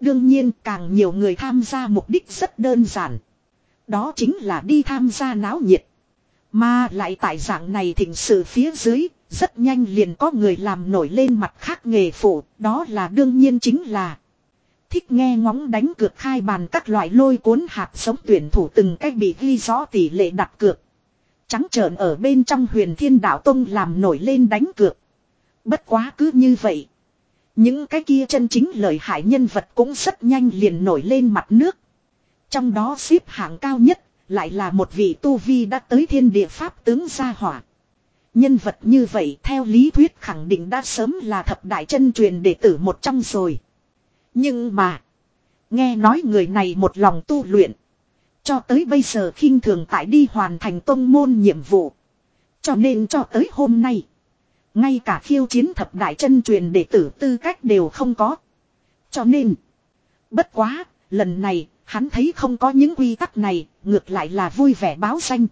Đương nhiên càng nhiều người tham gia mục đích rất đơn giản. Đó chính là đi tham gia náo nhiệt. Mà lại tại dạng này thỉnh sự phía dưới, rất nhanh liền có người làm nổi lên mặt khác nghề phụ, đó là đương nhiên chính là thích nghe ngóng đánh cược khai bàn các loại lôi cuốn hạt sống tuyển thủ từng cách bị ghi rõ tỷ lệ đặt cược. Trắng trợn ở bên trong huyền thiên đạo tông làm nổi lên đánh cược. Bất quá cứ như vậy. Những cái kia chân chính lợi hại nhân vật cũng rất nhanh liền nổi lên mặt nước. Trong đó xếp hạng cao nhất lại là một vị tu vi đã tới thiên địa pháp tướng gia hỏa. Nhân vật như vậy theo lý thuyết khẳng định đã sớm là thập đại chân truyền đệ tử một trong rồi. Nhưng mà. Nghe nói người này một lòng tu luyện. Cho tới bây giờ khinh thường tại đi hoàn thành tông môn nhiệm vụ. Cho nên cho tới hôm nay. Ngay cả khiêu chiến thập đại chân truyền đệ tử tư cách đều không có. Cho nên. Bất quá, lần này, hắn thấy không có những quy tắc này, ngược lại là vui vẻ báo danh.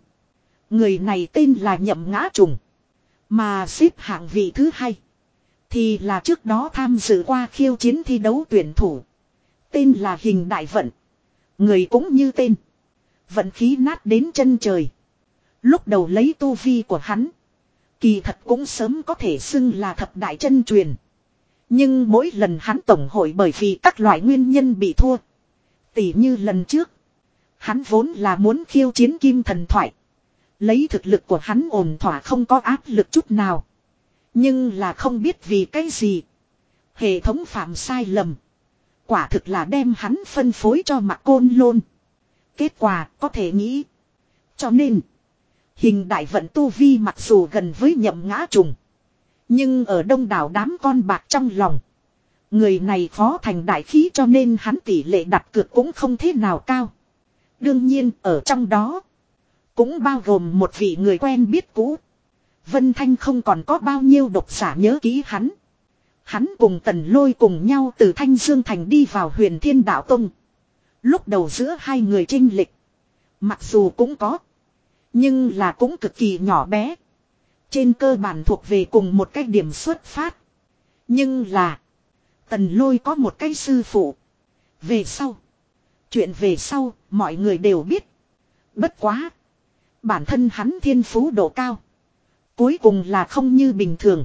Người này tên là Nhậm Ngã Trùng. Mà xếp hạng vị thứ hai. Thì là trước đó tham dự qua khiêu chiến thi đấu tuyển thủ. Tên là Hình Đại Vận. Người cũng như tên. Vận khí nát đến chân trời. Lúc đầu lấy tu vi của hắn. Kỳ thật cũng sớm có thể xưng là thập đại chân truyền. Nhưng mỗi lần hắn tổng hội bởi vì các loại nguyên nhân bị thua. Tỷ như lần trước. Hắn vốn là muốn khiêu chiến kim thần thoại. Lấy thực lực của hắn ổn thỏa không có áp lực chút nào. Nhưng là không biết vì cái gì. Hệ thống phạm sai lầm. Quả thực là đem hắn phân phối cho mặt côn lôn. Kết quả có thể nghĩ. Cho nên. Hình đại vận tu vi mặc dù gần với nhậm ngã trùng. Nhưng ở đông đảo đám con bạc trong lòng. Người này khó thành đại khí cho nên hắn tỷ lệ đặt cược cũng không thế nào cao. Đương nhiên, ở trong đó. Cũng bao gồm một vị người quen biết cũ. Vân Thanh không còn có bao nhiêu độc giả nhớ ký hắn. Hắn cùng tần lôi cùng nhau từ Thanh Dương Thành đi vào huyền thiên đạo tông. Lúc đầu giữa hai người trinh lịch. Mặc dù cũng có. Nhưng là cũng cực kỳ nhỏ bé. Trên cơ bản thuộc về cùng một cách điểm xuất phát. Nhưng là. Tần lôi có một cái sư phụ. Về sau. Chuyện về sau, mọi người đều biết. Bất quá. Bản thân hắn thiên phú độ cao. Cuối cùng là không như bình thường.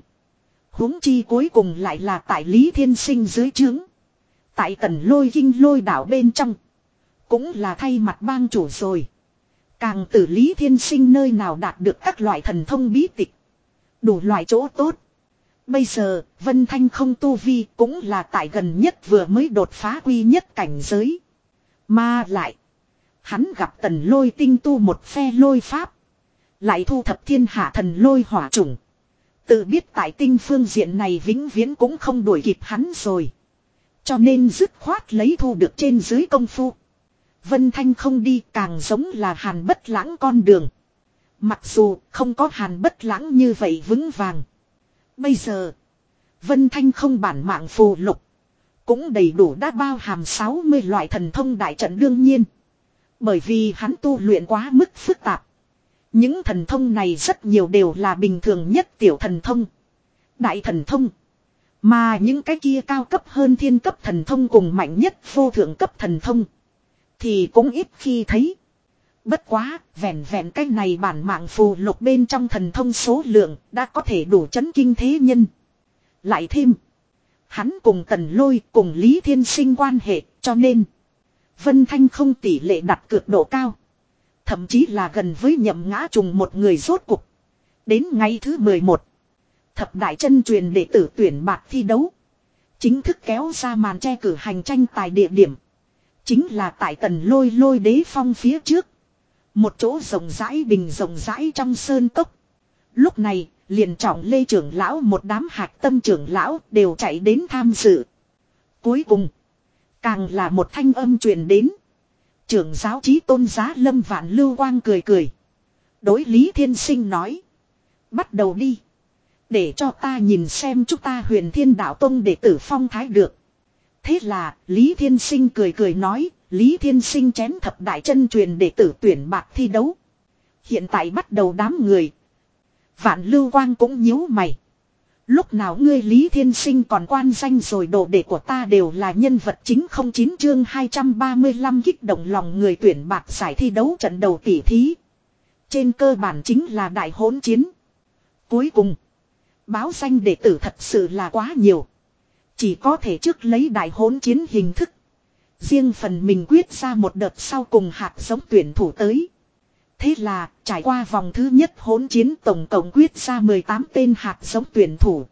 huống chi cuối cùng lại là tại Lý Thiên Sinh dưới trướng. Tại tần lôi kinh lôi đảo bên trong. Cũng là thay mặt bang chủ rồi. Càng từ Lý Thiên Sinh nơi nào đạt được các loại thần thông bí tịch. Đủ loại chỗ tốt. Bây giờ, Vân Thanh không tu vi cũng là tại gần nhất vừa mới đột phá quy nhất cảnh giới. Mà lại, hắn gặp tần lôi tinh tu một phe lôi pháp. Lại thu thập thiên hạ thần lôi hỏa trùng. Tự biết tại tinh phương diện này vĩnh viễn cũng không đuổi kịp hắn rồi. Cho nên dứt khoát lấy thu được trên dưới công phu. Vân Thanh không đi càng giống là hàn bất lãng con đường. Mặc dù không có hàn bất lãng như vậy vững vàng. Bây giờ, Vân Thanh không bản mạng phù lục. Cũng đầy đủ đã bao hàm 60 loại thần thông đại trận đương nhiên. Bởi vì hắn tu luyện quá mức phức tạp. Những thần thông này rất nhiều đều là bình thường nhất tiểu thần thông. Đại thần thông. Mà những cái kia cao cấp hơn thiên cấp thần thông cùng mạnh nhất vô thượng cấp thần thông. Thì cũng ít khi thấy. Bất quá, vẹn vẹn cái này bản mạng phù lục bên trong thần thông số lượng đã có thể đủ chấn kinh thế nhân. Lại thêm, hắn cùng tần lôi cùng Lý Thiên sinh quan hệ cho nên Vân Thanh không tỷ lệ đặt cược độ cao. Thậm chí là gần với nhậm ngã trùng một người rốt cục. Đến ngày thứ 11. Thập đại chân truyền đệ tử tuyển bạc thi đấu. Chính thức kéo ra màn che cử hành tranh tài địa điểm. Chính là tại tần lôi lôi đế phong phía trước. Một chỗ rộng rãi bình rộng rãi trong sơn cốc. Lúc này, liền trọng lê trưởng lão một đám hạc tâm trưởng lão đều chạy đến tham dự. Cuối cùng, càng là một thanh âm truyền đến. Trưởng giáo trí tôn giá lâm vạn lưu quang cười cười. Đối Lý Thiên Sinh nói. Bắt đầu đi. Để cho ta nhìn xem chúng ta huyền thiên đạo tông để tử phong thái được. Thế là, Lý Thiên Sinh cười cười nói, Lý Thiên Sinh chém thập đại chân truyền để tử tuyển bạc thi đấu. Hiện tại bắt đầu đám người. Vạn Lưu Quang cũng nhíu mày. Lúc nào ngươi Lý Thiên Sinh còn quan danh rồi đồ đệ của ta đều là nhân vật chính không chín chương 235 kích động lòng người tuyển bạc giải thi đấu trận đầu tỷ thí. Trên cơ bản chính là đại hỗn chiến. Cuối cùng, báo danh đệ tử thật sự là quá nhiều. Chỉ có thể trước lấy đại hỗn chiến hình thức. Riêng phần mình quyết ra một đợt sau cùng hạt giống tuyển thủ tới. Thế là, trải qua vòng thứ nhất hỗn chiến tổng tổng quyết ra 18 tên hạt giống tuyển thủ.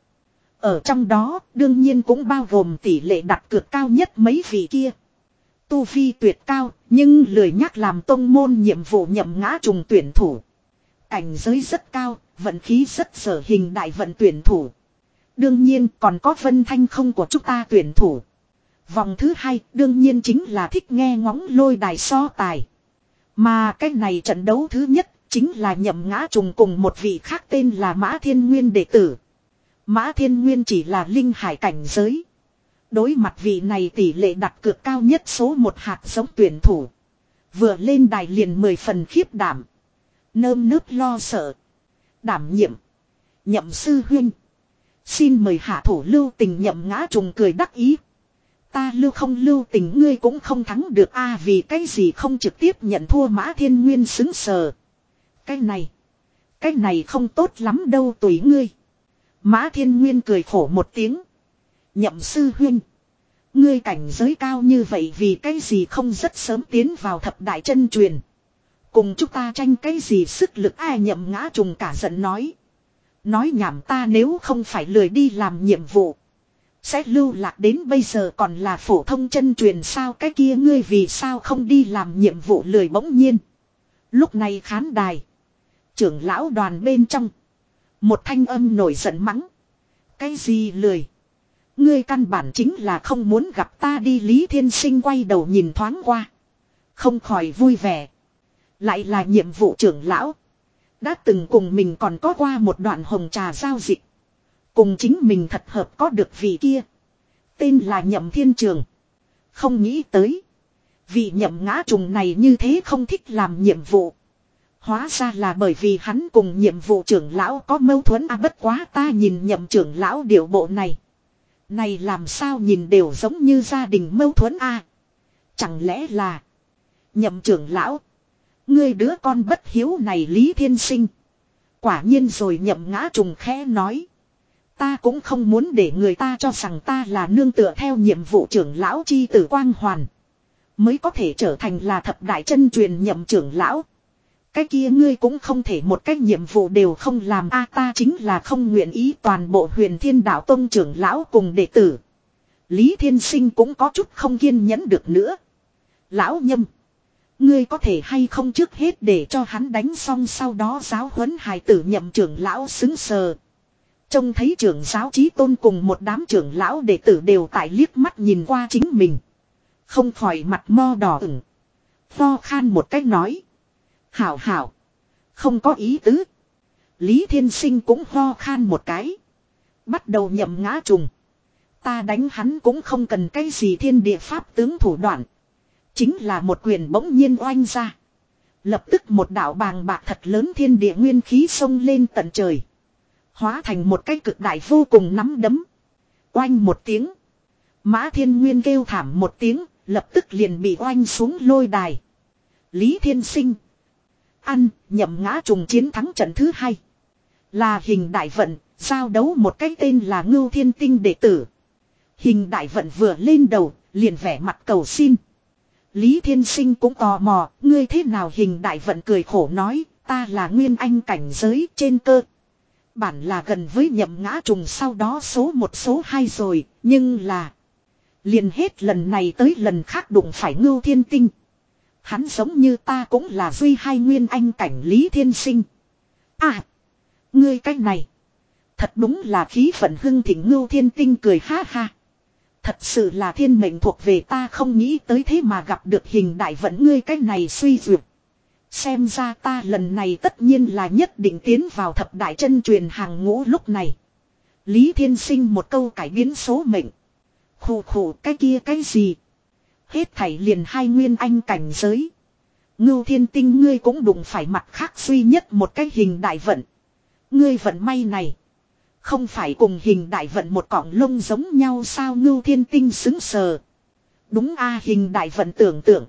Ở trong đó, đương nhiên cũng bao gồm tỷ lệ đặt cược cao nhất mấy vị kia. Tu vi tuyệt cao, nhưng lười nhắc làm tông môn nhiệm vụ nhậm ngã trùng tuyển thủ. Cảnh giới rất cao, vận khí rất sở hình đại vận tuyển thủ. Đương nhiên còn có vân thanh không của chúng ta tuyển thủ. Vòng thứ hai, đương nhiên chính là thích nghe ngóng lôi đài so tài. Mà cái này trận đấu thứ nhất chính là nhậm ngã trùng cùng một vị khác tên là Mã Thiên Nguyên đệ tử. Mã Thiên Nguyên chỉ là linh hải cảnh giới. Đối mặt vị này tỷ lệ đặt cược cao nhất số một hạt giống tuyển thủ. Vừa lên đài liền mười phần khiếp đảm. Nơm nớp lo sợ. Đảm nhiệm. Nhậm sư huynh. Xin mời hạ thủ lưu tình nhậm ngã trùng cười đắc ý. Ta lưu không lưu tình ngươi cũng không thắng được a, vì cái gì không trực tiếp nhận thua mã thiên nguyên xứng sờ. Cái này. Cái này không tốt lắm đâu tùy ngươi. Mã thiên nguyên cười khổ một tiếng. Nhậm sư huynh. Ngươi cảnh giới cao như vậy vì cái gì không rất sớm tiến vào thập đại chân truyền. Cùng chúng ta tranh cái gì sức lực ai nhậm ngã trùng cả giận nói. Nói nhảm ta nếu không phải lười đi làm nhiệm vụ. Sẽ lưu lạc đến bây giờ còn là phổ thông chân truyền sao cái kia ngươi vì sao không đi làm nhiệm vụ lười bỗng nhiên. Lúc này khán đài. Trưởng lão đoàn bên trong. Một thanh âm nổi giận mắng. Cái gì lười. Ngươi căn bản chính là không muốn gặp ta đi Lý Thiên Sinh quay đầu nhìn thoáng qua. Không khỏi vui vẻ. Lại là nhiệm vụ trưởng lão. Đã từng cùng mình còn có qua một đoạn hồng trà giao dịch. Cùng chính mình thật hợp có được vị kia. Tên là nhậm thiên trường. Không nghĩ tới. Vị nhậm ngã trùng này như thế không thích làm nhiệm vụ. Hóa ra là bởi vì hắn cùng nhiệm vụ trưởng lão có mâu thuẫn à bất quá ta nhìn nhậm trưởng lão điệu bộ này. Này làm sao nhìn đều giống như gia đình mâu thuẫn a à? Chẳng lẽ là nhậm trưởng lão. Ngươi đứa con bất hiếu này Lý Thiên Sinh. Quả nhiên rồi nhậm ngã trùng khẽ nói. Ta cũng không muốn để người ta cho rằng ta là nương tựa theo nhiệm vụ trưởng lão chi tử quang hoàn. Mới có thể trở thành là thập đại chân truyền nhậm trưởng lão. Cái kia ngươi cũng không thể một cách nhiệm vụ đều không làm a, ta chính là không nguyện ý toàn bộ huyền thiên đạo tông trưởng lão cùng đệ tử. Lý Thiên Sinh cũng có chút không kiên nhẫn được nữa. Lão nhâm. Ngươi có thể hay không trước hết để cho hắn đánh xong sau đó giáo huấn hài tử nhậm trưởng lão xứng sờ. Trông thấy trưởng giáo trí tôn cùng một đám trưởng lão đệ tử đều tại liếc mắt nhìn qua chính mình. Không khỏi mặt mo đỏ ửng. Pho khan một cách nói. Hảo hảo. Không có ý tứ. Lý Thiên Sinh cũng ho khan một cái. Bắt đầu nhậm ngã trùng. Ta đánh hắn cũng không cần cái gì thiên địa pháp tướng thủ đoạn. Chính là một quyền bỗng nhiên oanh ra. Lập tức một đạo bàng bạc thật lớn thiên địa nguyên khí sông lên tận trời. Hóa thành một cái cực đại vô cùng nắm đấm. Oanh một tiếng. Mã thiên nguyên kêu thảm một tiếng, lập tức liền bị oanh xuống lôi đài. Lý thiên sinh. Ăn, nhậm ngã trùng chiến thắng trận thứ hai. Là hình đại vận, giao đấu một cái tên là ngưu thiên tinh đệ tử. Hình đại vận vừa lên đầu, liền vẻ mặt cầu xin. Lý Thiên Sinh cũng tò mò, ngươi thế nào hình đại vận cười khổ nói, ta là nguyên anh cảnh giới trên cơ. Bản là gần với nhậm ngã trùng sau đó số một số hai rồi, nhưng là... Liền hết lần này tới lần khác đụng phải ngưu thiên tinh. Hắn giống như ta cũng là duy hai nguyên anh cảnh Lý Thiên Sinh. À! Ngươi cách này! Thật đúng là khí phận hưng thịnh ngưu thiên tinh cười ha ha. Thật sự là thiên mệnh thuộc về ta không nghĩ tới thế mà gặp được hình đại vận ngươi cách này suy duyệt. Xem ra ta lần này tất nhiên là nhất định tiến vào thập đại chân truyền hàng ngũ lúc này. Lý Thiên Sinh một câu cải biến số mệnh. Khủ khủ cái kia cái gì. Hết thảy liền hai nguyên anh cảnh giới. Ngưu thiên tinh, ngươi cũng đụng phải mặt khác duy nhất một cái hình đại vận. Ngươi vận may này. Không phải cùng hình đại vận một cọng lông giống nhau sao ngưu thiên tinh xứng sờ. Đúng a, hình đại vận tưởng tượng.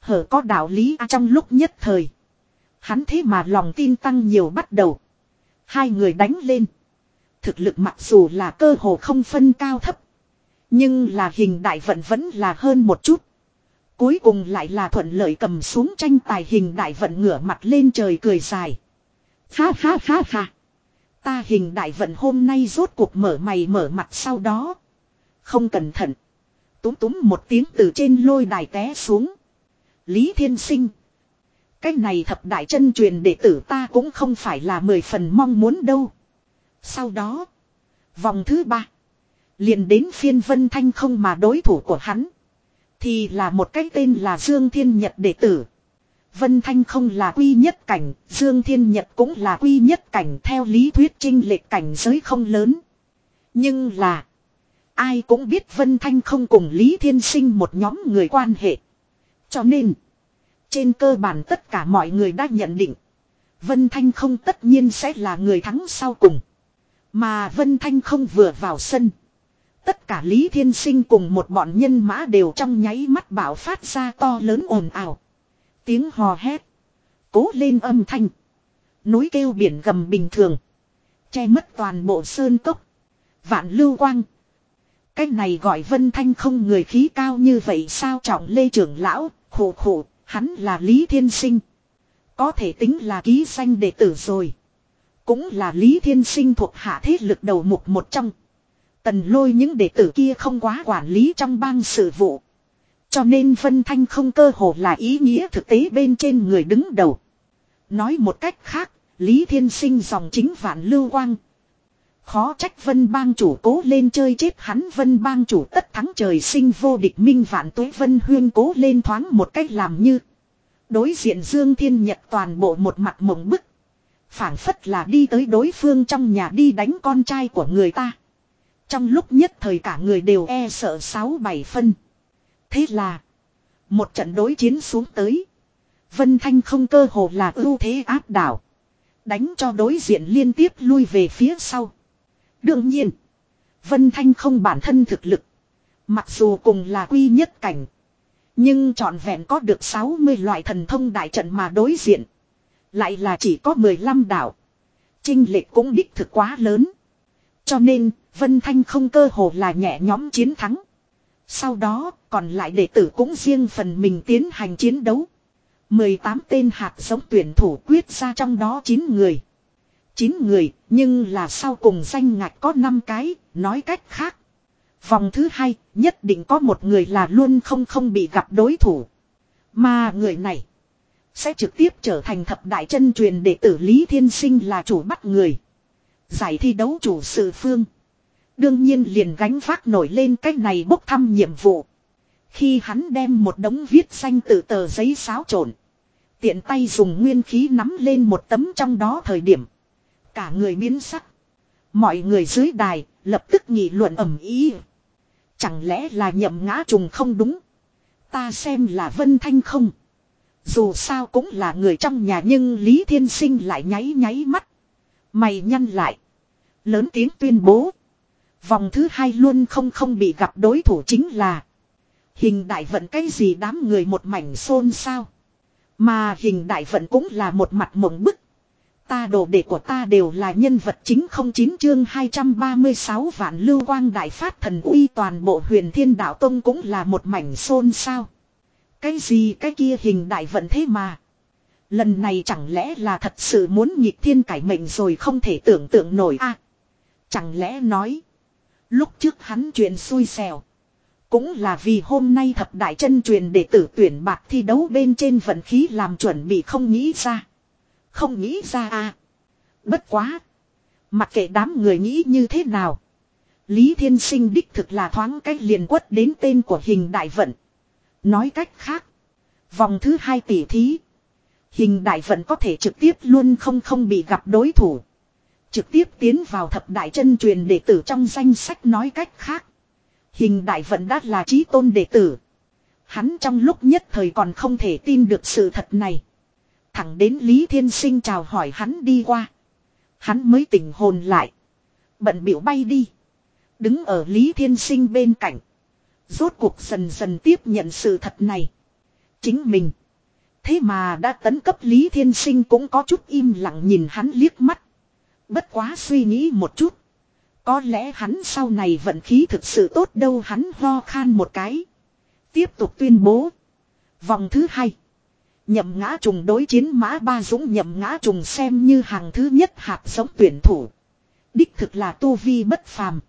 Hở có đạo lý à, trong lúc nhất thời. Hắn thế mà lòng tin tăng nhiều bắt đầu. Hai người đánh lên. Thực lực mặc dù là cơ hồ không phân cao thấp. Nhưng là hình đại vận vẫn là hơn một chút. Cuối cùng lại là thuận lợi cầm xuống tranh tài hình đại vận ngửa mặt lên trời cười dài. Ha ha ha ha. Ta hình đại vận hôm nay rốt cuộc mở mày mở mặt sau đó. Không cẩn thận. Túm túm một tiếng từ trên lôi đài té xuống. Lý Thiên Sinh. Cái này thập đại chân truyền đệ tử ta cũng không phải là mười phần mong muốn đâu. Sau đó. Vòng thứ ba. Liền đến phiên Vân Thanh không mà đối thủ của hắn. Thì là một cái tên là Dương Thiên Nhật đệ tử. Vân Thanh không là quy nhất cảnh, Dương Thiên Nhật cũng là quy nhất cảnh theo lý thuyết trinh lệch cảnh giới không lớn. Nhưng là, ai cũng biết Vân Thanh không cùng Lý Thiên Sinh một nhóm người quan hệ. Cho nên, trên cơ bản tất cả mọi người đã nhận định, Vân Thanh không tất nhiên sẽ là người thắng sau cùng. Mà Vân Thanh không vừa vào sân. Tất cả Lý Thiên Sinh cùng một bọn nhân mã đều trong nháy mắt bảo phát ra to lớn ồn ào. Tiếng hò hét. Cố lên âm thanh. Núi kêu biển gầm bình thường. Che mất toàn bộ sơn cốc. Vạn lưu quang. Cái này gọi Vân Thanh không người khí cao như vậy sao trọng lê trưởng lão, khổ khổ, hắn là Lý Thiên Sinh. Có thể tính là ký danh đệ tử rồi. Cũng là Lý Thiên Sinh thuộc hạ thế lực đầu mục một trong. Tần lôi những đệ tử kia không quá quản lý trong bang sự vụ. Cho nên Vân Thanh không cơ hồ là ý nghĩa thực tế bên trên người đứng đầu. Nói một cách khác, Lý Thiên Sinh dòng chính vạn lưu quang. Khó trách Vân bang chủ cố lên chơi chết hắn Vân bang chủ tất thắng trời sinh vô địch minh vạn tuế Vân huyên cố lên thoáng một cách làm như. Đối diện Dương Thiên Nhật toàn bộ một mặt mộng bức. phảng phất là đi tới đối phương trong nhà đi đánh con trai của người ta. Trong lúc nhất thời cả người đều e sợ sáu bảy phân. Thế là. Một trận đối chiến xuống tới. Vân Thanh không cơ hồ là ưu thế áp đảo. Đánh cho đối diện liên tiếp lui về phía sau. Đương nhiên. Vân Thanh không bản thân thực lực. Mặc dù cùng là quy nhất cảnh. Nhưng trọn vẹn có được 60 loại thần thông đại trận mà đối diện. Lại là chỉ có 15 đảo. Trinh lệch cũng đích thực quá lớn. Cho nên, Vân Thanh không cơ hồ là nhẹ nhóm chiến thắng. Sau đó, còn lại đệ tử cũng riêng phần mình tiến hành chiến đấu. 18 tên hạt giống tuyển thủ quyết ra trong đó 9 người. 9 người, nhưng là sau cùng danh ngạch có 5 cái, nói cách khác. Vòng thứ hai, nhất định có một người là luôn không không bị gặp đối thủ. Mà người này, sẽ trực tiếp trở thành thập đại chân truyền đệ tử Lý Thiên Sinh là chủ bắt người. Giải thi đấu chủ sự phương. Đương nhiên liền gánh vác nổi lên cách này bốc thăm nhiệm vụ. Khi hắn đem một đống viết xanh từ tờ giấy xáo trộn. Tiện tay dùng nguyên khí nắm lên một tấm trong đó thời điểm. Cả người biến sắc. Mọi người dưới đài lập tức nghị luận ẩm ý. Chẳng lẽ là nhậm ngã trùng không đúng. Ta xem là Vân Thanh không. Dù sao cũng là người trong nhà nhưng Lý Thiên Sinh lại nháy nháy mắt. Mày nhăn lại. Lớn tiếng tuyên bố. Vòng thứ hai luôn không không bị gặp đối thủ chính là. Hình đại vận cái gì đám người một mảnh xôn xao. Mà hình đại vận cũng là một mặt mộng bức. Ta đồ đệ của ta đều là nhân vật chính không chín chương 236 vạn lưu quang đại phát thần uy toàn bộ huyền thiên đạo tông cũng là một mảnh xôn sao Cái gì cái kia hình đại vận thế mà. Lần này chẳng lẽ là thật sự muốn nhịp thiên cải mệnh rồi không thể tưởng tượng nổi a Chẳng lẽ nói. Lúc trước hắn chuyện xui xẻo. Cũng là vì hôm nay thập đại chân truyền đệ tử tuyển bạc thi đấu bên trên vận khí làm chuẩn bị không nghĩ ra. Không nghĩ ra à. Bất quá. Mặc kệ đám người nghĩ như thế nào. Lý Thiên Sinh đích thực là thoáng cách liền quất đến tên của hình đại vận. Nói cách khác. Vòng thứ hai tỷ thí. Hình đại vận có thể trực tiếp luôn không không bị gặp đối thủ. Trực tiếp tiến vào thập đại chân truyền đệ tử trong danh sách nói cách khác. Hình đại vận đã là trí tôn đệ tử. Hắn trong lúc nhất thời còn không thể tin được sự thật này. Thẳng đến Lý Thiên Sinh chào hỏi hắn đi qua. Hắn mới tỉnh hồn lại. Bận biểu bay đi. Đứng ở Lý Thiên Sinh bên cạnh. Rốt cuộc dần dần tiếp nhận sự thật này. Chính mình. Thế mà đã tấn cấp Lý Thiên Sinh cũng có chút im lặng nhìn hắn liếc mắt. Bất quá suy nghĩ một chút. Có lẽ hắn sau này vận khí thực sự tốt đâu hắn ho khan một cái. Tiếp tục tuyên bố. Vòng thứ hai. Nhậm ngã trùng đối chiến mã ba dũng nhậm ngã trùng xem như hàng thứ nhất hạt giống tuyển thủ. Đích thực là tu vi bất phàm.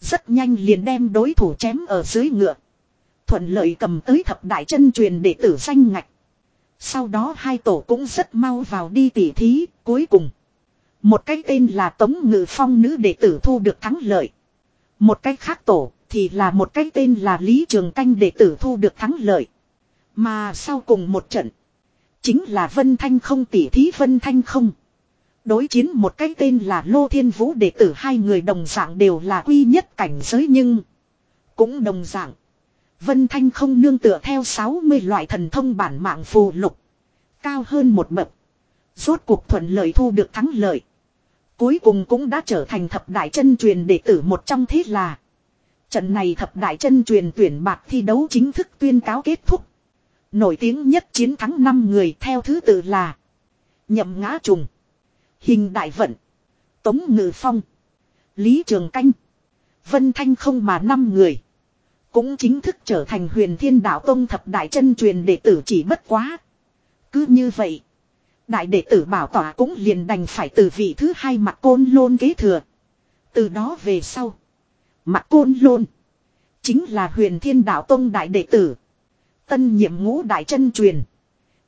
Rất nhanh liền đem đối thủ chém ở dưới ngựa. Thuận lợi cầm tới thập đại chân truyền đệ tử danh ngạch. Sau đó hai tổ cũng rất mau vào đi tỉ thí, cuối cùng. Một cái tên là Tống Ngự Phong nữ đệ tử thu được thắng lợi. Một cái khác tổ thì là một cái tên là Lý Trường Canh đệ tử thu được thắng lợi. Mà sau cùng một trận. Chính là Vân Thanh không, tỉ thí Vân Thanh không. Đối chiến một cái tên là Lô Thiên Vũ đệ tử hai người đồng dạng đều là quy nhất cảnh giới nhưng. Cũng đồng dạng. Vân Thanh không nương tựa theo 60 loại thần thông bản mạng phù lục. Cao hơn một bậc. Rốt cuộc thuận lợi thu được thắng lợi. Cuối cùng cũng đã trở thành thập đại chân truyền đệ tử một trong thế là. Trận này thập đại chân truyền tuyển bạc thi đấu chính thức tuyên cáo kết thúc. Nổi tiếng nhất chiến thắng 5 người theo thứ tự là. Nhậm ngã trùng. Hình đại vận. Tống ngự phong. Lý trường canh. Vân Thanh không mà năm người. Cũng chính thức trở thành huyền thiên đạo tông thập đại chân truyền đệ tử chỉ bất quá. Cứ như vậy. Đại đệ tử bảo tỏa cũng liền đành phải từ vị thứ hai mặt côn lôn kế thừa. Từ đó về sau. Mặt côn lôn. Chính là huyền thiên đạo tông đại đệ tử. Tân nhiệm ngũ đại chân truyền.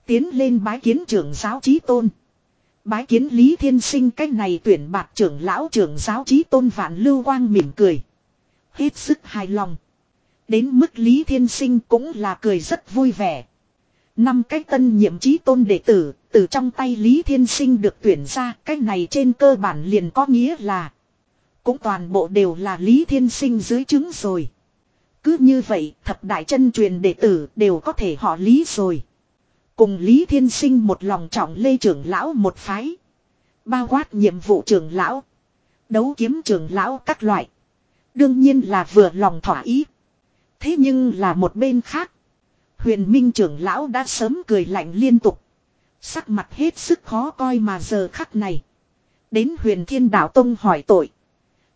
Tiến lên bái kiến trưởng giáo trí tôn. Bái kiến Lý Thiên Sinh cách này tuyển bạc trưởng lão trưởng giáo trí tôn vạn lưu quang mỉm cười. Hết sức hài lòng. Đến mức Lý Thiên Sinh cũng là cười rất vui vẻ. Năm cái tân nhiệm trí tôn đệ tử, từ trong tay Lý Thiên Sinh được tuyển ra, cái này trên cơ bản liền có nghĩa là cũng toàn bộ đều là Lý Thiên Sinh dưới chứng rồi. Cứ như vậy, thập đại chân truyền đệ tử đều có thể họ Lý rồi. Cùng Lý Thiên Sinh một lòng trọng lê trưởng lão một phái. Bao quát nhiệm vụ trưởng lão. Đấu kiếm trưởng lão các loại. Đương nhiên là vừa lòng thỏa ý. Thế nhưng là một bên khác. Huyền Minh trưởng lão đã sớm cười lạnh liên tục. Sắc mặt hết sức khó coi mà giờ khắc này. Đến huyền thiên đạo tông hỏi tội.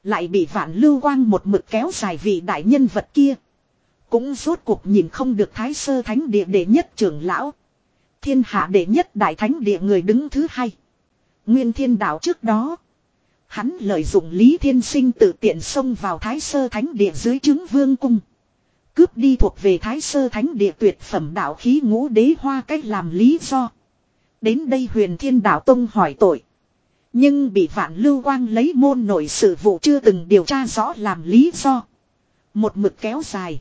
Lại bị vạn lưu quang một mực kéo dài vị đại nhân vật kia. Cũng rốt cuộc nhìn không được thái sơ thánh địa đệ nhất trưởng lão. Thiên hạ đệ nhất đại thánh địa người đứng thứ hai. Nguyên thiên đạo trước đó. Hắn lợi dụng Lý Thiên Sinh tự tiện xông vào thái sơ thánh địa dưới chứng vương cung. Cướp đi thuộc về thái sơ thánh địa tuyệt phẩm đạo khí ngũ đế hoa cách làm lý do. Đến đây huyền thiên đạo tông hỏi tội. Nhưng bị vạn lưu quang lấy môn nội sự vụ chưa từng điều tra rõ làm lý do. Một mực kéo dài.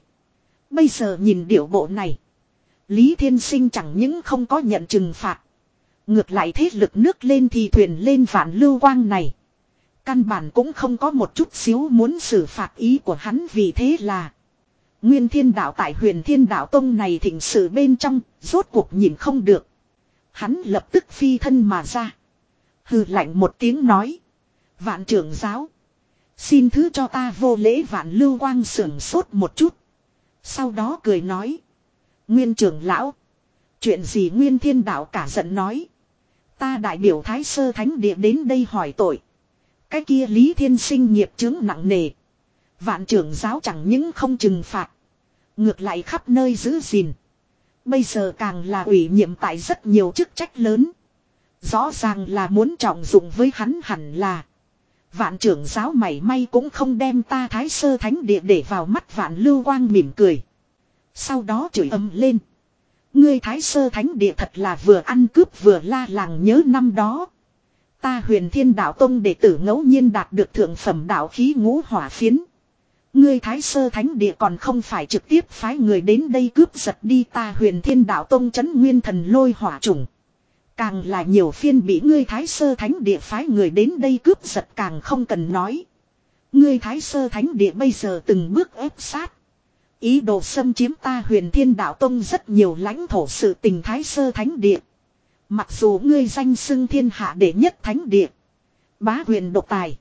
Bây giờ nhìn điệu bộ này. Lý Thiên Sinh chẳng những không có nhận trừng phạt. Ngược lại thế lực nước lên thì thuyền lên vạn lưu quang này. Căn bản cũng không có một chút xíu muốn xử phạt ý của hắn vì thế là. Nguyên thiên đạo tại huyền thiên đạo tông này thỉnh sự bên trong, rốt cuộc nhìn không được. Hắn lập tức phi thân mà ra. Hừ lạnh một tiếng nói. Vạn trưởng giáo. Xin thứ cho ta vô lễ vạn lưu quang sưởng sốt một chút. Sau đó cười nói. Nguyên trưởng lão. Chuyện gì nguyên thiên đạo cả giận nói. Ta đại biểu thái sơ thánh địa đến đây hỏi tội. Cái kia lý thiên sinh nghiệp chứng nặng nề. Vạn trưởng giáo chẳng những không trừng phạt. Ngược lại khắp nơi giữ gìn. Bây giờ càng là ủy nhiệm tại rất nhiều chức trách lớn. Rõ ràng là muốn trọng dụng với hắn hẳn là. Vạn trưởng giáo mảy may cũng không đem ta thái sơ thánh địa để vào mắt vạn lưu quang mỉm cười. Sau đó chửi âm lên. Ngươi thái sơ thánh địa thật là vừa ăn cướp vừa la làng nhớ năm đó. Ta huyền thiên đạo tông đệ tử ngẫu nhiên đạt được thượng phẩm đạo khí ngũ hỏa phiến. Ngươi thái sơ thánh địa còn không phải trực tiếp phái người đến đây cướp giật đi ta huyền thiên đạo tông chấn nguyên thần lôi hỏa trùng. Càng là nhiều phiên bị ngươi thái sơ thánh địa phái người đến đây cướp giật càng không cần nói. Ngươi thái sơ thánh địa bây giờ từng bước ép sát. Ý đồ xâm chiếm ta huyền thiên đạo tông rất nhiều lãnh thổ sự tình thái sơ thánh địa. Mặc dù ngươi danh xưng thiên hạ đệ nhất thánh địa. Bá huyền độc tài.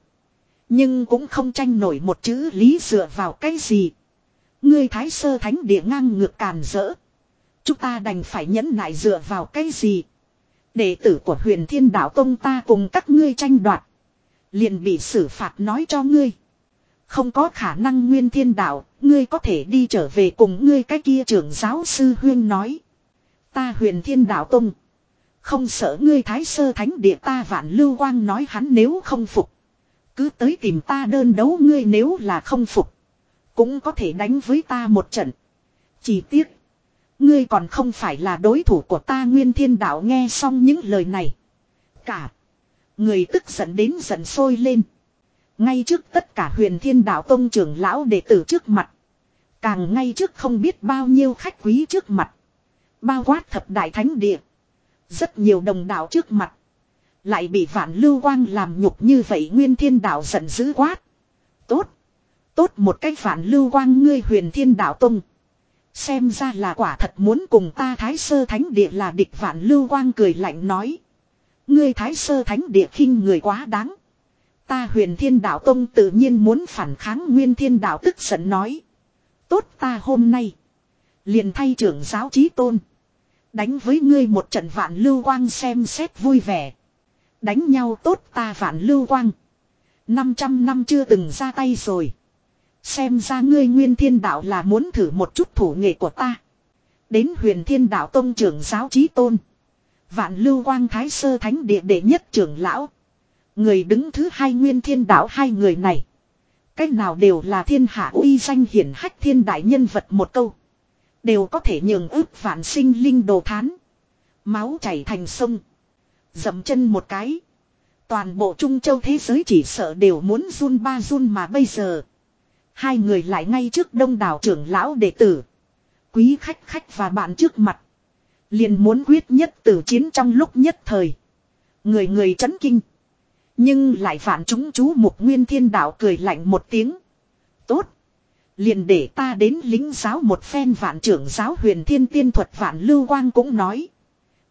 Nhưng cũng không tranh nổi một chữ lý dựa vào cái gì. Ngươi thái sơ thánh địa ngang ngược càn rỡ. Chúng ta đành phải nhẫn nại dựa vào cái gì. Đệ tử của huyền thiên đạo tông ta cùng các ngươi tranh đoạt. Liền bị xử phạt nói cho ngươi. Không có khả năng nguyên thiên đạo, ngươi có thể đi trở về cùng ngươi cái kia trưởng giáo sư huyên nói. Ta huyền thiên đạo tông. Không sợ ngươi thái sơ thánh địa ta vạn lưu quang nói hắn nếu không phục. Cứ tới tìm ta đơn đấu ngươi nếu là không phục. Cũng có thể đánh với ta một trận. Chỉ tiếc. Ngươi còn không phải là đối thủ của ta nguyên thiên đạo nghe xong những lời này. Cả. Người tức giận đến giận sôi lên. Ngay trước tất cả huyền thiên đạo tông trưởng lão đệ tử trước mặt. Càng ngay trước không biết bao nhiêu khách quý trước mặt. Bao quát thập đại thánh địa. Rất nhiều đồng đạo trước mặt. Lại bị vạn lưu quang làm nhục như vậy nguyên thiên đạo giận dữ quát. Tốt. Tốt một cách vạn lưu quang ngươi huyền thiên đạo tông. Xem ra là quả thật muốn cùng ta thái sơ thánh địa là địch vạn lưu quang cười lạnh nói. Ngươi thái sơ thánh địa khinh người quá đáng. Ta huyền thiên đạo tông tự nhiên muốn phản kháng nguyên thiên đạo tức giận nói. Tốt ta hôm nay. Liền thay trưởng giáo trí tôn. Đánh với ngươi một trận vạn lưu quang xem xét vui vẻ. Đánh nhau tốt ta vạn lưu quang. 500 năm chưa từng ra tay rồi. Xem ra ngươi nguyên thiên đạo là muốn thử một chút thủ nghệ của ta. Đến huyền thiên đạo tông trưởng giáo trí tôn. Vạn lưu quang thái sơ thánh địa đệ nhất trưởng lão. Người đứng thứ hai nguyên thiên đạo hai người này. Cách nào đều là thiên hạ uy danh hiển hách thiên đại nhân vật một câu. Đều có thể nhường ước vạn sinh linh đồ thán. Máu chảy thành sông. Dậm chân một cái. Toàn bộ Trung Châu thế giới chỉ sợ đều muốn run ba run mà bây giờ. Hai người lại ngay trước đông đảo trưởng lão đệ tử. Quý khách khách và bạn trước mặt. Liền muốn quyết nhất tử chiến trong lúc nhất thời. Người người chấn kinh. Nhưng lại phản chúng chú mục nguyên thiên đạo cười lạnh một tiếng. Tốt. Liền để ta đến lính giáo một phen vạn trưởng giáo huyền thiên tiên thuật vạn lưu quang cũng nói.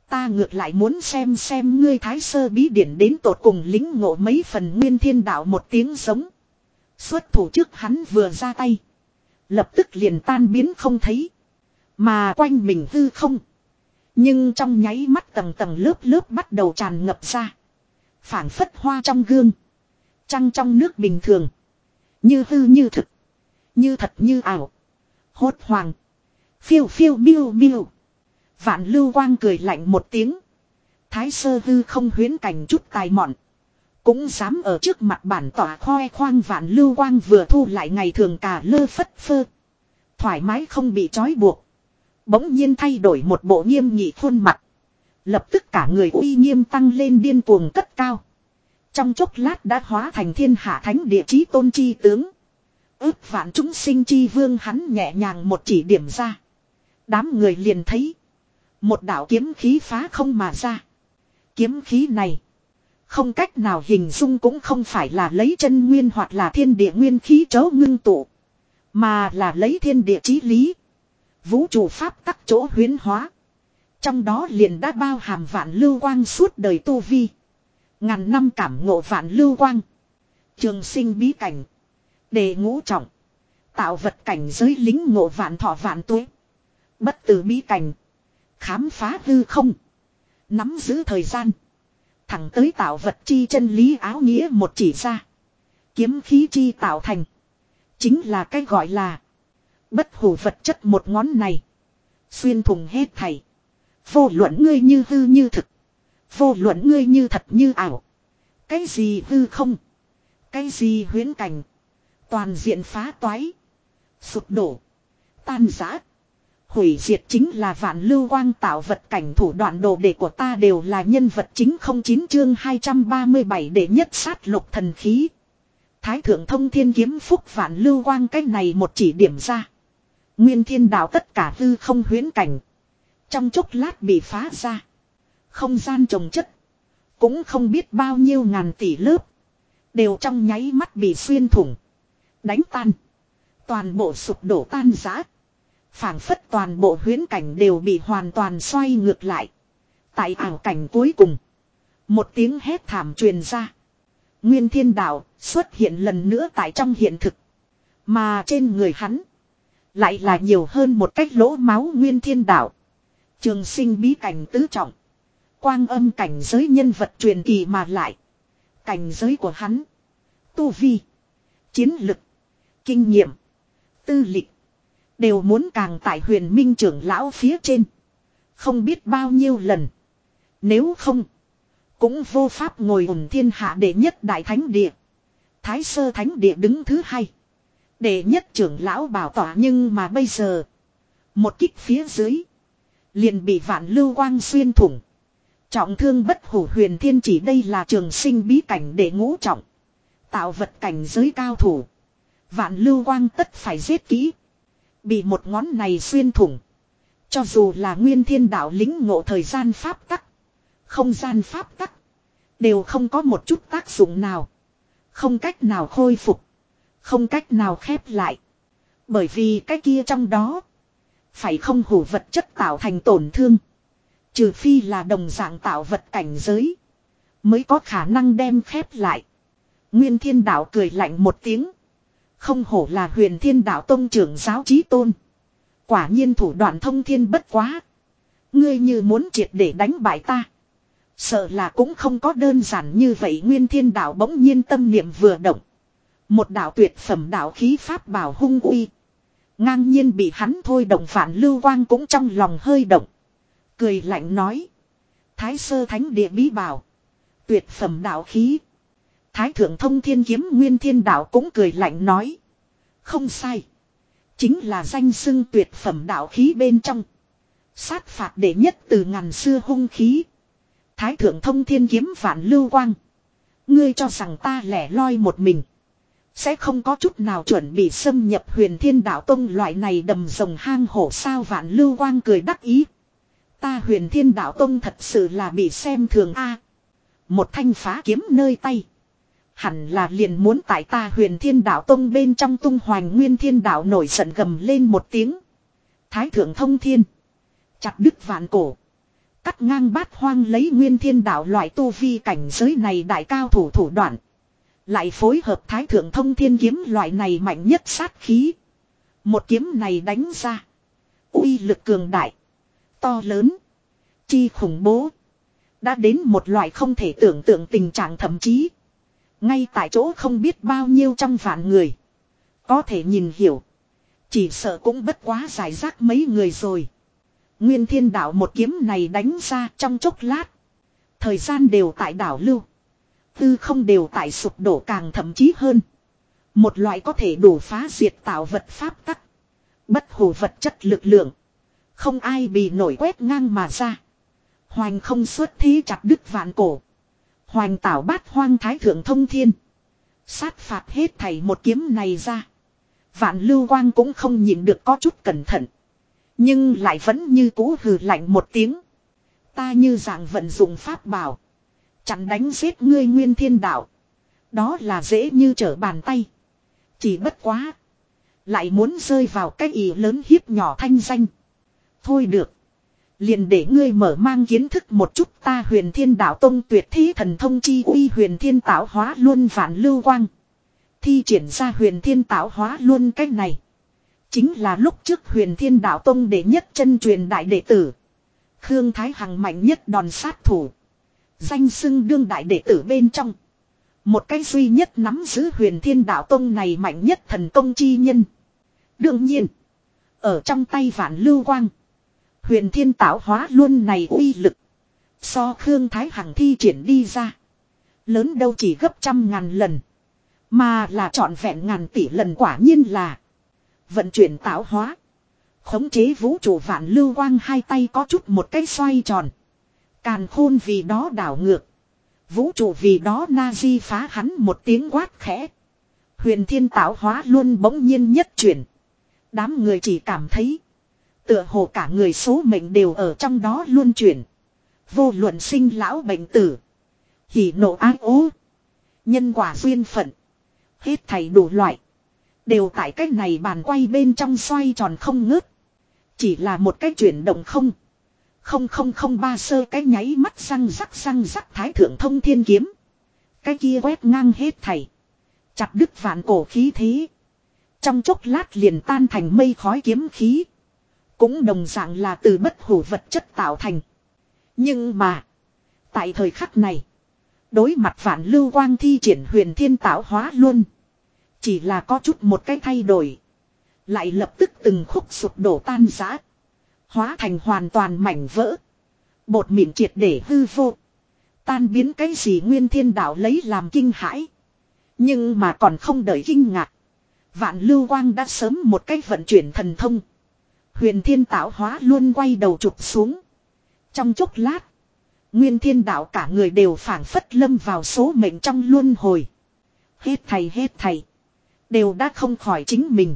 Ta ngược lại muốn xem xem ngươi thái sơ bí điển đến tột cùng lính ngộ mấy phần nguyên thiên đạo một tiếng giống. Xuất thủ trước hắn vừa ra tay. Lập tức liền tan biến không thấy. Mà quanh mình hư không. Nhưng trong nháy mắt tầng tầng lớp lớp bắt đầu tràn ngập ra. phảng phất hoa trong gương. Trăng trong nước bình thường. Như hư như thực. Như thật như ảo. Hốt hoàng. Phiêu phiêu biêu biêu. Vạn lưu quang cười lạnh một tiếng. Thái sơ hư không huyến cảnh chút tài mọn. Cũng dám ở trước mặt bản tỏa khoe khoang vạn lưu quang vừa thu lại ngày thường cả lơ phất phơ. Thoải mái không bị trói buộc. Bỗng nhiên thay đổi một bộ nghiêm nghị khuôn mặt. Lập tức cả người uy nghiêm tăng lên điên cuồng cất cao. Trong chốc lát đã hóa thành thiên hạ thánh địa chí tôn chi tướng. Ước vạn chúng sinh chi vương hắn nhẹ nhàng một chỉ điểm ra. Đám người liền thấy. Một đạo kiếm khí phá không mà ra. Kiếm khí này. Không cách nào hình dung cũng không phải là lấy chân nguyên hoặc là thiên địa nguyên khí chấu ngưng tụ. Mà là lấy thiên địa chí lý. Vũ trụ pháp tắc chỗ huyến hóa. Trong đó liền đã bao hàm vạn lưu quang suốt đời tu vi. Ngàn năm cảm ngộ vạn lưu quang. Trường sinh bí cảnh. Đề ngũ trọng. Tạo vật cảnh giới lính ngộ vạn thọ vạn tuế. Bất tử bí cảnh. Khám phá hư không. Nắm giữ thời gian. Thẳng tới tạo vật chi chân lý áo nghĩa một chỉ ra. Kiếm khí chi tạo thành. Chính là cái gọi là. Bất hủ vật chất một ngón này. Xuyên thùng hết thảy. Vô luận ngươi như hư như thực. Vô luận ngươi như thật như ảo. Cái gì hư không. Cái gì huyến cảnh. Toàn diện phá toái. Sụp đổ. Tan giã. Hủy diệt chính là vạn lưu quang tạo vật cảnh thủ đoạn đồ đệ của ta đều là nhân vật chính không chín chương 237 để nhất sát lục thần khí. Thái thượng thông thiên kiếm phúc vạn lưu quang cách này một chỉ điểm ra. Nguyên thiên đạo tất cả hư không huyến cảnh. Trong chốc lát bị phá ra. Không gian trồng chất. Cũng không biết bao nhiêu ngàn tỷ lớp. Đều trong nháy mắt bị xuyên thủng. Đánh tan. Toàn bộ sụp đổ tan rã phảng phất toàn bộ huyến cảnh đều bị hoàn toàn xoay ngược lại. Tại ảo cảnh cuối cùng. Một tiếng hét thảm truyền ra. Nguyên thiên đạo xuất hiện lần nữa tại trong hiện thực. Mà trên người hắn. Lại là nhiều hơn một cách lỗ máu nguyên thiên đạo. Trường sinh bí cảnh tứ trọng. Quang âm cảnh giới nhân vật truyền kỳ mà lại. Cảnh giới của hắn. Tu vi. Chiến lực. Kinh nghiệm. Tư lịch. Đều muốn càng tại huyền minh trưởng lão phía trên. Không biết bao nhiêu lần. Nếu không. Cũng vô pháp ngồi ổn thiên hạ đệ nhất đại thánh địa. Thái sơ thánh địa đứng thứ hai. Đệ nhất trưởng lão bảo tỏa nhưng mà bây giờ. Một kích phía dưới. Liền bị vạn lưu quang xuyên thủng. Trọng thương bất hủ huyền thiên chỉ đây là trường sinh bí cảnh để ngũ trọng. Tạo vật cảnh giới cao thủ. Vạn lưu quang tất phải giết kỹ. Bị một ngón này xuyên thủng. Cho dù là nguyên thiên đạo lính ngộ thời gian pháp tắc. Không gian pháp tắc. Đều không có một chút tác dụng nào. Không cách nào khôi phục. Không cách nào khép lại. Bởi vì cái kia trong đó. Phải không hủ vật chất tạo thành tổn thương. Trừ phi là đồng dạng tạo vật cảnh giới. Mới có khả năng đem khép lại. Nguyên thiên đạo cười lạnh một tiếng. Không hổ là huyền thiên đạo tông trưởng giáo trí tôn. Quả nhiên thủ đoạn thông thiên bất quá. Ngươi như muốn triệt để đánh bại ta. Sợ là cũng không có đơn giản như vậy nguyên thiên đạo bỗng nhiên tâm niệm vừa động. Một đạo tuyệt phẩm đạo khí pháp bảo hung uy. Ngang nhiên bị hắn thôi động phản lưu quang cũng trong lòng hơi động. Cười lạnh nói. Thái sơ thánh địa bí bảo. Tuyệt phẩm đạo khí. Thái thượng thông thiên kiếm nguyên thiên đạo cũng cười lạnh nói. Không sai. Chính là danh xưng tuyệt phẩm đạo khí bên trong. Sát phạt đệ nhất từ ngàn xưa hung khí. Thái thượng thông thiên kiếm vạn lưu quang. Ngươi cho rằng ta lẻ loi một mình. Sẽ không có chút nào chuẩn bị xâm nhập huyền thiên đạo tông loại này đầm rồng hang hổ sao vạn lưu quang cười đắc ý. Ta huyền thiên đạo tông thật sự là bị xem thường a Một thanh phá kiếm nơi tay. Hẳn là liền muốn tại ta huyền thiên đạo tông bên trong tung hoành nguyên thiên đạo nổi giận gầm lên một tiếng. Thái thượng thông thiên. Chặt đứt vạn cổ. Cắt ngang bát hoang lấy nguyên thiên đạo loại tu vi cảnh giới này đại cao thủ thủ đoạn. Lại phối hợp thái thượng thông thiên kiếm loại này mạnh nhất sát khí. Một kiếm này đánh ra. uy lực cường đại. To lớn. Chi khủng bố. Đã đến một loại không thể tưởng tượng tình trạng thậm chí. Ngay tại chỗ không biết bao nhiêu trong vạn người. Có thể nhìn hiểu. Chỉ sợ cũng bất quá giải rác mấy người rồi. Nguyên thiên đạo một kiếm này đánh ra trong chốc lát. Thời gian đều tại đảo lưu. Tư không đều tại sụp đổ càng thậm chí hơn. Một loại có thể đổ phá diệt tạo vật pháp tắc. Bất hủ vật chất lực lượng. Không ai bị nổi quét ngang mà ra. Hoành không xuất thí chặt đứt vạn cổ. Hoành tảo bát hoang thái thượng thông thiên. Sát phạt hết thảy một kiếm này ra. Vạn lưu quang cũng không nhìn được có chút cẩn thận. Nhưng lại vẫn như cũ hừ lạnh một tiếng. Ta như dạng vận dụng pháp bảo. Chặn đánh giết ngươi nguyên thiên đạo. Đó là dễ như trở bàn tay. Chỉ bất quá. Lại muốn rơi vào cái ý lớn hiếp nhỏ thanh danh. Thôi được. Liền để ngươi mở mang kiến thức một chút ta huyền thiên đạo tông tuyệt thí thần thông chi uy huyền thiên tạo hóa luôn vạn lưu quang. Thi triển ra huyền thiên tạo hóa luôn cách này. Chính là lúc trước huyền thiên đạo tông đệ nhất chân truyền đại đệ tử. Khương Thái Hằng mạnh nhất đòn sát thủ. Danh xưng đương đại đệ tử bên trong. Một cái duy nhất nắm giữ huyền thiên đạo tông này mạnh nhất thần công chi nhân. Đương nhiên. Ở trong tay vạn lưu quang. Huyền thiên tạo hóa luôn này uy lực. So Khương Thái Hằng thi triển đi ra. Lớn đâu chỉ gấp trăm ngàn lần. Mà là trọn vẹn ngàn tỷ lần quả nhiên là. Vận chuyển tạo hóa. Khống chế vũ trụ vạn lưu quang hai tay có chút một cái xoay tròn. Càn khôn vì đó đảo ngược. Vũ trụ vì đó na di phá hắn một tiếng quát khẽ. Huyền thiên tạo hóa luôn bỗng nhiên nhất chuyển. Đám người chỉ cảm thấy. Tựa hồ cả người số mệnh đều ở trong đó luôn chuyển. Vô luận sinh lão bệnh tử. Hỉ nộ ái ố. Nhân quả duyên phận. Hết thầy đủ loại. Đều tại cách này bàn quay bên trong xoay tròn không ngớt. Chỉ là một cái chuyển động không. Không không không ba sơ cái nháy mắt răng rắc răng rắc thái thượng thông thiên kiếm. Cái kia quét ngang hết thầy. Chặt đứt vạn cổ khí thế. Trong chốc lát liền tan thành mây khói kiếm khí. Cũng đồng dạng là từ bất hủ vật chất tạo thành. Nhưng mà. Tại thời khắc này. Đối mặt vạn lưu quang thi triển huyền thiên tạo hóa luôn. Chỉ là có chút một cái thay đổi. Lại lập tức từng khúc sụp đổ tan rã. Hóa thành hoàn toàn mảnh vỡ. Bột mịn triệt để hư vô. Tan biến cái gì nguyên thiên đạo lấy làm kinh hãi. Nhưng mà còn không đợi kinh ngạc. Vạn lưu quang đã sớm một cách vận chuyển thần thông. Huyền thiên tạo hóa luôn quay đầu chụp xuống. Trong chốc lát. Nguyên thiên đạo cả người đều phản phất lâm vào số mệnh trong luân hồi. Hết thầy hết thầy. Đều đã không khỏi chính mình.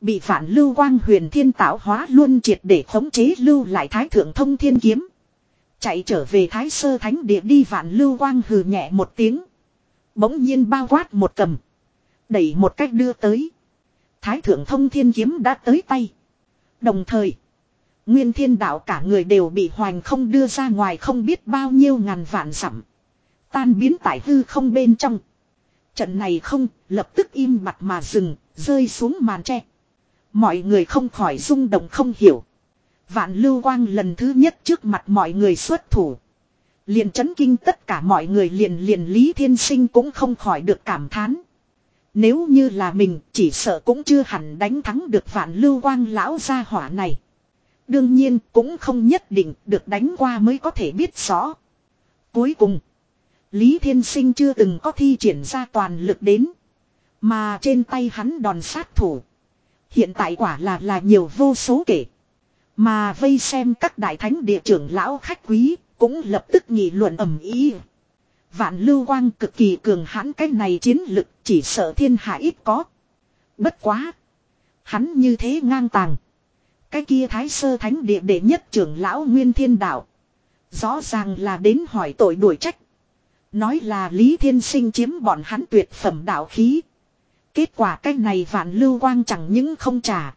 Bị phản lưu quang huyền thiên tạo hóa luôn triệt để khống chế lưu lại thái thượng thông thiên kiếm. Chạy trở về thái sơ thánh địa đi vạn lưu quang hừ nhẹ một tiếng. Bỗng nhiên bao quát một cầm. Đẩy một cách đưa tới. Thái thượng thông thiên kiếm đã tới tay. Đồng thời. Nguyên thiên đạo cả người đều bị hoành không đưa ra ngoài không biết bao nhiêu ngàn vạn dặm Tan biến tại hư không bên trong. Trận này không, lập tức im mặt mà dừng, rơi xuống màn tre. Mọi người không khỏi rung động không hiểu. Vạn lưu quang lần thứ nhất trước mặt mọi người xuất thủ. Liền chấn kinh tất cả mọi người liền liền Lý Thiên Sinh cũng không khỏi được cảm thán. Nếu như là mình chỉ sợ cũng chưa hẳn đánh thắng được vạn lưu quang lão gia hỏa này. Đương nhiên cũng không nhất định được đánh qua mới có thể biết rõ. Cuối cùng, Lý Thiên Sinh chưa từng có thi triển ra toàn lực đến. Mà trên tay hắn đòn sát thủ. Hiện tại quả là là nhiều vô số kể. Mà vây xem các đại thánh địa trưởng lão khách quý cũng lập tức nghị luận ầm ý. Vạn lưu quang cực kỳ cường hãn, cái này chiến lực chỉ sợ thiên hạ ít có. Bất quá. Hắn như thế ngang tàng. Cái kia thái sơ thánh địa đệ nhất trưởng lão nguyên thiên đạo. Rõ ràng là đến hỏi tội đuổi trách. Nói là Lý Thiên Sinh chiếm bọn hắn tuyệt phẩm đạo khí. Kết quả cái này vạn lưu quang chẳng những không trả.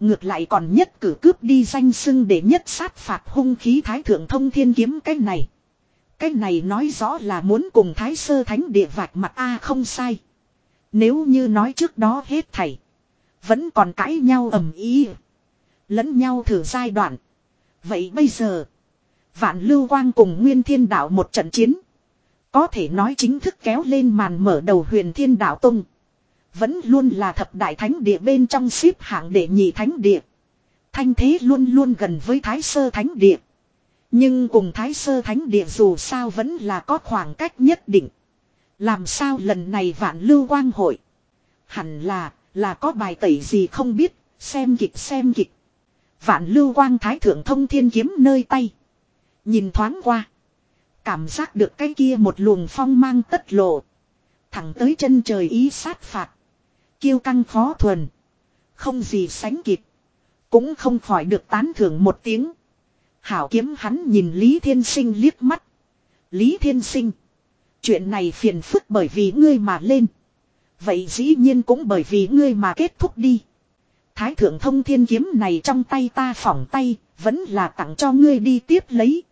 Ngược lại còn nhất cử cướp đi danh xưng để nhất sát phạt hung khí thái thượng thông thiên kiếm cái này. Cái này nói rõ là muốn cùng thái sơ thánh địa vạch mặt A không sai. Nếu như nói trước đó hết thảy. Vẫn còn cãi nhau ầm ý. Lẫn nhau thử giai đoạn. Vậy bây giờ. Vạn lưu quang cùng nguyên thiên đạo một trận chiến. Có thể nói chính thức kéo lên màn mở đầu huyền thiên đạo tung. Vẫn luôn là thập đại thánh địa bên trong xếp hạng đệ nhị thánh địa. Thanh thế luôn luôn gần với thái sơ thánh địa. Nhưng cùng thái sơ thánh địa dù sao vẫn là có khoảng cách nhất định. Làm sao lần này vạn lưu quang hội. Hẳn là, là có bài tẩy gì không biết, xem kịch xem kịch. Vạn lưu quang thái thượng thông thiên kiếm nơi tay. Nhìn thoáng qua. Cảm giác được cái kia một luồng phong mang tất lộ. Thẳng tới chân trời ý sát phạt. Kiêu căng khó thuần. Không gì sánh kịp. Cũng không khỏi được tán thưởng một tiếng. Hảo kiếm hắn nhìn Lý Thiên Sinh liếc mắt. Lý Thiên Sinh. Chuyện này phiền phức bởi vì ngươi mà lên. Vậy dĩ nhiên cũng bởi vì ngươi mà kết thúc đi. Thái thượng thông thiên kiếm này trong tay ta phỏng tay, vẫn là tặng cho ngươi đi tiếp lấy.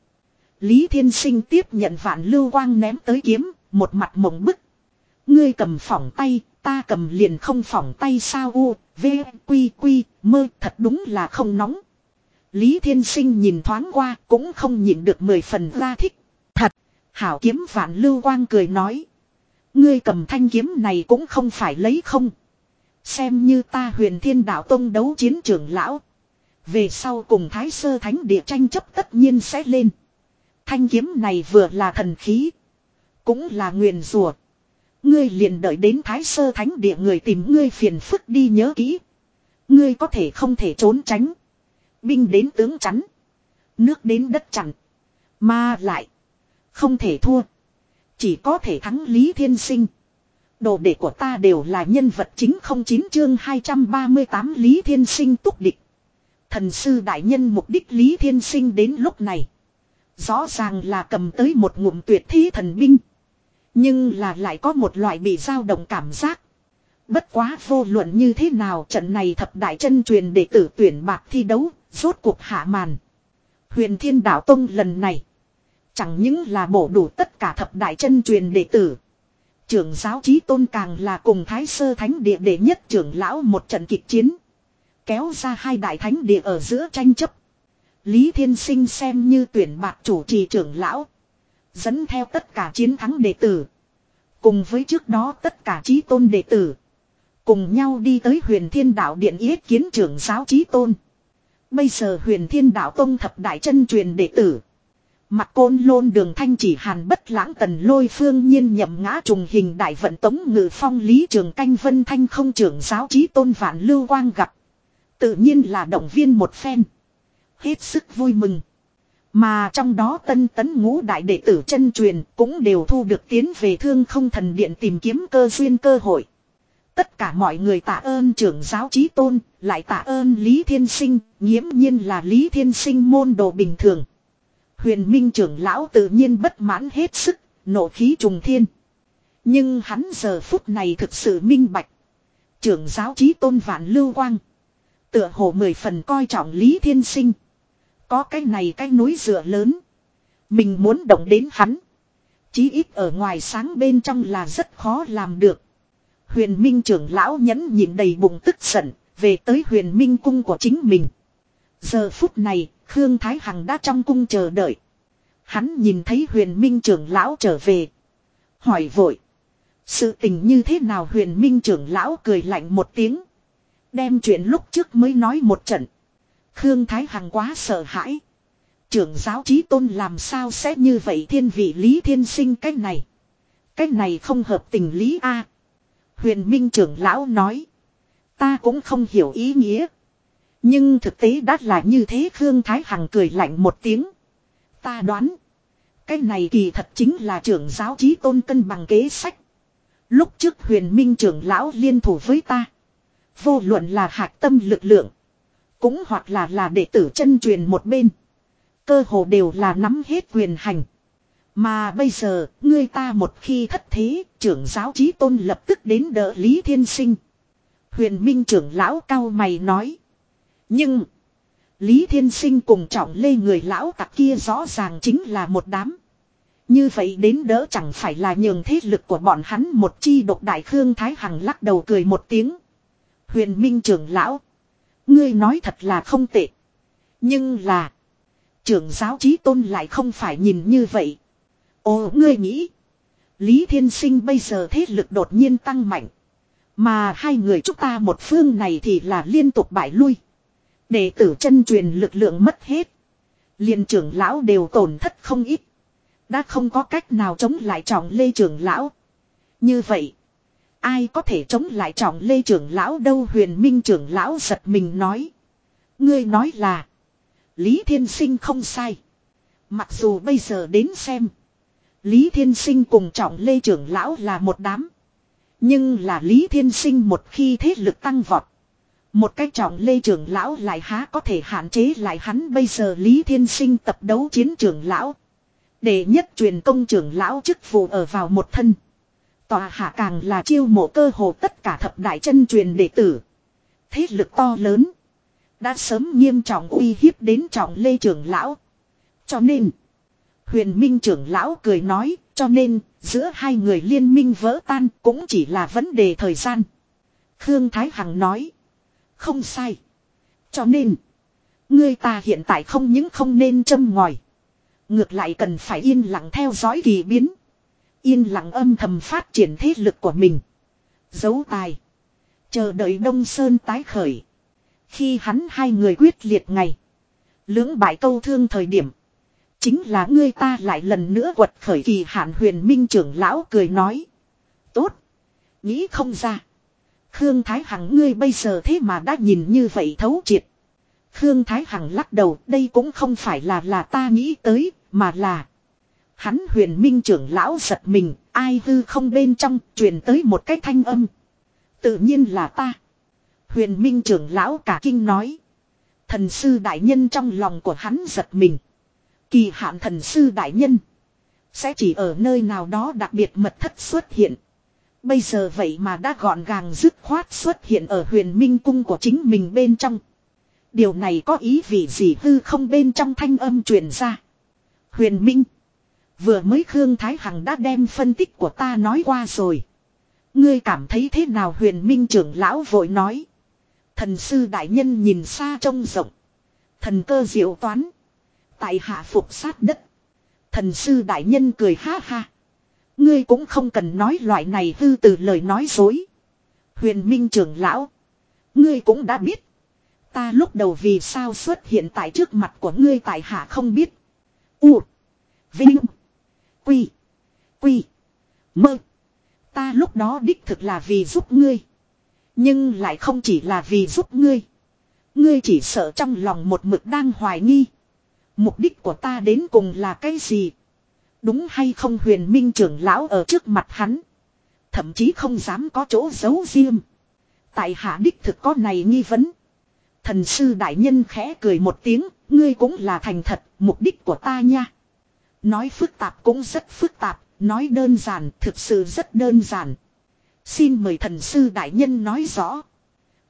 Lý Thiên Sinh tiếp nhận vạn lưu quang ném tới kiếm, một mặt mộng bức. Ngươi cầm phỏng tay, ta cầm liền không phỏng tay sao u, v, quy quy, mơ, thật đúng là không nóng. Lý Thiên Sinh nhìn thoáng qua cũng không nhịn được mười phần ra thích. Thật, hảo kiếm vạn lưu quang cười nói. Ngươi cầm thanh kiếm này cũng không phải lấy không. Xem như ta huyền thiên đạo tông đấu chiến trưởng lão. Về sau cùng thái sơ thánh địa tranh chấp tất nhiên sẽ lên. Thanh kiếm này vừa là thần khí. Cũng là nguyền rùa. Ngươi liền đợi đến thái sơ thánh địa người tìm ngươi phiền phức đi nhớ kỹ. Ngươi có thể không thể trốn tránh. Binh đến tướng chắn. Nước đến đất chặn. Mà lại. Không thể thua. Chỉ có thể thắng Lý Thiên Sinh. Đồ đệ của ta đều là nhân vật chính không chín chương 238 Lý Thiên Sinh túc địch. Thần sư đại nhân mục đích Lý Thiên Sinh đến lúc này. Rõ ràng là cầm tới một ngụm tuyệt thi thần binh. Nhưng là lại có một loại bị dao động cảm giác. Bất quá vô luận như thế nào trận này thập đại chân truyền đệ tử tuyển bạc thi đấu, rốt cuộc hạ màn. Huyền Thiên Đạo Tông lần này. Chẳng những là bổ đủ tất cả thập đại chân truyền đệ tử. Trưởng giáo trí tôn càng là cùng Thái Sơ Thánh Địa đệ nhất trưởng lão một trận kịch chiến. Kéo ra hai đại thánh địa ở giữa tranh chấp. Lý Thiên Sinh xem như tuyển bạc chủ trì trưởng lão. Dẫn theo tất cả chiến thắng đệ tử. Cùng với trước đó tất cả trí tôn đệ tử. Cùng nhau đi tới huyền thiên đạo điện yết kiến trưởng giáo trí tôn. Bây giờ huyền thiên đạo tông thập đại chân truyền đệ tử. Mặt côn lôn đường thanh chỉ hàn bất lãng tần lôi phương nhiên nhậm ngã trùng hình đại vận tống ngự phong lý trường canh vân thanh không trưởng giáo trí tôn vạn lưu quang gặp. Tự nhiên là động viên một phen. Hết sức vui mừng. Mà trong đó tân tấn ngũ đại đệ tử chân truyền cũng đều thu được tiến về thương không thần điện tìm kiếm cơ duyên cơ hội. Tất cả mọi người tạ ơn trưởng giáo trí tôn, lại tạ ơn Lý Thiên Sinh, nghiễm nhiên là Lý Thiên Sinh môn đồ bình thường. Huyền Minh trưởng lão tự nhiên bất mãn hết sức, nộ khí trùng thiên. Nhưng hắn giờ phút này thực sự minh bạch. Trưởng giáo trí tôn vạn lưu quang. Tựa hồ mười phần coi trọng Lý Thiên Sinh. Có cái này cái núi dựa lớn. Mình muốn động đến hắn. Chí ít ở ngoài sáng bên trong là rất khó làm được. Huyền Minh trưởng lão nhẫn nhịn đầy bụng tức giận, về tới huyền Minh cung của chính mình. Giờ phút này, Khương Thái Hằng đã trong cung chờ đợi. Hắn nhìn thấy huyền Minh trưởng lão trở về. Hỏi vội. Sự tình như thế nào huyền minh trưởng lão cười lạnh một tiếng. Đem chuyện lúc trước mới nói một trận. Khương Thái Hằng quá sợ hãi. Trưởng giáo trí tôn làm sao sẽ như vậy thiên vị lý thiên sinh cách này. Cách này không hợp tình lý A. Huyền Minh trưởng lão nói. Ta cũng không hiểu ý nghĩa. Nhưng thực tế đã là như thế, Khương Thái Hằng cười lạnh một tiếng. Ta đoán. Cái này kỳ thật chính là trưởng giáo trí tôn cân bằng kế sách. Lúc trước huyền minh trưởng lão liên thủ với ta. Vô luận là hạc tâm lực lượng. Cũng hoặc là là đệ tử chân truyền một bên. Cơ hồ đều là nắm hết quyền hành. Mà bây giờ, ngươi ta một khi thất thế, trưởng giáo trí tôn lập tức đến đỡ Lý Thiên Sinh. Huyền Minh trưởng lão cao mày nói. Nhưng, Lý Thiên Sinh cùng trọng lê người lão tặc kia rõ ràng chính là một đám. Như vậy đến đỡ chẳng phải là nhường thế lực của bọn hắn một chi độc đại Khương Thái Hằng lắc đầu cười một tiếng. Huyền Minh trưởng lão. Ngươi nói thật là không tệ. Nhưng là. Trưởng giáo trí tôn lại không phải nhìn như vậy. Ồ ngươi nghĩ. Lý Thiên Sinh bây giờ thế lực đột nhiên tăng mạnh. Mà hai người chúng ta một phương này thì là liên tục bại lui. Đệ tử chân truyền lực lượng mất hết. Liên trưởng lão đều tổn thất không ít. Đã không có cách nào chống lại trọng lê trưởng lão. Như vậy. Ai có thể chống lại trọng lê trưởng lão đâu huyền minh trưởng lão giật mình nói. Ngươi nói là. Lý Thiên Sinh không sai. Mặc dù bây giờ đến xem. Lý Thiên Sinh cùng trọng lê trưởng lão là một đám. Nhưng là Lý Thiên Sinh một khi thế lực tăng vọt. Một cái trọng lê trưởng lão lại há có thể hạn chế lại hắn bây giờ Lý Thiên Sinh tập đấu chiến trưởng lão. Để nhất truyền công trưởng lão chức vụ ở vào một thân. Tòa hạ càng là chiêu mộ cơ hồ tất cả thập đại chân truyền đệ tử. Thế lực to lớn. Đã sớm nghiêm trọng uy hiếp đến trọng lê trưởng lão. Cho nên. Huyền Minh trưởng lão cười nói. Cho nên, giữa hai người liên minh vỡ tan cũng chỉ là vấn đề thời gian. Khương Thái Hằng nói. Không sai. Cho nên. Người ta hiện tại không những không nên châm ngòi. Ngược lại cần phải yên lặng theo dõi kỳ biến. Yên lặng âm thầm phát triển thế lực của mình. Giấu tài. Chờ đợi Đông Sơn tái khởi. Khi hắn hai người quyết liệt ngày. Lưỡng bại câu thương thời điểm. Chính là ngươi ta lại lần nữa quật khởi kỳ hạn huyền minh trưởng lão cười nói. Tốt. Nghĩ không ra. Khương Thái Hằng ngươi bây giờ thế mà đã nhìn như vậy thấu triệt. Khương Thái Hằng lắc đầu, đây cũng không phải là là ta nghĩ tới, mà là. Hắn huyền minh trưởng lão giật mình, ai hư không bên trong, truyền tới một cái thanh âm. Tự nhiên là ta. Huyền minh trưởng lão cả kinh nói. Thần sư đại nhân trong lòng của hắn giật mình. Kỳ hạn thần sư đại nhân. Sẽ chỉ ở nơi nào đó đặc biệt mật thất xuất hiện. Bây giờ vậy mà đã gọn gàng dứt khoát xuất hiện ở huyền minh cung của chính mình bên trong. Điều này có ý vị gì hư không bên trong thanh âm truyền ra. Huyền minh. Vừa mới Khương Thái Hằng đã đem phân tích của ta nói qua rồi. Ngươi cảm thấy thế nào huyền minh trưởng lão vội nói. Thần sư đại nhân nhìn xa trông rộng. Thần cơ diệu toán. Tại hạ phục sát đất. Thần sư đại nhân cười ha ha. Ngươi cũng không cần nói loại này hư từ lời nói dối. Huyền Minh trưởng lão. Ngươi cũng đã biết. Ta lúc đầu vì sao xuất hiện tại trước mặt của ngươi tại hạ không biết. U. Vinh. Quy. Quy. Mơ. Ta lúc đó đích thực là vì giúp ngươi. Nhưng lại không chỉ là vì giúp ngươi. Ngươi chỉ sợ trong lòng một mực đang hoài nghi. Mục đích của ta đến cùng là cái gì? Đúng hay không huyền minh trưởng lão ở trước mặt hắn. Thậm chí không dám có chỗ giấu riêng. Tại hạ đích thực có này nghi vấn. Thần sư đại nhân khẽ cười một tiếng, ngươi cũng là thành thật, mục đích của ta nha. Nói phức tạp cũng rất phức tạp, nói đơn giản, thực sự rất đơn giản. Xin mời thần sư đại nhân nói rõ.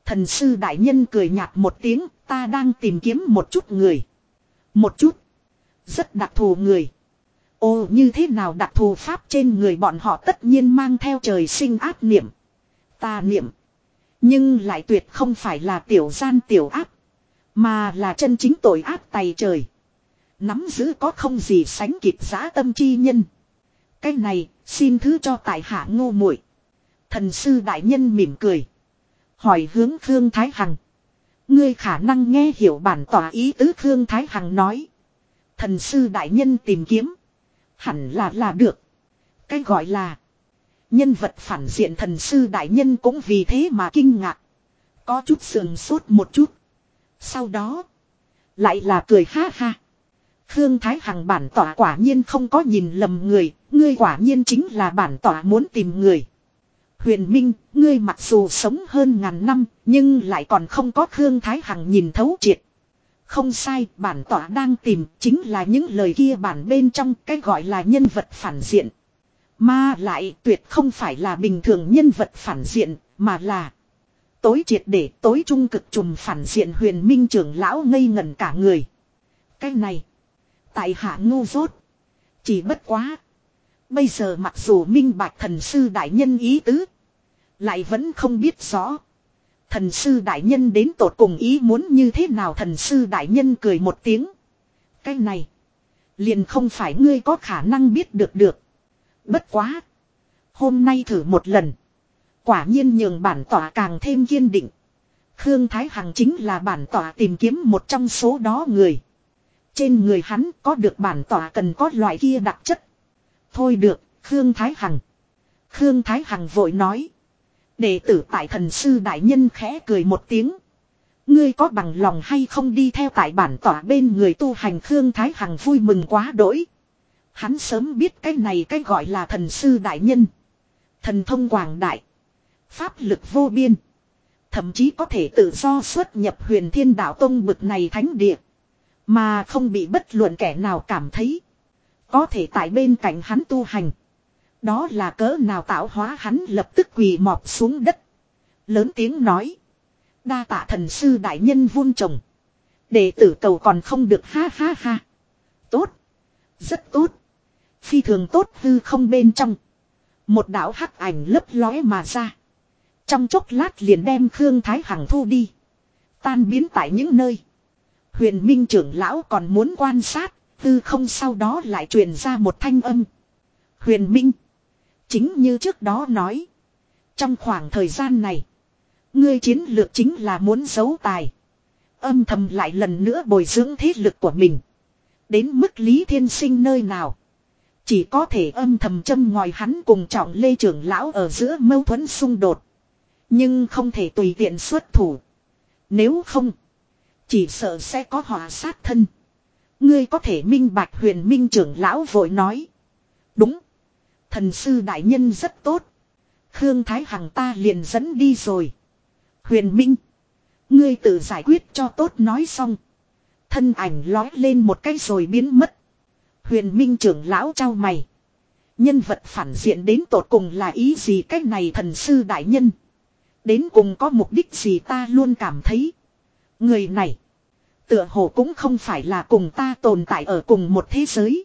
Thần sư đại nhân cười nhạt một tiếng, ta đang tìm kiếm một chút người. Một chút. Rất đặc thù người. Ồ như thế nào đặc thù pháp trên người bọn họ tất nhiên mang theo trời sinh áp niệm. Ta niệm. Nhưng lại tuyệt không phải là tiểu gian tiểu áp. Mà là chân chính tội áp tay trời. Nắm giữ có không gì sánh kịp giá tâm chi nhân. Cái này, xin thứ cho tại hạ ngô muội Thần sư đại nhân mỉm cười. Hỏi hướng Khương Thái Hằng. Ngươi khả năng nghe hiểu bản tỏa ý tứ Khương Thái Hằng nói. Thần sư đại nhân tìm kiếm. Hẳn là là được. Cái gọi là. Nhân vật phản diện thần sư đại nhân cũng vì thế mà kinh ngạc. Có chút sườn sốt một chút. Sau đó. Lại là cười ha ha. Khương Thái Hằng bản tỏa quả nhiên không có nhìn lầm người. Ngươi quả nhiên chính là bản tỏa muốn tìm người. Huyền Minh, ngươi mặc dù sống hơn ngàn năm, nhưng lại còn không có Khương Thái Hằng nhìn thấu triệt. Không sai, bản tỏa đang tìm chính là những lời kia bản bên trong cái gọi là nhân vật phản diện. Mà lại tuyệt không phải là bình thường nhân vật phản diện, mà là tối triệt để tối trung cực trùm phản diện huyền minh trưởng lão ngây ngẩn cả người. Cái này, tại hạ ngu dốt, chỉ bất quá. Bây giờ mặc dù minh bạch thần sư đại nhân ý tứ, lại vẫn không biết rõ. Thần sư đại nhân đến tột cùng ý muốn như thế nào thần sư đại nhân cười một tiếng. Cái này, liền không phải ngươi có khả năng biết được được. Bất quá. Hôm nay thử một lần. Quả nhiên nhường bản tỏa càng thêm kiên định. Khương Thái Hằng chính là bản tỏa tìm kiếm một trong số đó người. Trên người hắn có được bản tỏa cần có loại kia đặc chất. Thôi được, Khương Thái Hằng. Khương Thái Hằng vội nói. Đệ tử tại thần sư đại nhân khẽ cười một tiếng. Ngươi có bằng lòng hay không đi theo tại bản tỏa bên người tu hành Khương Thái Hằng vui mừng quá đỗi. Hắn sớm biết cái này cái gọi là thần sư đại nhân. Thần thông quảng đại. Pháp lực vô biên. Thậm chí có thể tự do xuất nhập huyền thiên đạo tông bực này thánh địa. Mà không bị bất luận kẻ nào cảm thấy. Có thể tại bên cạnh hắn tu hành. Đó là cỡ nào tạo hóa hắn lập tức quỳ mọp xuống đất. Lớn tiếng nói. Đa tạ thần sư đại nhân vun trồng. Đệ tử cầu còn không được ha ha ha. Tốt. Rất tốt. Phi thường tốt hư không bên trong. Một đạo hắc ảnh lấp lóe mà ra. Trong chốc lát liền đem Khương Thái Hằng thu đi. Tan biến tại những nơi. Huyền Minh trưởng lão còn muốn quan sát. Tư không sau đó lại truyền ra một thanh âm. Huyền Minh. Chính như trước đó nói. Trong khoảng thời gian này. Ngươi chiến lược chính là muốn giấu tài. Âm thầm lại lần nữa bồi dưỡng thế lực của mình. Đến mức Lý Thiên Sinh nơi nào. Chỉ có thể âm thầm châm ngòi hắn cùng trọng lê trưởng lão ở giữa mâu thuẫn xung đột. Nhưng không thể tùy tiện xuất thủ. Nếu không. Chỉ sợ sẽ có họa sát thân. Ngươi có thể minh bạch huyền minh trưởng lão vội nói. Đúng. Thần sư đại nhân rất tốt. Khương Thái Hằng ta liền dẫn đi rồi. Huyền minh. Ngươi tự giải quyết cho tốt nói xong. Thân ảnh lói lên một cái rồi biến mất. Huyền Minh trưởng lão trao mày. Nhân vật phản diện đến tột cùng là ý gì cách này thần sư đại nhân. Đến cùng có mục đích gì ta luôn cảm thấy. Người này. Tựa hồ cũng không phải là cùng ta tồn tại ở cùng một thế giới.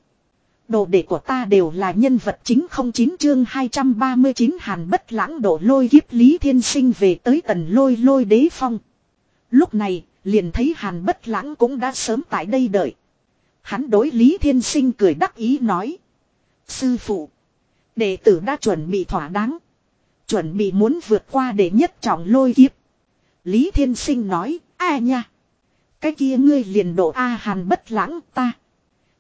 Đồ đệ của ta đều là nhân vật chính không chín chương 239 hàn bất lãng độ lôi kiếp Lý Thiên Sinh về tới tần lôi lôi đế phong. Lúc này, liền thấy hàn bất lãng cũng đã sớm tại đây đợi. Hắn đối Lý Thiên Sinh cười đắc ý nói. Sư phụ. Đệ tử đã chuẩn bị thỏa đáng. Chuẩn bị muốn vượt qua để nhất trọng lôi kiếp. Lý Thiên Sinh nói. A nha. Cái kia ngươi liền độ A hàn bất lãng ta.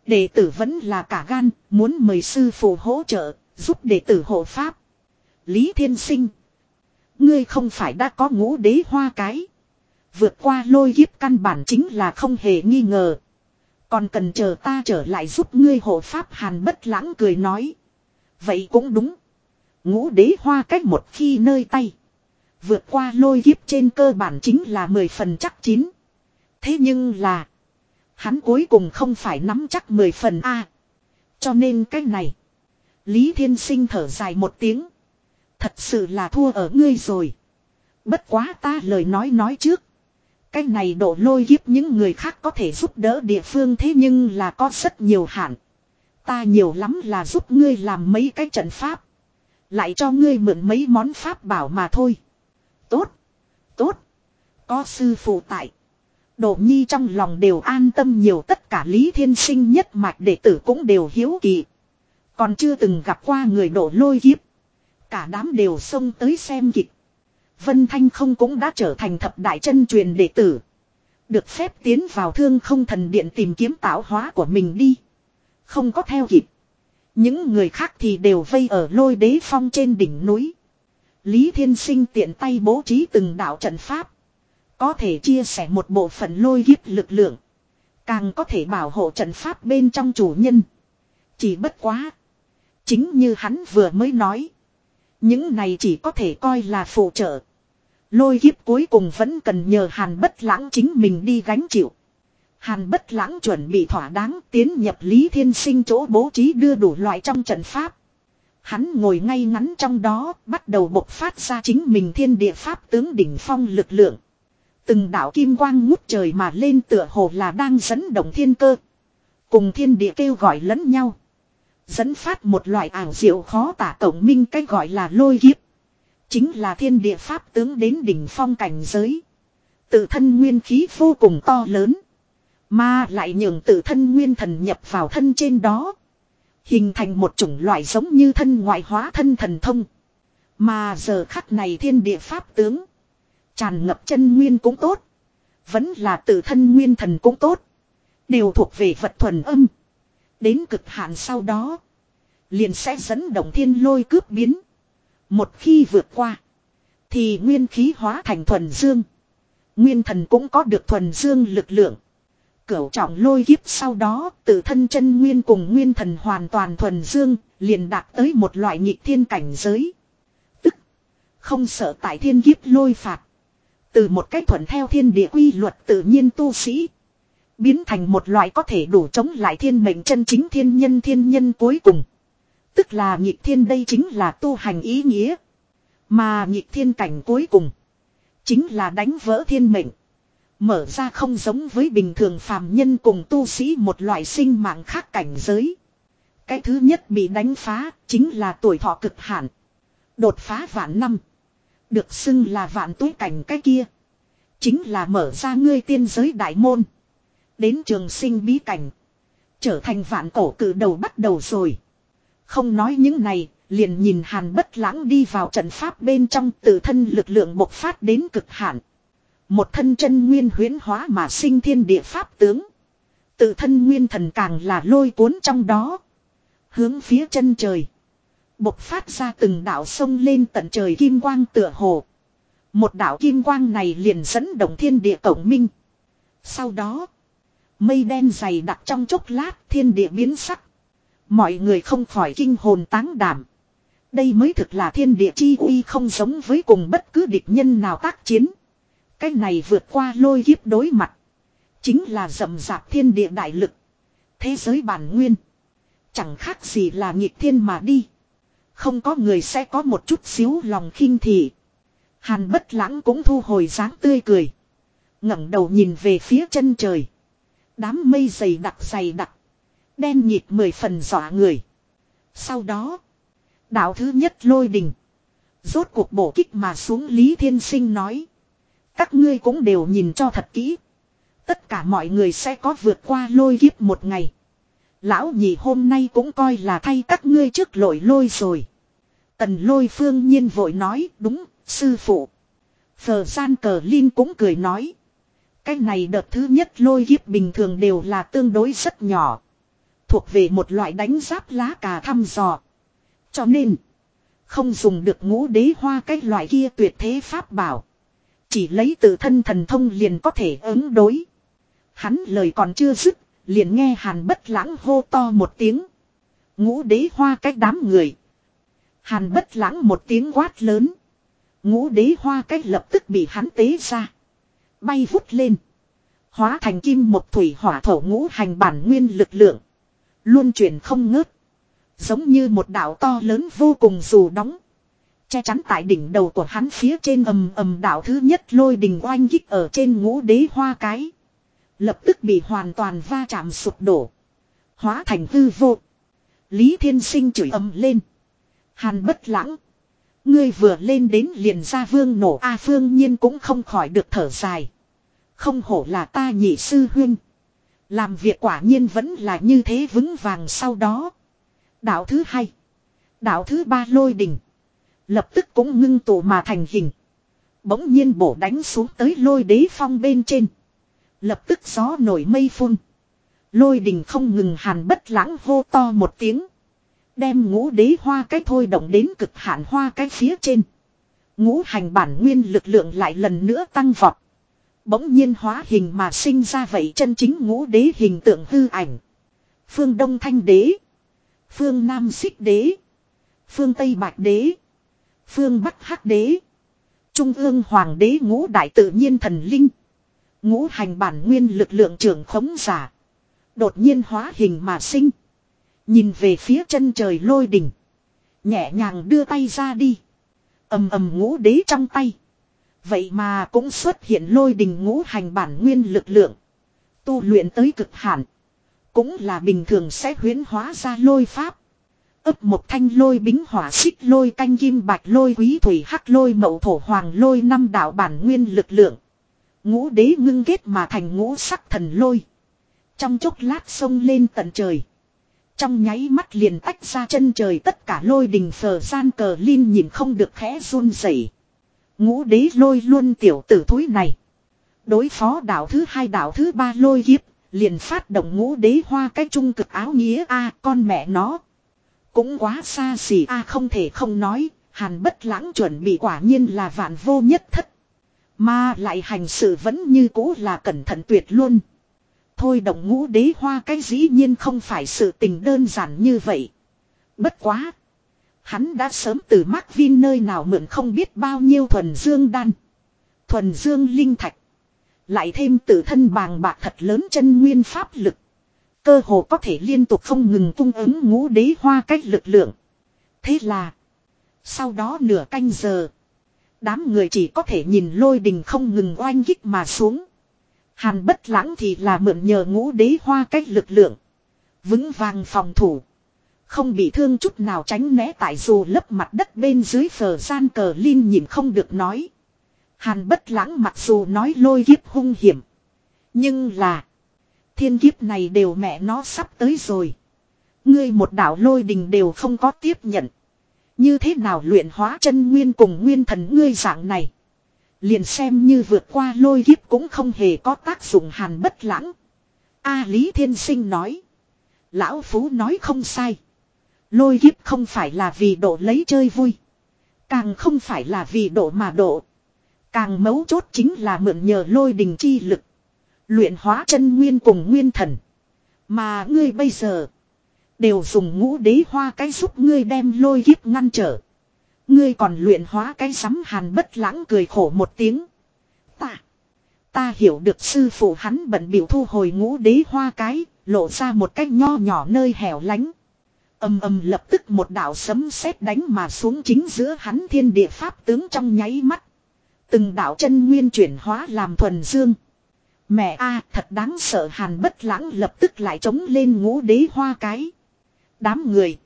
Đệ tử vẫn là cả gan. Muốn mời sư phụ hỗ trợ. Giúp đệ tử hộ pháp. Lý Thiên Sinh. Ngươi không phải đã có ngũ đế hoa cái. Vượt qua lôi kiếp căn bản chính là không hề nghi ngờ. Còn cần chờ ta trở lại giúp ngươi hộ pháp hàn bất lãng cười nói. Vậy cũng đúng. Ngũ đế hoa cách một khi nơi tay. Vượt qua lôi kiếp trên cơ bản chính là mười phần chắc chín. Thế nhưng là. Hắn cuối cùng không phải nắm chắc mười phần A. cho nên cái này. Lý Thiên Sinh thở dài một tiếng. Thật sự là thua ở ngươi rồi. Bất quá ta lời nói nói trước. Cái này độ lôi kiếp những người khác có thể giúp đỡ địa phương thế nhưng là có rất nhiều hạn. Ta nhiều lắm là giúp ngươi làm mấy cái trận pháp. Lại cho ngươi mượn mấy món pháp bảo mà thôi. Tốt. Tốt. Có sư phụ tại. Độ nhi trong lòng đều an tâm nhiều, tất cả Lý Thiên Sinh nhất mạch đệ tử cũng đều hiếu kỳ. Còn chưa từng gặp qua người đổ lôi kiếp. Cả đám đều xông tới xem kịch. Vân Thanh không cũng đã trở thành thập đại chân truyền đệ tử. Được phép tiến vào thương không thần điện tìm kiếm tạo hóa của mình đi. Không có theo kịp. Những người khác thì đều vây ở lôi đế phong trên đỉnh núi. Lý Thiên Sinh tiện tay bố trí từng đạo trận pháp. Có thể chia sẻ một bộ phận lôi kiếp lực lượng. Càng có thể bảo hộ trận pháp bên trong chủ nhân. Chỉ bất quá. Chính như hắn vừa mới nói. Những này chỉ có thể coi là phụ trợ. Lôi kiếp cuối cùng vẫn cần nhờ Hàn Bất Lãng chính mình đi gánh chịu. Hàn Bất Lãng chuẩn bị thỏa đáng tiến nhập Lý Thiên Sinh chỗ bố trí đưa đủ loại trong trận pháp. Hắn ngồi ngay ngắn trong đó, bắt đầu bộc phát ra chính mình thiên địa pháp tướng đỉnh phong lực lượng. Từng đạo kim quang ngút trời mà lên tựa hồ là đang dẫn động thiên cơ. Cùng thiên địa kêu gọi lẫn nhau. Dẫn phát một loại ảo diệu khó tả tổng minh cái gọi là lôi kiếp. Chính là thiên địa pháp tướng đến đỉnh phong cảnh giới. Tự thân nguyên khí vô cùng to lớn. Mà lại nhường tự thân nguyên thần nhập vào thân trên đó. Hình thành một chủng loại giống như thân ngoại hóa thân thần thông. Mà giờ khắc này thiên địa pháp tướng. Tràn ngập chân nguyên cũng tốt. Vẫn là tự thân nguyên thần cũng tốt. Đều thuộc về vật thuần âm. Đến cực hạn sau đó. Liền sẽ dẫn động thiên lôi cướp biến. Một khi vượt qua. Thì nguyên khí hóa thành thuần dương. Nguyên thần cũng có được thuần dương lực lượng. Cửu trọng lôi kiếp sau đó, tự thân chân nguyên cùng nguyên thần hoàn toàn thuần dương, liền đạt tới một loại nhị thiên cảnh giới. Tức, không sợ tại thiên kiếp lôi phạt. Từ một cách thuận theo thiên địa quy luật tự nhiên tu sĩ. Biến thành một loại có thể đủ chống lại thiên mệnh chân chính thiên nhân thiên nhân cuối cùng. Tức là nhị thiên đây chính là tu hành ý nghĩa. Mà nhị thiên cảnh cuối cùng. Chính là đánh vỡ thiên mệnh. Mở ra không giống với bình thường phàm nhân cùng tu sĩ một loại sinh mạng khác cảnh giới. Cái thứ nhất bị đánh phá chính là tuổi thọ cực hạn. Đột phá vạn năm. Được xưng là vạn túi cảnh cái kia. Chính là mở ra ngươi tiên giới đại môn. Đến trường sinh bí cảnh. Trở thành vạn cổ cử đầu bắt đầu rồi. Không nói những này, liền nhìn hàn bất lãng đi vào trận pháp bên trong tự thân lực lượng bộc phát đến cực hạn. Một thân chân nguyên huyến hóa mà sinh thiên địa pháp tướng. Tự thân nguyên thần càng là lôi cuốn trong đó. Hướng phía chân trời. Bộc phát ra từng đạo sông lên tận trời kim quang tựa hồ. Một đạo kim quang này liền dẫn động thiên địa cổng minh. Sau đó. Mây đen dày đặc trong chốc lát thiên địa biến sắc. Mọi người không khỏi kinh hồn táng đảm. Đây mới thực là thiên địa chi uy không giống với cùng bất cứ địch nhân nào tác chiến. Cái này vượt qua lôi kiếp đối mặt. Chính là rầm rạp thiên địa đại lực. Thế giới bản nguyên. Chẳng khác gì là nghịch thiên mà đi. Không có người sẽ có một chút xíu lòng khinh thị. Hàn bất lãng cũng thu hồi dáng tươi cười. ngẩng đầu nhìn về phía chân trời. Đám mây dày đặc dày đặc. Đen nhịp mười phần dọa người. Sau đó. Đạo thứ nhất lôi đình. Rốt cuộc bổ kích mà xuống Lý Thiên Sinh nói. Các ngươi cũng đều nhìn cho thật kỹ. Tất cả mọi người sẽ có vượt qua lôi kiếp một ngày. Lão nhị hôm nay cũng coi là thay các ngươi trước lội lôi rồi. Tần lôi phương nhiên vội nói đúng, sư phụ. Phờ gian cờ Linh cũng cười nói. Cái này đợt thứ nhất lôi kiếp bình thường đều là tương đối rất nhỏ. Thuộc về một loại đánh giáp lá cà thăm dò. Cho nên. Không dùng được ngũ đế hoa cái loại kia tuyệt thế pháp bảo. Chỉ lấy tự thân thần thông liền có thể ứng đối. Hắn lời còn chưa dứt. Liền nghe hàn bất lãng hô to một tiếng. Ngũ đế hoa cách đám người. Hàn bất lãng một tiếng quát lớn. Ngũ đế hoa cách lập tức bị hắn tế ra. Bay vút lên. Hóa thành kim một thủy hỏa thổ ngũ hành bản nguyên lực lượng. Luôn chuyển không ngớt. Giống như một đảo to lớn vô cùng dù đóng. Che chắn tại đỉnh đầu của hắn phía trên ầm ầm đạo thứ nhất lôi đình oanh kích ở trên ngũ đế hoa cái. Lập tức bị hoàn toàn va chạm sụp đổ. Hóa thành hư vô. Lý Thiên Sinh chửi ầm lên. Hàn bất lãng. Ngươi vừa lên đến liền ra vương nổ A phương nhiên cũng không khỏi được thở dài. Không hổ là ta nhị sư huynh. Làm việc quả nhiên vẫn là như thế vững vàng sau đó. Đạo thứ hai. Đạo thứ ba lôi đỉnh Lập tức cũng ngưng tụ mà thành hình. Bỗng nhiên bổ đánh xuống tới lôi đế phong bên trên. Lập tức gió nổi mây phun. Lôi đình không ngừng hàn bất lãng hô to một tiếng. Đem ngũ đế hoa cái thôi động đến cực hạn hoa cái phía trên. Ngũ hành bản nguyên lực lượng lại lần nữa tăng vọt. Bỗng nhiên hóa hình mà sinh ra vậy chân chính ngũ đế hình tượng hư ảnh. Phương Đông Thanh Đế. Phương Nam Xích Đế. Phương Tây Bạch Đế. Phương Bắc Hắc Đế. Trung ương Hoàng Đế ngũ đại tự nhiên thần linh. Ngũ hành bản nguyên lực lượng trưởng khống giả. Đột nhiên hóa hình mà sinh. Nhìn về phía chân trời lôi đỉnh. Nhẹ nhàng đưa tay ra đi. ầm ầm ngũ đế trong tay. Vậy mà cũng xuất hiện lôi đình ngũ hành bản nguyên lực lượng. Tu luyện tới cực hạn. Cũng là bình thường sẽ huyến hóa ra lôi pháp. ấp một thanh lôi bính hỏa xích lôi canh kim bạch lôi quý thủy hắc lôi mậu thổ hoàng lôi năm đạo bản nguyên lực lượng. Ngũ đế ngưng kết mà thành ngũ sắc thần lôi. Trong chốc lát sông lên tận trời. Trong nháy mắt liền tách ra chân trời tất cả lôi đình phờ gian cờ linh nhìn không được khẽ run rẩy. Ngũ đế lôi luôn tiểu tử thúi này. Đối phó đạo thứ hai đạo thứ ba lôi kiếp, liền phát động ngũ đế hoa cái trung cực áo nghĩa a con mẹ nó. Cũng quá xa xỉ a không thể không nói, hàn bất lãng chuẩn bị quả nhiên là vạn vô nhất thất. Mà lại hành sự vẫn như cũ là cẩn thận tuyệt luôn. Thôi đồng ngũ đế hoa cái dĩ nhiên không phải sự tình đơn giản như vậy. Bất quá. Hắn đã sớm từ Mark Vin nơi nào mượn không biết bao nhiêu thuần dương đan. Thuần dương linh thạch. Lại thêm tự thân bàng bạc thật lớn chân nguyên pháp lực. Cơ hồ có thể liên tục không ngừng cung ứng ngũ đế hoa cách lực lượng. Thế là. Sau đó nửa canh giờ. Đám người chỉ có thể nhìn lôi đình không ngừng oanh kích mà xuống. Hàn bất lãng thì là mượn nhờ ngũ đế hoa cách lực lượng. Vững vàng phòng thủ. Không bị thương chút nào tránh né tại dù lấp mặt đất bên dưới phở gian cờ Linh nhìn không được nói. Hàn bất lãng mặc dù nói lôi kiếp hung hiểm. Nhưng là. Thiên kiếp này đều mẹ nó sắp tới rồi. Ngươi một đạo lôi đình đều không có tiếp nhận. Như thế nào luyện hóa chân nguyên cùng nguyên thần ngươi dạng này. Liền xem như vượt qua lôi kiếp cũng không hề có tác dụng hàn bất lãng. A Lý Thiên Sinh nói. Lão Phú nói không sai. Lôi kiếp không phải là vì độ lấy chơi vui. Càng không phải là vì độ mà độ. Càng mấu chốt chính là mượn nhờ lôi đình chi lực. Luyện hóa chân nguyên cùng nguyên thần. Mà ngươi bây giờ. Đều dùng ngũ đế hoa cái giúp ngươi đem lôi kiếp ngăn trở. Ngươi còn luyện hóa cái sắm hàn bất lãng cười khổ một tiếng. Ta. Ta hiểu được sư phụ hắn bận biểu thu hồi ngũ đế hoa cái. Lộ ra một cách nho nhỏ nơi hẻo lánh. Âm âm lập tức một đạo sấm sét đánh mà xuống chính giữa hắn thiên địa pháp tướng trong nháy mắt. Từng đạo chân nguyên chuyển hóa làm thuần dương. Mẹ a, thật đáng sợ hàn bất lãng lập tức lại chống lên ngũ đế hoa cái. Đám người.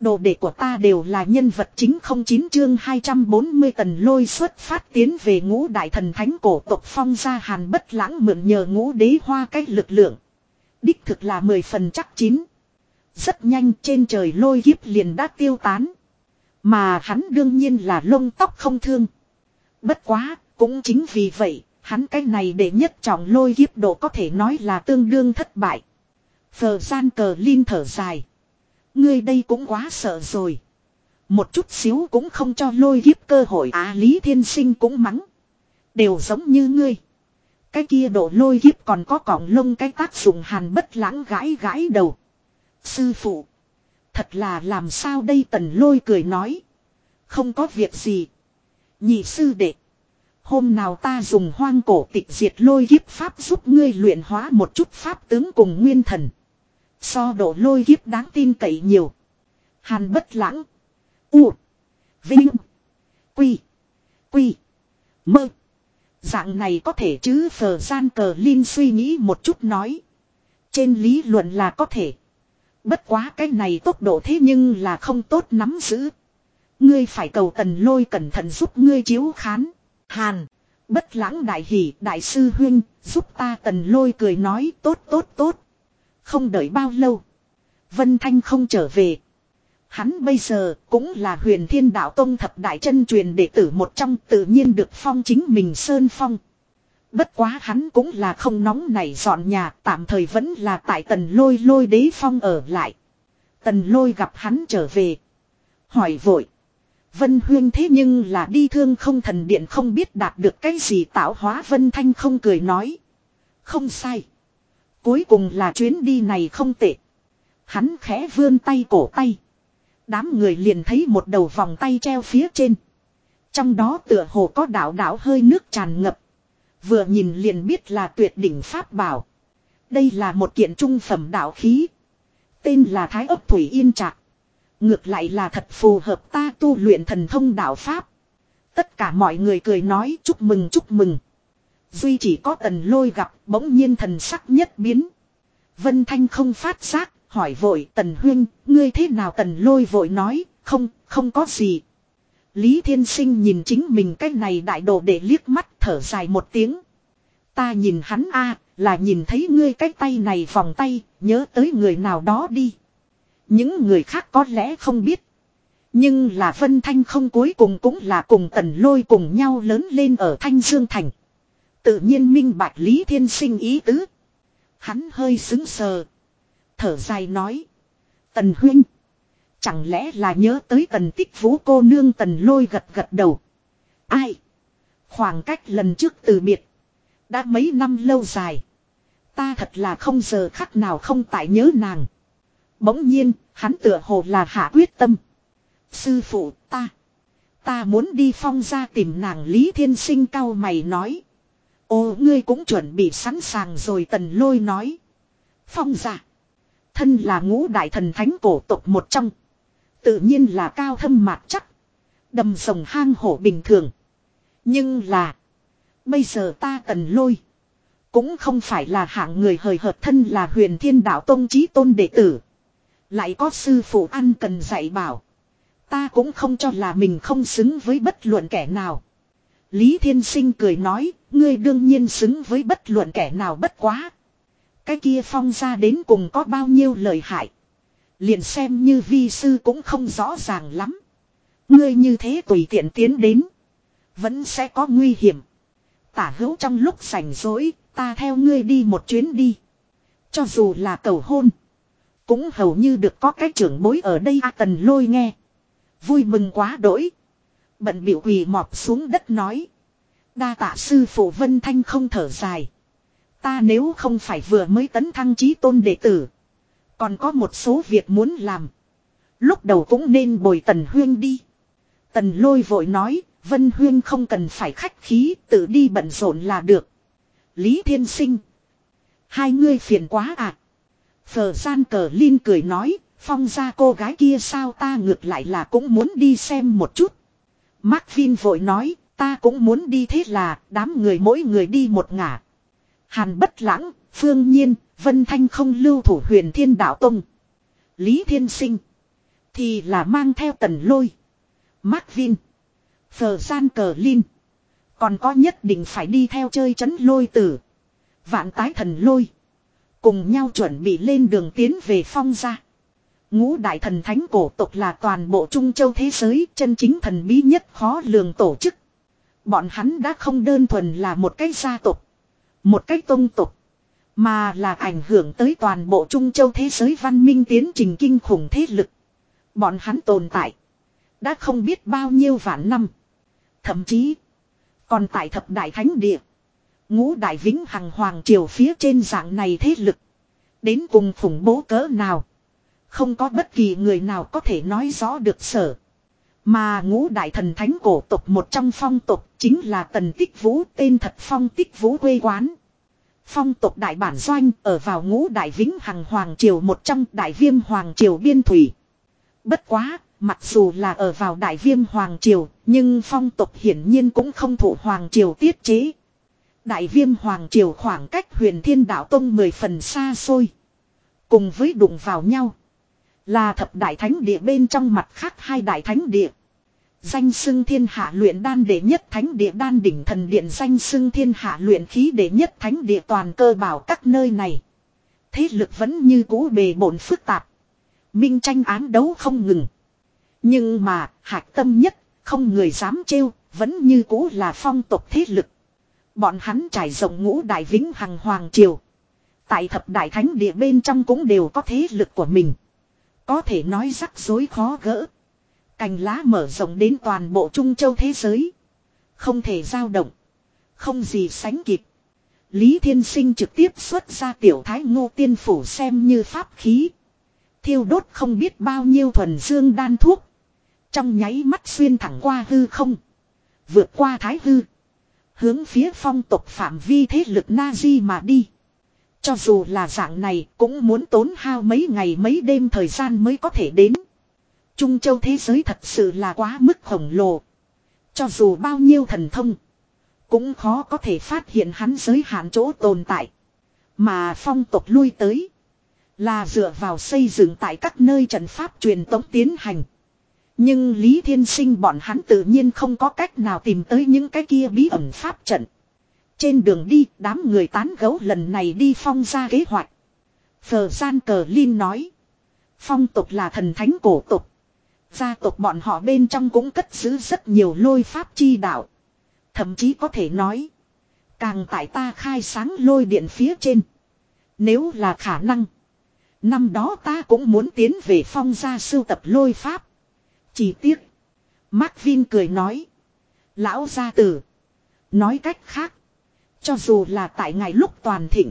Đồ đệ của ta đều là nhân vật chính không chín chương 240 tần lôi xuất phát tiến về ngũ đại thần thánh cổ tộc phong ra hàn bất lãng mượn nhờ ngũ đế hoa cách lực lượng. Đích thực là mười phần chắc chín. Rất nhanh trên trời lôi kiếp liền đã tiêu tán. Mà hắn đương nhiên là lông tóc không thương. Bất quá, cũng chính vì vậy, hắn cái này để nhất trọng lôi kiếp độ có thể nói là tương đương thất bại. Phờ gian cờ Linh thở dài. Ngươi đây cũng quá sợ rồi. Một chút xíu cũng không cho lôi hiếp cơ hội á Lý Thiên Sinh cũng mắng. Đều giống như ngươi. Cái kia độ lôi hiếp còn có cọng lông, cái tác dụng hàn bất lãng gãi gãi đầu. Sư phụ. Thật là làm sao đây tần lôi cười nói. Không có việc gì. Nhị sư đệ. Hôm nào ta dùng hoang cổ tịch diệt lôi hiếp pháp giúp ngươi luyện hóa một chút pháp tướng cùng nguyên thần. So độ lôi kiếp đáng tin cậy nhiều. Hàn bất lãng. U. Vinh. Quy. Quy. Mơ. Dạng này có thể chứ phờ gian cờ Linh suy nghĩ một chút nói. Trên lý luận là có thể. Bất quá cái này tốc độ thế nhưng là không tốt nắm giữ. Ngươi phải cầu tần lôi cẩn thận giúp ngươi chiếu khán. Hàn. Bất lãng đại hỷ, đại sư huyên giúp ta tần lôi cười nói, tốt tốt tốt. Không đợi bao lâu. Vân Thanh không trở về. Hắn bây giờ cũng là huyền thiên đạo tông thập đại chân truyền đệ tử một trong tự nhiên được phong chính mình sơn phong. Bất quá hắn cũng là không nóng nảy dọn nhà, tạm thời vẫn là tại tần lôi lôi đế phong ở lại. Tần lôi gặp hắn trở về. Hỏi vội. Vân huyên thế nhưng là đi thương không thần điện không biết đạt được cái gì tạo hóa, vân thanh không cười nói. Không sai. Cuối cùng là chuyến đi này không tệ. Hắn khẽ vươn tay cổ tay. Đám người liền thấy một đầu vòng tay treo phía trên. Trong đó tựa hồ có đảo đảo hơi nước tràn ngập. Vừa nhìn liền biết là tuyệt đỉnh pháp bảo. Đây là một kiện trung phẩm đạo khí. Tên là Thái ấp Thủy Yên Trạc. Ngược lại là thật phù hợp ta tu luyện thần thông đạo Pháp. Tất cả mọi người cười nói chúc mừng chúc mừng. Duy chỉ có tần lôi gặp bỗng nhiên thần sắc nhất biến. Vân Thanh không phát giác, hỏi vội tần huyên, ngươi thế nào tần lôi vội nói, không, không có gì. Lý Thiên Sinh nhìn chính mình cái này đại đồ để liếc mắt thở dài một tiếng. Ta nhìn hắn a là nhìn thấy ngươi cái tay này vòng tay, nhớ tới người nào đó đi. Những người khác có lẽ không biết. Nhưng là Vân Thanh không cuối cùng cũng là cùng tần lôi cùng nhau lớn lên ở Thanh Dương Thành. Tự nhiên minh bạch Lý Thiên Sinh ý tứ. Hắn hơi xứng sờ. Thở dài nói. Tần huynh. Chẳng lẽ là nhớ tới tần tích vũ cô nương tần lôi gật gật đầu. Ai? Khoảng cách lần trước từ biệt. Đã mấy năm lâu dài. Ta thật là không giờ khắc nào không tại nhớ nàng. Bỗng nhiên, hắn tựa hồ là hạ quyết tâm. Sư phụ ta. Ta muốn đi phong ra tìm nàng Lý Thiên Sinh cao mày nói. Ô ngươi cũng chuẩn bị sẵn sàng rồi tần lôi nói. Phong giả, Thân là ngũ đại thần thánh cổ tộc một trong. Tự nhiên là cao thâm mạc chắc. Đầm rồng hang hổ bình thường. Nhưng là. Bây giờ ta tần lôi. Cũng không phải là hạng người hời hợt thân là huyền thiên đạo tông trí tôn đệ tử. Lại có sư phụ ăn cần dạy bảo. Ta cũng không cho là mình không xứng với bất luận kẻ nào. Lý Thiên Sinh cười nói, ngươi đương nhiên xứng với bất luận kẻ nào bất quá. Cái kia phong ra đến cùng có bao nhiêu lời hại. Liền xem như vi sư cũng không rõ ràng lắm. Ngươi như thế tùy tiện tiến đến. Vẫn sẽ có nguy hiểm. Tả hữu trong lúc sảnh rỗi, ta theo ngươi đi một chuyến đi. Cho dù là cầu hôn. Cũng hầu như được có cái trưởng bối ở đây A tần lôi nghe. Vui mừng quá đỗi. Bận biểu quỳ mọp xuống đất nói. Đa tạ sư phụ Vân Thanh không thở dài. Ta nếu không phải vừa mới tấn thăng trí tôn đệ tử. Còn có một số việc muốn làm. Lúc đầu cũng nên bồi Tần Huyên đi. Tần lôi vội nói, Vân Huyên không cần phải khách khí, tự đi bận rộn là được. Lý Thiên Sinh. Hai ngươi phiền quá à. Phờ gian cờ Linh cười nói, phong ra cô gái kia sao ta ngược lại là cũng muốn đi xem một chút. Mark Vin vội nói, ta cũng muốn đi thế là, đám người mỗi người đi một ngả. Hàn bất lãng, phương nhiên, vân thanh không lưu thủ huyền thiên đạo tông. Lý thiên sinh. Thì là mang theo tần lôi. Mark Vin. Phờ gian cờ Linh. Còn có nhất định phải đi theo chơi chấn lôi tử. Vạn tái thần lôi. Cùng nhau chuẩn bị lên đường tiến về phong gia. Ngũ đại thần thánh cổ tộc là toàn bộ Trung Châu thế giới chân chính thần bí nhất khó lường tổ chức. Bọn hắn đã không đơn thuần là một cái gia tộc. Một cái tông tộc. Mà là ảnh hưởng tới toàn bộ Trung Châu thế giới văn minh tiến trình kinh khủng thế lực. Bọn hắn tồn tại. Đã không biết bao nhiêu vạn năm. Thậm chí. Còn tại thập đại thánh địa. Ngũ đại vĩnh hằng hoàng triều phía trên dạng này thế lực. Đến cùng khủng bố cỡ nào. Không có bất kỳ người nào có thể nói rõ được sở. Mà ngũ đại thần thánh cổ tộc một trong phong tộc chính là tần tích vũ tên thật phong tích vũ quê quán. Phong tộc đại bản doanh ở vào ngũ đại vĩnh hằng hoàng triều một trong đại viêm hoàng triều biên thủy. Bất quá, mặc dù là ở vào đại viêm hoàng triều, nhưng phong tộc hiển nhiên cũng không thụ hoàng triều tiết chế. Đại viêm hoàng triều khoảng cách huyền thiên đạo tông mười phần xa xôi. Cùng với đụng vào nhau. Là thập đại thánh địa bên trong mặt khác hai đại thánh địa. Danh xưng thiên hạ luyện đan đệ nhất thánh địa đan đỉnh thần điện danh xưng thiên hạ luyện khí đệ nhất thánh địa toàn cơ bảo các nơi này. Thế lực vẫn như cũ bề bổn phức tạp. Minh tranh án đấu không ngừng. Nhưng mà, hạc tâm nhất, không người dám trêu, vẫn như cũ là phong tục thế lực. Bọn hắn trải rộng ngũ đại vĩnh hằng hoàng triều. Tại thập đại thánh địa bên trong cũng đều có thế lực của mình. Có thể nói rắc rối khó gỡ. Cành lá mở rộng đến toàn bộ Trung Châu thế giới. Không thể giao động. Không gì sánh kịp. Lý Thiên Sinh trực tiếp xuất ra tiểu thái ngô tiên phủ xem như pháp khí. Thiêu đốt không biết bao nhiêu thuần dương đan thuốc. Trong nháy mắt xuyên thẳng qua hư không. Vượt qua thái hư. Hướng phía phong tục phạm vi thế lực Na-di mà đi. Cho dù là dạng này, cũng muốn tốn hao mấy ngày mấy đêm thời gian mới có thể đến. Trung châu thế giới thật sự là quá mức khổng lồ. Cho dù bao nhiêu thần thông. Cũng khó có thể phát hiện hắn giới hạn chỗ tồn tại. Mà phong tục lui tới. Là dựa vào xây dựng tại các nơi trận pháp truyền tống tiến hành. Nhưng Lý Thiên Sinh bọn hắn tự nhiên không có cách nào tìm tới những cái kia bí ẩn pháp trận. Trên đường đi, đám người tán gấu lần này đi phong ra kế hoạch. Phờ gian cờ Linh nói. Phong tục là thần thánh cổ tục. Gia tộc bọn họ bên trong cũng cất giữ rất nhiều lôi pháp chi đạo. Thậm chí có thể nói. Càng tại ta khai sáng lôi điện phía trên. Nếu là khả năng. Năm đó ta cũng muốn tiến về phong gia sưu tập lôi pháp. Chỉ tiếc. Mark Vin cười nói. Lão gia tử. Nói cách khác. Cho dù là tại ngày lúc toàn thịnh.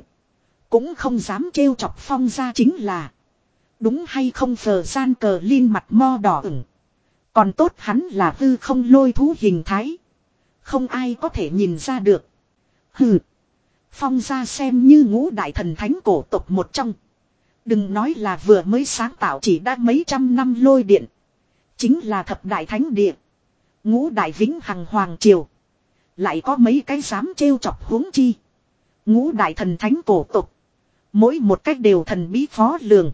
Cũng không dám trêu chọc phong gia chính là. Đúng hay không phờ gian cờ liên mặt mo đỏ ửng. Còn tốt hắn là hư không lôi thú hình thái. Không ai có thể nhìn ra được. Hừ. Phong gia xem như ngũ đại thần thánh cổ tộc một trong. Đừng nói là vừa mới sáng tạo chỉ đã mấy trăm năm lôi điện. Chính là thập đại thánh địa. Ngũ đại vĩnh hằng hoàng triều. Lại có mấy cái dám trêu chọc huống chi. Ngũ đại thần thánh cổ tục. Mỗi một cách đều thần bí phó lường.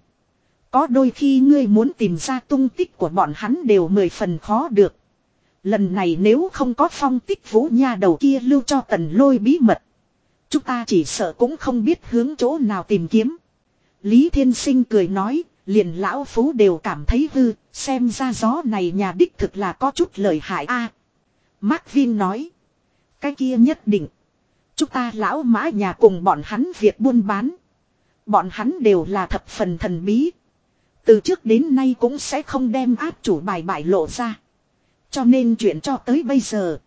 Có đôi khi ngươi muốn tìm ra tung tích của bọn hắn đều mười phần khó được. Lần này nếu không có phong tích vũ nha đầu kia lưu cho tần lôi bí mật. Chúng ta chỉ sợ cũng không biết hướng chỗ nào tìm kiếm. Lý Thiên Sinh cười nói, liền lão phú đều cảm thấy hư, xem ra gió này nhà đích thực là có chút lợi hại a. À, Mark Vin nói, cái kia nhất định. Chúng ta lão mã nhà cùng bọn hắn việc buôn bán. Bọn hắn đều là thập phần thần bí. Từ trước đến nay cũng sẽ không đem áp chủ bài bại lộ ra. Cho nên chuyện cho tới bây giờ.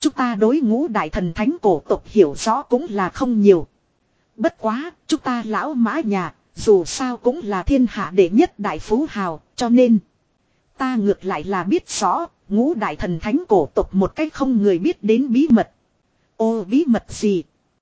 Chúng ta đối ngũ đại thần thánh cổ tộc hiểu rõ cũng là không nhiều. Bất quá, chúng ta lão mã nhà, dù sao cũng là thiên hạ đệ nhất đại phú hào, cho nên. Ta ngược lại là biết rõ, ngũ đại thần thánh cổ tộc một cách không người biết đến bí mật. Ô bí mật gì,